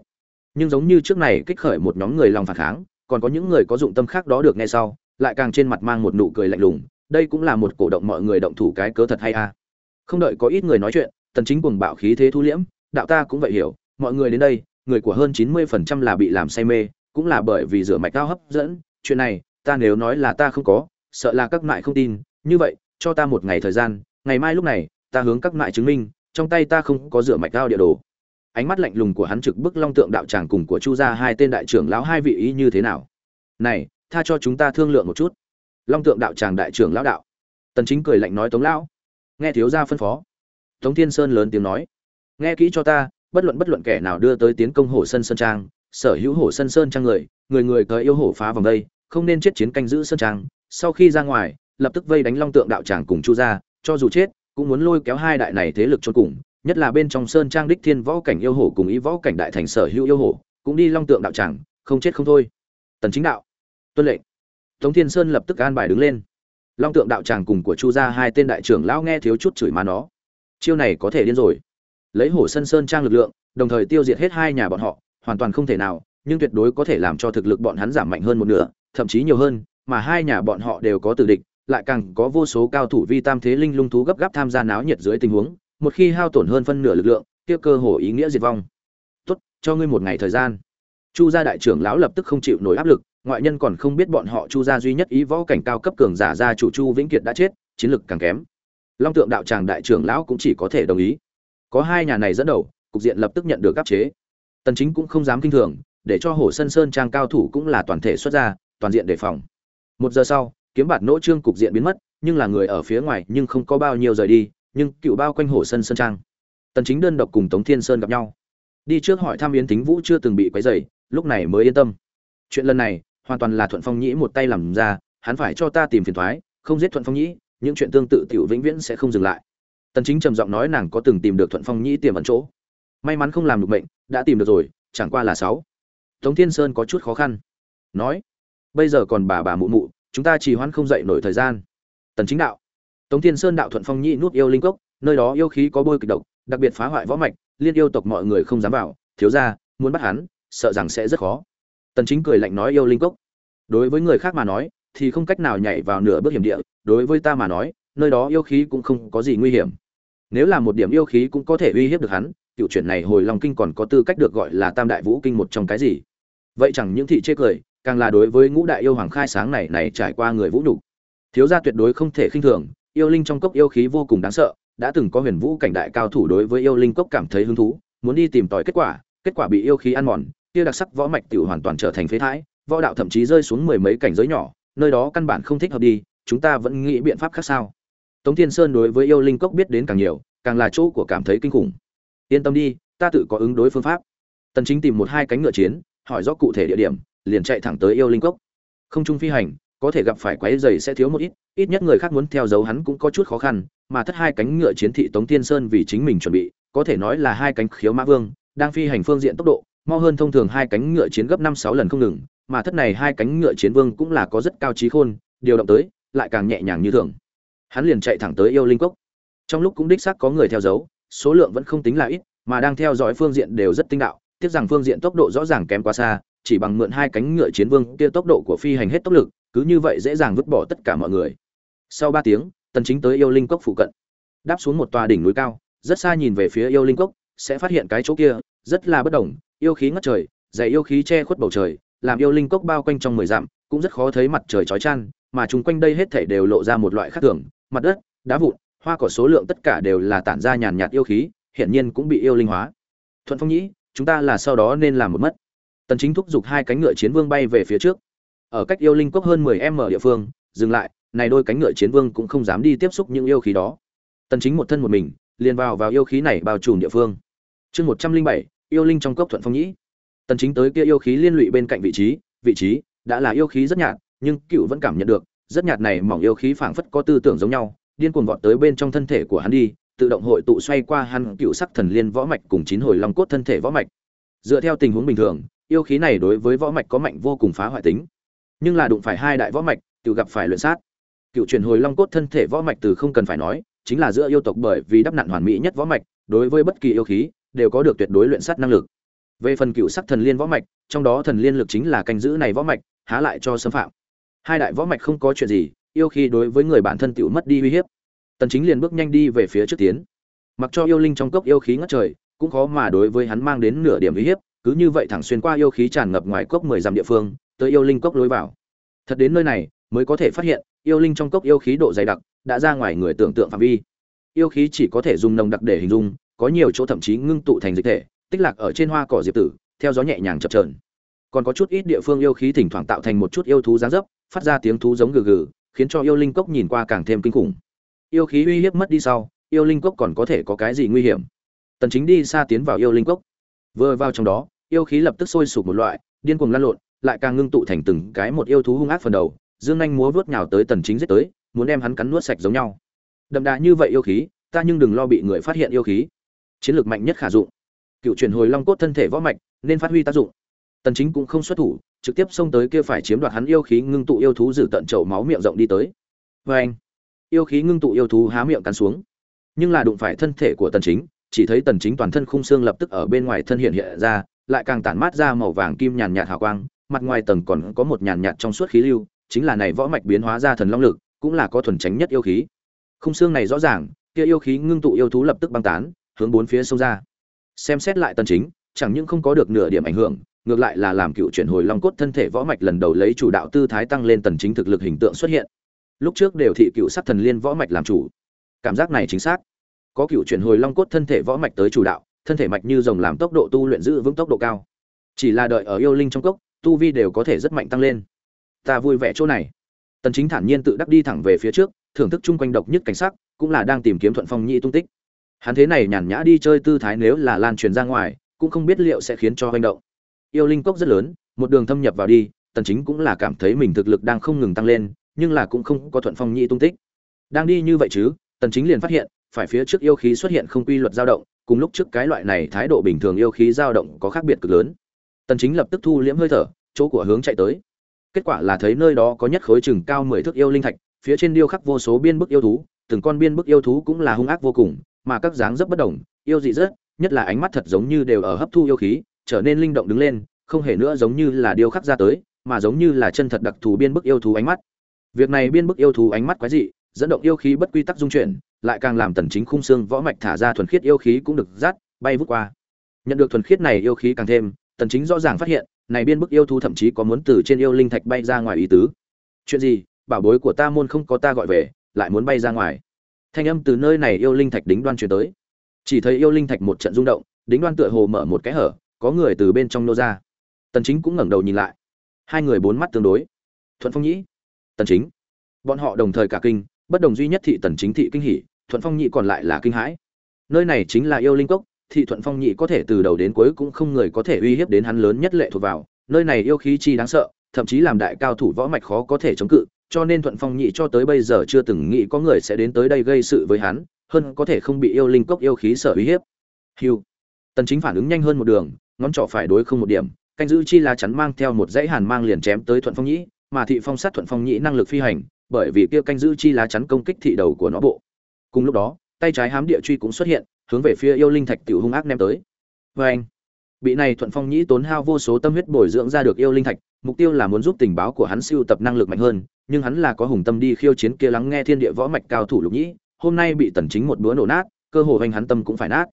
Nhưng giống như trước này kích khởi một nhóm người lòng phản kháng còn có những người có dụng tâm khác đó được nghe sau, lại càng trên mặt mang một nụ cười lạnh lùng, đây cũng là một cổ động mọi người động thủ cái cớ thật hay a. Không đợi có ít người nói chuyện, tần chính cuồng bạo khí thế thu liễm, đạo ta cũng vậy hiểu, mọi người đến đây, người của hơn 90% là bị làm say mê, cũng là bởi vì rửa mạch cao hấp dẫn, chuyện này, ta nếu nói là ta không có, sợ là các mại không tin, như vậy, cho ta một ngày thời gian, ngày mai lúc này, ta hướng các mại chứng minh, trong tay ta không có rửa mạch cao địa đồ ánh mắt lạnh lùng của hắn trực bức long tượng đạo tràng cùng của chu gia hai tên đại trưởng lão hai vị ý như thế nào? Này, tha cho chúng ta thương lượng một chút. Long tượng đạo tràng đại trưởng lão đạo. Tần chính cười lạnh nói tống lão. Nghe thiếu gia phân phó. Tống thiên sơn lớn tiếng nói. Nghe kỹ cho ta, bất luận bất luận kẻ nào đưa tới tiến công hổ sân sơn trang, sở hữu hổ sân sơn trang người người người cởi yêu hổ phá vòng đây, không nên chết chiến canh giữ sơn trang. Sau khi ra ngoài, lập tức vây đánh long tượng đạo tràng cùng chu gia, cho dù chết, cũng muốn lôi kéo hai đại này thế lực cho cùng nhất là bên trong sơn trang đích thiên võ cảnh yêu hổ cùng ý võ cảnh đại thành sở hữu yêu hổ cũng đi long tượng đạo tràng, không chết không thôi. Tần chính đạo, tuân lệnh. Tống thiên sơn lập tức an bài đứng lên. Long tượng đạo tràng cùng của chu gia hai tên đại trưởng lão nghe thiếu chút chửi má nó. Chiêu này có thể điên rồi. Lấy hổ sân sơn trang lực lượng, đồng thời tiêu diệt hết hai nhà bọn họ, hoàn toàn không thể nào, nhưng tuyệt đối có thể làm cho thực lực bọn hắn giảm mạnh hơn một nửa, thậm chí nhiều hơn, mà hai nhà bọn họ đều có tử địch, lại càng có vô số cao thủ vi tam thế linh lung thú gấp gáp tham gia náo nhiệt dưới tình huống một khi hao tổn hơn phân nửa lực lượng, kia cơ hồ ý nghĩa diệt vong. Tốt, cho ngươi một ngày thời gian. Chu gia đại trưởng lão lập tức không chịu nổi áp lực, ngoại nhân còn không biết bọn họ chu gia duy nhất ý võ cảnh cao cấp cường giả gia chủ chu vĩnh kiệt đã chết, chiến lực càng kém. Long tượng đạo tràng đại trưởng lão cũng chỉ có thể đồng ý. Có hai nhà này dẫn đầu, cục diện lập tức nhận được áp chế. Tần chính cũng không dám kinh thường, để cho hồ sân sơn trang cao thủ cũng là toàn thể xuất ra, toàn diện đề phòng. Một giờ sau, kiếm bạt nỗ trương cục diện biến mất, nhưng là người ở phía ngoài nhưng không có bao nhiêu rời đi nhưng cựu bao quanh hồ sân sơn trang. Tần chính đơn độc cùng tống thiên sơn gặp nhau. Đi trước hỏi thăm yến thính vũ chưa từng bị quấy rầy, lúc này mới yên tâm. Chuyện lần này, hoàn toàn là thuận phong nhĩ một tay làm ra, hắn phải cho ta tìm phiền toái không giết thuận phong nhĩ, những chuyện tương tự tiểu vĩnh viễn sẽ không dừng lại. Tần chính trầm giọng nói nàng có từng tìm được thuận phong nhĩ tiềm ẩn chỗ. May mắn không làm được bệnh đã tìm được rồi, chẳng qua là sáu. Tống thiên sơn có chút khó khăn. Nói, bây giờ còn bà bà mụ mụ, chúng ta chỉ hoãn không dậy nổi thời gian. Tần chính đạo tống thiên sơn đạo thuận phong nhĩ nuốt yêu linh cốc, nơi đó yêu khí có bôi kịch độc, đặc biệt phá hoại võ mạch, liên yêu tộc mọi người không dám vào, thiếu gia, muốn bắt hắn, sợ rằng sẽ rất khó. Tần chính cười lạnh nói yêu linh cốc. Đối với người khác mà nói, thì không cách nào nhảy vào nửa bước hiểm địa, đối với ta mà nói, nơi đó yêu khí cũng không có gì nguy hiểm. Nếu là một điểm yêu khí cũng có thể uy hiếp được hắn, cựu chuyển này hồi long kinh còn có tư cách được gọi là tam đại vũ kinh một trong cái gì? Vậy chẳng những thị chê cười, càng là đối với ngũ đại yêu hoàng khai sáng này này trải qua người vũ đủ thiếu gia tuyệt đối không thể khinh thường yêu linh trong cốc yêu khí vô cùng đáng sợ, đã từng có huyền vũ cảnh đại cao thủ đối với yêu linh cốc cảm thấy hứng thú, muốn đi tìm tòi kết quả kết quả bị yêu khí ăn mòn, kia đặc sắc võ mạch tiểu hoàn toàn trở thành phế thái võ đạo thậm chí rơi xuống mười mấy cảnh giới nhỏ, nơi đó căn bản không thích hợp đi, chúng ta vẫn nghĩ biện pháp khác sao? Tống thiên sơn đối với yêu linh cốc biết đến càng nhiều, càng là chỗ của cảm thấy kinh khủng. Yên tâm đi, ta tự có ứng đối phương pháp. Tần chính tìm một hai cánh ngựa chiến, hỏi rõ cụ thể địa điểm, liền chạy thẳng tới yêu linh cốc. Không trung phi hành có thể gặp phải quái dày sẽ thiếu một ít ít nhất người khác muốn theo dấu hắn cũng có chút khó khăn, mà thất hai cánh ngựa chiến thị tống tiên sơn vì chính mình chuẩn bị, có thể nói là hai cánh khiếu mã vương, đang phi hành phương diện tốc độ, mau hơn thông thường hai cánh ngựa chiến gấp năm sáu lần không ngừng, mà thất này hai cánh ngựa chiến vương cũng là có rất cao trí khôn, điều động tới, lại càng nhẹ nhàng như thường. Hắn liền chạy thẳng tới yêu linh cốc. Trong lúc cũng đích xác có người theo dấu, số lượng vẫn không tính là ít, mà đang theo dõi phương diện đều rất tinh đạo, tiếc rằng phương diện tốc độ rõ ràng kém quá xa, chỉ bằng mượn hai cánh ngựa chiến vương kia tốc độ của phi hành hết tốc lực cứ như vậy dễ dàng vứt bỏ tất cả mọi người. Sau ba tiếng, tần chính tới yêu linh cốc phụ cận. Đáp xuống một tòa đỉnh núi cao, rất xa nhìn về phía yêu linh cốc, sẽ phát hiện cái chỗ kia, rất là bất đồng, yêu khí ngất trời, dày yêu khí che khuất bầu trời, làm yêu linh cốc bao quanh trong mười dặm, cũng rất khó thấy mặt trời chói chang, mà chúng quanh đây hết thảy đều lộ ra một loại khác thường, mặt đất, đá vụn, hoa cỏ số lượng tất cả đều là tản ra nhàn nhạt yêu khí hiện nhiên cũng bị yêu linh hóa. Thuận phong nhĩ chúng ta là sau đó nên làm một mất. Tần chính thúc giục hai cánh ngựa chiến vương bay về phía trước ở cách yêu linh cốc hơn 10 m địa phương dừng lại này đôi cánh ngựa chiến vương cũng không dám đi tiếp xúc những yêu khí đó. Tần chính một thân một mình liền vào vào yêu khí này bao trùm địa phương. Chương 107, yêu linh trong cốc thuận phong nhĩ. Tần chính tới kia yêu khí liên lụy bên cạnh vị trí vị trí đã là yêu khí rất nhạt nhưng cựu vẫn cảm nhận được rất nhạt này mỏng yêu khí phảng phất có tư tưởng giống nhau điên cuồng vọt tới bên trong thân thể của hắn đi tự động hội tụ xoay qua hắn cựu sắc thần liên võ mạch cùng chín hồi long cốt thân thể võ mạch. Dựa theo tình huống bình thường yêu khí này đối với võ mạch có mạnh vô cùng phá hoại tính nhưng là đụng phải hai đại võ mạch, tự gặp phải luyện sát. Cựu truyền hồi long cốt thân thể võ mạch từ không cần phải nói, chính là giữa yêu tộc bởi vì đắp nạn hoàn mỹ nhất võ mạch, đối với bất kỳ yêu khí, đều có được tuyệt đối luyện sát năng lực. Về phần cựu sắc thần liên võ mạch, trong đó thần liên lực chính là canh giữ này võ mạch, há lại cho xâm phạm. Hai đại võ mạch không có chuyện gì, yêu khí đối với người bản thân tiểu mất đi uy hiếp. Tần chính liền bước nhanh đi về phía trước tiến. Mặc cho yêu linh trong cốc yêu khí ngất trời, cũng khó mà đối với hắn mang đến nửa điểm uy hiếp, cứ như vậy thẳng xuyên qua yêu khí tràn ngập ngoài cốc mười dặm địa phương tới yêu linh cốc lối vào. Thật đến nơi này, mới có thể phát hiện, yêu linh trong cốc yêu khí độ dày đặc, đã ra ngoài người tưởng tượng phạm vi. Yêu khí chỉ có thể dùng nồng đặc để hình dung, có nhiều chỗ thậm chí ngưng tụ thành dịch thể, tích lạc ở trên hoa cỏ diệp tử, theo gió nhẹ nhàng chập chờn. Còn có chút ít địa phương yêu khí thỉnh thoảng tạo thành một chút yêu thú dáng dấp, phát ra tiếng thú giống gừ gừ, khiến cho yêu linh cốc nhìn qua càng thêm kinh khủng. Yêu khí uy hiếp mất đi sau, yêu linh cốc còn có thể có cái gì nguy hiểm? Tần chính đi xa tiến vào yêu linh cốc. Vừa vào trong đó, yêu khí lập tức sôi sục một loại, điên cuồng lan lộn lại càng ngưng tụ thành từng cái một yêu thú hung ác phần đầu, dương anh múa vuốt nhào tới tần chính giết tới, muốn đem hắn cắn nuốt sạch giống nhau. Đậm đà như vậy yêu khí, ta nhưng đừng lo bị người phát hiện yêu khí. Chiến lược mạnh nhất khả dụng. Cựu truyền hồi long cốt thân thể võ mạch, nên phát huy tác dụng. Tần chính cũng không xuất thủ, trực tiếp xông tới kia phải chiếm đoạt hắn yêu khí ngưng tụ yêu thú giữ tận chậu máu miệng rộng đi tới. Với anh, yêu khí ngưng tụ yêu thú há miệng cắn xuống. Nhưng là đụng phải thân thể của tần chính, chỉ thấy tần chính toàn thân khung xương lập tức ở bên ngoài thân hiện hiện ra, lại càng tản mát ra màu vàng kim nhàn nhạt hào quang mặt ngoài tầng còn có một nhàn nhạt trong suốt khí lưu, chính là này võ mạch biến hóa ra thần long lực, cũng là có thuần tránh nhất yêu khí. Khung xương này rõ ràng, kia yêu khí ngưng tụ yêu thú lập tức băng tán, hướng bốn phía xông ra. Xem xét lại tần chính, chẳng những không có được nửa điểm ảnh hưởng, ngược lại là làm cựu chuyển hồi long cốt thân thể võ mạch lần đầu lấy chủ đạo tư thái tăng lên tần chính thực lực hình tượng xuất hiện. Lúc trước đều thị cựu sắc thần liên võ mạch làm chủ. Cảm giác này chính xác. Có cựu chuyển hồi long cốt thân thể võ mạch tới chủ đạo, thân thể mạch như rồng làm tốc độ tu luyện giữ vững tốc độ cao. Chỉ là đợi ở yêu linh trong cốc tu vi đều có thể rất mạnh tăng lên. Ta vui vẻ chỗ này. Tần chính thản nhiên tự đắc đi thẳng về phía trước, thưởng thức chung quanh độc nhất cảnh sắc, cũng là đang tìm kiếm thuận phong nhị tung tích. Hắn thế này nhàn nhã đi chơi tư thái nếu là lan truyền ra ngoài, cũng không biết liệu sẽ khiến cho hành động. Yêu linh cốc rất lớn, một đường thâm nhập vào đi, tần chính cũng là cảm thấy mình thực lực đang không ngừng tăng lên, nhưng là cũng không có thuận phong nhị tung tích. Đang đi như vậy chứ, tần chính liền phát hiện, phải phía trước yêu khí xuất hiện không quy luật dao động, cùng lúc trước cái loại này thái độ bình thường yêu khí dao động có khác biệt cực lớn tần chính lập tức thu liễm hơi thở chỗ của hướng chạy tới. Kết quả là thấy nơi đó có nhất khối chừng cao 10 thước yêu linh thạch phía trên điêu khắc vô số biên bức yêu thú từng con biên bức yêu thú cũng là hung ác vô cùng mà các dáng rất bất động, yêu dị rất nhất là ánh mắt thật giống như đều ở hấp thu yêu khí trở nên linh động đứng lên không hề nữa giống như là điêu khắc ra tới mà giống như là chân thật đặc thù biên bức yêu thú ánh mắt. Việc này biên bức yêu thú ánh mắt quái dị dẫn động yêu khí bất quy tắc dung chuyển lại càng làm tần chính khung xương võ mạch thả ra thuần khiết yêu khí cũng được dắt bay vút qua. Nhận được thuần khiết này yêu khí càng thêm tần chính rõ ràng phát hiện, này biên bức yêu thú thậm chí có muốn từ trên yêu linh thạch bay ra ngoài ý tứ. Chuyện gì? Bảo bối của ta môn không có ta gọi về, lại muốn bay ra ngoài. Thanh âm từ nơi này yêu linh thạch đính đoan truyền tới. Chỉ thấy yêu linh thạch một trận rung động, đính đoan tựa hồ mở một cái hở, có người từ bên trong nô ra. Tần chính cũng ngẩng đầu nhìn lại. Hai người bốn mắt tương đối. Thuận phong nhĩ, tần chính. Bọn họ đồng thời cả kinh, bất đồng duy nhất thị tần chính thị kinh hỉ, thuận phong Nhĩ còn lại là kinh hãi. Nơi này chính là yêu linh cốc thị thuận phong nhị có thể từ đầu đến cuối cũng không người có thể uy hiếp đến hắn lớn nhất lệ thuộc vào nơi này yêu khí chi đáng sợ thậm chí làm đại cao thủ võ mạch khó có thể chống cự cho nên thuận phong nhị cho tới bây giờ chưa từng nghĩ có người sẽ đến tới đây gây sự với hắn hơn có thể không bị yêu linh cốc yêu khí sở uy hiếp. Hiu tần chính phản ứng nhanh hơn một đường ngón trỏ phải đối không một điểm canh giữ chi lá chắn mang theo một dãy hàn mang liền chém tới thuận phong Nhị, mà thị phong sát thuận phong Nhị năng lực phi hành bởi vì kia canh giữ chi lá chắn công kích thị đầu của nó bộ. Cùng lúc đó tay trái hám địa truy cũng xuất hiện, hướng về phía yêu linh thạch tiểu hung ác ném tới. Với anh, bị này thuận phong nhĩ tốn hao vô số tâm huyết bồi dưỡng ra được yêu linh thạch, mục tiêu là muốn giúp tình báo của hắn siêu tập năng lực mạnh hơn, nhưng hắn là có hùng tâm đi khiêu chiến kia lắng nghe thiên địa võ mạch cao thủ lục nhĩ, hôm nay bị tần chính một bữa nổ nát, cơ hồ anh hắn tâm cũng phải nát.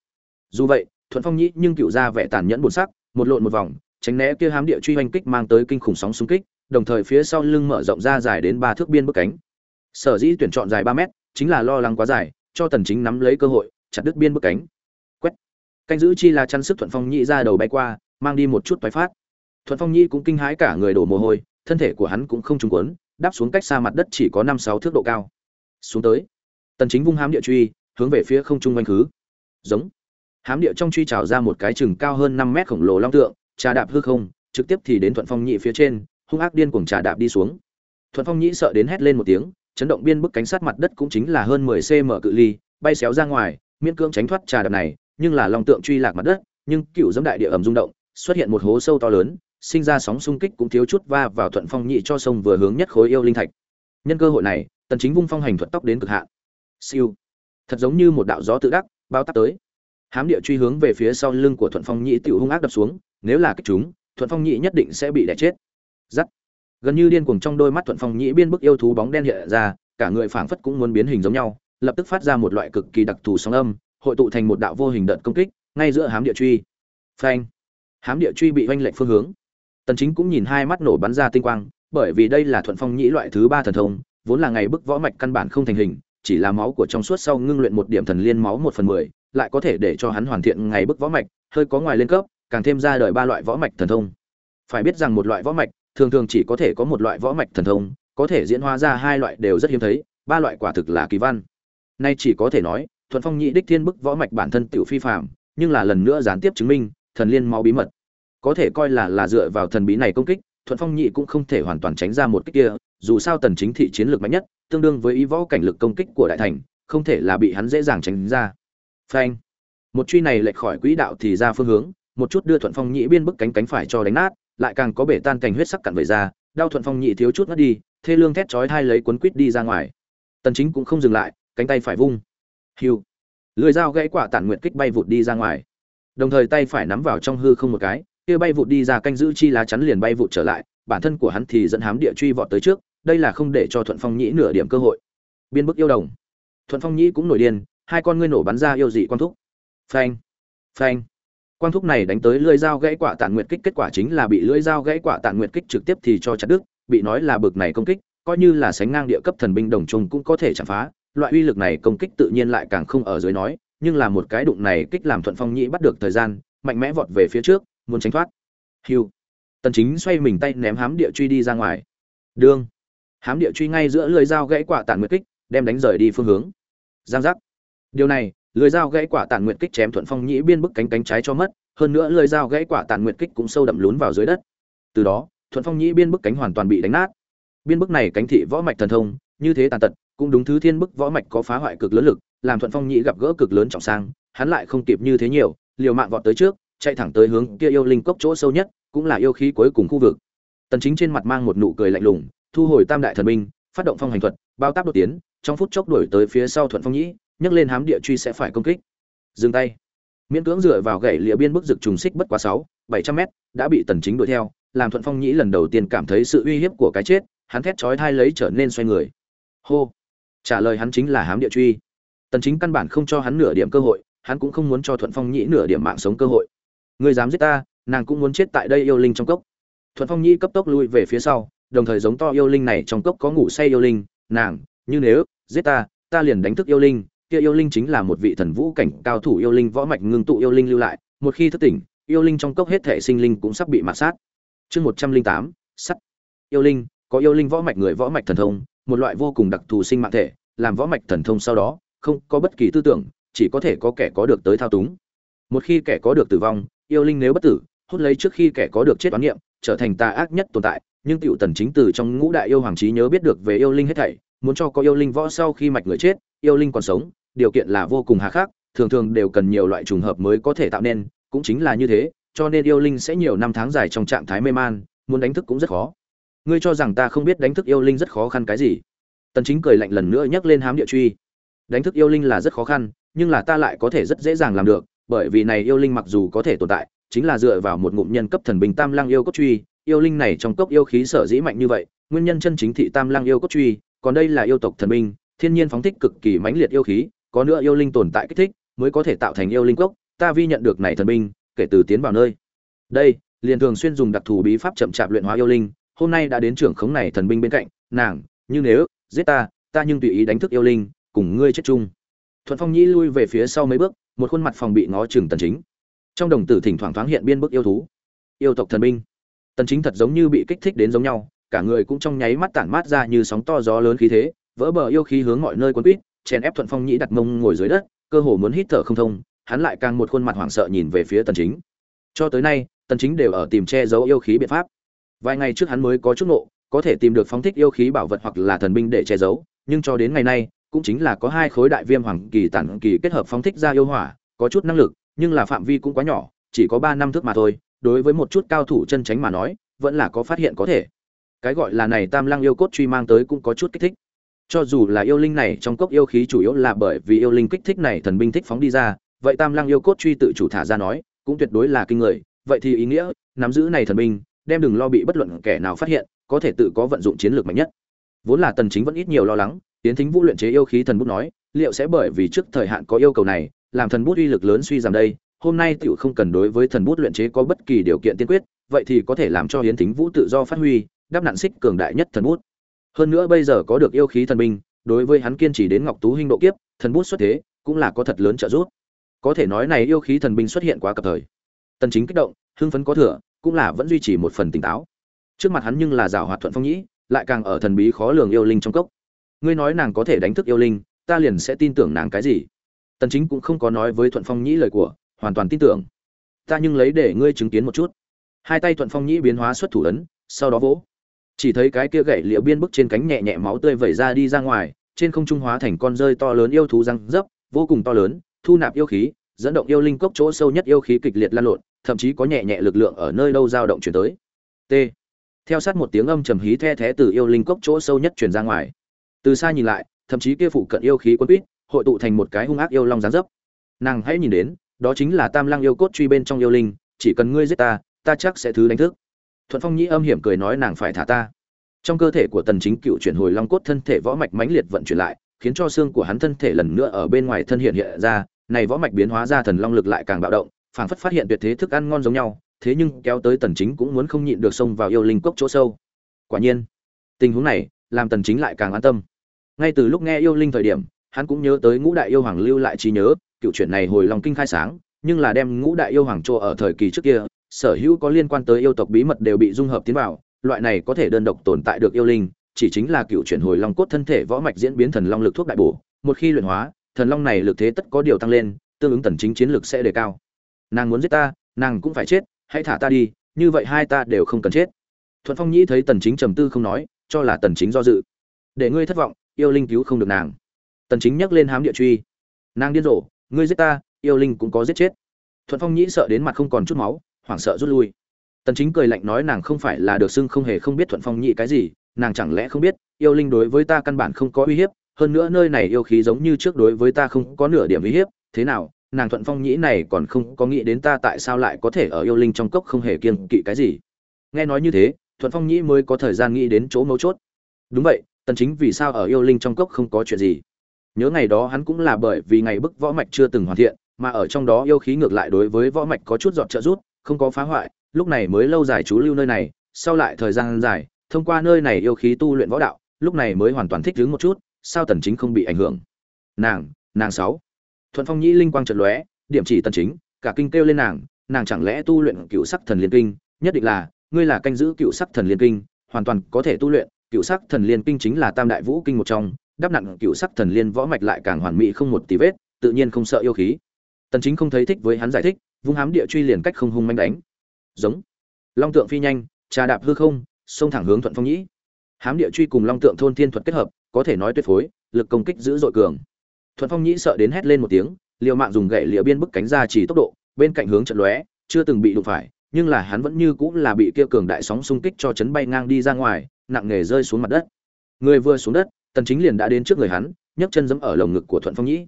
Dù vậy, thuận phong nhĩ nhưng cựu ra vẻ tàn nhẫn buồn sắc, một lộn một vòng, tránh né kia hám địa truy hoành kích mang tới kinh khủng sóng xung kích, đồng thời phía sau lưng mở rộng ra dài đến ba thước biên bức cánh. Sở dĩ tuyển chọn dài ba mét, chính là lo lắng quá dài cho tần chính nắm lấy cơ hội chặt đứt biên bức cánh. Quét. Canh giữ chi là chăn sức thuận phong nhĩ ra đầu bay qua mang đi một chút toái phát. Thuận phong nhĩ cũng kinh hãi cả người đổ mồ hôi thân thể của hắn cũng không trúng cuốn, đáp xuống cách xa mặt đất chỉ có năm sáu thước độ cao. Xuống tới. Tần chính vung hám địa truy hướng về phía không trung quanh khứ. Giống. Hám địa trong truy trào ra một cái chừng cao hơn 5 mét khổng lồ long tượng trà đạp hư không trực tiếp thì đến thuận phong nhị phía trên hung ác điên cuồng trà đạp đi xuống. Thuận phong nhị sợ đến hét lên một tiếng chấn động biên bức cánh sát mặt đất cũng chính là hơn 10 cm cự ly, bay xéo ra ngoài, miễn cưỡng tránh thoát trà đạp này, nhưng là long tượng truy lạc mặt đất, nhưng cựu giẫm đại địa ẩm rung động, xuất hiện một hố sâu to lớn, sinh ra sóng xung kích cũng thiếu chút va vào thuận phong nhị cho sông vừa hướng nhất khối yêu linh thạch. Nhân cơ hội này, tần chính vung phong hành thuật tốc đến cực hạn. Siêu. Thật giống như một đạo gió tự đắc, bao tắp tới. Hám địa truy hướng về phía sau lưng của thuận phong nhị tiểu hung ác đập xuống, nếu là kích chúng, thuận phong nhị nhất định sẽ bị đè chết. Giắt gần như điên cuồng trong đôi mắt thuận phong nhĩ biên bức yêu thú bóng đen hiện ra, cả người phảng phất cũng muốn biến hình giống nhau, lập tức phát ra một loại cực kỳ đặc thù sóng âm, hội tụ thành một đạo vô hình đợt công kích, ngay giữa hám địa truy. Phanh! Hám địa truy bị oanh lệnh phương hướng. Tần chính cũng nhìn hai mắt nổ bắn ra tinh quang, bởi vì đây là thuận phong nhĩ loại thứ ba thần thông, vốn là ngày bức võ mạch căn bản không thành hình, chỉ là máu của trong suốt sau ngưng luyện một điểm thần liên máu một phần mười, lại có thể để cho hắn hoàn thiện ngày bức võ mạch, hơi có ngoài lên cấp, càng thêm ra đời ba loại võ mạch thần thông. Phải biết rằng một loại võ mạch thường thường chỉ có thể có một loại võ mạch thần thông, có thể diễn hóa ra hai loại đều rất hiếm thấy, ba loại quả thực là kỳ văn. Nay chỉ có thể nói, thuận phong nhị đích thiên bức võ mạch bản thân tiểu phi phàm, nhưng là lần nữa gián tiếp chứng minh, thần liên máu bí mật. Có thể coi là là dựa vào thần bí này công kích, thuận phong nhị cũng không thể hoàn toàn tránh ra một kích kia, dù sao tần chính thị chiến lược mạnh nhất, tương đương với ý võ cảnh lực công kích của đại thành, không thể là bị hắn dễ dàng tránh ra. Phanh. Một truy này lệch khỏi quỹ đạo thì ra phương hướng, một chút đưa thuận phong nhị biên bức cánh cánh phải cho đánh nát lại càng có bể tan cành huyết sắc cặn vẩy ra, đau thuận phong nhị thiếu chút mất đi, thê lương thét chói hai lấy cuốn quýt đi ra ngoài. Tần chính cũng không dừng lại, cánh tay phải vung. Hiu. Lưỡi dao gãy quả tản nguyện kích bay vụt đi ra ngoài. Đồng thời tay phải nắm vào trong hư không một cái, kia bay vụt đi ra canh giữ chi lá chắn liền bay vụt trở lại, bản thân của hắn thì dẫn hám địa truy vọt tới trước, đây là không để cho thuận phong nhĩ nửa điểm cơ hội. Biên bức yêu đồng. Thuận phong nhĩ cũng nổi điên, hai con ngươi nổ bắn ra yêu dị quang thúc. Phanh. Phanh quang thúc này đánh tới lưỡi dao gãy quả tàn nguyệt kích, kết quả chính là bị lưỡi dao gãy quả tàn nguyệt kích trực tiếp thì cho chặt đứt, bị nói là bực này công kích, coi như là sánh ngang địa cấp thần binh đồng trùng cũng có thể chạm phá, loại uy lực này công kích tự nhiên lại càng không ở dưới nói, nhưng là một cái đụng này kích làm thuận phong nhĩ bắt được thời gian, mạnh mẽ vọt về phía trước, muốn tránh thoát. Hiu tần chính xoay mình tay ném hám địa truy đi ra ngoài. Đương hám địa truy ngay giữa lưỡi dao gãy quả tản nguyệt kích, đem đánh rời đi phương hướng. Giang giác. Điều này lưỡi dao gãy quả tản nguyện kích chém thuận phong nhĩ biên bức cánh cánh trái cho mất, hơn nữa lưỡi dao gãy quả tản nguyện kích cũng sâu đậm lún vào dưới đất. Từ đó, thuận phong nhĩ biên bức cánh hoàn toàn bị đánh nát. Biên bức này cánh thị võ mạch thần thông, như thế tàn tật, cũng đúng thứ thiên bức võ mạch có phá hoại cực lớn lực, làm thuận phong nhĩ gặp gỡ cực lớn trọng sang, hắn lại không kịp như thế nhiều, liều mạng vọt tới trước, chạy thẳng tới hướng kia yêu linh cốc chỗ sâu nhất, cũng là yêu khí cuối cùng khu vực. Tần chính trên mặt mang một nụ cười lạnh lùng, thu hồi tam đại thần binh, phát động phong hành thuật, bao táp đột tiến, trong phút chốc đuổi tới phía sau thuận phong nhĩ nhấc lên hám địa truy sẽ phải công kích. Dừng tay. Miễn cưỡng dựa vào gậy lìa biên bức rực trùng xích bất quá sáu, bảy trăm mét, đã bị tần chính đuổi theo. Làm thuận phong nhĩ lần đầu tiên cảm thấy sự uy hiếp của cái chết, hắn thét chói thai lấy trở nên xoay người. Hô. Trả lời hắn chính là hám địa truy. Tần chính căn bản không cho hắn nửa điểm cơ hội, hắn cũng không muốn cho thuận phong nhĩ nửa điểm mạng sống cơ hội. Ngươi dám giết ta, nàng cũng muốn chết tại đây yêu linh trong cốc. Thuận phong nhĩ cấp tốc lui về phía sau, đồng thời giống to yêu linh này trong cốc có ngủ say yêu linh. Nàng, như nếu, giết ta ta liền đánh thức yêu linh kia yêu linh chính là một vị thần vũ cảnh cao thủ yêu linh võ mạch ngưng tụ yêu linh lưu lại. Một khi thức tỉnh, yêu linh trong cốc hết thể sinh linh cũng sắp bị mạt sát. Chương một trăm linh tám, sắt. Yêu linh, có yêu linh võ mạch người võ mạch thần thông, một loại vô cùng đặc thù sinh mạng thể, làm võ mạch thần thông sau đó, không có bất kỳ tư tưởng, chỉ có thể có kẻ có được tới thao túng. Một khi kẻ có được tử vong, yêu linh nếu bất tử, hút lấy trước khi kẻ có được chết toán niệm, trở thành tà ác nhất tồn tại, nhưng tiểu tần chính từ trong ngũ đại yêu hoàng trí nhớ biết được về yêu linh hết thảy muốn cho có yêu linh võ sau khi mạch người chết, yêu linh còn sống, điều kiện là vô cùng hà khắc, thường thường đều cần nhiều loại trùng hợp mới có thể tạo nên, cũng chính là như thế, cho nên yêu linh sẽ nhiều năm tháng dài trong trạng thái mê man, muốn đánh thức cũng rất khó. Ngươi cho rằng ta không biết đánh thức yêu linh rất khó khăn cái gì? Tần chính cười lạnh lần nữa nhắc lên hám địa truy. Đánh thức yêu linh là rất khó khăn, nhưng là ta lại có thể rất dễ dàng làm được, bởi vì này yêu linh mặc dù có thể tồn tại, chính là dựa vào một ngụm nhân cấp thần bình tam lang yêu cốt truy. Yêu linh này trong cốc yêu khí sở dĩ mạnh như vậy, nguyên nhân chân chính thị tam lang yêu cốt truy còn đây là yêu tộc thần binh, thiên nhiên phóng thích cực kỳ mãnh liệt yêu khí, có nữa yêu linh tồn tại kích thích, mới có thể tạo thành yêu linh cốc, ta vi nhận được này thần binh, kể từ tiến vào nơi. Đây, liền thường xuyên dùng đặc thù bí pháp chậm chạp luyện hóa yêu linh, hôm nay đã đến trưởng khống này thần binh bên cạnh, nàng, như nếu, giết ta ta nhưng tùy ý đánh thức yêu linh, cùng ngươi chết chung. Thuận phong nhĩ lui về phía sau mấy bước, một khuôn mặt phòng bị ngó chừng tần chính. Trong đồng tử thỉnh thoảng thoáng hiện biên bức yêu thú. Yêu tộc thần binh. Tần chính thật giống như bị kích thích đến giống nhau cả người cũng trong nháy mắt tản mát ra như sóng to gió lớn khí thế, vỡ bờ yêu khí hướng mọi nơi cuốn quýt chèn ép thuận phong nhĩ đặt mông ngồi dưới đất, cơ hồ muốn hít thở không thông, hắn lại càng một khuôn mặt hoảng sợ nhìn về phía tần chính. Cho tới nay, tần chính đều ở tìm che giấu yêu khí biện pháp. Vài ngày trước hắn mới có chút nộ có thể tìm được phóng thích yêu khí bảo vật hoặc là thần binh để che giấu, nhưng cho đến ngày nay, cũng chính là có hai khối đại viêm hoàng kỳ tản kỳ kết hợp phóng thích ra yêu hỏa, có chút năng lực, nhưng là phạm vi cũng quá nhỏ, chỉ có 3 năm thước mà thôi, đối với một chút cao thủ chân tránh mà nói, vẫn là có phát hiện có thể cái gọi là này tam lăng yêu cốt truy mang tới cũng có chút kích thích. Cho dù là yêu linh này trong cốc yêu khí chủ yếu là bởi vì yêu linh kích thích này thần binh thích phóng đi ra, vậy tam lăng yêu cốt truy tự chủ thả ra nói, cũng tuyệt đối là kinh người. Vậy thì ý nghĩa, nắm giữ này thần binh, đem đừng lo bị bất luận kẻ nào phát hiện, có thể tự có vận dụng chiến lược mạnh nhất. Vốn là tần chính vẫn ít nhiều lo lắng tiến thính vũ luyện chế yêu khí thần bút nói, liệu sẽ bởi vì trước thời hạn có yêu cầu này, làm thần bút uy lực lớn suy giảm đây, hôm nay tiểu không cần đối với thần bút luyện chế có bất kỳ điều kiện tiên quyết, vậy thì có thể làm cho hiến thính vũ tự do phát huy đáp nạn xích cường đại nhất thần bút. Hơn nữa bây giờ có được yêu khí thần binh, đối với hắn kiên trì đến ngọc tú hình độ kiếp, thần bút xuất thế cũng là có thật lớn trợ giúp. Có thể nói này yêu khí thần binh xuất hiện quá cập thời. Tần chính kích động, hưng phấn có thừa, cũng là vẫn duy trì một phần tỉnh táo. Trước mặt hắn nhưng là rào hoạt thuận phong nhĩ, lại càng ở thần bí khó lường yêu linh trong cốc. Ngươi nói nàng có thể đánh thức yêu linh, ta liền sẽ tin tưởng nàng cái gì? Tần chính cũng không có nói với thuận phong nhĩ lời của, hoàn toàn tin tưởng. Ta nhưng lấy để ngươi chứng kiến một chút. Hai tay thuận phong nhĩ biến hóa xuất thủ ấn, sau đó vỗ chỉ thấy cái kia gậy liệu biên bức trên cánh nhẹ nhẹ máu tươi vẩy ra đi ra ngoài, trên không trung hóa thành con rơi to lớn yêu thú răng dấp, vô cùng to lớn, thu nạp yêu khí, dẫn động yêu linh cốc chỗ sâu nhất yêu khí kịch liệt lan lộn, thậm chí có nhẹ nhẹ lực lượng ở nơi đâu dao động chuyển tới. T. Theo sát một tiếng âm trầm hí the thé từ yêu linh cốc chỗ sâu nhất truyền ra ngoài. Từ xa nhìn lại, thậm chí kia phụ cận yêu khí quân quýt, hội tụ thành một cái hung ác yêu long giáng dấp. Nàng hãy nhìn đến, đó chính là tam lăng yêu cốt truy bên trong yêu linh, chỉ cần ngươi giết ta ta chắc sẽ thứ đánh thức thuận phong nhĩ âm hiểm cười nói nàng phải thả ta. Trong cơ thể của tần chính cựu chuyển hồi long cốt thân thể võ mạch mãnh liệt vận chuyển lại, khiến cho xương của hắn thân thể lần nữa ở bên ngoài thân hiện hiện ra, này võ mạch biến hóa ra thần long lực lại càng bạo động, phảng phất phát hiện tuyệt thế thức ăn ngon giống nhau, thế nhưng kéo tới tần chính cũng muốn không nhịn được xông vào yêu linh cốc chỗ sâu. Quả nhiên, tình huống này làm tần chính lại càng an tâm. Ngay từ lúc nghe yêu linh thời điểm, hắn cũng nhớ tới ngũ đại yêu hoàng lưu lại trí nhớ, cựu chuyện này hồi lòng kinh khai sáng, nhưng là đem ngũ đại yêu hoàng chỗ ở thời kỳ trước kia sở hữu có liên quan tới yêu tộc bí mật đều bị dung hợp tiến vào, loại này có thể đơn độc tồn tại được yêu linh, chỉ chính là cựu chuyển hồi long cốt thân thể võ mạch diễn biến thần long lực thuốc đại bổ, một khi luyện hóa, thần long này lực thế tất có điều tăng lên, tương ứng tần chính chiến lực sẽ đề cao. Nàng muốn giết ta, nàng cũng phải chết, hãy thả ta đi, như vậy hai ta đều không cần chết. Thuận phong nhĩ thấy tần chính trầm tư không nói, cho là tần chính do dự. Để ngươi thất vọng, yêu linh cứu không được nàng. Tần chính nhắc lên hám địa truy. Nàng điên rồ, ngươi giết ta, yêu linh cũng có giết chết. Thuận phong nhĩ sợ đến mặt không còn chút máu hoảng sợ rút lui. Tần chính cười lạnh nói nàng không phải là được xưng không hề không biết thuận phong nhĩ cái gì, nàng chẳng lẽ không biết, yêu linh đối với ta căn bản không có uy hiếp, hơn nữa nơi này yêu khí giống như trước đối với ta không có nửa điểm uy hiếp, thế nào, nàng thuận phong nhĩ này còn không có nghĩ đến ta tại sao lại có thể ở yêu linh trong cốc không hề kiêng kỵ cái gì. Nghe nói như thế, thuận phong nhĩ mới có thời gian nghĩ đến chỗ mấu chốt. Đúng vậy, tần chính vì sao ở yêu linh trong cốc không có chuyện gì? Nhớ ngày đó hắn cũng là bởi vì ngày bức võ mạch chưa từng hoàn thiện, mà ở trong đó yêu khí ngược lại đối với võ mạch có chút giọt trợ rút không có phá hoại, lúc này mới lâu dài chú lưu nơi này, sau lại thời gian dài, thông qua nơi này yêu khí tu luyện võ đạo, lúc này mới hoàn toàn thích ứng một chút, sao tần chính không bị ảnh hưởng? Nàng nàng sáu. Thuận phong nhĩ linh quang chợt lóe, điểm chỉ tần chính, cả kinh kêu lên nàng nàng chẳng lẽ tu luyện cựu sắc thần liên kinh? Nhất định là, ngươi là canh giữ cựu sắc thần liên kinh, hoàn toàn có thể tu luyện, cựu sắc thần liên kinh chính là tam đại vũ kinh một trong đắp nặng cựu sắc thần liên võ mạch lại càng hoàn mỹ không một tí vết, tự nhiên không sợ yêu khí. Tần chính không thấy thích với hắn giải thích vung hám địa truy liền cách không hung manh đánh. Giống. Long tượng phi nhanh, trà đạp hư không, xông thẳng hướng thuận phong nhĩ. Hám địa truy cùng long tượng thôn thiên thuật kết hợp, có thể nói tuyệt phối, lực công kích dữ dội cường. Thuận phong nhĩ sợ đến hét lên một tiếng, liều mạng dùng gậy lịa biên bức cánh ra chỉ tốc độ, bên cạnh hướng trận lóe, chưa từng bị đụng phải, nhưng là hắn vẫn như cũng là bị kia cường đại sóng xung kích cho chấn bay ngang đi ra ngoài, nặng nề rơi xuống mặt đất. Người vừa xuống đất, tần chính liền đã đến trước người hắn, nhấc chân giẫm ở lồng ngực của thuận phong nhĩ.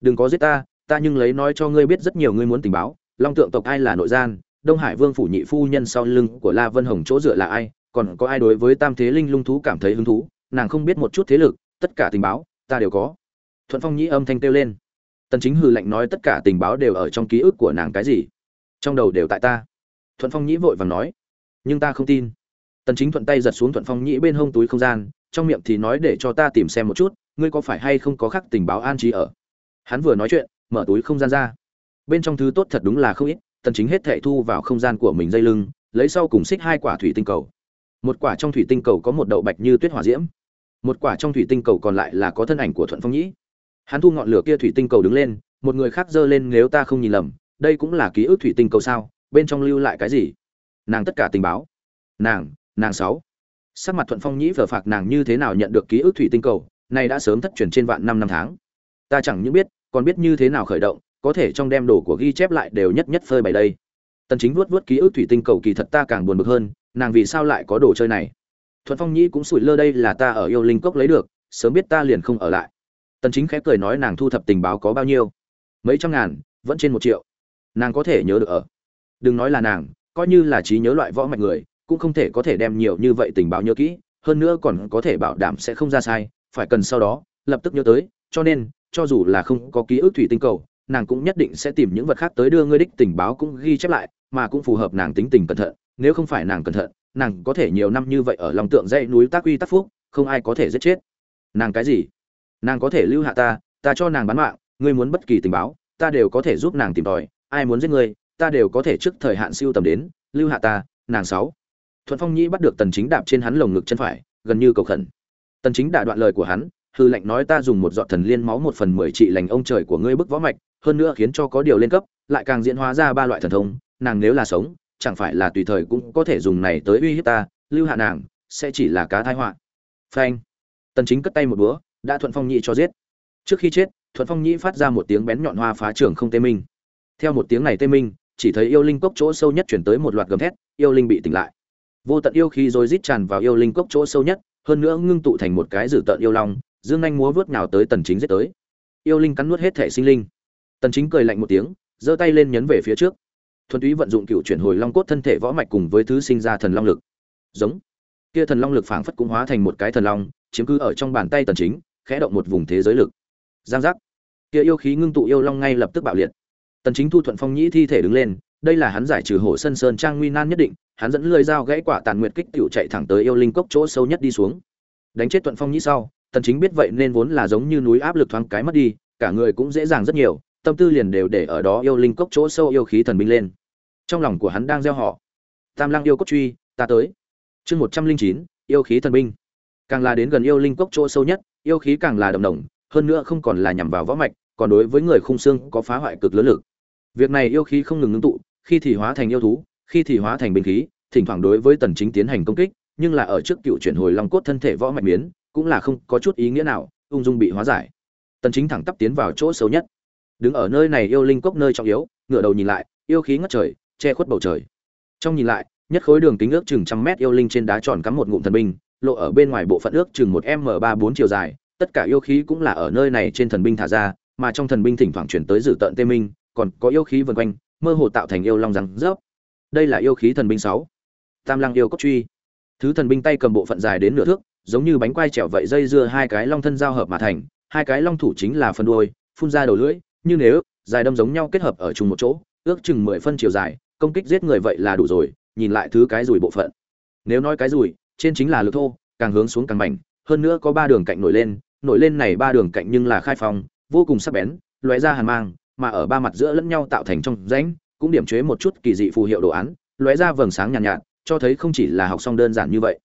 Đừng có giết ta ta nhưng lấy nói cho ngươi biết rất nhiều ngươi muốn tình báo long tượng tộc ai là nội gian, đông hải vương phủ nhị phu nhân sau lưng của la vân hồng chỗ dựa là ai, còn có ai đối với tam thế linh lung thú cảm thấy hứng thú, nàng không biết một chút thế lực, tất cả tình báo, ta đều có. Thuận phong nhĩ âm thanh kêu lên. Tần chính hừ lạnh nói tất cả tình báo đều ở trong ký ức của nàng cái gì? Trong đầu đều tại ta. Thuận phong nhĩ vội vàng nói. Nhưng ta không tin. Tần chính thuận tay giật xuống thuận phong nhĩ bên hông túi không gian, trong miệng thì nói để cho ta tìm xem một chút, ngươi có phải hay không có khắc tình báo an trí ở? Hắn vừa nói chuyện, mở túi không gian ra bên trong thứ tốt thật đúng là không ít, tần chính hết thệ thu vào không gian của mình dây lưng, lấy sau cùng xích hai quả thủy tinh cầu. Một quả trong thủy tinh cầu có một đậu bạch như tuyết hỏa diễm. Một quả trong thủy tinh cầu còn lại là có thân ảnh của thuận phong nhĩ. Hắn thu ngọn lửa kia thủy tinh cầu đứng lên, một người khác giơ lên nếu ta không nhìn lầm, đây cũng là ký ức thủy tinh cầu sao, bên trong lưu lại cái gì? Nàng tất cả tình báo. Nàng nàng sáu. Sắc mặt thuận phong nhĩ vờ phạc nàng như thế nào nhận được ký ức thủy tinh cầu, này đã sớm thất truyền trên vạn năm năm tháng. Ta chẳng những biết, còn biết như thế nào khởi động có thể trong đem đồ của ghi chép lại đều nhất nhất phơi bày đây. Tần chính vuốt vuốt ký ức thủy tinh cầu kỳ thật ta càng buồn bực hơn, nàng vì sao lại có đồ chơi này? Thuận phong nhĩ cũng sủi lơ đây là ta ở yêu linh cốc lấy được, sớm biết ta liền không ở lại. Tần chính khẽ cười nói nàng thu thập tình báo có bao nhiêu? Mấy trăm ngàn, vẫn trên một triệu. Nàng có thể nhớ được ở. Đừng nói là nàng, coi như là trí nhớ loại võ mạch người, cũng không thể có thể đem nhiều như vậy tình báo nhớ kỹ, hơn nữa còn có thể bảo đảm sẽ không ra sai, phải cần sau đó, lập tức nhớ tới, cho nên, cho dù là không có ký ức thủy tinh cầu nàng cũng nhất định sẽ tìm những vật khác tới đưa ngươi đích tình báo cũng ghi chép lại, mà cũng phù hợp nàng tính tình cẩn thận, nếu không phải nàng cẩn thận, nàng có thể nhiều năm như vậy ở lòng tượng dãy núi tác uy tác phúc, không ai có thể giết chết. Nàng cái gì? Nàng có thể lưu hạ ta ta cho nàng bán mạng, ngươi muốn bất kỳ tình báo, ta đều có thể giúp nàng tìm tòi, ai muốn giết ngươi, ta đều có thể trước thời hạn siêu tầm đến, lưu hạ ta, nàng sáu. Thuận phong nhĩ bắt được tần chính đạp trên hắn lồng ngực chân phải, gần như cầu khẩn. Tần chính đã đoạn lời của hắn, hư lệnh nói ta dùng một giọt thần liên máu một phần mười trị lành ông trời của ngươi bức võ mạch hơn nữa khiến cho có điều lên cấp, lại càng diễn hóa ra ba loại thần thông, nàng nếu là sống, chẳng phải là tùy thời cũng có thể dùng này tới uy hiếp ta, lưu hạ nàng, sẽ chỉ là cá thai họa. Phanh. Tần chính cất tay một búa, đã thuận phong nhĩ cho giết. Trước khi chết, thuận phong nhĩ phát ra một tiếng bén nhọn hoa phá trường không tê minh. Theo một tiếng này tê minh, chỉ thấy yêu linh cốc chỗ sâu nhất chuyển tới một loạt gầm thét, yêu linh bị tỉnh lại. Vô tận yêu khí rồi rít tràn vào yêu linh cốc chỗ sâu nhất, hơn nữa ngưng tụ thành một cái dử tận yêu long, dương anh múa vớt nhào tới tần chính giết tới. Yêu linh cắn nuốt hết thể sinh linh tần chính cười lạnh một tiếng, giơ tay lên nhấn về phía trước. Thuần túy vận dụng cựu chuyển hồi long cốt thân thể võ mạch cùng với thứ sinh ra thần long lực. Giống. Kia thần long lực phảng phất cũng hóa thành một cái thần long, chiếm cứ ở trong bàn tay tần chính, khẽ động một vùng thế giới lực. Giang giác. Kia yêu khí ngưng tụ yêu long ngay lập tức bạo liệt. Tần chính thu thuận phong nhĩ thi thể đứng lên, đây là hắn giải trừ hổ sân sơn trang nguy nan nhất định, hắn dẫn lưỡi dao gãy quả tàn nguyệt kích tiểu chạy thẳng tới yêu linh cốc chỗ sâu nhất đi xuống. Đánh chết thuận phong nhĩ sau, tần chính biết vậy nên vốn là giống như núi áp lực thoáng cái mất đi, cả người cũng dễ dàng rất nhiều tâm tư liền đều để ở đó yêu linh cốc chỗ sâu yêu khí thần binh lên. Trong lòng của hắn đang gieo họ. Tam lang yêu cốc truy ta tới. Chương 109, yêu khí thần binh. Càng là đến gần yêu linh cốc chỗ sâu nhất yêu khí càng là đậm đồng hơn nữa không còn là nhằm vào võ mạch còn đối với người khung xương có phá hoại cực lớn lực. Việc này yêu khí không ngừng ngưng tụ khi thì hóa thành yêu thú khi thì hóa thành binh khí thỉnh thoảng đối với tần chính tiến hành công kích nhưng là ở trước cựu chuyển hồi long cốt thân thể võ mạch biến cũng là không có chút ý nghĩa nào ung dung bị hóa giải. Tần chính thẳng tắp tiến vào chỗ sâu nhất đứng ở nơi này yêu linh cốc nơi trọng yếu, ngửa đầu nhìn lại, yêu khí ngất trời, che khuất bầu trời. Trong nhìn lại, nhất khối đường kính ước chừng trăm mét yêu linh trên đá tròn cắm một ngụm thần binh, lộ ở bên ngoài bộ phận ước chừng một m ba bốn chiều dài, tất cả yêu khí cũng là ở nơi này trên thần binh thả ra, mà trong thần binh thỉnh thoảng chuyển tới dự tận tê minh, còn có yêu khí vần quanh, mơ hồ tạo thành yêu long răng rớp. Đây là yêu khí thần binh sáu. Tam lăng yêu cốc truy. Thứ thần binh tay cầm bộ phận dài đến nửa thước, giống như bánh quai trèo vậy dây dưa hai cái long thân giao hợp mà thành, hai cái long thủ chính là phần đuôi, phun ra đầu lưỡi như nếu dài đâm giống nhau kết hợp ở chung một chỗ ước chừng mười phân chiều dài công kích giết người vậy là đủ rồi nhìn lại thứ cái rùi bộ phận. Nếu nói cái rùi trên chính là lực thô càng hướng xuống càng mảnh hơn nữa có ba đường cạnh nổi lên nổi lên này ba đường cạnh nhưng là khai phong vô cùng sắc bén lóe ra hàn mang mà ở ba mặt giữa lẫn nhau tạo thành trong rãnh cũng điểm chế một chút kỳ dị phù hiệu đồ án lóe ra vầng sáng nhàn nhạt, nhạt cho thấy không chỉ là học xong đơn giản như vậy.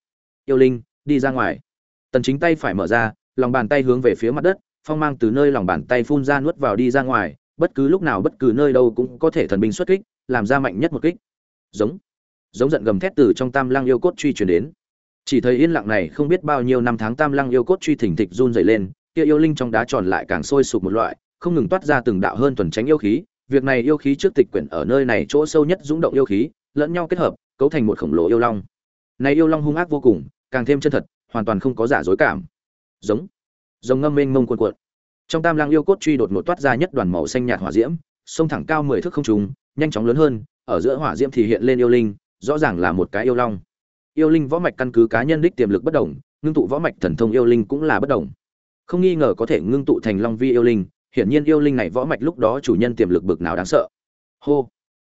Yêu linh đi ra ngoài. Tần chính tay phải mở ra lòng bàn tay hướng về phía mặt đất phong mang từ nơi lòng bàn tay phun ra nuốt vào đi ra ngoài, bất cứ lúc nào bất cứ nơi đâu cũng có thể thần binh xuất kích, làm ra mạnh nhất một kích. Giống giống giận gầm thét từ trong tam lăng yêu cốt truy truyền đến. Chỉ thấy yên lặng này không biết bao nhiêu năm tháng tam lăng yêu cốt truy thỉnh thịch run dày lên, kia yêu linh trong đá tròn lại càng sôi sục một loại, không ngừng toát ra từng đạo hơn tuần tránh yêu khí. Việc này yêu khí trước tịch quyển ở nơi này chỗ sâu nhất dũng động yêu khí, lẫn nhau kết hợp, cấu thành một khổng lồ yêu long. Này yêu long hung ác vô cùng, càng thêm chân thật, hoàn toàn không có giả dối cảm. Giống giống ngâm mênh mông cuồn cuộn. Trong tam lang yêu cốt truy đột ngột toát ra nhất đoàn màu xanh nhạt hỏa diễm, sông thẳng cao mười thước không trùng nhanh chóng lớn hơn, ở giữa hỏa diễm thì hiện lên yêu linh, rõ ràng là một cái yêu long. Yêu linh võ mạch căn cứ cá nhân đích tiềm lực bất đồng, ngưng tụ võ mạch thần thông yêu linh cũng là bất đồng. Không nghi ngờ có thể ngưng tụ thành long vi yêu linh, hiển nhiên yêu linh này võ mạch lúc đó chủ nhân tiềm lực bực nào đáng sợ. Hô!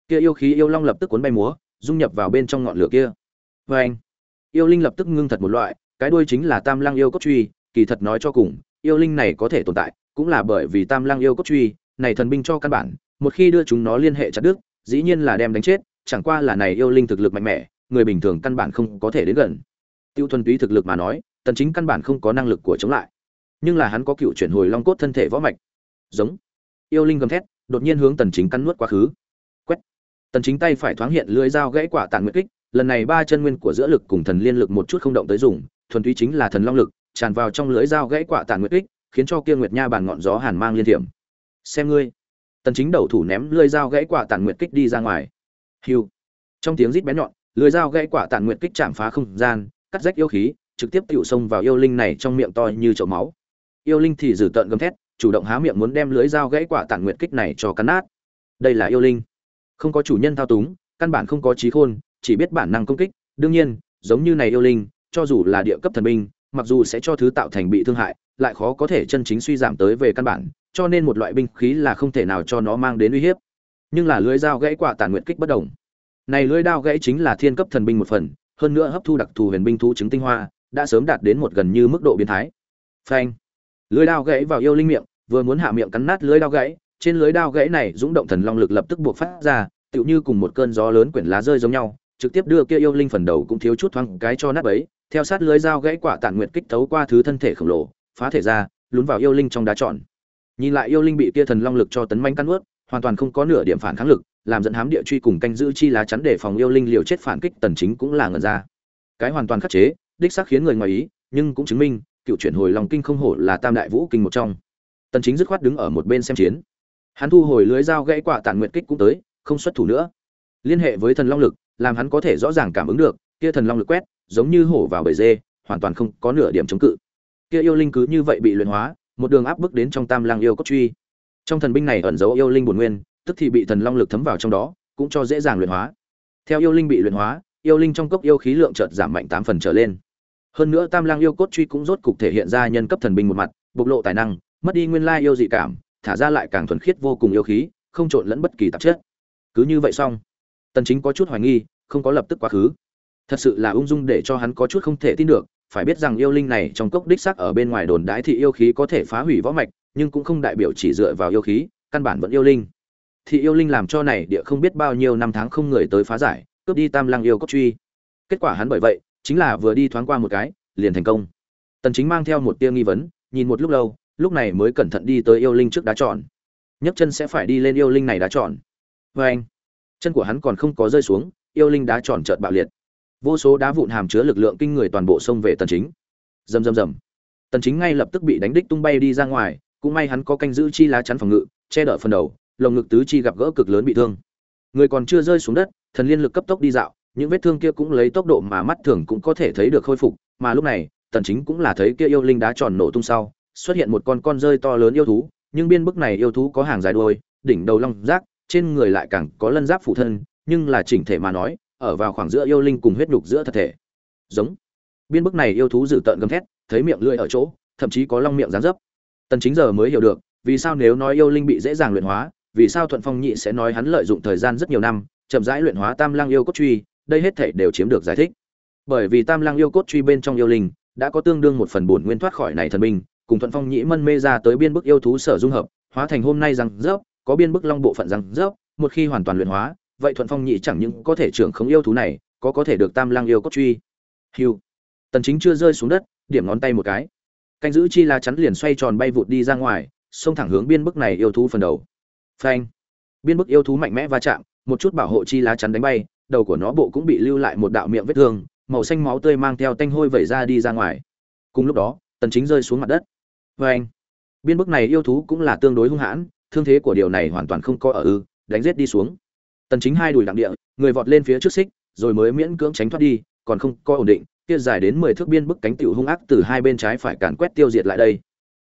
Kia yêu khí yêu long lập tức cuốn bay múa, dung nhập vào bên trong ngọn lửa kia. Vê anh yêu linh lập tức ngưng thật một loại, cái đuôi chính là tam lăng yêu cốt truy kỳ thật nói cho cùng, yêu linh này có thể tồn tại, cũng là bởi vì tam lăng yêu cốt truy, này thần binh cho căn bản, một khi đưa chúng nó liên hệ chặt đứt, dĩ nhiên là đem đánh chết, chẳng qua là này yêu linh thực lực mạnh mẽ, người bình thường căn bản không có thể đến gần. Tiêu thuần túy thực lực mà nói, tần chính căn bản không có năng lực của chống lại. Nhưng là hắn có cựu chuyển hồi long cốt thân thể võ mạch. Giống. Yêu linh gầm thét, đột nhiên hướng tần chính cắn nuốt quá khứ. Quét. Tần chính tay phải thoáng hiện lưỡi dao gãy quả tàn nguyệt kích, lần này ba chân nguyên của giữa lực cùng thần liên lực một chút không động tới dùng, thuần túy chính là thần long lực tràn vào trong lưới dao gãy quả tàn nguyệt kích khiến cho kia nguyệt nha bàn ngọn gió hàn mang liên thiểm. Xem ngươi. Tần chính đầu thủ ném lưới dao gãy quả tàn nguyệt kích đi ra ngoài. Hưu. Trong tiếng rít bén nhọn, lưới dao gãy quả tàn nguyệt kích chạm phá không gian, cắt rách yêu khí, trực tiếp tiểu xông vào yêu linh này trong miệng to như chậu máu. Yêu linh thì dử tợn gầm thét, chủ động há miệng muốn đem lưới dao gãy quả tản nguyệt kích này cho cắn nát. Đây là yêu linh. Không có chủ nhân thao túng, căn bản không có trí khôn, chỉ biết bản năng công kích. Đương nhiên, giống như này yêu linh, cho dù là địa cấp thần binh mặc dù sẽ cho thứ tạo thành bị thương hại, lại khó có thể chân chính suy giảm tới về căn bản, cho nên một loại binh khí là không thể nào cho nó mang đến uy hiếp. Nhưng là lưỡi dao gãy quả tản nguyệt kích bất đồng này lưỡi dao gãy chính là thiên cấp thần binh một phần, hơn nữa hấp thu đặc thù huyền binh thú chứng tinh hoa, đã sớm đạt đến một gần như mức độ biến thái. Phanh. Lưỡi dao gãy vào yêu linh miệng, vừa muốn hạ miệng cắn nát lưỡi dao gãy, trên lưới đao gãy này dũng động thần long lực lập tức buộc phát ra, tựu như cùng một cơn gió lớn quyển lá rơi giống nhau, trực tiếp đưa kia yêu linh phần đầu cũng thiếu chút thoáng cái cho nát bấy theo sát lưới dao gãy quả tản nguyệt kích thấu qua thứ thân thể khổng lồ, phá thể ra, lún vào yêu linh trong đá tròn. Nhìn lại yêu linh bị kia thần long lực cho tấn manh căn ướt hoàn toàn không có nửa điểm phản kháng lực, làm dẫn hám địa truy cùng canh giữ chi lá chắn để phòng yêu linh liều chết phản kích tần chính cũng là ngẩn ra. Cái hoàn toàn khắc chế, đích xác khiến người ngoài ý, nhưng cũng chứng minh, cựu chuyển hồi lòng kinh không hổ là tam đại vũ kinh một trong. Tần chính dứt khoát đứng ở một bên xem chiến. Hắn thu hồi lưới dao gãy quả tản nguyệt kích cũng tới, không xuất thủ nữa. Liên hệ với thần long lực, làm hắn có thể rõ ràng cảm ứng được, kia thần long lực quét giống như hổ vào bầy dê, hoàn toàn không có nửa điểm chống cự. Kia yêu linh cứ như vậy bị luyện hóa, một đường áp bức đến trong tam lang yêu cốt truy. Trong thần binh này ẩn giấu yêu linh bổn nguyên, tức thì bị thần long lực thấm vào trong đó, cũng cho dễ dàng luyện hóa. Theo yêu linh bị luyện hóa, yêu linh trong cốc yêu khí lượng chợt giảm mạnh tám phần trở lên. Hơn nữa tam lang yêu cốt truy cũng rốt cục thể hiện ra nhân cấp thần binh một mặt, bộc lộ tài năng, mất đi nguyên lai yêu dị cảm, thả ra lại càng thuần khiết vô cùng yêu khí, không trộn lẫn bất kỳ tạp chất. Cứ như vậy xong, tần chính có chút hoài nghi, không có lập tức quá khứ thật sự là ung dung để cho hắn có chút không thể tin được, phải biết rằng yêu linh này trong cốc đích sắc ở bên ngoài đồn đái thị yêu khí có thể phá hủy võ mạch, nhưng cũng không đại biểu chỉ dựa vào yêu khí, căn bản vẫn yêu linh. Thị yêu linh làm cho này địa không biết bao nhiêu năm tháng không người tới phá giải, cướp đi tam lăng yêu cốt truy. Kết quả hắn bởi vậy, chính là vừa đi thoáng qua một cái, liền thành công. Tần chính mang theo một tia nghi vấn, nhìn một lúc lâu, lúc này mới cẩn thận đi tới yêu linh trước đá tròn. Nhấc chân sẽ phải đi lên yêu linh này đá tròn. Với anh chân của hắn còn không có rơi xuống, yêu linh đá tròn chợt bạo liệt vô số đá vụn hàm chứa lực lượng kinh người toàn bộ xông về tần chính. Rầm rầm rầm. Tần chính ngay lập tức bị đánh đích tung bay đi ra ngoài, cũng may hắn có canh giữ chi lá chắn phòng ngự, che đỡ phần đầu, lồng ngực tứ chi gặp gỡ cực lớn bị thương. Người còn chưa rơi xuống đất, thần liên lực cấp tốc đi dạo, những vết thương kia cũng lấy tốc độ mà mắt thường cũng có thể thấy được khôi phục, mà lúc này, tần chính cũng là thấy kia yêu linh đá tròn nổ tung sau, xuất hiện một con con rơi to lớn yêu thú, nhưng biên bức này yêu thú có hàng dài đuôi, đỉnh đầu long rác, trên người lại càng có lân giáp phụ thân, nhưng là chỉnh thể mà nói ở vào khoảng giữa yêu linh cùng huyết nhục giữa thật thể. Giống. Biên bức này yêu thú dữ tợn gầm thét, thấy miệng lưỡi ở chỗ, thậm chí có long miệng dán dấp. Tần chính giờ mới hiểu được, vì sao nếu nói yêu linh bị dễ dàng luyện hóa, vì sao thuận phong nhị sẽ nói hắn lợi dụng thời gian rất nhiều năm, chậm rãi luyện hóa tam lang yêu cốt truy, đây hết thể đều chiếm được giải thích. Bởi vì tam lang yêu cốt truy bên trong yêu linh đã có tương đương một phần bổn nguyên thoát khỏi này thần binh, cùng thuận phong nhĩ mân mê ra tới biên bức yêu thú sở dung hợp, hóa thành hôm nay rằng rớp, có biên bức long bộ phận rằng rớp, một khi hoàn toàn luyện hóa vậy thuận phong nhị chẳng những có thể trưởng không yêu thú này, có có thể được tam lang yêu cốt truy. Hiu tần chính chưa rơi xuống đất, điểm ngón tay một cái. Canh giữ chi lá chắn liền xoay tròn bay vụt đi ra ngoài, xông thẳng hướng biên bức này yêu thú phần đầu. Phanh. Biên bức yêu thú mạnh mẽ va chạm, một chút bảo hộ chi lá chắn đánh bay, đầu của nó bộ cũng bị lưu lại một đạo miệng vết thương, màu xanh máu tươi mang theo tanh hôi vẩy ra đi ra ngoài. Cùng lúc đó, tần chính rơi xuống mặt đất. Phanh. Biên bức này yêu thú cũng là tương đối hung hãn, thương thế của điều này hoàn toàn không có ở ư, đánh giết đi xuống tần chính hai đùi đặng địa, người vọt lên phía trước xích, rồi mới miễn cưỡng tránh thoát đi, còn không coi ổn định, kia dài đến 10 thước biên bức cánh tiểu hung ác từ hai bên trái phải càn quét tiêu diệt lại đây.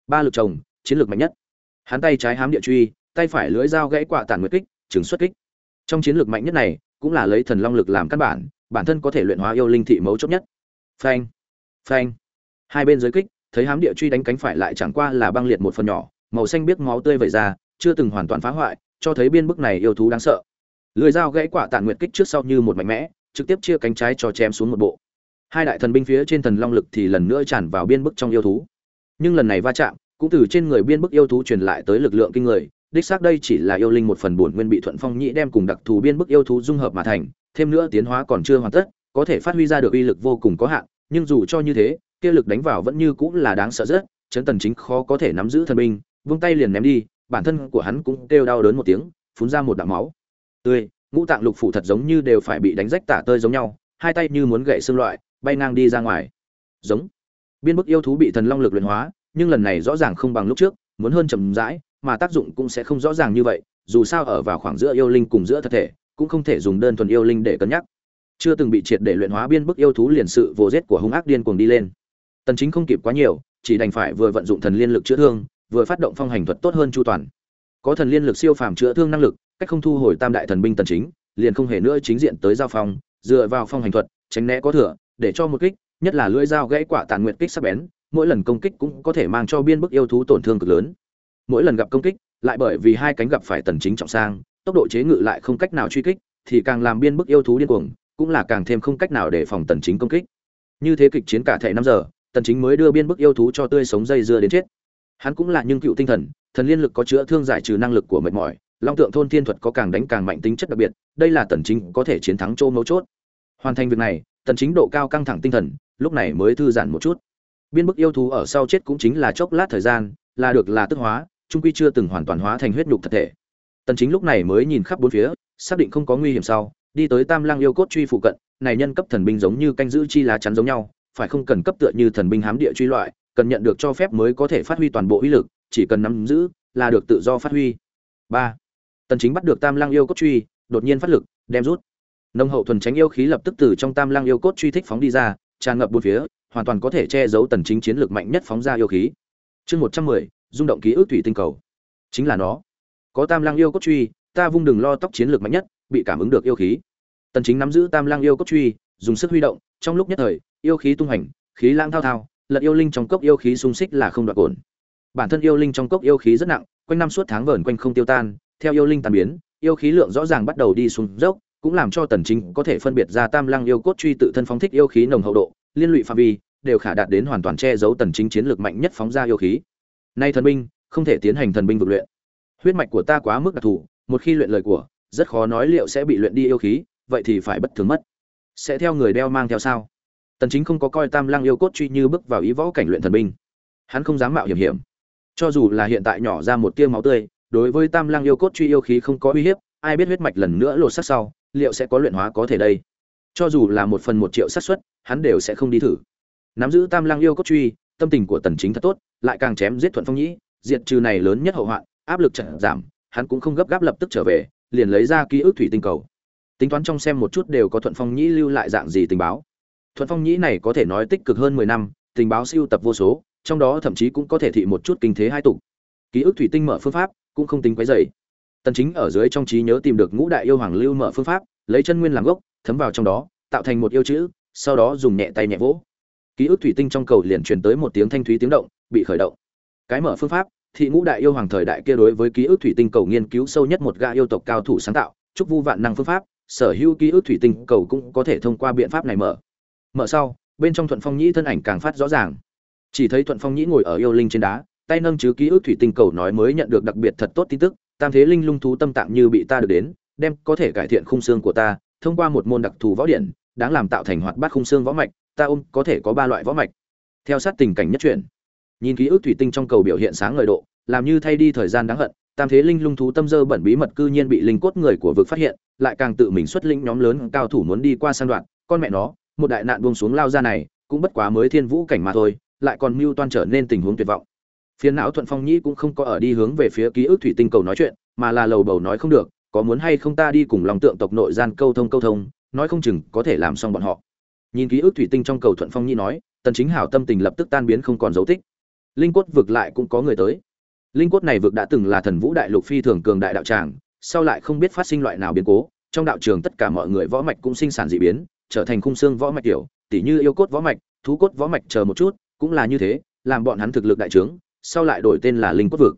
Ba lực chồng, chiến lược mạnh nhất. Hắn tay trái hám địa truy, tay phải lưỡi dao gãy quả tản nguyệt kích, trường xuất kích. Trong chiến lược mạnh nhất này, cũng là lấy thần long lực làm căn bản bản thân có thể luyện hóa yêu linh thị mấu chốt nhất. Phanh phanh. Hai bên dưới kích, thấy hám địa truy đánh cánh phải lại chẳng qua là băng liệt một phần nhỏ, màu xanh biếc máu tươi vẩy ra, chưa từng hoàn toàn phá hoại, cho thấy biên bức này yêu thú đáng sợ lưỡi dao gãy quả tản nguyệt kích trước sau như một mạnh mẽ, trực tiếp chia cánh trái cho chém xuống một bộ. Hai đại thần binh phía trên thần long lực thì lần nữa tràn vào biên bức trong yêu thú. Nhưng lần này va chạm, cũng từ trên người biên bức yêu thú truyền lại tới lực lượng kinh người, đích xác đây chỉ là yêu linh một phần bổn nguyên bị thuận phong nhĩ đem cùng đặc thù biên bức yêu thú dung hợp mà thành, thêm nữa tiến hóa còn chưa hoàn tất, có thể phát huy ra được uy lực vô cùng có hạn, nhưng dù cho như thế, kia lực đánh vào vẫn như cũng là đáng sợ rất, chấn tần chính khó có thể nắm giữ thần binh, vung tay liền ném đi, bản thân của hắn cũng kêu đau đớn một tiếng, phun ra một đạo máu tươi, ngũ tạng lục phủ thật giống như đều phải bị đánh rách tả tơi giống nhau, hai tay như muốn gậy xương loại, bay ngang đi ra ngoài. Giống. Biên bức yêu thú bị thần long lực luyện hóa, nhưng lần này rõ ràng không bằng lúc trước, muốn hơn chậm rãi, mà tác dụng cũng sẽ không rõ ràng như vậy, dù sao ở vào khoảng giữa yêu linh cùng giữa thật thể, cũng không thể dùng đơn thuần yêu linh để cân nhắc. Chưa từng bị triệt để luyện hóa biên bức yêu thú liền sự vô giết của hung ác điên cuồng đi lên. Tần chính không kịp quá nhiều, chỉ đành phải vừa vận dụng thần liên lực chữa thương, vừa phát động phong hành thuật tốt hơn chu toàn. Có thần liên lực siêu phàm chữa thương năng lực cách không thu hồi tam đại thần binh tần chính, liền không hề nữa chính diện tới giao phong, dựa vào phong hành thuật, tránh né có thừa, để cho một kích, nhất là lưỡi dao gãy quả tàn nguyện kích sắc bén, mỗi lần công kích cũng có thể mang cho biên bức yêu thú tổn thương cực lớn. Mỗi lần gặp công kích, lại bởi vì hai cánh gặp phải tần chính trọng sang, tốc độ chế ngự lại không cách nào truy kích, thì càng làm biên bức yêu thú điên cuồng, cũng là càng thêm không cách nào để phòng tần chính công kích. Như thế kịch chiến cả thể 5 giờ, tần chính mới đưa biên bức yêu thú cho tươi sống dây dưa đến chết. Hắn cũng là nhưng cựu tinh thần thần liên lực có chữa thương giải trừ năng lực của mệt mỏi long tượng thôn thiên thuật có càng đánh càng mạnh tính chất đặc biệt, đây là tần chính có thể chiến thắng châu mấu chốt. Hoàn thành việc này, tần chính độ cao căng thẳng tinh thần, lúc này mới thư giãn một chút. Biên bức yêu thú ở sau chết cũng chính là chốc lát thời gian, là được là tức hóa, trung quy chưa từng hoàn toàn hóa thành huyết nhục thật thể. Tần chính lúc này mới nhìn khắp bốn phía, xác định không có nguy hiểm sau, đi tới tam lang yêu cốt truy phụ cận, này nhân cấp thần binh giống như canh giữ chi lá chắn giống nhau, phải không cần cấp tựa như thần binh hám địa truy loại, cần nhận được cho phép mới có thể phát huy toàn bộ uy lực, chỉ cần nắm giữ, là được tự do phát huy. Ba tần chính bắt được tam lang yêu cốt truy đột nhiên phát lực đem rút. Nông hậu thuần tránh yêu khí lập tức từ trong tam lang yêu cốt truy thích phóng đi ra tràn ngập bốn phía hoàn toàn có thể che giấu tần chính chiến lược mạnh nhất phóng ra yêu khí. Chương 110, rung động ký ức thủy tinh cầu. Chính là nó. Có tam lang yêu cốt truy ta vung đừng lo tóc chiến lược mạnh nhất bị cảm ứng được yêu khí. Tần chính nắm giữ tam lang yêu cốt truy dùng sức huy động trong lúc nhất thời yêu khí tung hành khí lang thao thao lật yêu linh trong cốc yêu khí xung xích là không đoạn cồn. Bản thân yêu linh trong cốc yêu khí rất nặng quanh năm suốt tháng vẩn quanh không tiêu tan theo yêu linh tan biến, yêu khí lượng rõ ràng bắt đầu đi xuống dốc, cũng làm cho tần chính có thể phân biệt ra tam lang yêu cốt truy tự thân phóng thích yêu khí nồng hậu độ, liên lụy phạm vi, đều khả đạt đến hoàn toàn che giấu tần chính chiến lược mạnh nhất phóng ra yêu khí. Nay thần binh, không thể tiến hành thần binh vực luyện. Huyết mạch của ta quá mức đặc thù, một khi luyện lời của, rất khó nói liệu sẽ bị luyện đi yêu khí, vậy thì phải bất thường mất. Sẽ theo người đeo mang theo sao? Tần chính không có coi tam lang yêu cốt truy như bước vào ý võ cảnh luyện thần binh. Hắn không dám mạo hiểm hiểm. Cho dù là hiện tại nhỏ ra một tia máu tươi đối với tam lang yêu cốt truy yêu khí không có uy hiếp, ai biết huyết mạch lần nữa lột xác sau, liệu sẽ có luyện hóa có thể đây? Cho dù là một phần một triệu xác suất, hắn đều sẽ không đi thử. Nắm giữ tam lang yêu cốt truy, tâm tình của tần chính thật tốt, lại càng chém giết thuận phong nhĩ, diệt trừ này lớn nhất hậu hoạn, áp lực chậm giảm, hắn cũng không gấp gáp lập tức trở về, liền lấy ra ký ức thủy tinh cầu. Tính toán trong xem một chút đều có thuận phong nhĩ lưu lại dạng gì tình báo. Thuận phong nhĩ này có thể nói tích cực hơn 10 năm, tình báo siêu tập vô số, trong đó thậm chí cũng có thể thị một chút kinh thế hai tục. Ký ức thủy tinh mở phương pháp cũng không tính quấy rầy. tần chính ở dưới trong trí nhớ tìm được ngũ đại yêu hoàng lưu mở phương pháp, lấy chân nguyên làm gốc, thấm vào trong đó, tạo thành một yêu chữ, sau đó dùng nhẹ tay nhẹ vỗ. Ký ức thủy tinh trong cầu liền truyền tới một tiếng thanh thúy tiếng động, bị khởi động. Cái mở phương pháp, thị ngũ đại yêu hoàng thời đại kia đối với ký ức thủy tinh cầu nghiên cứu sâu nhất một gã yêu tộc cao thủ sáng tạo, chúc vu vạn năng phương pháp, sở hữu ký ức thủy tinh cầu cũng có thể thông qua biện pháp này mở. Mở sau, bên trong thuận phong nhĩ thân ảnh càng phát rõ ràng. Chỉ thấy thuận phong nhĩ ngồi ở yêu linh trên đá tay nâng chứ ký ức thủy tinh cầu nói mới nhận được đặc biệt thật tốt tin tức, tam thế linh lung thú tâm tạng như bị ta được đến, đem có thể cải thiện khung xương của ta, thông qua một môn đặc thù võ điện đáng làm tạo thành hoạt bát khung xương võ mạch, ta ôm có thể có ba loại võ mạch. Theo sát tình cảnh nhất truyện nhìn ký ức thủy tinh trong cầu biểu hiện sáng ngời độ, làm như thay đi thời gian đáng hận, tam thế linh lung thú tâm dơ bẩn bí mật cư nhiên bị linh cốt người của vực phát hiện, lại càng tự mình xuất linh nhóm lớn cao thủ muốn đi qua san đoạn, con mẹ nó, một đại nạn buông xuống lao ra này, cũng bất quá mới thiên vũ cảnh mà thôi, lại còn mưu toan trở nên tình huống tuyệt vọng phiền não thuận phong nhĩ cũng không có ở đi hướng về phía ký ức thủy tinh cầu nói chuyện, mà là lầu bầu nói không được, có muốn hay không ta đi cùng lòng tượng tộc nội gian câu thông câu thông, nói không chừng có thể làm xong bọn họ. Nhìn ký ức thủy tinh trong cầu thuận phong nhĩ nói, tần chính hảo tâm tình lập tức tan biến không còn dấu tích. Linh cốt vực lại cũng có người tới. Linh cốt này vực đã từng là thần vũ đại lục phi thường cường đại đạo tràng, sau lại không biết phát sinh loại nào biến cố, trong đạo trường tất cả mọi người võ mạch cũng sinh sản dị biến, trở thành khung xương võ mạch kiểu tỉ như yêu cốt võ mạch, thú cốt võ mạch chờ một chút, cũng là như thế, làm bọn hắn thực lực đại trướng sau lại đổi tên là linh cốt vực.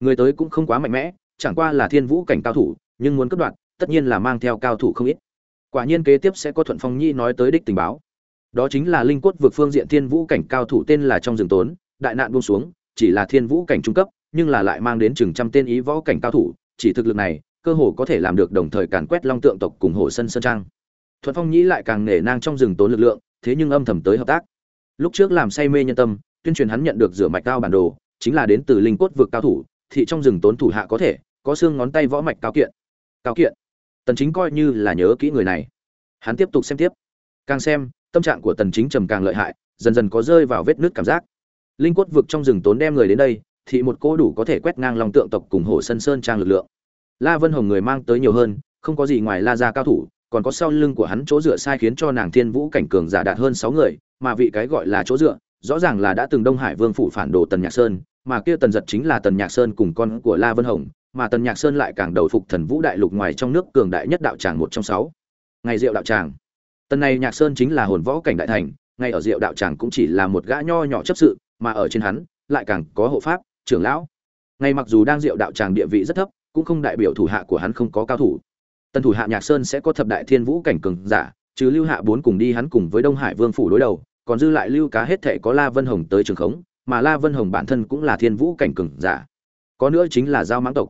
Người tới cũng không quá mạnh mẽ, chẳng qua là thiên vũ cảnh cao thủ, nhưng muốn cất đoạn tất nhiên là mang theo cao thủ không ít. Quả nhiên kế tiếp sẽ có thuận phong nhi nói tới đích tình báo. Đó chính là linh cốt vực phương diện thiên vũ cảnh cao thủ tên là trong rừng tốn, đại nạn buông xuống, chỉ là thiên vũ cảnh trung cấp, nhưng là lại mang đến chừng trăm tên ý võ cảnh cao thủ, chỉ thực lực này, cơ hồ có thể làm được đồng thời càn quét long tượng tộc cùng hồ sân sơn trang. Thuận phong nhĩ lại càng nể nang trong rừng tốn lực lượng, thế nhưng âm thầm tới hợp tác. Lúc trước làm say mê nhân tâm, tuyên truyền hắn nhận được rửa mạch cao bản đồ chính là đến từ linh cốt vực cao thủ thị trong rừng tốn thủ hạ có thể, có xương ngón tay võ mạch cao kiện. Cao kiện? Tần chính coi như là nhớ kỹ người này. Hắn tiếp tục xem tiếp. Càng xem, tâm trạng của tần chính trầm càng lợi hại, dần dần có rơi vào vết nứt cảm giác. Linh cốt vực trong rừng tốn đem người đến đây thị một cô đủ có thể quét ngang lòng tượng tộc cùng hồ sân sơn trang lực lượng. La vân hồng người mang tới nhiều hơn, không có gì ngoài la gia cao thủ, còn có sau lưng của hắn chỗ dựa sai khiến cho nàng thiên vũ cảnh cường giả đạt hơn 6 người, mà vị cái gọi là chỗ dựa rõ ràng là đã từng đông hải vương phủ phản đồ tần nhạc sơn, mà kia tần giật chính là tần nhạc sơn cùng con của la vân hồng, mà tần nhạc sơn lại càng đầu phục thần vũ đại lục ngoài trong nước cường đại nhất đạo tràng một trong sáu. Ngày diệu đạo tràng. Tần này nhạc sơn chính là hồn võ cảnh đại thành, ngay ở diệu đạo tràng cũng chỉ là một gã nho nhỏ chấp sự, mà ở trên hắn, lại càng có hộ pháp, trưởng lão. Ngay mặc dù đang diệu đạo tràng địa vị rất thấp, cũng không đại biểu thủ hạ của hắn không có cao thủ. Tần thủ hạ nhạc sơn sẽ có thập đại thiên vũ cảnh cường giả trừ lưu hạ bốn cùng đi hắn cùng với đông hải vương phủ đối đầu còn dư lại lưu cá hết thể có la vân hồng tới trường khống, mà la vân hồng bản thân cũng là thiên vũ cảnh cường giả. Có nữa chính là giao mãng tộc.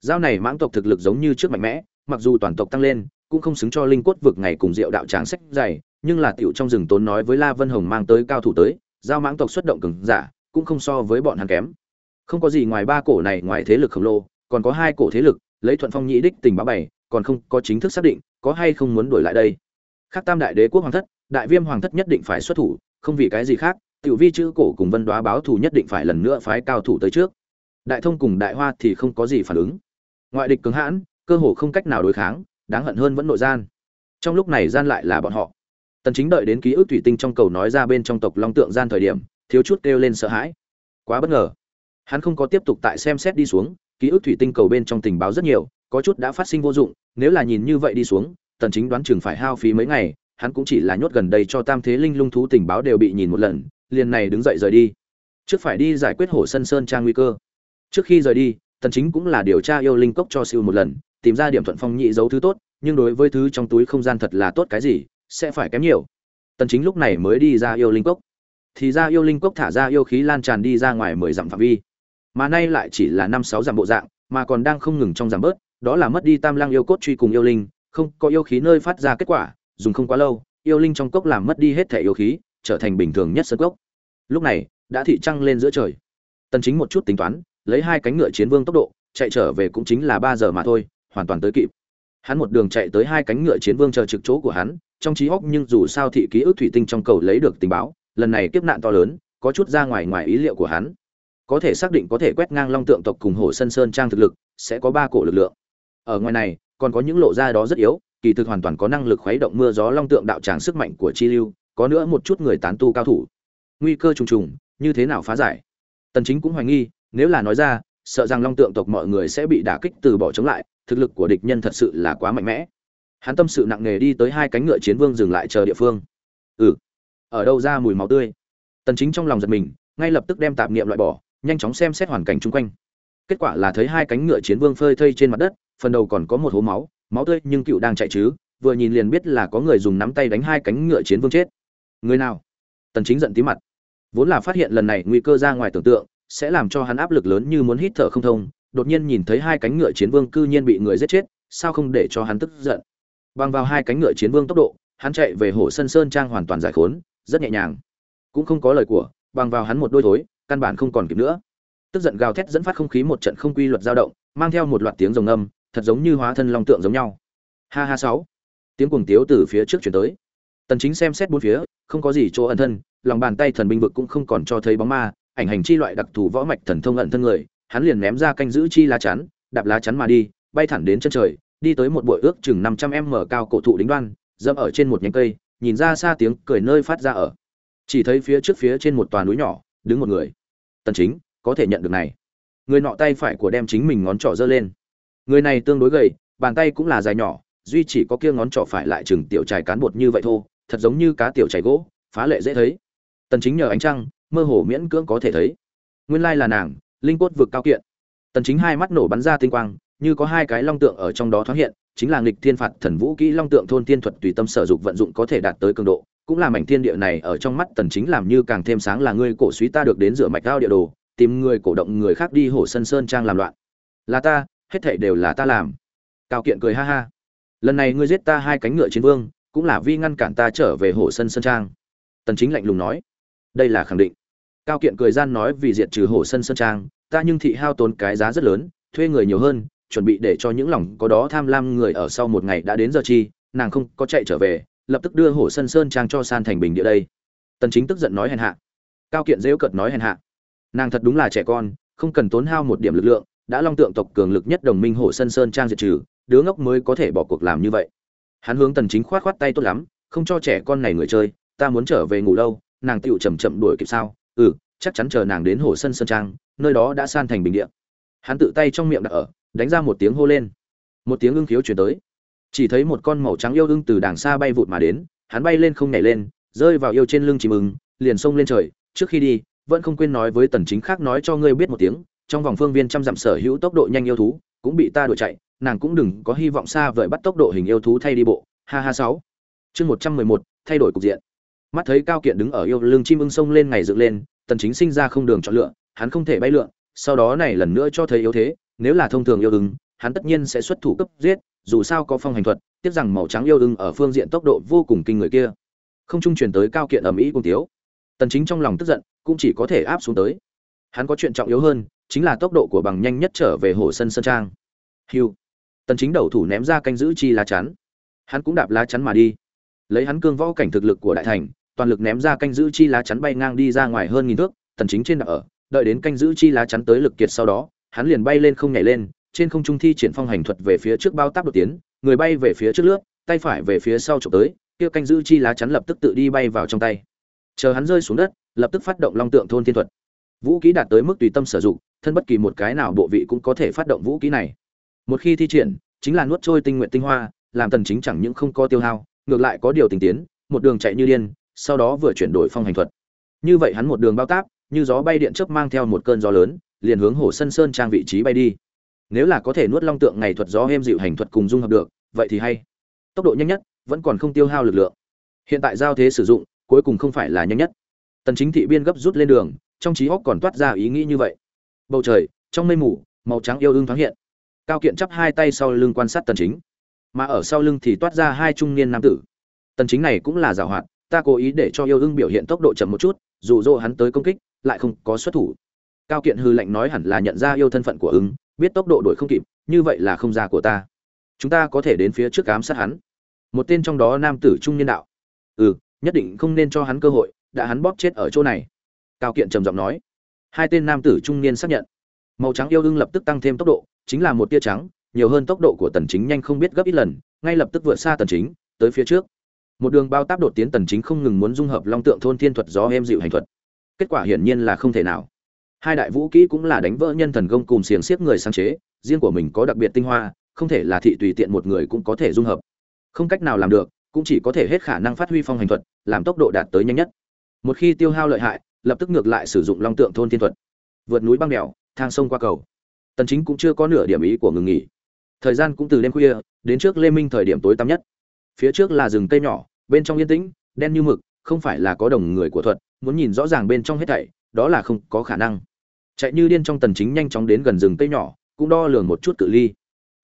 Giao này mãng tộc thực lực giống như trước mạnh mẽ, mặc dù toàn tộc tăng lên, cũng không xứng cho linh cốt vực ngày cùng diệu đạo tráng sách dày, nhưng là tiểu trong rừng tốn nói với la vân hồng mang tới cao thủ tới, giao mãng tộc xuất động cường giả, cũng không so với bọn hắn kém. Không có gì ngoài ba cổ này, ngoài thế lực khổng lồ, còn có hai cổ thế lực, lấy thuận phong nhĩ đích tình báo bảy còn không có chính thức xác định, có hay không muốn đổi lại đây. Khác tam đại đế quốc hoàng thất đại viêm hoàng thất nhất định phải xuất thủ, không vì cái gì khác, tiểu vi chữ cổ cùng vân đoá báo thù nhất định phải lần nữa phái cao thủ tới trước. Đại thông cùng đại hoa thì không có gì phản ứng. Ngoại địch cứng hãn, cơ hồ không cách nào đối kháng, đáng hận hơn vẫn nội gian. Trong lúc này gian lại là bọn họ. Tần chính đợi đến ký ức thủy tinh trong cầu nói ra bên trong tộc long tượng gian thời điểm, thiếu chút kêu lên sợ hãi. Quá bất ngờ. Hắn không có tiếp tục tại xem xét đi xuống, ký ức thủy tinh cầu bên trong tình báo rất nhiều, có chút đã phát sinh vô dụng, nếu là nhìn như vậy đi xuống, tần chính đoán chừng phải hao phí mấy ngày hắn cũng chỉ là nhốt gần đây cho tam thế linh lung thú tình báo đều bị nhìn một lần, liền này đứng dậy rời đi. Trước phải đi giải quyết hổ sân sơn trang nguy cơ. Trước khi rời đi, tần chính cũng là điều tra yêu linh cốc cho siêu một lần, tìm ra điểm thuận phong nhị dấu thứ tốt, nhưng đối với thứ trong túi không gian thật là tốt cái gì, sẽ phải kém nhiều. Tần chính lúc này mới đi ra yêu linh cốc. Thì ra yêu linh cốc thả ra yêu khí lan tràn đi ra ngoài mười dặm phạm vi. Mà nay lại chỉ là năm sáu dặm bộ dạng, mà còn đang không ngừng trong giảm bớt, đó là mất đi tam lang yêu cốt truy cùng yêu linh, không có yêu khí nơi phát ra kết quả dùng không quá lâu, yêu linh trong cốc làm mất đi hết thể yêu khí, trở thành bình thường nhất sân cốc. Lúc này, đã thị trăng lên giữa trời. Tần chính một chút tính toán, lấy hai cánh ngựa chiến vương tốc độ, chạy trở về cũng chính là 3 giờ mà thôi, hoàn toàn tới kịp. Hắn một đường chạy tới hai cánh ngựa chiến vương chờ trực chỗ của hắn, trong trí óc nhưng dù sao thị ký ức thủy tinh trong cầu lấy được tình báo, lần này kiếp nạn to lớn, có chút ra ngoài ngoài ý liệu của hắn. Có thể xác định có thể quét ngang long tượng tộc cùng hồ sân sơn trang thực lực, sẽ có ba cổ lực lượng. Ở ngoài này, còn có những lộ ra đó rất yếu kỳ thực hoàn toàn có năng lực khuấy động mưa gió long tượng đạo tràng sức mạnh của chi lưu, có nữa một chút người tán tu cao thủ. Nguy cơ trùng trùng, như thế nào phá giải? Tần chính cũng hoài nghi, nếu là nói ra, sợ rằng long tượng tộc mọi người sẽ bị đả kích từ bỏ chống lại, thực lực của địch nhân thật sự là quá mạnh mẽ. Hắn tâm sự nặng nề đi tới hai cánh ngựa chiến vương dừng lại chờ địa phương. Ừ ở đâu ra mùi máu tươi? Tần chính trong lòng giật mình, ngay lập tức đem tạp niệm loại bỏ, nhanh chóng xem xét hoàn cảnh chung quanh. Kết quả là thấy hai cánh ngựa chiến vương phơi thây trên mặt đất, phần đầu còn có một hố máu máu tươi nhưng cựu đang chạy chứ, vừa nhìn liền biết là có người dùng nắm tay đánh hai cánh ngựa chiến vương chết. Người nào? Tần chính giận tí mặt. Vốn là phát hiện lần này nguy cơ ra ngoài tưởng tượng, sẽ làm cho hắn áp lực lớn như muốn hít thở không thông, đột nhiên nhìn thấy hai cánh ngựa chiến vương cư nhiên bị người giết chết, sao không để cho hắn tức giận? Bằng vào hai cánh ngựa chiến vương tốc độ, hắn chạy về hồ sân sơn trang hoàn toàn giải khốn, rất nhẹ nhàng. Cũng không có lời của, bằng vào hắn một đôi thối, căn bản không còn kịp nữa. Tức giận gào thét dẫn phát không khí một trận không quy luật dao động, mang theo một loạt tiếng rồng âm thật giống như hóa thân long tượng giống nhau. Ha ha sáu. Tiếng cuồng tiếu từ phía trước chuyển tới. Tần chính xem xét bốn phía, không có gì chỗ ẩn thân, lòng bàn tay thần binh vực cũng không còn cho thấy bóng ma, ảnh hành chi loại đặc thù võ mạch thần thông ẩn thân người, hắn liền ném ra canh giữ chi lá chắn, đạp lá chắn mà đi, bay thẳng đến chân trời, đi tới một bụi ước chừng 500 m cao cổ thụ đỉnh đoan, dẫm ở trên một nhánh cây, nhìn ra xa tiếng cười nơi phát ra ở. Chỉ thấy phía trước phía trên một tòa núi nhỏ, đứng một người. Tần chính, có thể nhận được này. Người nọ tay phải của đem chính mình ngón trỏ giơ lên người này tương đối gầy bàn tay cũng là dài nhỏ duy chỉ có kia ngón trỏ phải lại chừng tiểu trài cán bột như vậy thô, thật giống như cá tiểu chảy gỗ phá lệ dễ thấy. Tần chính nhờ ánh trăng mơ hồ miễn cưỡng có thể thấy. Nguyên lai là nàng linh cốt vực cao kiện. Tần chính hai mắt nổ bắn ra tinh quang như có hai cái long tượng ở trong đó thoáng hiện chính là nghịch thiên phạt thần vũ kỹ long tượng thôn thiên thuật tùy tâm sở dục vận dụng có thể đạt tới cường độ cũng là mảnh thiên địa này ở trong mắt tần chính làm như càng thêm sáng là ngươi cổ suý ta được đến rửa mạch cao địa đồ tìm người cổ động người khác đi hổ sân sơn trang làm loạn. Là ta hết thảy đều là ta làm. Cao kiện cười ha ha. Lần này ngươi giết ta hai cánh ngựa chiến vương, cũng là vi ngăn cản ta trở về hổ sân sơn trang. Tần chính lạnh lùng nói. Đây là khẳng định. Cao kiện cười gian nói vì diệt trừ hổ sân sơn trang, ta nhưng thị hao tốn cái giá rất lớn, thuê người nhiều hơn, chuẩn bị để cho những lòng có đó tham lam người ở sau một ngày đã đến giờ chi, nàng không có chạy trở về, lập tức đưa hổ sân sơn trang cho san thành bình địa đây. Tần chính tức giận nói hèn hạ. Cao kiện dễ cợt nói hèn hạ. Nàng thật đúng là trẻ con, không cần tốn hao một điểm lực lượng đã long tượng tộc cường lực nhất đồng minh hổ sân sơn trang diệt trừ, đứa ngốc mới có thể bỏ cuộc làm như vậy. Hắn hướng tần chính khoát khoát tay tốt lắm, không cho trẻ con này người chơi, ta muốn trở về ngủ lâu, nàng tựu chậm chậm đuổi kịp sao? Ừ chắc chắn chờ nàng đến hồ sân sơn trang, nơi đó đã san thành bình địa. Hắn tự tay trong miệng đặt ở, đánh ra một tiếng hô lên. Một tiếng ưng khiếu chuyển tới. Chỉ thấy một con màu trắng yêu ưng từ đàng xa bay vụt mà đến, hắn bay lên không nhảy lên, rơi vào yêu trên lưng chim ưng, liền xông lên trời. Trước khi đi, vẫn không quên nói với tần chính khác nói cho ngươi biết một tiếng trong vòng phương viên trăm dặm sở hữu tốc độ nhanh yêu thú cũng bị ta đuổi chạy, nàng cũng đừng có hy vọng xa vời bắt tốc độ hình yêu thú thay đi bộ. Ha ha sáu. Chương một trăm mười một, thay đổi cục diện. Mắt thấy cao kiện đứng ở yêu lương chim ưng sông lên ngày dựng lên, tần chính sinh ra không đường chọn lựa, hắn không thể bay lượn, sau đó này lần nữa cho thấy yếu thế, nếu là thông thường yêu ưng, hắn tất nhiên sẽ xuất thủ cấp giết, dù sao có phong hành thuật, tiếc rằng màu trắng yêu ưng ở phương diện tốc độ vô cùng kinh người kia. Không trung truyền tới cao kiện ầm ĩ cùng tiếu. Tần chính trong lòng tức giận, cũng chỉ có thể áp xuống tới. Hắn có chuyện trọng yếu hơn chính là tốc độ của bằng nhanh nhất trở về hồ sân sơn trang. Hưu. Tần chính đầu thủ ném ra canh giữ chi lá chắn. Hắn cũng đạp lá chắn mà đi. Lấy hắn cương võ cảnh thực lực của đại thành, toàn lực ném ra canh giữ chi lá chắn bay ngang đi ra ngoài hơn nghìn thước, tần chính trên ở, đợi đến canh giữ chi lá chắn tới lực kiệt sau đó, hắn liền bay lên không nhảy lên, trên không trung thi triển phong hành thuật về phía trước bao táp đột tiến, người bay về phía trước lướt, tay phải về phía sau chụp tới, kia canh giữ chi lá chắn lập tức tự đi bay vào trong tay. Chờ hắn rơi xuống đất, lập tức phát động long tượng thôn thiên thuật. Vũ khí đạt tới mức tùy tâm sử dụng thân bất kỳ một cái nào bộ vị cũng có thể phát động vũ khí này. Một khi thi triển, chính là nuốt trôi tinh nguyện tinh hoa, làm tần chính chẳng những không có tiêu hao, ngược lại có điều tình tiến, một đường chạy như điên, sau đó vừa chuyển đổi phong hành thuật. Như vậy hắn một đường bao táp, như gió bay điện chớp mang theo một cơn gió lớn, liền hướng hồ sân sơn trang vị trí bay đi. Nếu là có thể nuốt long tượng ngày thuật gió êm dịu hành thuật cùng dung hợp được, vậy thì hay. Tốc độ nhanh nhất, vẫn còn không tiêu hao lực lượng. Hiện tại giao thế sử dụng, cuối cùng không phải là nhanh nhất. Tần chính thị biên gấp rút lên đường, trong trí óc còn toát ra ý nghĩ như vậy bầu trời, trong mây mù, màu trắng yêu ương thoáng hiện. Cao kiện chắp hai tay sau lưng quan sát tần chính. Mà ở sau lưng thì toát ra hai trung niên nam tử. Tần chính này cũng là giả hoạt, ta cố ý để cho yêu ương biểu hiện tốc độ chậm một chút, dù dỗ hắn tới công kích, lại không có xuất thủ. Cao kiện hư lệnh nói hẳn là nhận ra yêu thân phận của ứng biết tốc độ đuổi không kịp, như vậy là không ra của ta. Chúng ta có thể đến phía trước ám sát hắn. Một tên trong đó nam tử trung niên đạo. Ừ nhất định không nên cho hắn cơ hội, đã hắn bóp chết ở chỗ này. Cao kiện trầm giọng nói hai tên nam tử trung niên xác nhận. Màu trắng yêu ưng lập tức tăng thêm tốc độ, chính là một tia trắng, nhiều hơn tốc độ của tần chính nhanh không biết gấp ít lần, ngay lập tức vượt xa tần chính, tới phía trước. Một đường bao táp đột tiến tần chính không ngừng muốn dung hợp long tượng thôn thiên thuật gió em dịu hành thuật. Kết quả hiển nhiên là không thể nào. Hai đại vũ kỹ cũng là đánh vỡ nhân thần công cùng xiềng xiếc người sáng chế, riêng của mình có đặc biệt tinh hoa, không thể là thị tùy tiện một người cũng có thể dung hợp. Không cách nào làm được, cũng chỉ có thể hết khả năng phát huy phong hành thuật, làm tốc độ đạt tới nhanh nhất. Một khi tiêu hao lợi hại lập tức ngược lại sử dụng long tượng thôn thiên thuật. Vượt núi băng đèo, thang sông qua cầu. Tần chính cũng chưa có nửa điểm ý của ngừng nghỉ. Thời gian cũng từ đêm khuya, đến trước lê minh thời điểm tối tăm nhất. Phía trước là rừng cây nhỏ, bên trong yên tĩnh, đen như mực, không phải là có đồng người của thuật, muốn nhìn rõ ràng bên trong hết thảy, đó là không có khả năng. Chạy như điên trong tần chính nhanh chóng đến gần rừng cây nhỏ, cũng đo lường một chút cự ly.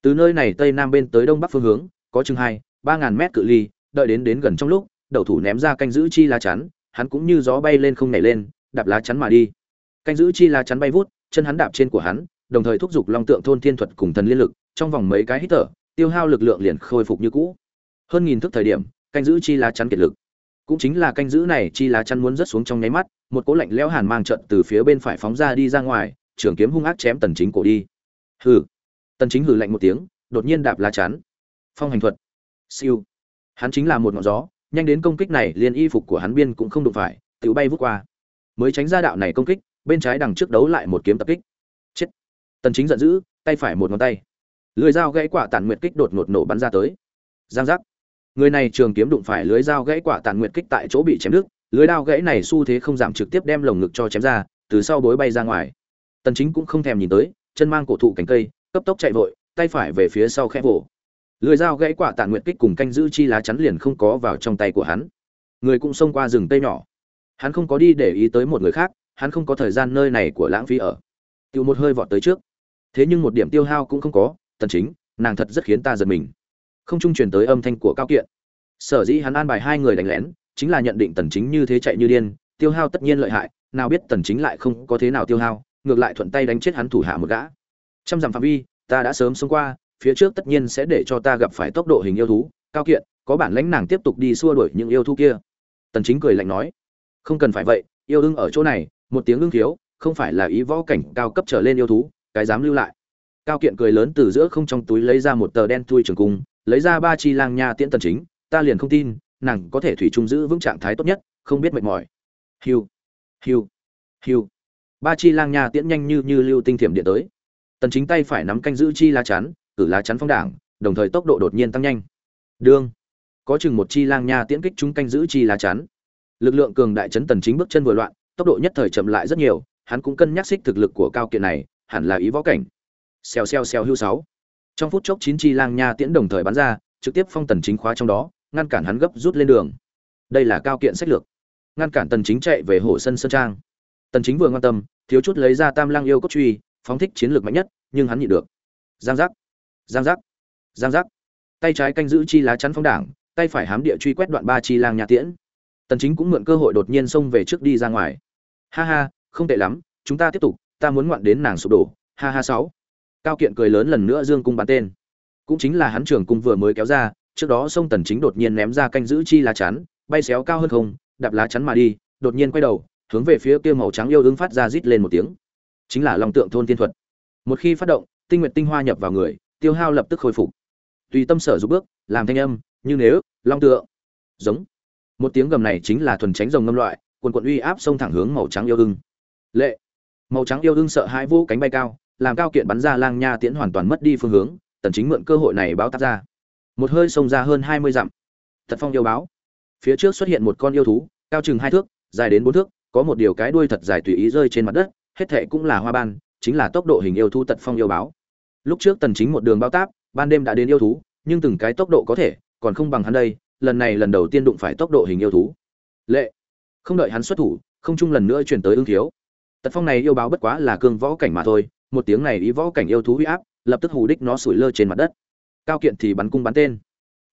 Từ nơi này tây nam bên tới đông bắc phương hướng, có chừng hai, ba ngàn mét cự ly, đợi đến đến gần trong lúc, đầu thủ ném ra canh giữ chi lá chắn hắn cũng như gió bay lên không nhảy lên, đạp lá chắn mà đi. Canh giữ chi lá chắn bay vút, chân hắn đạp trên của hắn, đồng thời thúc giục long tượng thôn thiên thuật cùng thần liên lực, trong vòng mấy cái hít thở, tiêu hao lực lượng liền khôi phục như cũ. Hơn nghìn thức thời điểm, canh giữ chi lá chắn kiệt lực. Cũng chính là canh giữ này chi lá chắn muốn rớt xuống trong nháy mắt, một cỗ lạnh lẽo hàn mang trận từ phía bên phải phóng ra đi ra ngoài, trường kiếm hung ác chém tần chính cổ đi. Hừ. Tần chính hừ lạnh một tiếng, đột nhiên đạp lá chắn. Phong hành thuật. Siêu. Hắn chính là một ngọn gió nhanh đến công kích này liền y phục của hắn biên cũng không đụng phải tự bay vút qua. Mới tránh ra đạo này công kích, bên trái đằng trước đấu lại một kiếm tập kích. Chết. Tần chính giận dữ, tay phải một ngón tay. Lưỡi dao gãy quả tàn nguyệt kích đột ngột nổ bắn ra tới. Giang giác. Người này trường kiếm đụng phải lưới dao gãy quả tàn nguyệt kích tại chỗ bị chém đứt lưới dao gãy này xu thế không giảm trực tiếp đem lồng ngực cho chém ra, từ sau bối bay ra ngoài. Tần chính cũng không thèm nhìn tới, chân mang cổ thụ cánh cây, cấp tốc chạy vội, tay phải về phía sau khẽ vỗ lưới dao gãy quả tàn nguyện kích cùng canh giữ chi lá chắn liền không có vào trong tay của hắn. Người cũng xông qua rừng tây nhỏ. Hắn không có đi để ý tới một người khác, hắn không có thời gian nơi này của lãng phí ở. Tiêu một hơi vọt tới trước. Thế nhưng một điểm tiêu hao cũng không có, tần chính, nàng thật rất khiến ta giật mình. Không trung truyền tới âm thanh của cao kiện. Sở dĩ hắn an bài hai người đánh lén, chính là nhận định tần chính như thế chạy như điên, tiêu hao tất nhiên lợi hại, nào biết tần chính lại không có thế nào tiêu hao, ngược lại thuận tay đánh chết hắn thủ hạ một gã. Trăm dặm phạm vi, ta đã sớm xông qua phía trước tất nhiên sẽ để cho ta gặp phải tốc độ hình yêu thú, cao kiện, có bản lãnh nàng tiếp tục đi xua đuổi những yêu thú kia. Tần chính cười lạnh nói. Không cần phải vậy, yêu đương ở chỗ này, một tiếng ưng thiếu không phải là ý võ cảnh cao cấp trở lên yêu thú, cái dám lưu lại. Cao kiện cười lớn từ giữa không trong túi lấy ra một tờ đen thui trường cung, lấy ra ba chi lang nha tiễn tần chính, ta liền không tin, nàng có thể thủy chung giữ vững trạng thái tốt nhất, không biết mệt mỏi. Hiu hiu hiu. Ba chi lang nha tiễn nhanh như như lưu tinh thiểm điện tới. Tần chính tay phải nắm canh giữ chi lá chắn cử lá chắn phong đảng, đồng thời tốc độ đột nhiên tăng nhanh. Đương, có chừng một chi lang nha tiễn kích chúng canh giữ chi lá chắn. Lực lượng cường đại chấn tần chính bước chân vừa loạn, tốc độ nhất thời chậm lại rất nhiều, hắn cũng cân nhắc xích thực lực của cao kiện này, hẳn là ý võ cảnh. Xèo xèo xèo hưu sáu. Trong phút chốc chín chi lang nha tiễn đồng thời bắn ra, trực tiếp phong tần chính khóa trong đó, ngăn cản hắn gấp rút lên đường. Đây là cao kiện sách lược. Ngăn cản tần chính chạy về hồ sân sơn trang. Tần chính vừa ngoan tâm, thiếu chút lấy ra tam lang yêu cốt truy, phóng thích chiến lược mạnh nhất, nhưng hắn nhịn được. Giang giác giang giác. Giang giác. Tay trái canh giữ chi lá chắn phong đảng, tay phải hám địa truy quét đoạn ba chi lang nhà tiễn. Tần chính cũng mượn cơ hội đột nhiên xông về trước đi ra ngoài. Ha ha, không tệ lắm, chúng ta tiếp tục, ta muốn ngoạn đến nàng sụp đổ. Ha ha sáu. Cao kiện cười lớn lần nữa dương cung bắn tên. Cũng chính là hắn trưởng cung vừa mới kéo ra, trước đó sông tần chính đột nhiên ném ra canh giữ chi lá chắn, bay xéo cao hơn không, đạp lá chắn mà đi, đột nhiên quay đầu, hướng về phía kia màu trắng yêu ứng phát ra rít lên một tiếng. Chính là long tượng thôn tiên thuật. Một khi phát động, tinh nguyệt tinh hoa nhập vào người tiêu hao lập tức khôi phục. Tùy tâm sở giúp bước, làm thanh âm, như nếu, long tượng. Giống. Một tiếng gầm này chính là thuần tránh rồng ngâm loại, quần quận uy áp xông thẳng hướng màu trắng yêu đương. lệ. Màu trắng yêu đương sợ hãi vô cánh bay cao, làm cao kiện bắn ra lang nha tiễn hoàn toàn mất đi phương hướng, tần chính mượn cơ hội này báo tác ra. Một hơi xông ra hơn 20 dặm. Thật phong yêu báo. Phía trước xuất hiện một con yêu thú, cao chừng hai thước, dài đến bốn thước, có một điều cái đuôi thật dài tùy ý rơi trên mặt đất, hết thệ cũng là hoa ban, chính là tốc độ hình yêu thú tật phong yêu báo lúc trước tần chính một đường bao táp, ban đêm đã đến yêu thú, nhưng từng cái tốc độ có thể, còn không bằng hắn đây, lần này lần đầu tiên đụng phải tốc độ hình yêu thú. Lệ. Không đợi hắn xuất thủ, không chung lần nữa chuyển tới ương thiếu. Tật phong này yêu báo bất quá là cương võ cảnh mà thôi, một tiếng này ý võ cảnh yêu thú huy áp, lập tức hù đích nó sủi lơ trên mặt đất. Cao kiện thì bắn cung bắn tên.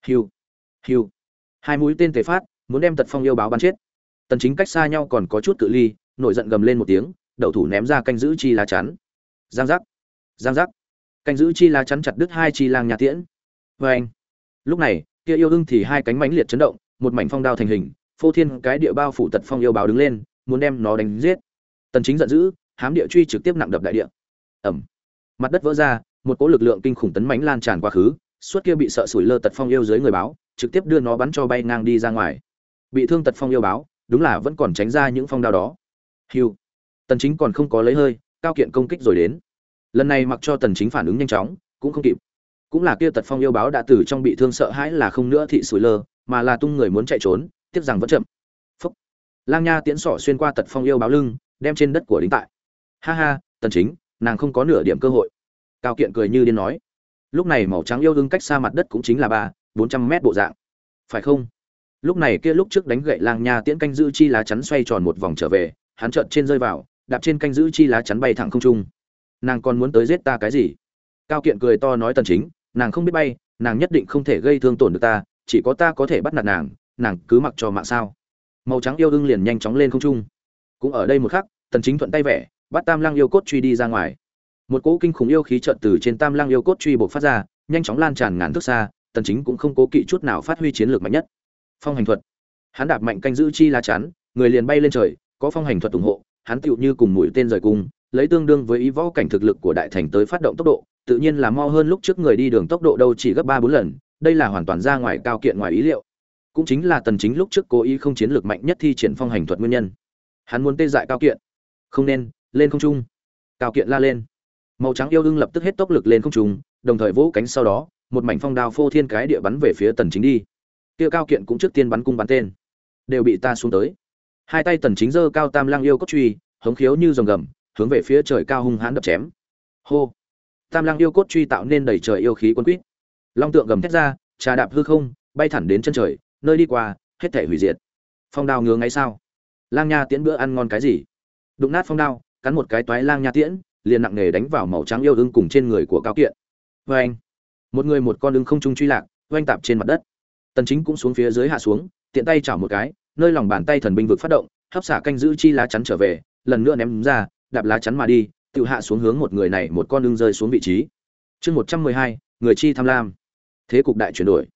Hiu. Hiu. Hai mũi tên tề phát, muốn đem tật phong yêu báo bắn chết. Tần chính cách xa nhau còn có chút cự ly, nổi giận gầm lên một tiếng đầu thủ ném ra canh giữ chi lá chắn. Giang giác. Giang giác canh giữ chi lá chắn chặt đứt hai chi lang nhà tiễn. Vê anh, lúc này, kia yêu ưng thì hai cánh mánh liệt chấn động, một mảnh phong đao thành hình, phô thiên cái địa bao phủ tật phong yêu báo đứng lên, muốn đem nó đánh giết. Tần chính giận dữ, hám địa truy trực tiếp nặng đập đại địa. Ẩm. Mặt đất vỡ ra, một cỗ lực lượng kinh khủng tấn mãnh lan tràn quá khứ, suốt kia bị sợ sủi lơ tật phong yêu dưới người báo, trực tiếp đưa nó bắn cho bay ngang đi ra ngoài. Bị thương tật phong yêu báo, đúng là vẫn còn tránh ra những phong đao đó. Hiu. Tần chính còn không có lấy hơi, cao kiện công kích rồi đến lần này mặc cho tần chính phản ứng nhanh chóng, cũng không kịp. Cũng là kia tật phong yêu báo đã từ trong bị thương sợ hãi là không nữa thị sủi lơ, mà là tung người muốn chạy trốn, tiếc rằng vẫn chậm. Phúc. Lang nha tiễn sỏ xuyên qua tật phong yêu báo lưng, đem trên đất của đính tại. Ha ha, tần chính, nàng không có nửa điểm cơ hội. Cao kiện cười như điên nói. Lúc này màu trắng yêu đương cách xa mặt đất cũng chính là ba, bốn trăm mét bộ dạng. Phải không? Lúc này kia lúc trước đánh gậy lang nha tiễn canh giữ chi lá chắn xoay tròn một vòng trở về, hắn trợn trên rơi vào, đạp trên canh giữ chi lá chắn bay thẳng không trung nàng còn muốn tới giết ta cái gì? Cao kiện cười to nói tần chính, nàng không biết bay, nàng nhất định không thể gây thương tổn được ta, chỉ có ta có thể bắt nạt nàng nàng cứ mặc cho mạng sao. Màu trắng yêu đương liền nhanh chóng lên không trung. Cũng ở đây một khắc, tần chính thuận tay vẽ, bắt tam lang yêu cốt truy đi ra ngoài. Một cỗ kinh khủng yêu khí trợn từ trên tam lang yêu cốt truy bộc phát ra, nhanh chóng lan tràn ngàn thước xa, tần chính cũng không cố kỵ chút nào phát huy chiến lược mạnh nhất. Phong hành thuật. Hắn đạp mạnh canh giữ chi lá chắn, người liền bay lên trời, có phong hành thuật ủng hộ, hắn tựu như cùng mũi tên rời cung lấy tương đương với ý võ cảnh thực lực của đại thành tới phát động tốc độ, tự nhiên là mau hơn lúc trước người đi đường tốc độ đâu chỉ gấp ba bốn lần, đây là hoàn toàn ra ngoài cao kiện ngoài ý liệu. Cũng chính là tần chính lúc trước cố ý không chiến lược mạnh nhất thi triển phong hành thuật nguyên nhân. Hắn muốn tê dại cao kiện. Không nên, lên không trung. Cao kiện la lên. Màu trắng yêu đương lập tức hết tốc lực lên không trung, đồng thời vỗ cánh sau đó, một mảnh phong đao phô thiên cái địa bắn về phía tần chính đi. Kia cao kiện cũng trước tiên bắn cung bắn tên. Đều bị ta xuống tới. Hai tay tần chính giơ cao tam lang yêu cốt truy, hống khiếu như rồng gầm hướng về phía trời cao hung hãn đập chém. Hô! Tam lang yêu cốt truy tạo nên đầy trời yêu khí quân quýt. Long tượng gầm thét ra, trà đạp hư không, bay thẳng đến chân trời, nơi đi qua, hết thể hủy diệt. Phong đao ngứa ngay sao? Lang nha tiễn bữa ăn ngon cái gì? Đụng nát phong đao, cắn một cái toái lang nha tiễn, liền nặng nề đánh vào màu trắng yêu ưng cùng trên người của cao kiện. Vê anh! Một người một con ưng không trung truy lạc oanh tạp trên mặt đất. Tần chính cũng xuống phía dưới hạ xuống, tiện tay chảo một cái, nơi lòng bàn tay thần binh vực phát động, hấp xả canh giữ chi lá chắn trở về, lần nữa ném ra đạp lá chắn mà đi tự hạ xuống hướng một người này một con ưng rơi xuống vị trí. Chương 112, người chi tham lam. Thế cục đại chuyển đổi.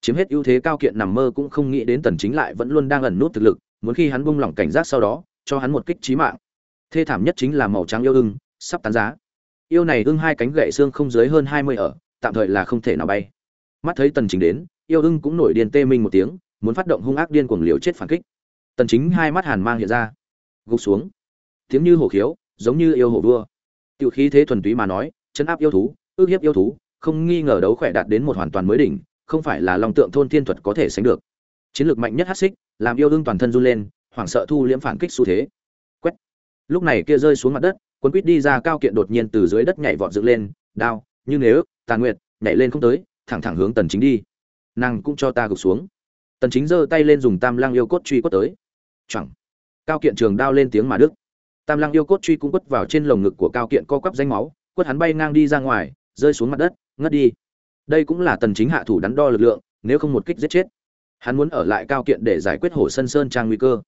Chiếm hết ưu thế cao kiện nằm mơ cũng không nghĩ đến tần chính lại vẫn luôn đang ẩn nút thực lực muốn khi hắn buông lỏng cảnh giác sau đó cho hắn một kích chí mạng. Thê thảm nhất chính là màu trắng yêu ưng sắp tán giá. Yêu này ưng hai cánh gậy xương không dưới hơn 20 ở tạm thời là không thể nào bay. Mắt thấy tần chính đến yêu ưng cũng nổi điên tê minh một tiếng muốn phát động hung ác điên cuồng liều chết phản kích. Tần chính hai mắt hàn mang hiện ra. Gục xuống tiếng như hổ khiếu, giống như yêu hổ vua. Tiểu khí thế thuần túy mà nói, chân áp yêu thú, ước hiếp yêu thú, không nghi ngờ đấu khỏe đạt đến một hoàn toàn mới đỉnh, không phải là long tượng thôn thiên thuật có thể sánh được. Chiến lược mạnh nhất hắc xích, làm yêu đương toàn thân run lên, hoảng sợ thu liễm phản kích xu thế. Quét. Lúc này kia rơi xuống mặt đất quân quýt đi ra cao kiện đột nhiên từ dưới đất nhảy vọt dựng lên, đao, như nếu tàn nguyệt, nhảy lên không tới, thẳng thẳng hướng tần chính đi. Nàng cũng cho ta gục xuống. Tần chính giơ tay lên dùng tam lang yêu cốt truy quất tới. Chẳng cao kiện trường đao lên tiếng mà đức tam lăng yêu cốt truy cũng quất vào trên lồng ngực của cao kiện co quắp danh máu quất hắn bay ngang đi ra ngoài rơi xuống mặt đất ngất đi. Đây cũng là tần chính hạ thủ đắn đo lực lượng nếu không một kích giết chết. Hắn muốn ở lại cao kiện để giải quyết hổ sân sơn trang nguy cơ.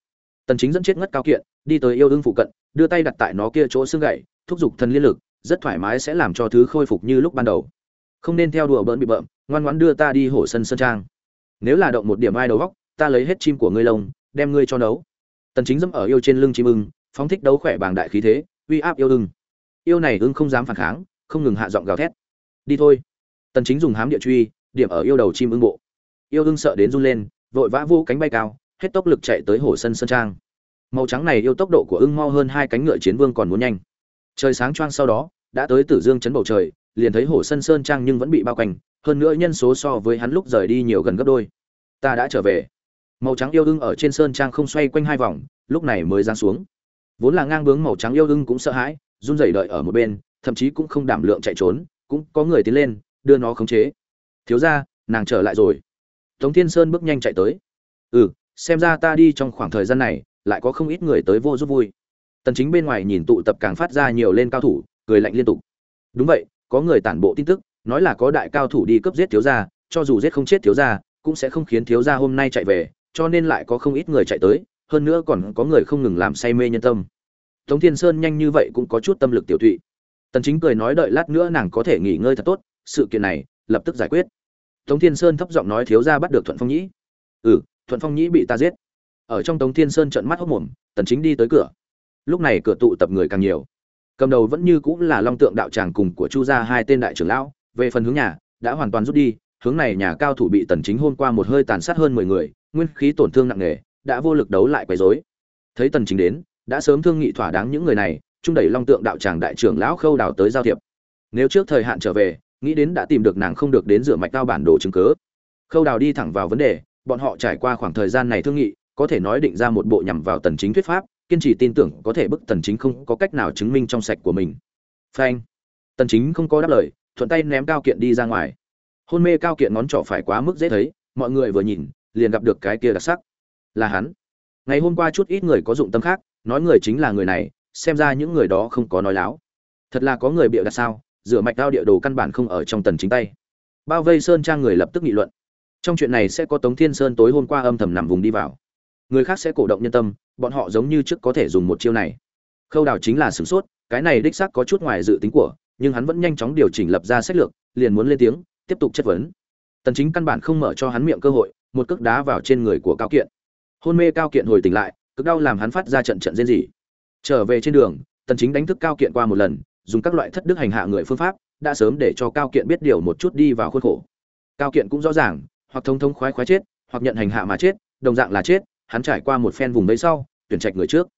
Tần chính dẫn chết ngất cao kiện đi tới yêu đương phụ cận đưa tay đặt tại nó kia chỗ xương gãy, thúc giục thần liên lực rất thoải mái sẽ làm cho thứ khôi phục như lúc ban đầu. Không nên theo đùa bỡn bị bợm ngoan ngoãn đưa ta đi hổ sân sơn trang. Nếu là động một điểm ai đầu góc ta lấy hết chim của ngươi lông đem ngươi cho nấu. Tần chính dẫm ở yêu trên lưng chim ưng phóng thích đấu khỏe bàng đại khí thế, uy áp yêu ưng. Yêu này ưng không dám phản kháng, không ngừng hạ giọng gào thét. Đi thôi. Tần chính dùng hám địa truy, điểm ở yêu đầu chim ưng bộ. Yêu ưng sợ đến run lên, vội vã vô cánh bay cao, hết tốc lực chạy tới hồ sân sơn trang. Màu trắng này yêu tốc độ của ưng mau hơn hai cánh ngựa chiến vương còn muốn nhanh. Trời sáng choang sau đó, đã tới tử dương chấn bầu trời, liền thấy hồ sân sơn trang nhưng vẫn bị bao quanh, hơn nữa nhân số so với hắn lúc rời đi nhiều gần gấp đôi. Ta đã trở về. Màu trắng yêu ưng ở trên sơn trang không xoay quanh hai vòng, lúc này mới giáng xuống vốn là ngang bướng màu trắng yêu đương cũng sợ hãi, run rẩy đợi ở một bên, thậm chí cũng không đảm lượng chạy trốn, cũng có người tiến lên, đưa nó khống chế. Thiếu ra nàng trở lại rồi. Tống thiên sơn bước nhanh chạy tới. Ừ xem ra ta đi trong khoảng thời gian này, lại có không ít người tới vô giúp vui. Tần chính bên ngoài nhìn tụ tập càng phát ra nhiều lên cao thủ, cười lạnh liên tục. Đúng vậy, có người tản bộ tin tức, nói là có đại cao thủ đi cướp giết thiếu gia, cho dù giết không chết thiếu gia, cũng sẽ không khiến thiếu gia hôm nay chạy về, cho nên lại có không ít người chạy tới hơn nữa còn có người không ngừng làm say mê nhân tâm. Tống thiên sơn nhanh như vậy cũng có chút tâm lực tiểu thụy. Tần chính cười nói đợi lát nữa nàng có thể nghỉ ngơi thật tốt, sự kiện này lập tức giải quyết. Tống thiên sơn thấp giọng nói thiếu gia bắt được thuận phong nhĩ. Ừ thuận phong nhĩ bị ta giết. Ở trong tống thiên sơn trợn mắt hốc mồm, tần chính đi tới cửa. Lúc này cửa tụ tập người càng nhiều. Cầm đầu vẫn như cũng là long tượng đạo tràng cùng của chu gia hai tên đại trưởng lão, về phần hướng nhà, đã hoàn toàn rút đi, hướng này nhà cao thủ bị tần chính hôm qua một hơi tàn sát hơn 10 người, nguyên khí tổn thương nặng nề đã vô lực đấu lại quấy rối. Thấy tần chính đến, đã sớm thương nghị thỏa đáng những người này, trung đẩy long tượng đạo tràng đại trưởng lão khâu đào tới giao thiệp. Nếu trước thời hạn trở về, nghĩ đến đã tìm được nàng không được đến rửa mạch cao bản đồ chứng cứ. Khâu đào đi thẳng vào vấn đề, bọn họ trải qua khoảng thời gian này thương nghị, có thể nói định ra một bộ nhằm vào tần chính thuyết pháp, kiên trì tin tưởng có thể bức tần chính không có cách nào chứng minh trong sạch của mình. Phanh. Tần chính không có đáp lời, thuận tay ném cao kiện đi ra ngoài. Hôn mê cao kiện ngón trỏ phải quá mức dễ thấy, mọi người vừa nhìn, liền gặp được cái kia đặc sắc là hắn. Ngày hôm qua chút ít người có dụng tâm khác, nói người chính là người này, xem ra những người đó không có nói láo. Thật là có người bịa đặt sao, rửa mạch đao địa đồ căn bản không ở trong tần chính tay. Bao vây sơn trang người lập tức nghị luận. Trong chuyện này sẽ có tống thiên sơn tối hôm qua âm thầm nằm vùng đi vào. Người khác sẽ cổ động nhân tâm, bọn họ giống như trước có thể dùng một chiêu này. Khâu đào chính là sửng sốt, cái này đích xác có chút ngoài dự tính của, nhưng hắn vẫn nhanh chóng điều chỉnh lập ra sách lược, liền muốn lên tiếng, tiếp tục chất vấn. Tần chính căn bản không mở cho hắn miệng cơ hội, một cước đá vào trên người của cao kiện hôn mê cao kiện hồi tỉnh lại, cực đau làm hắn phát ra trận trận rên rỉ. Trở về trên đường, tần chính đánh thức cao kiện qua một lần, dùng các loại thất đức hành hạ người phương pháp, đã sớm để cho cao kiện biết điều một chút đi vào khuôn khổ. Cao kiện cũng rõ ràng, hoặc thông thông khoái khoái chết, hoặc nhận hành hạ mà chết, đồng dạng là chết, hắn trải qua một phen vùng đấy sau, tuyển trạch người trước.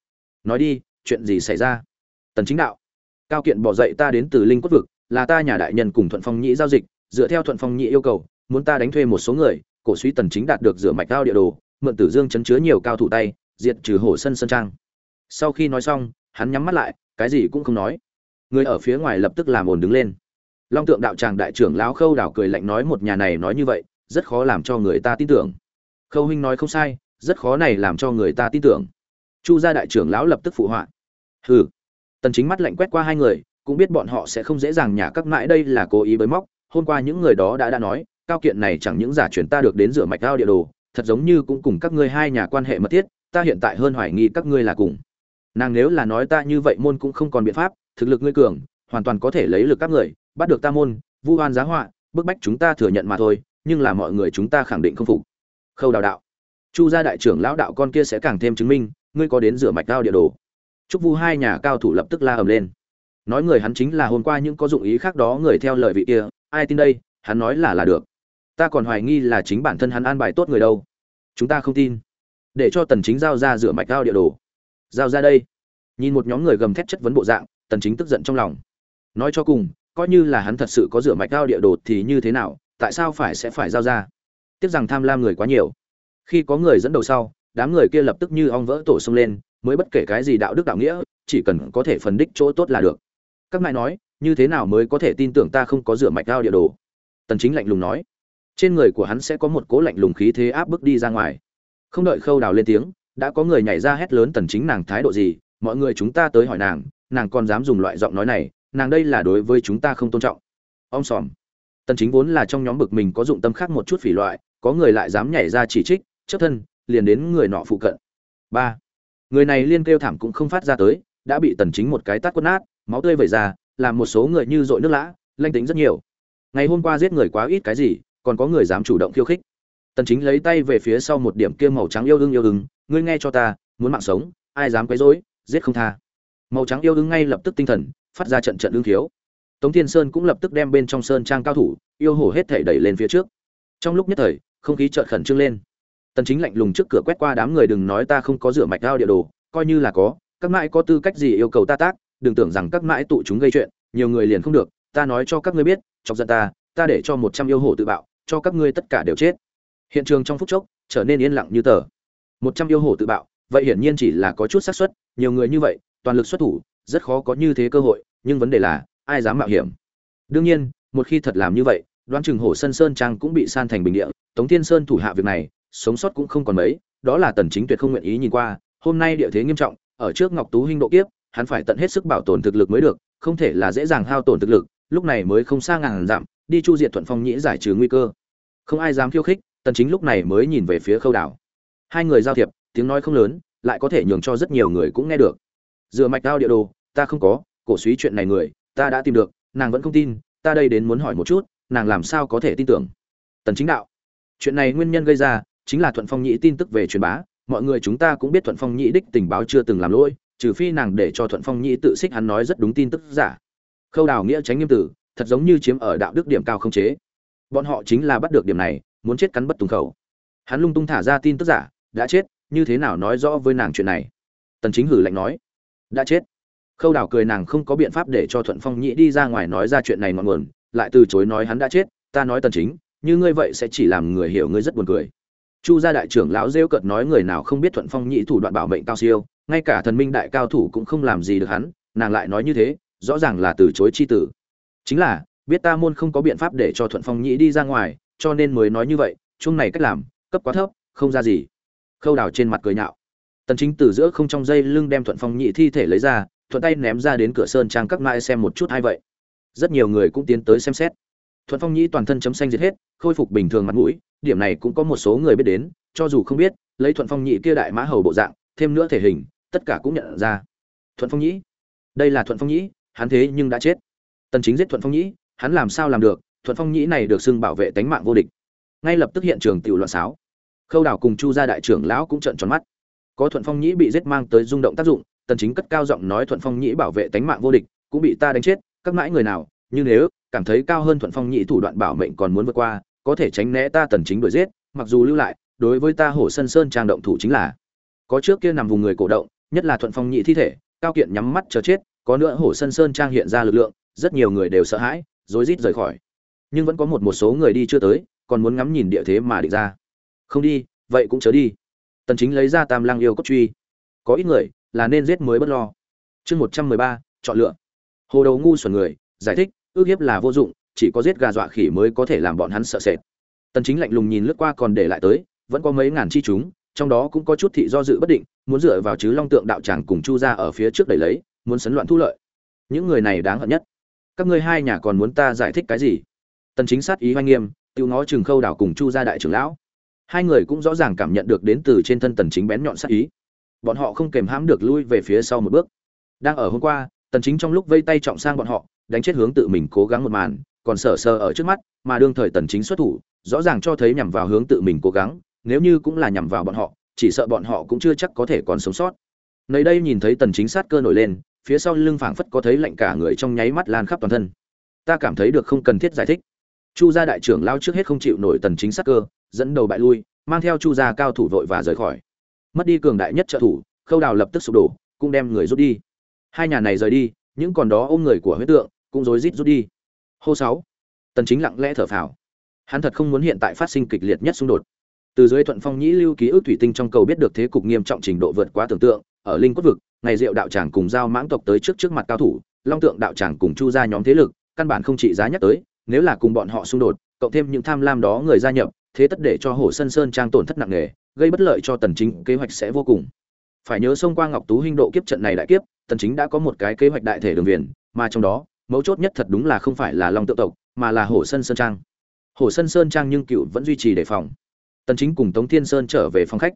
Nói đi, chuyện gì xảy ra? Tần chính đạo. Cao kiện bỏ dậy ta đến từ linh quốc vực, là ta nhà đại nhân cùng thuận phong nhĩ giao dịch, dựa theo thuận phong nhĩ yêu cầu, muốn ta đánh thuê một số người, cổ suý tần chính đạt được rửa mạch cao địa đồ mượn tử dương chấn chứa nhiều cao thủ tay, diệt trừ hổ sân sân trang. Sau khi nói xong, hắn nhắm mắt lại, cái gì cũng không nói. Người ở phía ngoài lập tức làm ồn đứng lên. Long tượng đạo tràng đại trưởng lão khâu đảo cười lạnh nói một nhà này nói như vậy, rất khó làm cho người ta tin tưởng. Khâu huynh nói không sai, rất khó này làm cho người ta tin tưởng. Chu gia đại trưởng lão lập tức phụ họa. Hừ. Tần chính mắt lạnh quét qua hai người, cũng biết bọn họ sẽ không dễ dàng nhả các mãi đây là cố ý bới móc, hôm qua những người đó đã đã nói, cao kiện này chẳng những giả chuyển ta được đến rửa mạch cao địa đồ thật giống như cũng cùng các ngươi hai nhà quan hệ mật thiết, ta hiện tại hơn hoài nghi các ngươi là cùng. Nàng nếu là nói ta như vậy môn cũng không còn biện pháp, thực lực ngươi cường, hoàn toàn có thể lấy lực các người, bắt được ta môn, vu oan giá họa, bức bách chúng ta thừa nhận mà thôi, nhưng là mọi người chúng ta khẳng định không phục. Khâu đào đạo. Chu gia đại trưởng lão đạo con kia sẽ càng thêm chứng minh, ngươi có đến rửa mạch cao địa đồ. Chúc vu hai nhà cao thủ lập tức la ầm lên. Nói người hắn chính là hôm qua những có dụng ý khác đó người theo lời vị kia, ai tin đây, hắn nói là là được ta còn hoài nghi là chính bản thân hắn an bài tốt người đâu. Chúng ta không tin. Để cho tần chính giao ra rửa mạch cao địa đồ. Giao ra đây. Nhìn một nhóm người gầm thét chất vấn bộ dạng, tần chính tức giận trong lòng. Nói cho cùng, coi như là hắn thật sự có rửa mạch cao địa đồ thì như thế nào, tại sao phải sẽ phải giao ra? Tiếc rằng tham lam người quá nhiều. Khi có người dẫn đầu sau, đám người kia lập tức như ong vỡ tổ xông lên, mới bất kể cái gì đạo đức đạo nghĩa, chỉ cần có thể phân đích chỗ tốt là được. Các ngài nói, như thế nào mới có thể tin tưởng ta không có rửa mạch cao địa đồ? Tần chính lạnh lùng nói trên người của hắn sẽ có một cố lạnh lùng khí thế áp bức đi ra ngoài. Không đợi khâu đào lên tiếng, đã có người nhảy ra hét lớn tần chính nàng thái độ gì, mọi người chúng ta tới hỏi nàng nàng còn dám dùng loại giọng nói này, nàng đây là đối với chúng ta không tôn trọng. Ông sòm. Tần chính vốn là trong nhóm bực mình có dụng tâm khác một chút phỉ loại, có người lại dám nhảy ra chỉ trích chấp thân, liền đến người nọ phụ cận. Ba. Người này liên kêu thảm cũng không phát ra tới, đã bị tần chính một cái tát quất nát, máu tươi vẩy ra, làm một số người như dội nước lã, lanh tính rất nhiều. Ngày hôm qua giết người quá ít cái gì còn có người dám chủ động khiêu khích. Tần chính lấy tay về phía sau một điểm kia màu trắng yêu đương yêu đương ngươi nghe cho ta, muốn mạng sống, ai dám quấy rối, giết không tha. Màu trắng yêu đương ngay lập tức tinh thần, phát ra trận trận đương thiếu tống thiên sơn cũng lập tức đem bên trong sơn trang cao thủ, yêu hổ hết thể đẩy lên phía trước. Trong lúc nhất thời, không khí chợt khẩn trương lên. Tần chính lạnh lùng trước cửa quét qua đám người, đừng nói ta không có rửa mạch đao địa đồ, coi như là có, các mãi có tư cách gì yêu cầu ta tác, đừng tưởng rằng các mãi tụ chúng gây chuyện, nhiều người liền không được, ta nói cho các ngươi biết, chọc giận ta ta để cho 100 yêu hổ tự bạo cho các ngươi tất cả đều chết. Hiện trường trong phút chốc trở nên yên lặng như tờ. 100 yêu hổ tự bạo, vậy hiển nhiên chỉ là có chút xác suất, nhiều người như vậy, toàn lực xuất thủ, rất khó có như thế cơ hội, nhưng vấn đề là, ai dám mạo hiểm? Đương nhiên, một khi thật làm như vậy, đoán chừng hổ sân sơn trang cũng bị san thành bình địa, tống thiên sơn thủ hạ việc này, sống sót cũng không còn mấy, đó là tần chính tuyệt không nguyện ý nhìn qua, hôm nay địa thế nghiêm trọng, ở trước ngọc tú hinh độ kiếp, hắn phải tận hết sức bảo tồn thực lực mới được, không thể là dễ dàng hao tổn thực lực, lúc này mới không xa ngàn giảm đi chu diệt thuận phong nhĩ giải trừ nguy cơ. Không ai dám khiêu khích, tần chính lúc này mới nhìn về phía khâu đảo. Hai người giao thiệp, tiếng nói không lớn, lại có thể nhường cho rất nhiều người cũng nghe được. Dựa mạch đao địa đồ, ta không có, cổ suý chuyện này người, ta đã tìm được, nàng vẫn không tin, ta đây đến muốn hỏi một chút, nàng làm sao có thể tin tưởng? Tần chính đạo. Chuyện này nguyên nhân gây ra, chính là thuận phong nhĩ tin tức về truyền bá, mọi người chúng ta cũng biết thuận phong nhĩ đích tình báo chưa từng làm lỗi, trừ phi nàng để cho thuận phong nhĩ tự xích hắn nói rất đúng tin tức giả. Khâu đào nghĩa tránh nghiêm tử thật giống như chiếm ở đạo đức điểm cao không chế. Bọn họ chính là bắt được điểm này, muốn chết cắn bất tùng khẩu. Hắn lung tung thả ra tin tức giả, đã chết, như thế nào nói rõ với nàng chuyện này? Tần chính hử lạnh nói, đã chết. Khâu đào cười nàng không có biện pháp để cho thuận phong nhĩ đi ra ngoài nói ra chuyện này ngọn nguồn, lại từ chối nói hắn đã chết, ta nói tần chính, như ngươi vậy sẽ chỉ làm người hiểu ngươi rất buồn cười. Chu gia đại trưởng lão rêu cợt nói người nào không biết thuận phong nhĩ thủ đoạn bảo mệnh cao siêu, ngay cả thần minh đại cao thủ cũng không làm gì được hắn, nàng lại nói như thế, rõ ràng là từ chối chi tử chính là, biết ta môn không có biện pháp để cho thuận phong nhĩ đi ra ngoài, cho nên mới nói như vậy, chung này cách làm, cấp quá thấp, không ra gì. Khâu đào trên mặt cười nhạo. Tần chính từ giữa không trong dây lưng đem thuận phong nhĩ thi thể lấy ra, thuận tay ném ra đến cửa sơn trang các mãi xem một chút hay vậy. Rất nhiều người cũng tiến tới xem xét. Thuận phong nhĩ toàn thân chấm xanh diệt hết, khôi phục bình thường mặt mũi, điểm này cũng có một số người biết đến, cho dù không biết, lấy thuận phong nhĩ kia đại mã hầu bộ dạng, thêm nữa thể hình, tất cả cũng nhận ra. Thuận phong nhĩ. Đây là thuận phong nhĩ, hắn thế nhưng đã chết tần chính giết thuận phong nhĩ, hắn làm sao làm được, thuận phong nhĩ này được xưng bảo vệ tánh mạng vô địch. Ngay lập tức hiện trường tiểu loạn sáo. khâu đảo cùng chu gia đại trưởng lão cũng trợn tròn mắt. Có thuận phong nhĩ bị giết mang tới rung động tác dụng, tần chính cất cao giọng nói thuận phong nhĩ bảo vệ tánh mạng vô địch, cũng bị ta đánh chết, các mãi người nào nhưng nếu, cảm thấy cao hơn thuận phong nhĩ thủ đoạn bảo mệnh còn muốn vượt qua, có thể tránh né ta tần chính đuổi giết, mặc dù lưu lại, đối với ta hổ sân sơn trang động thủ chính là. Có trước kia nằm vùng người cổ động, nhất là thuận phong nhĩ thi thể, cao kiện nhắm mắt chờ chết, có nữa hổ sân sơn trang hiện ra lực lượng rất nhiều người đều sợ hãi rối rít rời khỏi. Nhưng vẫn có một một số người đi chưa tới còn muốn ngắm nhìn địa thế mà định ra. Không đi vậy cũng chớ đi. Tần chính lấy ra tam lang yêu cốt truy. Có ít người là nên giết mới bất lo. Chương 113, chọn lựa. Hồ đầu ngu xuẩn người giải thích ước hiếp là vô dụng chỉ có giết gà dọa khỉ mới có thể làm bọn hắn sợ sệt. Tần chính lạnh lùng nhìn lướt qua còn để lại tới vẫn có mấy ngàn chi chúng trong đó cũng có chút thị do dự bất định muốn dựa vào chứ long tượng đạo tràng cùng chu ra ở phía trước đẩy lấy muốn sấn loạn thu lợi. Những người này đáng hận nhất các ngươi hai nhà còn muốn ta giải thích cái gì? Tần chính sát ý hoanh nghiêm tiêu ngó trường khâu đảo cùng chu gia đại trưởng lão. Hai người cũng rõ ràng cảm nhận được đến từ trên thân tần chính bén nhọn sát ý. Bọn họ không kềm hãm được lui về phía sau một bước. Đang ở hôm qua, tần chính trong lúc vây tay trọng sang bọn họ, đánh chết hướng tự mình cố gắng một màn, còn sở sờ ở trước mắt, mà đương thời tần chính xuất thủ, rõ ràng cho thấy nhằm vào hướng tự mình cố gắng, nếu như cũng là nhằm vào bọn họ, chỉ sợ bọn họ cũng chưa chắc có thể còn sống sót. Nơi đây nhìn thấy tần chính sát cơ nổi lên phía sau lưng phảng phất có thấy lạnh cả người trong nháy mắt lan khắp toàn thân. Ta cảm thấy được không cần thiết giải thích. Chu gia đại trưởng lao trước hết không chịu nổi tần chính sát cơ, dẫn đầu bại lui, mang theo chu gia cao thủ vội và rời khỏi. Mất đi cường đại nhất trợ thủ, khâu đào lập tức sụp đổ, cũng đem người rút đi. Hai nhà này rời đi, những còn đó ôm người của huyết tượng, cũng rối rít rút đi. Hô sáu. Tần chính lặng lẽ thở phào. Hắn thật không muốn hiện tại phát sinh kịch liệt nhất xung đột. Từ dưới thuận phong nhĩ lưu ký ức thủy tinh trong cầu biết được thế cục nghiêm trọng trình độ vượt quá tưởng tượng ở linh quốc vực, ngày diệu đạo tràng cùng giao mãng tộc tới trước trước mặt cao thủ, long tượng đạo tràng cùng chu ra nhóm thế lực, căn bản không trị giá nhắc tới, nếu là cùng bọn họ xung đột, cộng thêm những tham lam đó người gia nhập, thế tất để cho hồ sân sơn trang tổn thất nặng nề, gây bất lợi cho tần chính, kế hoạch sẽ vô cùng. Phải nhớ xông qua ngọc tú huynh độ kiếp trận này đại kiếp, tần chính đã có một cái kế hoạch đại thể đường viền, mà trong đó, mấu chốt nhất thật đúng là không phải là long tự tộc, mà là hồ sân sơn trang. Hồ sân sơn trang nhưng cựu vẫn duy trì đề phòng. Tần chính cùng tống thiên sơn trở về phòng khách.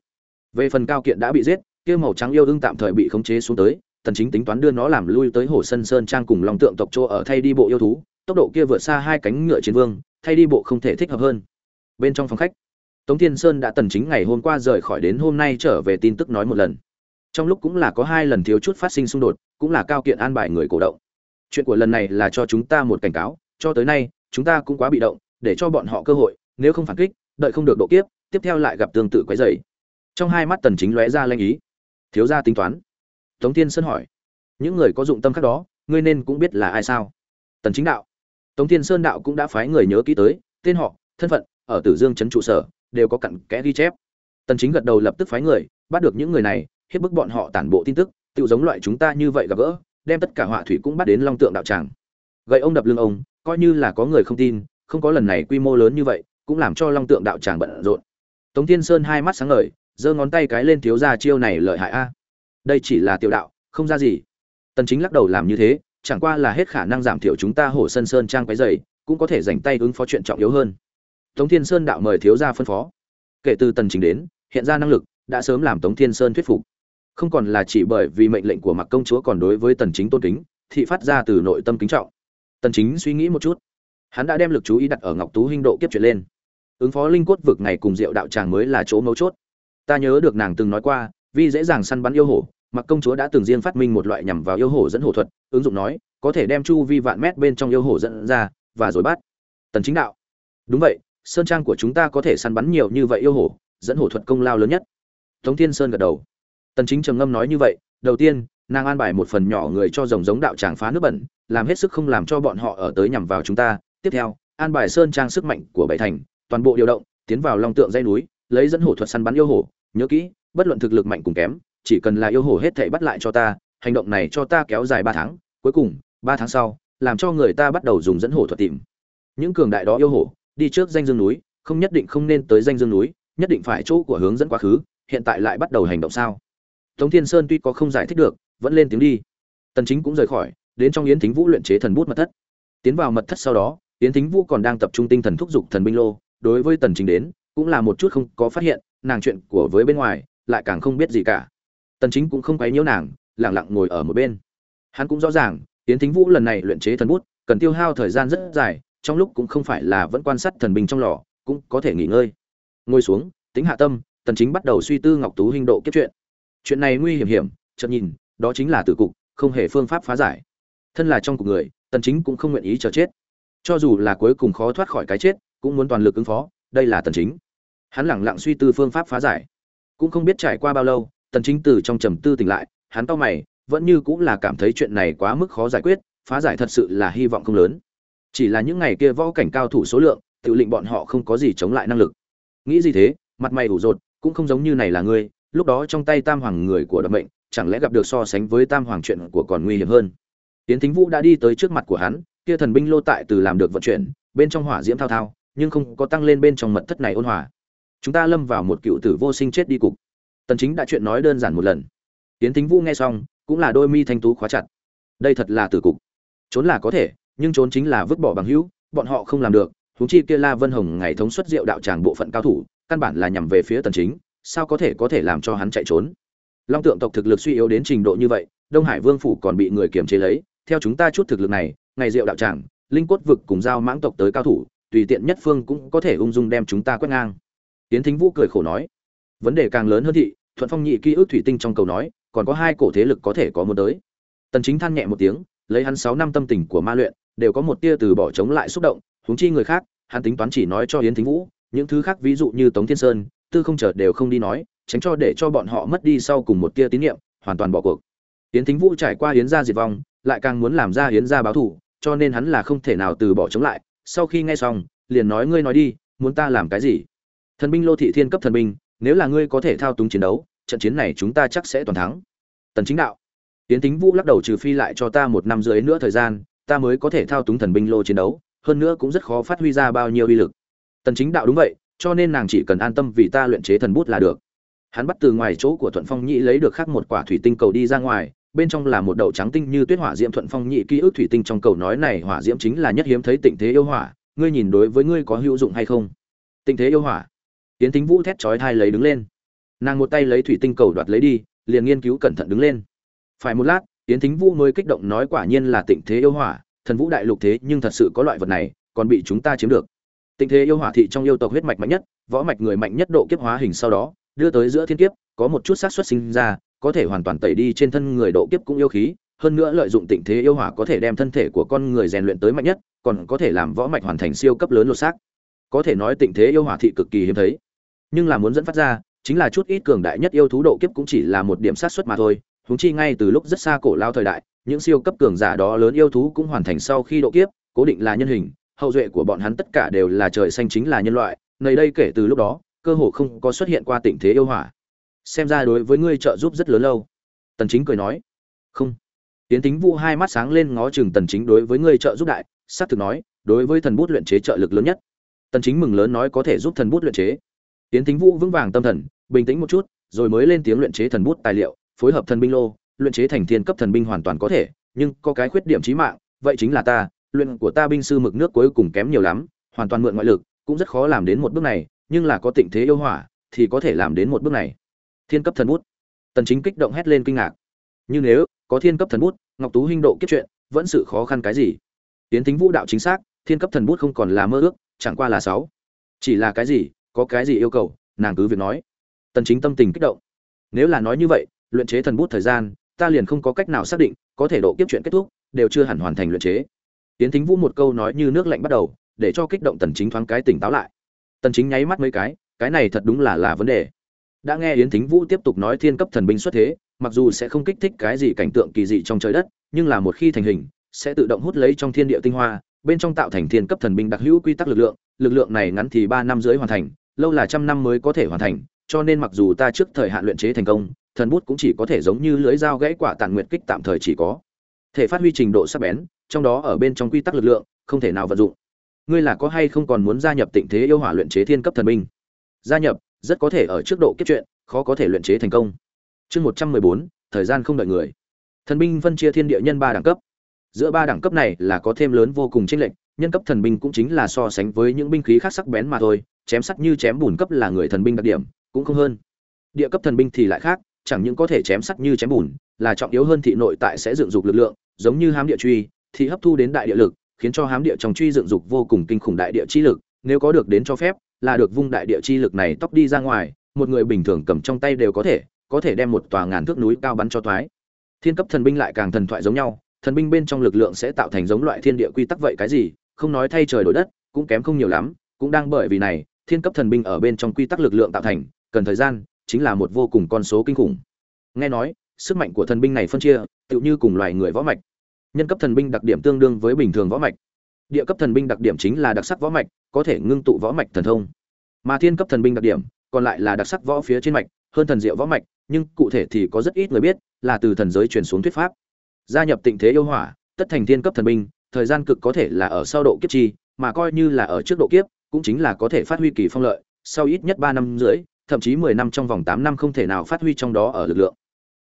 Về phần cao kiện đã bị giết kia màu trắng yêu đương tạm thời bị khống chế xuống tới tần chính tính toán đưa nó làm lui tới hồ sân sơn trang cùng long tượng tộc chỗ ở thay đi bộ yêu thú, tốc độ kia vượt xa hai cánh ngựa chiến vương, thay đi bộ không thể thích hợp hơn. Bên trong phòng khách, tống thiên sơn đã tần chính ngày hôm qua rời khỏi đến hôm nay trở về tin tức nói một lần. Trong lúc cũng là có hai lần thiếu chút phát sinh xung đột, cũng là cao kiện an bài người cổ động. Chuyện của lần này là cho chúng ta một cảnh cáo, cho tới nay, chúng ta cũng quá bị động, để cho bọn họ cơ hội, nếu không phản kích, đợi không được độ kiếp, tiếp theo lại gặp tương tự quấy rầy. Trong hai mắt tần chính lóe ra lanh ý thiếu gia tính toán. Tống thiên sơn hỏi, những người có dụng tâm khác đó, ngươi nên cũng biết là ai sao? Tần chính đạo, tống thiên sơn đạo cũng đã phái người nhớ kỹ tới, tên họ, thân phận, ở tử dương trấn trụ sở, đều có cặn kẽ ghi chép. Tần chính gật đầu lập tức phái người, bắt được những người này, hiếp bức bọn họ tản bộ tin tức tự giống loại chúng ta như vậy gặp gỡ, đem tất cả họa thủy cũng bắt đến long tượng đạo tràng. Gậy ông đập lưng ông, coi như là có người không tin, không có lần này quy mô lớn như vậy, cũng làm cho long tượng đạo tràng bận rộn. Tống thiên sơn hai mắt sáng ngời giơ ngón tay cái lên thiếu gia chiêu này lợi hại a. Đây chỉ là tiểu đạo, không ra gì. Tần chính lắc đầu làm như thế, chẳng qua là hết khả năng giảm thiểu chúng ta hổ sơn sơn trang quấy dày, cũng có thể dành tay ứng phó chuyện trọng yếu hơn. Tống thiên sơn đạo mời thiếu gia phân phó. Kể từ tần chính đến, hiện ra năng lực, đã sớm làm tống thiên sơn thuyết phục. Không còn là chỉ bởi vì mệnh lệnh của mặc công chúa còn đối với tần chính tôn kính, thị phát ra từ nội tâm kính trọng. Tần chính suy nghĩ một chút. Hắn đã đem lực chú ý đặt ở ngọc tú huynh độ kiếp chuyện lên. Ứng phó linh cốt vực ngày cùng diệu đạo tràng mới là chỗ mấu chốt ta nhớ được nàng từng nói qua vì dễ dàng săn bắn yêu hổ, mặc công chúa đã từng riêng phát minh một loại nhằm vào yêu hổ dẫn hổ thuật, ứng dụng nói, có thể đem chu vi vạn mét bên trong yêu hổ dẫn ra, và rồi bắt. Tần chính đạo. Đúng vậy, sơn trang của chúng ta có thể săn bắn nhiều như vậy yêu hổ, dẫn hổ thuật công lao lớn nhất. Tống thiên sơn gật đầu. Tần chính trầm ngâm nói như vậy, đầu tiên, nàng an bài một phần nhỏ người cho rồng giống đạo tràng phá nước bẩn, làm hết sức không làm cho bọn họ ở tới nhằm vào chúng ta. Tiếp theo, an bài sơn trang sức mạnh của bảy thành, toàn bộ điều động, tiến vào long tượng dây núi lấy dẫn hổ thuật săn bắn yêu hổ, nhớ kỹ, bất luận thực lực mạnh cùng kém, chỉ cần là yêu hổ hết thảy bắt lại cho ta, hành động này cho ta kéo dài ba tháng, cuối cùng, ba tháng sau, làm cho người ta bắt đầu dùng dẫn hổ thuật tìm. Những cường đại đó yêu hổ, đi trước danh dương núi, không nhất định không nên tới danh dương núi, nhất định phải chỗ của hướng dẫn quá khứ, hiện tại lại bắt đầu hành động sao? Tống thiên sơn tuy có không giải thích được, vẫn lên tiếng đi. Tần chính cũng rời khỏi, đến trong yến thính vũ luyện chế thần bút mật thất. Tiến vào mật thất sau đó, yến thính vũ còn đang tập trung tinh thần thúc giục thần binh lô, đối với tần chính đến cũng là một chút không có phát hiện, nàng chuyện của với bên ngoài, lại càng không biết gì cả. Tần chính cũng không quấy nhiễu nàng, lặng lặng ngồi ở một bên. Hắn cũng rõ ràng tiến thính vũ lần này luyện chế thần bút, cần tiêu hao thời gian rất dài, trong lúc cũng không phải là vẫn quan sát thần bình trong lò, cũng có thể nghỉ ngơi. Ngồi xuống tính hạ tâm, tần chính bắt đầu suy tư ngọc tú hình độ kiếp chuyện chuyện này nguy hiểm hiểm, chợt nhìn, đó chính là tử cục, không hề phương pháp phá giải. Thân là trong cục người, tần chính cũng không nguyện ý chờ chết. Cho dù là cuối cùng khó thoát khỏi cái chết, cũng muốn toàn lực ứng phó đây là tần chính. Hắn lẳng lặng suy tư phương pháp phá giải. Cũng không biết trải qua bao lâu, tần chính từ trong trầm tư tỉnh lại, hắn to mày, vẫn như cũng là cảm thấy chuyện này quá mức khó giải quyết, phá giải thật sự là hy vọng không lớn. Chỉ là những ngày kia võ cảnh cao thủ số lượng, tự lệnh bọn họ không có gì chống lại năng lực. Nghĩ gì thế, mặt mày ủ rột, cũng không giống như này là ngươi, lúc đó trong tay tam hoàng người của đập mệnh, chẳng lẽ gặp được so sánh với tam hoàng chuyện của còn nguy hiểm hơn? Tiến thính vũ đã đi tới trước mặt của hắn, kia thần binh lô tại từ làm được vận chuyển, bên trong hỏa diễm thao thao nhưng không có tăng lên bên trong mật thất này ôn hòa. Chúng ta lâm vào một cựu tử vô sinh chết đi cục. Tần chính đã chuyện nói đơn giản một lần. Tiến thính vũ nghe xong, cũng là đôi mi thanh tú khóa chặt. Đây thật là tử cục. Trốn là có thể, nhưng trốn chính là vứt bỏ bằng hữu, bọn họ không làm được chúng chi kia la vân hồng ngày thống xuất diệu đạo tràng bộ phận cao thủ, căn bản là nhằm về phía tần chính, sao có thể có thể làm cho hắn chạy trốn? Long tượng tộc thực lực suy yếu đến trình độ như vậy, đông hải vương phủ còn bị người kiềm chế lấy, theo chúng ta chút thực lực này, ngày diệu đạo tràng, linh cốt vực cùng giao mãng tộc tới cao thủ tùy tiện nhất phương cũng có thể ung dung đem chúng ta quét ngang. Tiến thính vũ cười khổ nói, vấn đề càng lớn hơn thị, thuận phong nhị ký ức thủy tinh trong cầu nói, còn có hai cổ thế lực có thể có muốn tới. Tần chính than nhẹ một tiếng, lấy hắn 6 năm tâm tình của ma luyện, đều có một tia từ bỏ chống lại xúc động, huống chi người khác, hắn tính toán chỉ nói cho yến thính vũ, những thứ khác ví dụ như tống thiên sơn, tư không chợt đều không đi nói, tránh cho để cho bọn họ mất đi sau cùng một tia tín nhiệm, hoàn toàn bỏ cuộc. Yến thính vũ trải qua yến gia diệt vong, lại càng muốn làm ra yến gia báo thù, cho nên hắn là không thể nào từ bỏ chống lại sau khi nghe xong, liền nói ngươi nói đi, muốn ta làm cái gì? Thần binh lô thị thiên cấp thần binh, nếu là ngươi có thể thao túng chiến đấu, trận chiến này chúng ta chắc sẽ toàn thắng. Tần chính đạo. Tiến tính vũ lắc đầu trừ phi lại cho ta một năm rưỡi nữa thời gian, ta mới có thể thao túng thần binh lô chiến đấu, hơn nữa cũng rất khó phát huy ra bao nhiêu uy lực. Tần chính đạo đúng vậy, cho nên nàng chỉ cần an tâm vì ta luyện chế thần bút là được. Hắn bắt từ ngoài chỗ của thuận phong nhị lấy được khác một quả thủy tinh cầu đi ra ngoài bên trong là một đậu trắng tinh như tuyết hỏa diễm thuận phong nhị ký ức thủy tinh trong cầu nói này hỏa diễm chính là nhất hiếm thấy tịnh thế yêu hỏa, ngươi nhìn đối với ngươi có hữu dụng hay không? Tịnh thế yêu hỏa. Tiến tính vũ thét chói thai lấy đứng lên. Nàng một tay lấy thủy tinh cầu đoạt lấy đi, liền nghiên cứu cẩn thận đứng lên. Phải một lát tiến tính vũ mới kích động nói quả nhiên là tịnh thế yêu hỏa, thần vũ đại lục thế nhưng thật sự có loại vật này, còn bị chúng ta chiếm được. Tịnh thế yêu hỏa thị trong yêu tộc huyết mạch mạnh nhất, võ mạch người mạnh nhất độ kiếp hóa hình sau đó, đưa tới giữa thiên kiếp, có một chút xác suất sinh ra có thể hoàn toàn tẩy đi trên thân người độ kiếp cũng yêu khí, hơn nữa lợi dụng tịnh thế yêu hỏa có thể đem thân thể của con người rèn luyện tới mạnh nhất, còn có thể làm võ mạch hoàn thành siêu cấp lớn lột xác. Có thể nói tịnh thế yêu hỏa thị cực kỳ hiếm thấy. Nhưng là muốn dẫn phát ra, chính là chút ít cường đại nhất yêu thú độ kiếp cũng chỉ là một điểm sát xuất mà thôi húng chi ngay từ lúc rất xa cổ lao thời đại, những siêu cấp cường giả đó lớn yêu thú cũng hoàn thành sau khi độ kiếp, cố định là nhân hình, hậu duệ của bọn hắn tất cả đều là trời xanh chính là nhân loại, nơi đây kể từ lúc đó, cơ hồ không có xuất hiện qua tình thế yêu hỏa xem ra đối với ngươi trợ giúp rất lớn lâu. Tần chính cười nói, không. Tiến tính vũ hai mắt sáng lên ngó chừng tần chính đối với ngươi trợ giúp đại sát thực nói, đối với thần bút luyện chế trợ lực lớn nhất. Tần chính mừng lớn nói có thể giúp thần bút luyện chế. Tiến tính vũ vững vàng tâm thần, bình tĩnh một chút, rồi mới lên tiếng luyện chế thần bút tài liệu, phối hợp thần binh lô, luyện chế thành thiên cấp thần binh hoàn toàn có thể, nhưng có cái khuyết điểm chí mạng, vậy chính là ta, luyện của ta binh sư mực nước cuối cùng kém nhiều lắm, hoàn toàn mượn ngoại lực, cũng rất khó làm đến một bước này, nhưng là có tịnh thế yêu hỏa, thì có thể làm đến một bước này thiên cấp thần bút. Tần chính kích động hét lên kinh ngạc. Như nếu, có thiên cấp thần bút, ngọc tú huynh độ kiếp chuyện vẫn sự khó khăn cái gì? Tiến tính vũ đạo chính xác, thiên cấp thần bút không còn là mơ ước, chẳng qua là sáu. Chỉ là cái gì, có cái gì yêu cầu, nàng cứ việc nói. Tần chính tâm tình kích động. Nếu là nói như vậy, luyện chế thần bút thời gian, ta liền không có cách nào xác định, có thể độ kiếp chuyện kết thúc, đều chưa hẳn hoàn thành luyện chế. Tiến thính vũ một câu nói như nước lạnh bắt đầu, để cho kích động tần chính thoáng cái tỉnh táo lại. Tần chính nháy mắt mấy cái cái này thật đúng là là vấn đề đã nghe yến thính vũ tiếp tục nói thiên cấp thần binh xuất thế, mặc dù sẽ không kích thích cái gì cảnh tượng kỳ dị trong trời đất, nhưng là một khi thành hình, sẽ tự động hút lấy trong thiên địa tinh hoa, bên trong tạo thành thiên cấp thần binh đặc hữu quy tắc lực lượng lực lượng này ngắn thì ba năm dưới hoàn thành, lâu là trăm năm mới có thể hoàn thành, cho nên mặc dù ta trước thời hạn luyện chế thành công, thần bút cũng chỉ có thể giống như lưới dao gãy quả tàn nguyệt kích tạm thời chỉ có. Thể phát huy trình độ sắc bén, trong đó ở bên trong quy tắc lực lượng, không thể nào vận dụng. Ngươi là có hay không còn muốn gia nhập tịnh thế yêu hỏa luyện chế thiên cấp thần binh? Gia nhập rất có thể ở trước độ kiếp chuyện khó có thể luyện chế thành công. Chương một trăm mười bốn, thời gian không đợi người. Thần binh phân chia thiên địa nhân ba đẳng cấp. Giữa ba đẳng cấp này là có thêm lớn vô cùng chênh lệch, nhân cấp thần binh cũng chính là so sánh với những binh khí khác sắc bén mà thôi, chém sắt như chém bùn cấp là người thần binh đặc điểm, cũng không hơn. Địa cấp thần binh thì lại khác, chẳng những có thể chém sắt như chém bùn, là trọng yếu hơn thị nội tại sẽ dựng dục lực lượng, giống như hám địa truy, thì hấp thu đến đại địa lực, khiến cho hám địa trong truy dựng dục vô cùng kinh khủng đại địa chi lực, nếu có được đến cho phép là được vung đại địa chi lực này tóc đi ra ngoài, một người bình thường cầm trong tay đều có thể có thể đem một tòa ngàn thước núi cao bắn cho thoái. Thiên cấp thần binh lại càng thần thoại giống nhau, thần binh bên trong lực lượng sẽ tạo thành giống loại thiên địa quy tắc vậy cái gì, không nói thay trời đổi đất, cũng kém không nhiều lắm, cũng đang bởi vì này, thiên cấp thần binh ở bên trong quy tắc lực lượng tạo thành, cần thời gian, chính là một vô cùng con số kinh khủng. Nghe nói, sức mạnh của thần binh này phân chia, tựu như cùng loài người võ mạch. Nhân cấp thần binh đặc điểm tương đương với bình thường võ mạch. Địa cấp thần binh đặc điểm chính là đặc sắc võ mạch có thể ngưng tụ võ mạch thần thông. Mà thiên cấp thần binh đặc điểm, còn lại là đặc sắc võ phía trên mạch, hơn thần diệu võ mạch, nhưng cụ thể thì có rất ít người biết, là từ thần giới truyền xuống thuyết pháp. Gia nhập tịnh thế yêu hỏa, tất thành thiên cấp thần binh, thời gian cực có thể là ở sau độ kiếp chi, mà coi như là ở trước độ kiếp, cũng chính là có thể phát huy kỳ phong lợi, sau ít nhất ba năm rưỡi, thậm chí mười năm trong vòng tám năm không thể nào phát huy trong đó ở lực lượng.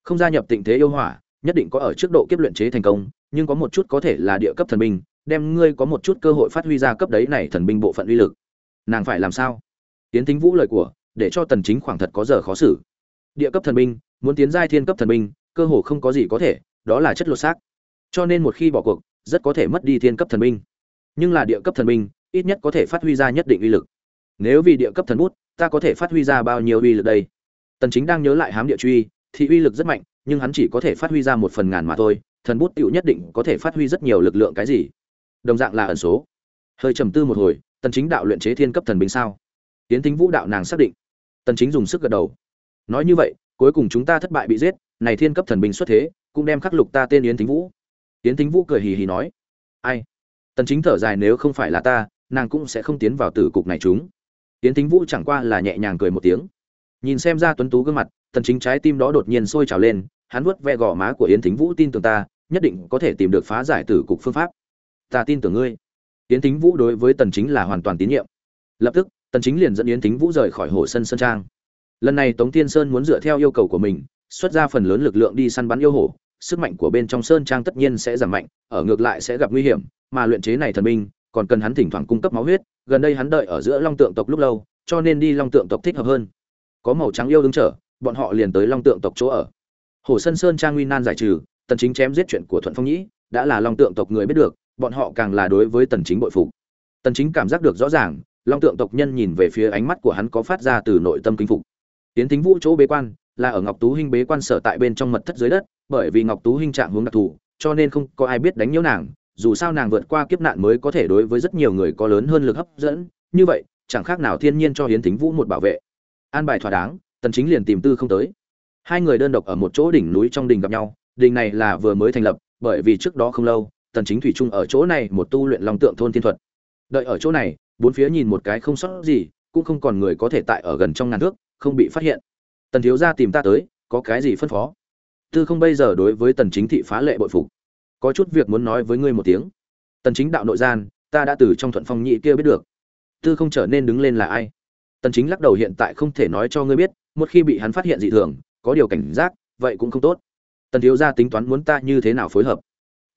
Không gia nhập tịnh thế yêu hỏa, nhất định có ở trước độ kiếp luyện chế thành công, nhưng có một chút có thể là địa cấp thần binh đem ngươi có một chút cơ hội phát huy ra cấp đấy này thần binh bộ phận uy lực. Nàng phải làm sao? Tiến tính vũ lời của, để cho tần chính khoảng thật có giờ khó xử. Địa cấp thần binh, muốn tiến giai thiên cấp thần binh, cơ hồ không có gì có thể, đó là chất lột xác. Cho nên một khi bỏ cuộc, rất có thể mất đi thiên cấp thần binh. Nhưng là địa cấp thần binh, ít nhất có thể phát huy ra nhất định uy lực. Nếu vì địa cấp thần bút, ta có thể phát huy ra bao nhiêu uy lực đây? Tần chính đang nhớ lại hám địa truy, thì uy lực rất mạnh, nhưng hắn chỉ có thể phát huy ra một phần ngàn mà thôi, thần bút tiểu nhất định có thể phát huy rất nhiều lực lượng cái gì? Đồng dạng là ẩn số. Hơi trầm tư một hồi, tần chính đạo luyện chế thiên cấp thần binh sao? Tiến tính vũ đạo nàng xác định. Tần chính dùng sức gật đầu. Nói như vậy, cuối cùng chúng ta thất bại bị giết, này thiên cấp thần binh xuất thế, cũng đem khắc lục ta tên yến tính vũ. Yến tính vũ cười hì hì nói. Ai? Tần chính thở dài nếu không phải là ta, nàng cũng sẽ không tiến vào tử cục này chúng. Yến tính vũ chẳng qua là nhẹ nhàng cười một tiếng. Nhìn xem ra tuấn tú gương mặt, tần chính trái tim đó đột nhiên sôi trào lên, hắn vuốt ve gò má của yến tính vũ tin tưởng ta, nhất định có thể tìm được phá giải tử cục phương pháp ta tin tưởng ngươi. Yến thính vũ đối với tần chính là hoàn toàn tín nhiệm. Lập tức, tần chính liền dẫn yến thính vũ rời khỏi hồ sân sơn trang. Lần này tống tiên sơn muốn dựa theo yêu cầu của mình, xuất ra phần lớn lực lượng đi săn bắn yêu hổ sức mạnh của bên trong sơn trang tất nhiên sẽ giảm mạnh, ở ngược lại sẽ gặp nguy hiểm, mà luyện chế này thần binh, còn cần hắn thỉnh thoảng cung cấp máu huyết, gần đây hắn đợi ở giữa long tượng tộc lúc lâu, cho nên đi long tượng tộc thích hợp hơn. Có màu trắng yêu đứng trở bọn họ liền tới long tượng tộc chỗ ở. Hồ sân sơn trang nguy nan giải trừ, tần chính chém giết chuyện của thuận phong nhĩ, đã là long tượng tộc người biết được bọn họ càng là đối với tần chính bội phục. Tần chính cảm giác được rõ ràng, long tượng tộc nhân nhìn về phía ánh mắt của hắn có phát ra từ nội tâm kính phục. Tiến tính vũ chỗ bế quan, là ở ngọc tú hinh bế quan sở tại bên trong mật thất dưới đất, bởi vì ngọc tú hinh trạng hướng đặc thù, cho nên không có ai biết đánh nhiễu nàng, dù sao nàng vượt qua kiếp nạn mới có thể đối với rất nhiều người có lớn hơn lực hấp dẫn, như vậy, chẳng khác nào thiên nhiên cho hiến tính vũ một bảo vệ. An bài thỏa đáng, tần chính liền tìm tư không tới. Hai người đơn độc ở một chỗ đỉnh núi trong đình gặp nhau, đình này là vừa mới thành lập, bởi vì trước đó không lâu tần chính thủy trung ở chỗ này một tu luyện long tượng thôn thiên thuật. Đợi ở chỗ này, bốn phía nhìn một cái không sót gì, cũng không còn người có thể tại ở gần trong ngàn thước, không bị phát hiện. Tần thiếu gia tìm ta tới, có cái gì phân phó? Tư không bây giờ đối với tần chính thị phá lệ bội phục. Có chút việc muốn nói với ngươi một tiếng. Tần chính đạo nội gian, ta đã từ trong thuận phong nhị kia biết được. Tư không trở nên đứng lên là ai? Tần chính lắc đầu hiện tại không thể nói cho ngươi biết, một khi bị hắn phát hiện dị thường, có điều cảnh giác, vậy cũng không tốt. Tần thiếu gia tính toán muốn ta như thế nào phối hợp?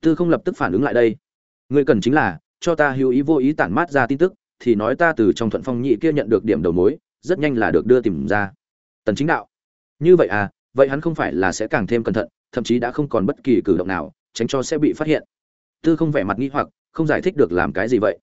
Tư không lập tức phản ứng lại đây. Ngươi cần chính là, cho ta hữu ý vô ý tản mát ra tin tức, thì nói ta từ trong thuận phong nhị kia nhận được điểm đầu mối, rất nhanh là được đưa tìm ra. Tần chính đạo. Như vậy à vậy hắn không phải là sẽ càng thêm cẩn thận, thậm chí đã không còn bất kỳ cử động nào, tránh cho sẽ bị phát hiện. Tư không vẻ mặt nghi hoặc, không giải thích được làm cái gì vậy.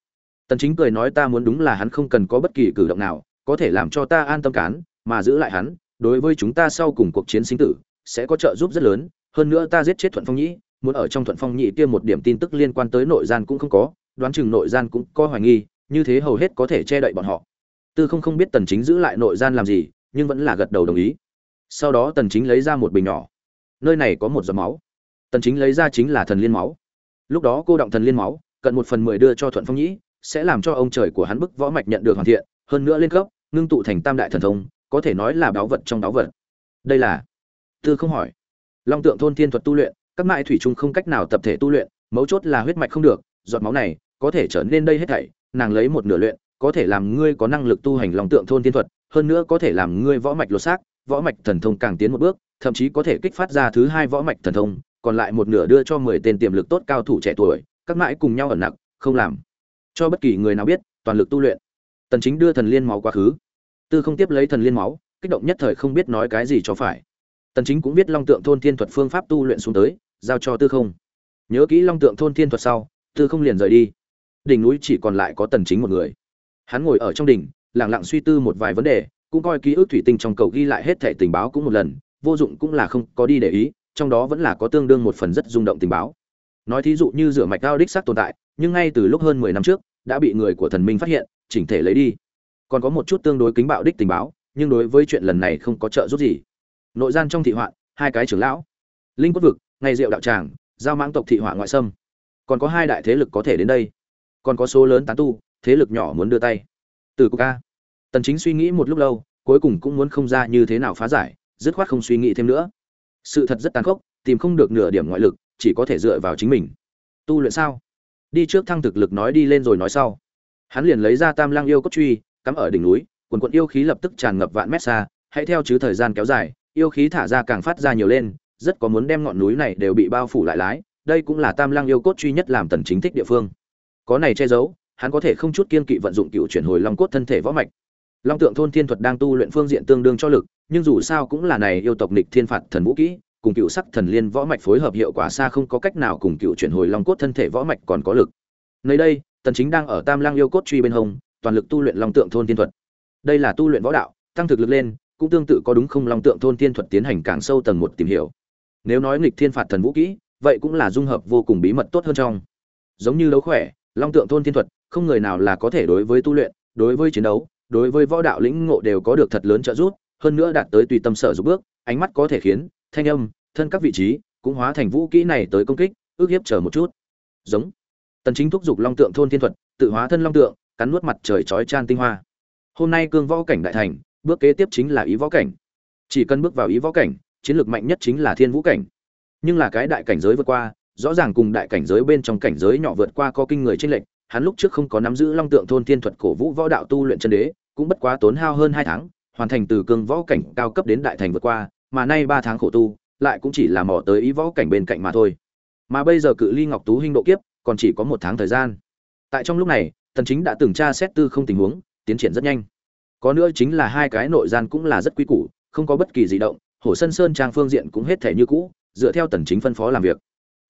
Tần chính cười nói ta muốn đúng là hắn không cần có bất kỳ cử động nào, có thể làm cho ta an tâm cán, mà giữ lại hắn, đối với chúng ta sau cùng cuộc chiến sinh tử, sẽ có trợ giúp rất lớn, hơn nữa ta giết chết thuận phong nhĩ muốn ở trong thuận phong nhị kia một điểm tin tức liên quan tới nội gian cũng không có, đoán chừng nội gian cũng có hoài nghi, như thế hầu hết có thể che đậy bọn họ. Tư không không biết tần chính giữ lại nội gian làm gì, nhưng vẫn là gật đầu đồng ý. Sau đó tần chính lấy ra một bình nhỏ. Nơi này có một giọt máu. Tần chính lấy ra chính là thần liên máu. Lúc đó cô động thần liên máu, cận một phần mười đưa cho thuận phong nhĩ, sẽ làm cho ông trời của hắn bức võ mạch nhận được hoàn thiện, hơn nữa lên cấp, ngưng tụ thành tam đại thần thông, có thể nói là đáo vật trong đáo vật. Đây là? Tư không hỏi. Long tượng thôn thiên thuật tu luyện các mại thủy chung không cách nào tập thể tu luyện, mấu chốt là huyết mạch không được, giọt máu này có thể trở nên đây hết thảy, nàng lấy một nửa luyện, có thể làm ngươi có năng lực tu hành lòng tượng thôn tiên thuật, hơn nữa có thể làm ngươi võ mạch lột xác, võ mạch thần thông càng tiến một bước, thậm chí có thể kích phát ra thứ hai võ mạch thần thông, còn lại một nửa đưa cho mười tên tiềm lực tốt cao thủ trẻ tuổi, các mãi cùng nhau ẩn nặng không làm cho bất kỳ người nào biết, toàn lực tu luyện. Tần chính đưa thần liên máu quá khứ. Tư không tiếp lấy thần liên máu, kích động nhất thời không biết nói cái gì cho phải tần chính cũng biết long tượng thôn thiên thuật phương pháp tu luyện xuống tới, giao cho tư không. Nhớ kỹ long tượng thôn thiên thuật sau, tư không liền rời đi. Đỉnh núi chỉ còn lại có tần chính một người. Hắn ngồi ở trong đỉnh, lặng lặng suy tư một vài vấn đề, cũng coi ký ức thủy tinh trong cầu ghi lại hết thảy tình báo cũng một lần, vô dụng cũng là không có đi để ý, trong đó vẫn là có tương đương một phần rất rung động tình báo. Nói thí dụ như rửa mạch cao đích xác tồn tại, nhưng ngay từ lúc hơn 10 năm trước, đã bị người của thần minh phát hiện, chỉnh thể lấy đi. Còn có một chút tương đối kính bạo đích tình báo, nhưng đối với chuyện lần này không có trợ giúp gì nội gian trong thị hoạn hai cái trưởng lão. Linh quốc vực, ngày diệu đạo tràng, giao mãng tộc thị họa ngoại sâm còn có hai đại thế lực có thể đến đây. Còn có số lớn tán tu, thế lực nhỏ muốn đưa tay. Từ cục a. Tần chính suy nghĩ một lúc lâu, cuối cùng cũng muốn không ra như thế nào phá giải, dứt khoát không suy nghĩ thêm nữa. Sự thật rất tàn khốc, tìm không được nửa điểm ngoại lực, chỉ có thể dựa vào chính mình. Tu luyện sao? Đi trước thăng thực lực nói đi lên rồi nói sau. Hắn liền lấy ra tam lang yêu cốt truy, cắm ở đỉnh núi, quần quận yêu khí lập tức tràn ngập vạn mét xa, hãy theo chứ thời gian kéo dài yêu khí thả ra càng phát ra nhiều lên rất có muốn đem ngọn núi này đều bị bao phủ lại lái đây cũng là tam lang yêu cốt truy nhất làm tần chính thích địa phương. Có này che giấu hắn có thể không chút kiên kỵ vận dụng cựu chuyển hồi long cốt thân thể võ mạch. Long tượng thôn thiên thuật đang tu luyện phương diện tương đương cho lực nhưng dù sao cũng là này yêu tộc nịch thiên phạt thần vũ kỹ cùng cựu sắc thần liên võ mạch phối hợp hiệu quả xa không có cách nào cùng cựu chuyển hồi long cốt thân thể võ mạch còn có lực. Nơi đây tần chính đang ở tam lang yêu cốt truy bên hồng, toàn lực tu luyện long tượng thôn thiên thuật. Đây là tu luyện võ đạo tăng thực lực lên cũng tương tự có đúng không long tượng thôn thiên thuật tiến hành càng sâu tầng một tìm hiểu. Nếu nói nghịch thiên phạt thần vũ kỹ, vậy cũng là dung hợp vô cùng bí mật tốt hơn trong. Giống như đấu khỏe, long tượng thôn thiên thuật, không người nào là có thể đối với tu luyện, đối với chiến đấu, đối với võ đạo lĩnh ngộ đều có được thật lớn trợ giúp, hơn nữa đạt tới tùy tâm sở giúp bước, ánh mắt có thể khiến, thanh âm, thân các vị trí, cũng hóa thành vũ kỹ này tới công kích, ước hiếp chờ một chút. Giống. Tần chính thúc giục long tượng thôn thiên thuật, tự hóa thân long tượng, cắn nuốt mặt trời chói chan tinh hoa. Hôm nay cương võ cảnh đại thành bước kế tiếp chính là ý võ cảnh. Chỉ cần bước vào ý võ cảnh, chiến lược mạnh nhất chính là thiên vũ cảnh. Nhưng là cái đại cảnh giới vượt qua, rõ ràng cùng đại cảnh giới bên trong cảnh giới nhỏ vượt qua có kinh người trên lệnh hắn lúc trước không có nắm giữ long tượng thôn thiên thuật cổ vũ võ đạo tu luyện chân đế, cũng bất quá tốn hao hơn hai tháng, hoàn thành từ cương võ cảnh cao cấp đến đại thành vượt qua, mà nay ba tháng khổ tu, lại cũng chỉ là mò tới ý võ cảnh bên cạnh mà thôi. Mà bây giờ cự ly ngọc tú hinh độ kiếp, còn chỉ có một tháng thời gian. Tại trong lúc này tần chính đã từng tra xét tư không tình huống, tiến triển rất nhanh có nữa chính là hai cái nội gian cũng là rất quý củ, không có bất kỳ gì động, hồ sân sơn trang phương diện cũng hết thể như cũ, dựa theo tần chính phân phó làm việc.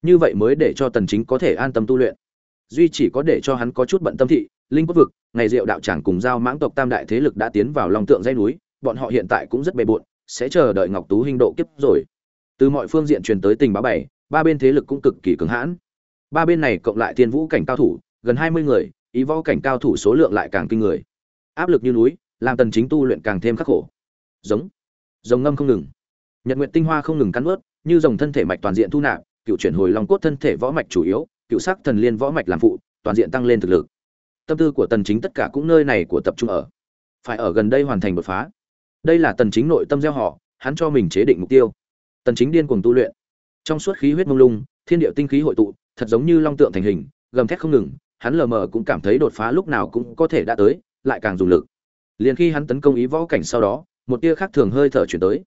Như vậy mới để cho tần chính có thể an tâm tu luyện. Duy chỉ có để cho hắn có chút bận tâm thị, linh quốc vực, ngày diệu đạo tràng cùng giao mãng tộc tam đại thế lực đã tiến vào lòng tượng dây núi, bọn họ hiện tại cũng rất bề bộn, sẽ chờ đợi ngọc tú hình độ kiếp rồi. Từ mọi phương diện truyền tới tình báo bảy ba bên thế lực cũng cực kỳ cứng hãn. Ba bên này cộng lại thiên vũ cảnh cao thủ, gần 20 người, ý võ cảnh cao thủ số lượng lại càng kinh người. Áp lực như núi làm tần chính tu luyện càng thêm khắc khổ. Giống. Giống ngâm không ngừng. Nhật nguyện tinh hoa không ngừng cắn ướt, như dòng thân thể mạch toàn diện thu nạp, cựu chuyển hồi long cốt thân thể võ mạch chủ yếu, cựu sắc thần liên võ mạch làm phụ, toàn diện tăng lên thực lực. Tâm tư của tần chính tất cả cũng nơi này của tập trung ở. Phải ở gần đây hoàn thành đột phá. Đây là tần chính nội tâm gieo họ, hắn cho mình chế định mục tiêu. Tần chính điên cuồng tu luyện. Trong suốt khí huyết mông lung, thiên địa tinh khí hội tụ, thật giống như long tượng thành hình, gầm thét không ngừng, hắn lờ mờ cũng cảm thấy đột phá lúc nào cũng có thể đã tới, lại càng dùng lực liền khi hắn tấn công ý võ cảnh sau đó một tia khác thường hơi thở chuyển tới.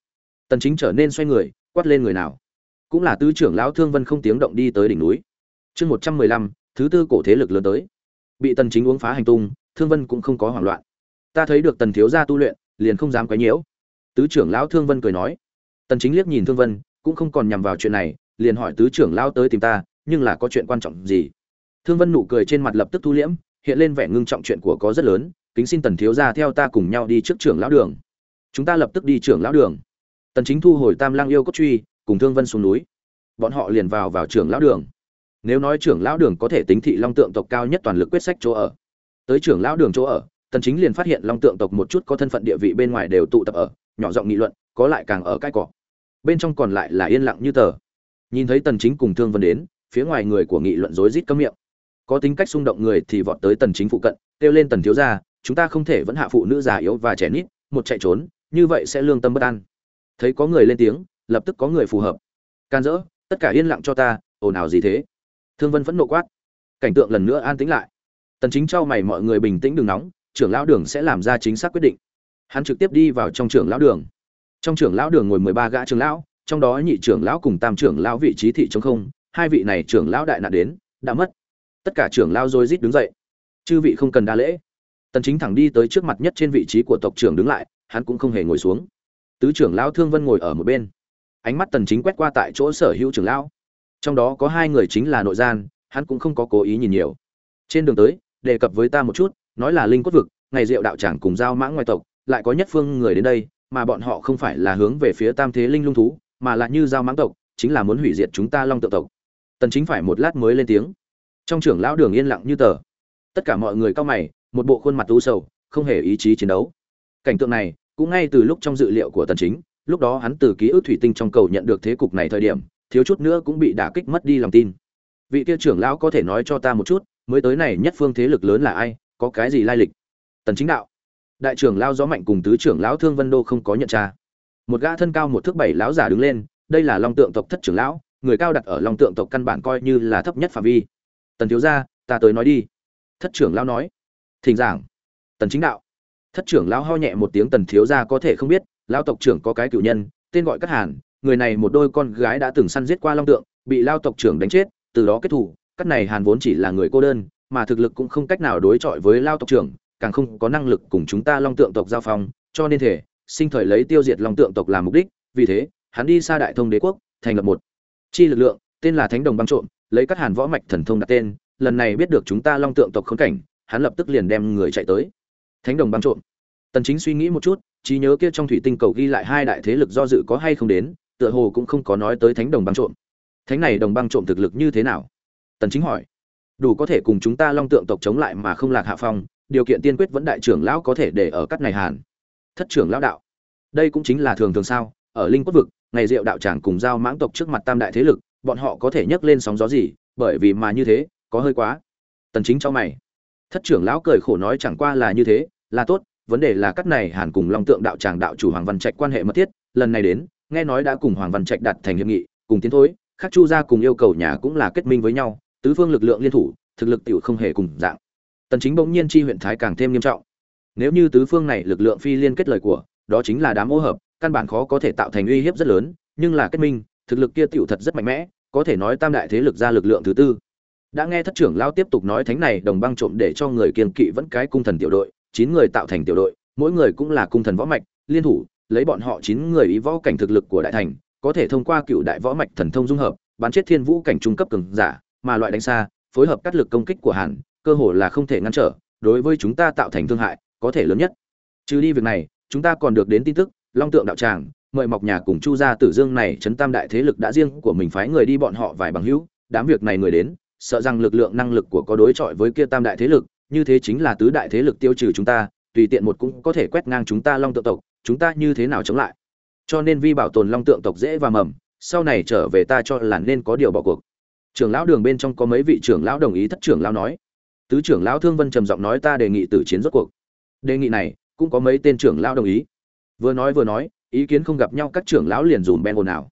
Tần chính trở nên xoay người quát lên người nào. Cũng là tứ trưởng lão thương vân không tiếng động đi tới đỉnh núi. Chương 115, thứ tư cổ thế lực lớn tới. Bị tần chính uống phá hành tung thương vân cũng không có hoảng loạn. Ta thấy được tần thiếu gia tu luyện liền không dám quấy nhiễu. Tứ trưởng lão thương vân cười nói. Tần chính liếc nhìn thương vân cũng không còn nhằm vào chuyện này liền hỏi tứ trưởng lão tới tìm ta nhưng là có chuyện quan trọng gì? Thương vân nụ cười trên mặt lập tức thu liễm hiện lên vẻ ngưng trọng chuyện của có rất lớn kính xin tần thiếu gia theo ta cùng nhau đi trước trưởng lão đường. Chúng ta lập tức đi trưởng lão đường. Tần chính thu hồi tam lang yêu cốt truy, cùng thương vân xuống núi. Bọn họ liền vào vào trưởng lão đường. Nếu nói trưởng lão đường có thể tính thị long tượng tộc cao nhất toàn lực quyết sách chỗ ở. Tới trưởng lão đường chỗ ở, tần chính liền phát hiện long tượng tộc một chút có thân phận địa vị bên ngoài đều tụ tập ở, nhỏ giọng nghị luận, có lại càng ở cái cỏ. Bên trong còn lại là yên lặng như tờ. Nhìn thấy tần chính cùng thương vân đến, phía ngoài người của nghị luận rối rít cấm miệng. Có tính cách xung động người thì vọt tới tần chính phụ cận, kêu lên tần thiếu gia chúng ta không thể vẫn hạ phụ nữ già yếu và trẻ nít, một chạy trốn, như vậy sẽ lương tâm bất an. Thấy có người lên tiếng, lập tức có người phù hợp. Can dỡ, tất cả yên lặng cho ta, ồn ào gì thế? Thương vân vẫn nộ quát. Cảnh tượng lần nữa an tĩnh lại. Tần chính trao mày mọi người bình tĩnh đừng nóng, trưởng lão đường sẽ làm ra chính xác quyết định. Hắn trực tiếp đi vào trong trưởng lão đường. Trong trưởng lão đường ngồi 13 gã trưởng lão, trong đó nhị trưởng lão cùng tam trưởng lão vị trí thị trống không, hai vị này trưởng lão đại nạn đến, đã mất. Tất cả trưởng lão rồi rít đứng dậy. Chư vị không cần đa lễ tần chính thẳng đi tới trước mặt nhất trên vị trí của tộc trưởng đứng lại, hắn cũng không hề ngồi xuống. Tứ trưởng lão thương vân ngồi ở một bên. Ánh mắt tần chính quét qua tại chỗ sở hữu trưởng lão. Trong đó có hai người chính là nội gian, hắn cũng không có cố ý nhìn nhiều. Trên đường tới, đề cập với ta một chút, nói là linh cốt vực, ngày diệu đạo tràng cùng giao mãng ngoài tộc, lại có nhất phương người đến đây, mà bọn họ không phải là hướng về phía tam thế linh lung thú, mà là như giao mãng tộc, chính là muốn hủy diệt chúng ta long tự tộc. Tần chính phải một lát mới lên tiếng. Trong trưởng lão đường yên lặng như tờ. Tất cả mọi người cao mày một bộ khuôn mặt u sầu, không hề ý chí chiến đấu. Cảnh tượng này, cũng ngay từ lúc trong dự liệu của tần chính, lúc đó hắn từ ký ức thủy tinh trong cầu nhận được thế cục này thời điểm, thiếu chút nữa cũng bị đả kích mất đi lòng tin. Vị kia trưởng lão có thể nói cho ta một chút, mới tới này nhất phương thế lực lớn là ai, có cái gì lai lịch? Tần chính đạo. Đại trưởng lão gió mạnh cùng tứ trưởng lão thương vân đô không có nhận tra. Một gã thân cao một thước bảy lão giả đứng lên, đây là long tượng tộc thất trưởng lão, người cao đặt ở long tượng tộc căn bản coi như là thấp nhất phạm vi. Tần thiếu gia, ta tới nói đi. Thất trưởng lão nói thỉnh giảng. Tần chính đạo. Thất trưởng lão ho nhẹ một tiếng tần thiếu gia có thể không biết, lão tộc trưởng có cái cựu nhân, tên gọi cát hàn, người này một đôi con gái đã từng săn giết qua long tượng, bị lao tộc trưởng đánh chết, từ đó kết thủ cát này hàn vốn chỉ là người cô đơn, mà thực lực cũng không cách nào đối chọi với lao tộc trưởng, càng không có năng lực cùng chúng ta long tượng tộc giao phong, cho nên thể, sinh thời lấy tiêu diệt long tượng tộc làm mục đích, vì thế, hắn đi xa đại thông đế quốc, thành lập một chi lực lượng, tên là thánh đồng băng trộm, lấy các hàn võ mạch thần thông đặt tên, lần này biết được chúng ta long tượng tộc khốn cảnh hắn lập tức liền đem người chạy tới. Thánh đồng băng trộm. Tần chính suy nghĩ một chút, trí nhớ kia trong thủy tinh cầu ghi lại hai đại thế lực do dự có hay không đến, tựa hồ cũng không có nói tới thánh đồng băng trộm. Thánh này đồng băng trộm thực lực như thế nào? Tần chính hỏi. Đủ có thể cùng chúng ta long tượng tộc chống lại mà không lạc hạ phong, điều kiện tiên quyết vẫn đại trưởng lão có thể để ở cắt này hàn. Thất trưởng lão đạo. Đây cũng chính là thường thường sao, ở linh quốc vực, ngày diệu đạo tràng cùng giao mãng tộc trước mặt tam đại thế lực, bọn họ có thể nhấc lên sóng gió gì, bởi vì mà như thế, có hơi quá. Tần chính cho mày thất trưởng lão cười khổ nói chẳng qua là như thế, là tốt, vấn đề là cắt này hàn cùng long tượng đạo tràng đạo chủ hoàng văn trạch quan hệ mật thiết, lần này đến, nghe nói đã cùng hoàng văn trạch đặt thành hiệp nghị, cùng tiến thối khác chu gia cùng yêu cầu nhà cũng là kết minh với nhau, tứ phương lực lượng liên thủ, thực lực tiểu không hề cùng dạng. Tần chính bỗng nhiên chi huyện thái càng thêm nghiêm trọng. Nếu như tứ phương này lực lượng phi liên kết lời của, đó chính là đám ô hợp, căn bản khó có thể tạo thành uy hiếp rất lớn, nhưng là kết minh, thực lực kia tiểu thật rất mạnh mẽ, có thể nói tam đại thế lực ra lực lượng thứ tư đã nghe thất trưởng lao tiếp tục nói thánh này đồng băng trộm để cho người kiên kỵ vẫn cái cung thần tiểu đội, chín người tạo thành tiểu đội, mỗi người cũng là cung thần võ mạch, liên thủ, lấy bọn họ chín người ý võ cảnh thực lực của đại thành, có thể thông qua cựu đại võ mạch thần thông dung hợp, bắn chết thiên vũ cảnh trung cấp cường giả, mà loại đánh xa, phối hợp cắt lực công kích của hàn, cơ hồ là không thể ngăn trở, đối với chúng ta tạo thành thương hại, có thể lớn nhất. Trừ đi việc này, chúng ta còn được đến tin tức, long tượng đạo tràng, mời mọc nhà cùng chu gia tử dương này chấn tam đại thế lực đã riêng của mình phái người đi bọn họ vài bằng hữu, đám việc này người đến sợ rằng lực lượng năng lực của có đối chọi với kia tam đại thế lực, như thế chính là tứ đại thế lực tiêu trừ chúng ta, tùy tiện một cũng có thể quét ngang chúng ta long tượng tộc, chúng ta như thế nào chống lại? Cho nên vi bảo tồn long tượng tộc dễ và mầm, sau này trở về ta cho là nên có điều bỏ cuộc. Trưởng lão đường bên trong có mấy vị trưởng lão đồng ý thất trưởng lão nói. Tứ trưởng lão thương vân trầm giọng nói ta đề nghị tử chiến rốt cuộc. Đề nghị này, cũng có mấy tên trưởng lão đồng ý. Vừa nói vừa nói, ý kiến không gặp nhau các trưởng lão liền dùm ben ồn nào.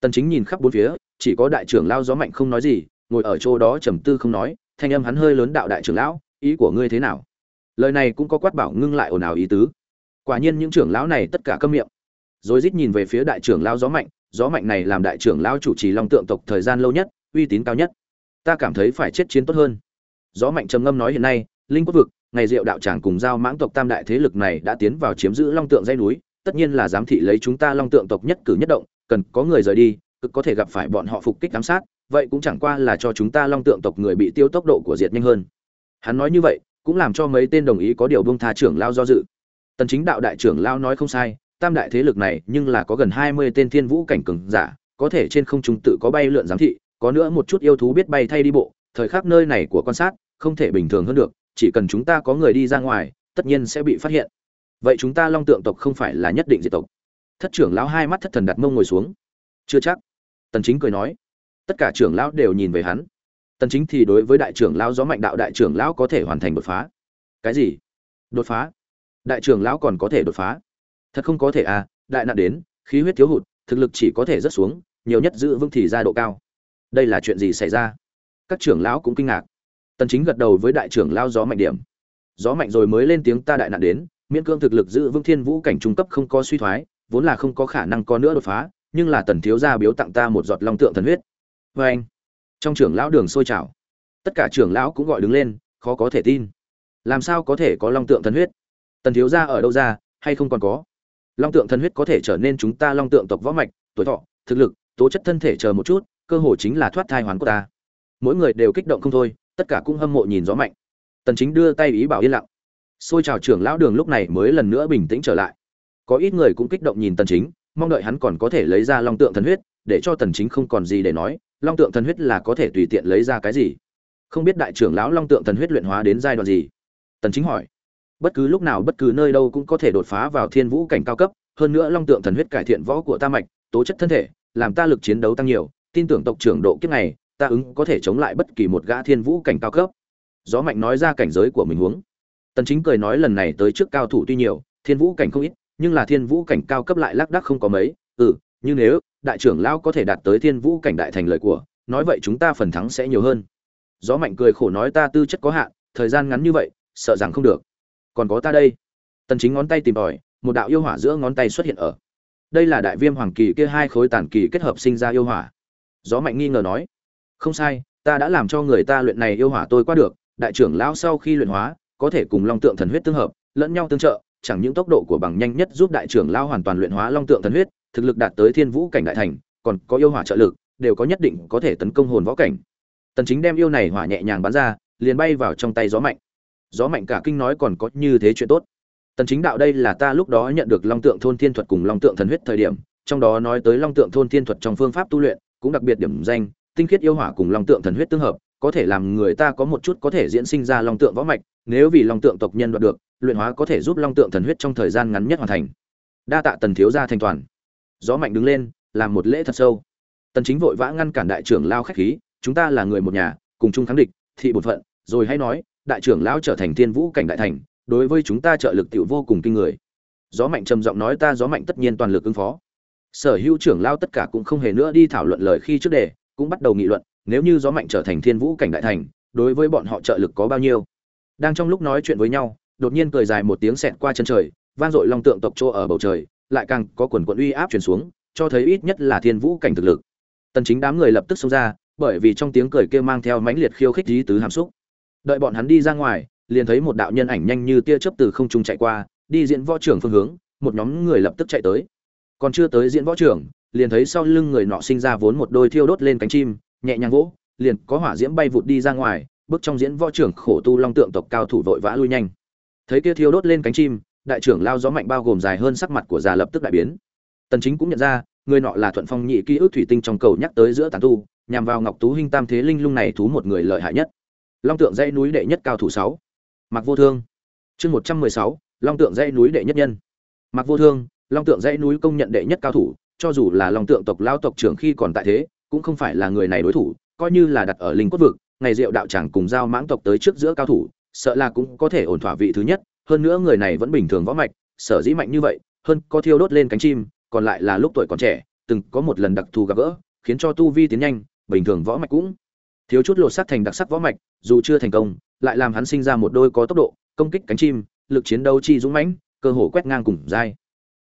tần chính nhìn khắp bốn phía, chỉ có đại trưởng lão gió mạnh không nói gì ngồi ở chỗ đó trầm tư không nói, thanh âm hắn hơi lớn đạo đại trưởng lão, ý của ngươi thế nào? Lời này cũng có quát bảo ngưng lại ồn ào ý tứ. Quả nhiên những trưởng lão này tất cả câm miệng. Rồi rít nhìn về phía đại trưởng lão gió mạnh gió mạnh này làm đại trưởng lão chủ trì long tượng tộc thời gian lâu nhất, uy tín cao nhất. Ta cảm thấy phải chết chiến tốt hơn. Gió mạnh trầm ngâm nói hiện nay, linh quốc vực, ngày diệu đạo tràng cùng giao mãng tộc tam đại thế lực này đã tiến vào chiếm giữ long tượng dây núi, tất nhiên là giám thị lấy chúng ta long tượng tộc nhất cử nhất động, cần có người rời đi, cực có thể gặp phải bọn họ phục kích giám sát vậy cũng chẳng qua là cho chúng ta long tượng tộc người bị tiêu tốc độ của diệt nhanh hơn. Hắn nói như vậy, cũng làm cho mấy tên đồng ý có điều bông tha trưởng lao do dự. Tần chính đạo đại trưởng lao nói không sai, tam đại thế lực này nhưng là có gần 20 tên thiên vũ cảnh cường giả, có thể trên không trung tự có bay lượn giám thị, có nữa một chút yêu thú biết bay thay đi bộ, thời khắc nơi này của quan sát, không thể bình thường hơn được, chỉ cần chúng ta có người đi ra ngoài, tất nhiên sẽ bị phát hiện. Vậy chúng ta long tượng tộc không phải là nhất định diệt tộc. Thất trưởng lão hai mắt thất thần đặt mông ngồi xuống. Chưa chắc. Tần chính cười nói tất cả trưởng lão đều nhìn về hắn. Tần chính thì đối với đại trưởng lão gió mạnh đạo đại trưởng lão có thể hoàn thành đột phá. Cái gì? Đột phá? Đại trưởng lão còn có thể đột phá? Thật không có thể à đại nạn đến, khí huyết thiếu hụt, thực lực chỉ có thể rất xuống, nhiều nhất giữ vững thì ra độ cao. Đây là chuyện gì xảy ra? Các trưởng lão cũng kinh ngạc. Tần chính gật đầu với đại trưởng lão gió mạnh điểm. Gió mạnh rồi mới lên tiếng, ta đại nạn đến, miễn cương thực lực giữ vững thiên vũ cảnh trung cấp không có suy thoái, vốn là không có khả năng có nữa đột phá, nhưng là tần thiếu gia biếu tặng ta một giọt long tượng thần huyết với anh. Trong trưởng lão đường sôi trào. Tất cả trưởng lão cũng gọi đứng lên, khó có thể tin. Làm sao có thể có long tượng thần huyết? Tần thiếu gia ở đâu ra, hay không còn có? Long tượng thần huyết có thể trở nên chúng ta long tượng tộc võ mạch, tuổi thọ, thực lực, tố chất thân thể chờ một chút, cơ hội chính là thoát thai hoàn của ta. Mỗi người đều kích động không thôi, tất cả cũng hâm mộ nhìn gió mạnh. Tần chính đưa tay ý bảo yên lặng. Xôi chào trưởng lão đường lúc này mới lần nữa bình tĩnh trở lại. Có ít người cũng kích động nhìn tần chính, mong đợi hắn còn có thể lấy ra long tượng thần huyết, để cho tần chính không còn gì để nói long tượng thần huyết là có thể tùy tiện lấy ra cái gì? Không biết đại trưởng lão long tượng thần huyết luyện hóa đến giai đoạn gì? Tần chính hỏi. Bất cứ lúc nào bất cứ nơi đâu cũng có thể đột phá vào thiên vũ cảnh cao cấp, hơn nữa long tượng thần huyết cải thiện võ của ta mạch, tố chất thân thể, làm ta lực chiến đấu tăng nhiều, tin tưởng tộc trưởng độ kiếp này, ta ứng có thể chống lại bất kỳ một gã thiên vũ cảnh cao cấp. Gió mạnh nói ra cảnh giới của mình huống. Tần chính cười nói lần này tới trước cao thủ tuy nhiều, thiên vũ cảnh không ít, nhưng là thiên vũ cảnh cao cấp lại lác đác không có mấy. Ừ nhưng nếu đại trưởng lão có thể đạt tới thiên vũ cảnh đại thành lời của, nói vậy chúng ta phần thắng sẽ nhiều hơn. Gió mạnh cười khổ nói ta tư chất có hạn, thời gian ngắn như vậy, sợ rằng không được. Còn có ta đây. Tần chính ngón tay tìm tòi, một đạo yêu hỏa giữa ngón tay xuất hiện ở. Đây là đại viêm hoàng kỳ kia hai khối tản kỳ kết hợp sinh ra yêu hỏa. Gió mạnh nghi ngờ nói, không sai, ta đã làm cho người ta luyện này yêu hỏa tôi qua được, đại trưởng lão sau khi luyện hóa, có thể cùng long tượng thần huyết tương hợp, lẫn nhau tương trợ, chẳng những tốc độ của bằng nhanh nhất giúp đại trưởng lão hoàn toàn luyện hóa long tượng thần huyết thực lực đạt tới thiên vũ cảnh đại thành, còn có yêu hỏa trợ lực, đều có nhất định có thể tấn công hồn võ cảnh. Tần chính đem yêu này hỏa nhẹ nhàng bắn ra, liền bay vào trong tay gió mạnh. Gió mạnh cả kinh nói còn có như thế chuyện tốt. Tần chính đạo đây là ta lúc đó nhận được long tượng thôn thiên thuật cùng long tượng thần huyết thời điểm, trong đó nói tới long tượng thôn thiên thuật trong phương pháp tu luyện, cũng đặc biệt điểm danh, tinh khiết yêu hỏa cùng long tượng thần huyết tương hợp, có thể làm người ta có một chút có thể diễn sinh ra long tượng võ mạch, nếu vì long tượng tộc nhân đoạt được, luyện hóa có thể giúp long tượng thần huyết trong thời gian ngắn nhất hoàn thành. Đa tạ tần thiếu gia thành toàn gió mạnh đứng lên, làm một lễ thật sâu. Tần chính vội vã ngăn cản đại trưởng lao khách khí, chúng ta là người một nhà, cùng chung thắng địch, thị bột phận, rồi hãy nói, đại trưởng lão trở thành thiên vũ cảnh đại thành, đối với chúng ta trợ lực tiểu vô cùng kinh người. Gió mạnh trầm giọng nói, ta gió mạnh tất nhiên toàn lực ứng phó. Sở hữu trưởng lao tất cả cũng không hề nữa đi thảo luận lời khi trước đề, cũng bắt đầu nghị luận, nếu như gió mạnh trở thành thiên vũ cảnh đại thành, đối với bọn họ trợ lực có bao nhiêu? Đang trong lúc nói chuyện với nhau, đột nhiên cười dài một tiếng xẹt qua chân trời, vang dội long tượng tộc chỗ ở bầu trời lại càng có quần quận uy áp truyền xuống, cho thấy ít nhất là thiên vũ cảnh thực lực. Tần chính đám người lập tức xông ra, bởi vì trong tiếng cười kia mang theo mãnh liệt khiêu khích ý tứ hàm xúc. Đợi bọn hắn đi ra ngoài, liền thấy một đạo nhân ảnh nhanh như tia chớp từ không trung chạy qua, đi diễn võ trưởng phương hướng, một nhóm người lập tức chạy tới. Còn chưa tới diễn võ trưởng, liền thấy sau lưng người nọ sinh ra vốn một đôi thiêu đốt lên cánh chim, nhẹ nhàng vỗ, liền có hỏa diễm bay vụt đi ra ngoài, bước trong diễn võ trưởng khổ tu long tượng tộc cao thủ vội vã lui nhanh. Thấy kia thiêu đốt lên cánh chim đại trưởng lao gió mạnh bao gồm dài hơn sắc mặt của già lập tức đại biến. Tần chính cũng nhận ra, người nọ là thuận phong nhị ký ức thủy tinh trong cầu nhắc tới giữa tán tu, nhằm vào ngọc tú huynh tam thế linh lung này thú một người lợi hại nhất. Long tượng dãy núi đệ nhất cao thủ sáu. Mặc vô thương. Chương một trăm mười sáu, long tượng dãy núi đệ nhất nhân. Mặc vô thương, long tượng dãy núi công nhận đệ nhất cao thủ, cho dù là long tượng tộc lao tộc trưởng khi còn tại thế, cũng không phải là người này đối thủ, coi như là đặt ở linh quốc vực, ngày diệu đạo tràng cùng giao mãng tộc tới trước giữa cao thủ, sợ là cũng có thể ổn thỏa vị thứ nhất hơn nữa người này vẫn bình thường võ mạch, sở dĩ mạnh như vậy, hơn có thiêu đốt lên cánh chim, còn lại là lúc tuổi còn trẻ, từng có một lần đặc thù gặp gỡ, khiến cho tu vi tiến nhanh, bình thường võ mạch cũng thiếu chút lột xác thành đặc sắc võ mạch, dù chưa thành công, lại làm hắn sinh ra một đôi có tốc độ, công kích cánh chim, lực chiến đấu chi dũng mãnh, cơ hồ quét ngang cùng dai.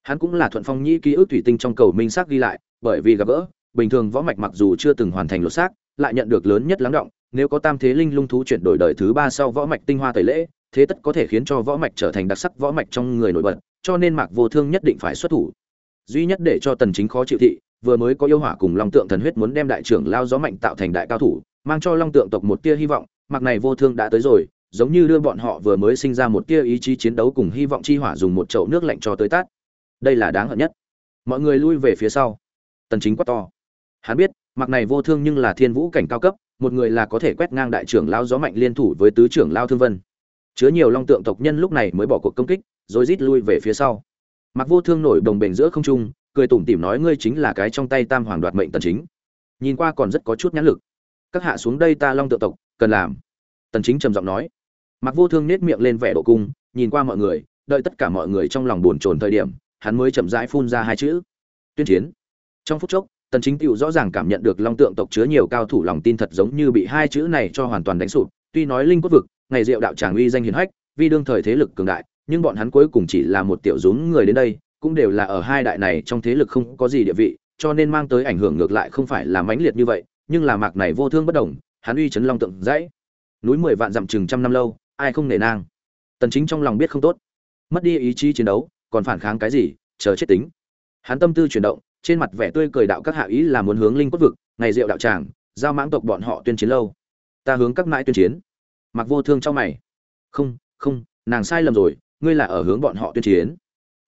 Hắn cũng là thuận phong nhĩ ký ức thủy tinh trong cầu minh xác ghi lại, bởi vì gặp gỡ, bình thường võ mạch mặc dù chưa từng hoàn thành lột xác, lại nhận được lớn nhất lắng động, nếu có tam thế linh lung thú chuyển đổi đời thứ ba sau võ mạch tinh hoa tẩy lễ thế tất có thể khiến cho võ mạch trở thành đặc sắc võ mạch trong người nổi bật, cho nên mạc vô thương nhất định phải xuất thủ. Duy nhất để cho tần chính khó chịu thị, vừa mới có yêu hỏa cùng long tượng thần huyết muốn đem đại trưởng lao gió mạnh tạo thành đại cao thủ, mang cho long tượng tộc một tia hy vọng mặc này vô thương đã tới rồi, giống như đưa bọn họ vừa mới sinh ra một tia ý chí chiến đấu cùng hy vọng chi hỏa dùng một chậu nước lạnh cho tới tát. Đây là đáng hận nhất. Mọi người lui về phía sau. Tần chính quát to. Hắn biết mặc này vô thương nhưng là thiên vũ cảnh cao cấp, một người là có thể quét ngang đại trưởng lao gió mạnh liên thủ với tứ trưởng lao thương vân chứa nhiều long tượng tộc nhân lúc này mới bỏ cuộc công kích, rồi rít lui về phía sau. Mặc vô thương nổi đồng bền giữa không trung, cười tủm tỉm nói ngươi chính là cái trong tay tam hoàng đoạt mệnh tần chính. Nhìn qua còn rất có chút nhãn lực. Các hạ xuống đây ta long Tượng tộc, cần làm. Tần chính trầm giọng nói. Mặc vô thương nét miệng lên vẻ độ cung, nhìn qua mọi người, đợi tất cả mọi người trong lòng buồn chồn thời điểm, hắn mới chậm rãi phun ra hai chữ. Tuyên chiến. Trong phút chốc, tần chính tựu rõ ràng cảm nhận được long tượng tộc chứa nhiều cao thủ lòng tin thật giống như bị hai chữ này cho hoàn toàn đánh sụp, tuy nói linh quốc vực ngày diệu đạo tràng uy danh hiển hách vì đương thời thế lực cường đại nhưng bọn hắn cuối cùng chỉ là một tiểu rúm người đến đây cũng đều là ở hai đại này trong thế lực không có gì địa vị cho nên mang tới ảnh hưởng ngược lại không phải là mãnh liệt như vậy nhưng là mạc này vô thương bất động, hắn uy chấn long tượng dãy. Núi mười vạn dặm chừng trăm năm lâu ai không nể nang. Tần chính trong lòng biết không tốt. Mất đi ý chí chiến đấu còn phản kháng cái gì chờ chết tính. Hắn tâm tư chuyển động trên mặt vẻ tươi cười đạo các hạ ý là muốn hướng linh quốc vực ngày rượu đạo tràng giao mãng tộc bọn họ tuyên chiến lâu. Ta hướng các mãi tuyên chiến mặc vô thương cho mày. Không không, nàng sai lầm rồi, ngươi là ở hướng bọn họ tuyên chiến.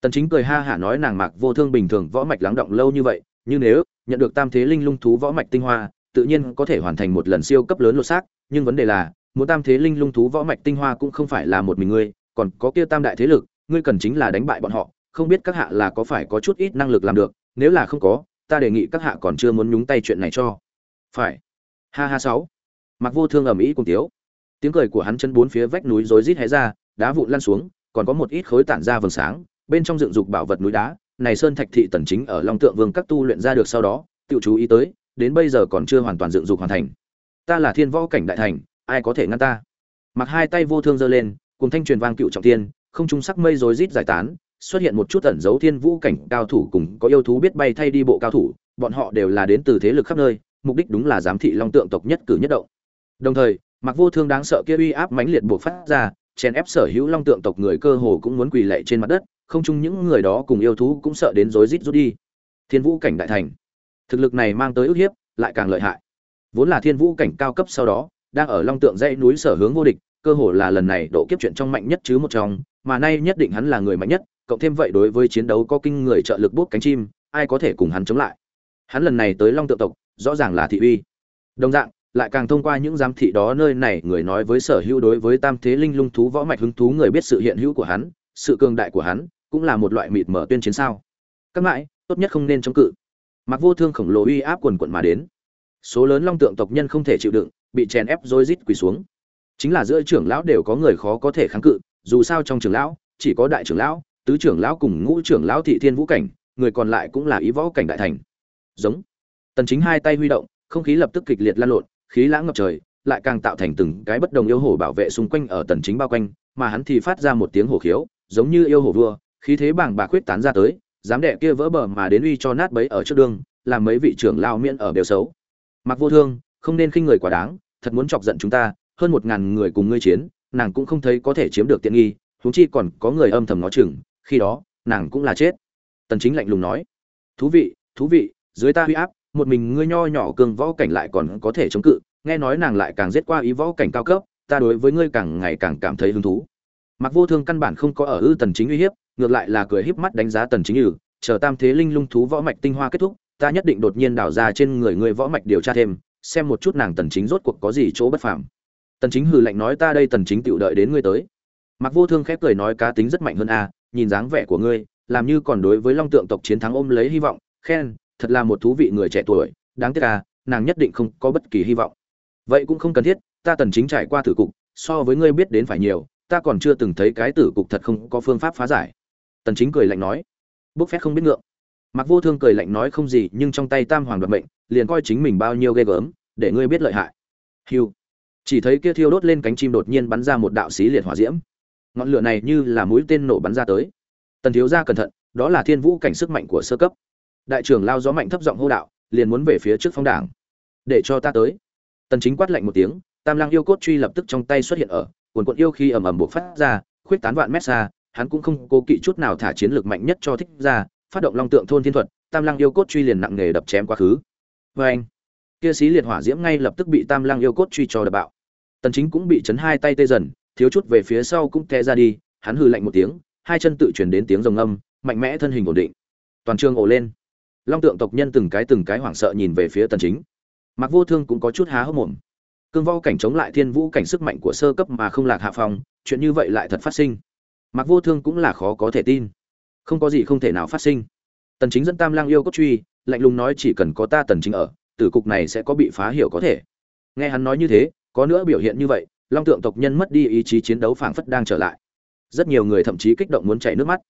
Tần chính cười ha hả nói nàng mặc vô thương bình thường võ mạch lắng động lâu như vậy, nhưng nếu nhận được tam thế linh lung thú võ mạch tinh hoa, tự nhiên có thể hoàn thành một lần siêu cấp lớn lột xác, nhưng vấn đề là, muốn tam thế linh lung thú võ mạch tinh hoa cũng không phải là một mình ngươi, còn có kia tam đại thế lực, ngươi cần chính là đánh bại bọn họ, không biết các hạ là có phải có chút ít năng lực làm được, nếu là không có, ta đề nghị các hạ còn chưa muốn nhúng tay chuyện này cho. Phải. Ha ha sáu. Mặc vô thương ầm ĩ cùng tiếu tiếng cười của hắn chân bốn phía vách núi rối rít hé ra, đá vụn lăn xuống, còn có một ít khối tản ra vầng sáng, bên trong dựng dục bảo vật núi đá. Này sơn thạch thị tần chính ở long tượng vương các tu luyện ra được sau đó, tự chú ý tới, đến bây giờ còn chưa hoàn toàn dựng dục hoàn thành. Ta là thiên võ cảnh đại thành, ai có thể ngăn ta? Mặc hai tay vô thương giơ lên cùng thanh truyền vang cựu trọng thiên không trung sắc mây rối rít giải tán, xuất hiện một chút ẩn dấu thiên vũ cảnh cao thủ cùng có yêu thú biết bay thay đi bộ cao thủ, bọn họ đều là đến từ thế lực khắp nơi, mục đích đúng là giám thị long tượng tộc nhất cử nhất động. Đồng thời mặc vô thương đáng sợ kia uy áp mãnh liệt buộc phát ra, chèn ép sở hữu long tượng tộc người cơ hồ cũng muốn quỳ lạy trên mặt đất, không chung những người đó cùng yêu thú cũng sợ đến rối rít rút đi. Thiên vũ cảnh đại thành. Thực lực này mang tới ức hiếp, lại càng lợi hại. Vốn là thiên vũ cảnh cao cấp sau đó, đang ở long tượng dãy núi sở hướng vô địch, cơ hồ là lần này độ kiếp chuyện trong mạnh nhất chứ một trong, mà nay nhất định hắn là người mạnh nhất, cộng thêm vậy đối với chiến đấu có kinh người trợ lực bút cánh chim, ai có thể cùng hắn chống lại? Hắn lần này tới long tượng tộc, rõ ràng là thị uy. Đồng dạng lại càng thông qua những giám thị đó nơi này người nói với sở hữu đối với tam thế linh lung thú võ mạch hứng thú người biết sự hiện hữu của hắn, sự cường đại của hắn, cũng là một loại mịt mở tuyên chiến sao. Các mãi, tốt nhất không nên chống cự. Mặc vô thương khổng lồ uy áp quần quận mà đến. Số lớn long tượng tộc nhân không thể chịu đựng, bị chèn ép rối rít quỳ xuống. Chính là giữa trưởng lão đều có người khó có thể kháng cự, dù sao trong trưởng lão, chỉ có đại trưởng lão, tứ trưởng lão cùng ngũ trưởng lão thị thiên vũ cảnh, người còn lại cũng là ý võ cảnh đại thành. Giống. Tần chính hai tay huy động, không khí lập tức kịch liệt lan lộn khí lãng ngập trời, lại càng tạo thành từng cái bất đồng yêu hổ bảo vệ xung quanh ở tần chính bao quanh, mà hắn thì phát ra một tiếng hổ khiếu, giống như yêu hổ vua, khí thế bàng bạc quyết tán ra tới, dám đệ kia vỡ bờ mà đến uy cho nát bấy ở trước đường, làm mấy vị trưởng lao miễn ở đều xấu. Mặc vô thương, không nên khinh người quá đáng, thật muốn chọc giận chúng ta, hơn một ngàn người cùng ngươi chiến, nàng cũng không thấy có thể chiếm được tiện nghi, huống chi còn có người âm thầm nói chừng, khi đó, nàng cũng là chết. Tần chính lạnh lùng nói, thú vị thú vị, dưới ta huy áp một mình ngươi nho nhỏ cường võ cảnh lại còn có thể chống cự, nghe nói nàng lại càng giết qua ý võ cảnh cao cấp, ta đối với ngươi càng ngày càng cảm thấy hứng thú. Mặc vô thương căn bản không có ở ư tần chính uy hiếp, ngược lại là cười híp mắt đánh giá tần chính ừ chờ tam thế linh lung thú võ mạch tinh hoa kết thúc, ta nhất định đột nhiên đào ra trên người ngươi võ mạch điều tra thêm, xem một chút nàng tần chính rốt cuộc có gì chỗ bất phàm. Tần chính hừ lạnh nói ta đây tần chính tiểu đợi đến ngươi tới. Mặc vô thương khép cười nói cá tính rất mạnh hơn a, nhìn dáng vẻ của ngươi, làm như còn đối với long tượng tộc chiến thắng ôm lấy hy vọng, khen thật là một thú vị người trẻ tuổi, đáng tiếc à nàng nhất định không có bất kỳ hy vọng. Vậy cũng không cần thiết, ta tần chính trải qua tử cục, so với ngươi biết đến phải nhiều, ta còn chưa từng thấy cái tử cục thật không có phương pháp phá giải. Tần chính cười lạnh nói. Bốc phép không biết ngượng. Mặc vô thương cười lạnh nói không gì, nhưng trong tay tam hoàng đoạt mệnh, liền coi chính mình bao nhiêu ghê gớm, để ngươi biết lợi hại. Hiu chỉ thấy kia thiêu đốt lên cánh chim đột nhiên bắn ra một đạo xí liệt hỏa diễm. Ngọn lửa này như là mũi tên nổ bắn ra tới. Tần thiếu gia cẩn thận, đó là thiên vũ cảnh sức mạnh của sơ cấp đại trưởng lao gió mạnh thấp giọng hô đạo, liền muốn về phía trước phong đảng. Để cho ta tới. Tần chính quát lạnh một tiếng, tam lang yêu cốt truy lập tức trong tay xuất hiện ở cuồn cuộn yêu khi ầm ầm bộc phát ra, khuyết tán vạn mét xa, hắn cũng không cố kỵ chút nào thả chiến lược mạnh nhất cho thích ra, phát động long tượng thôn thiên thuật, tam lang yêu cốt truy liền nặng nghề đập chém quá khứ. Với anh kia xí liệt hỏa diễm ngay lập tức bị tam lang yêu cốt truy cho đập bạo. Tần chính cũng bị chấn hai tay tê dần, thiếu chút về phía sau cũng té ra đi, hắn hừ lạnh một tiếng, hai chân tự chuyển đến tiếng rồng âm, mạnh mẽ thân hình ổn định. Toàn trường ồ lên long tượng tộc nhân từng cái từng cái hoảng sợ nhìn về phía tần chính. Mặc vô thương cũng có chút há hốc mồm. Cương võ cảnh chống lại thiên vũ cảnh sức mạnh của sơ cấp mà không lạc hạ phong, chuyện như vậy lại thật phát sinh. Mặc vô thương cũng là khó có thể tin. Không có gì không thể nào phát sinh. Tần chính dẫn tam lang yêu cốt truy, lạnh lùng nói chỉ cần có ta tần chính ở, tử cục này sẽ có bị phá hiểu có thể. Nghe hắn nói như thế, có nữa biểu hiện như vậy, long tượng tộc nhân mất đi ý chí chiến đấu phảng phất đang trở lại. Rất nhiều người thậm chí kích động muốn chảy nước mắt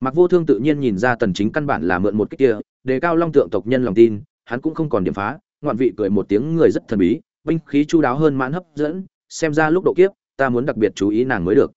mặc vô thương tự nhiên nhìn ra tần chính căn bản là mượn một cái kia đề cao long tượng tộc nhân lòng tin, hắn cũng không còn điểm phá, ngoạn vị cười một tiếng người rất thần bí, binh khí chu đáo hơn mãn hấp dẫn, xem ra lúc độ kiếp, ta muốn đặc biệt chú ý nàng mới được.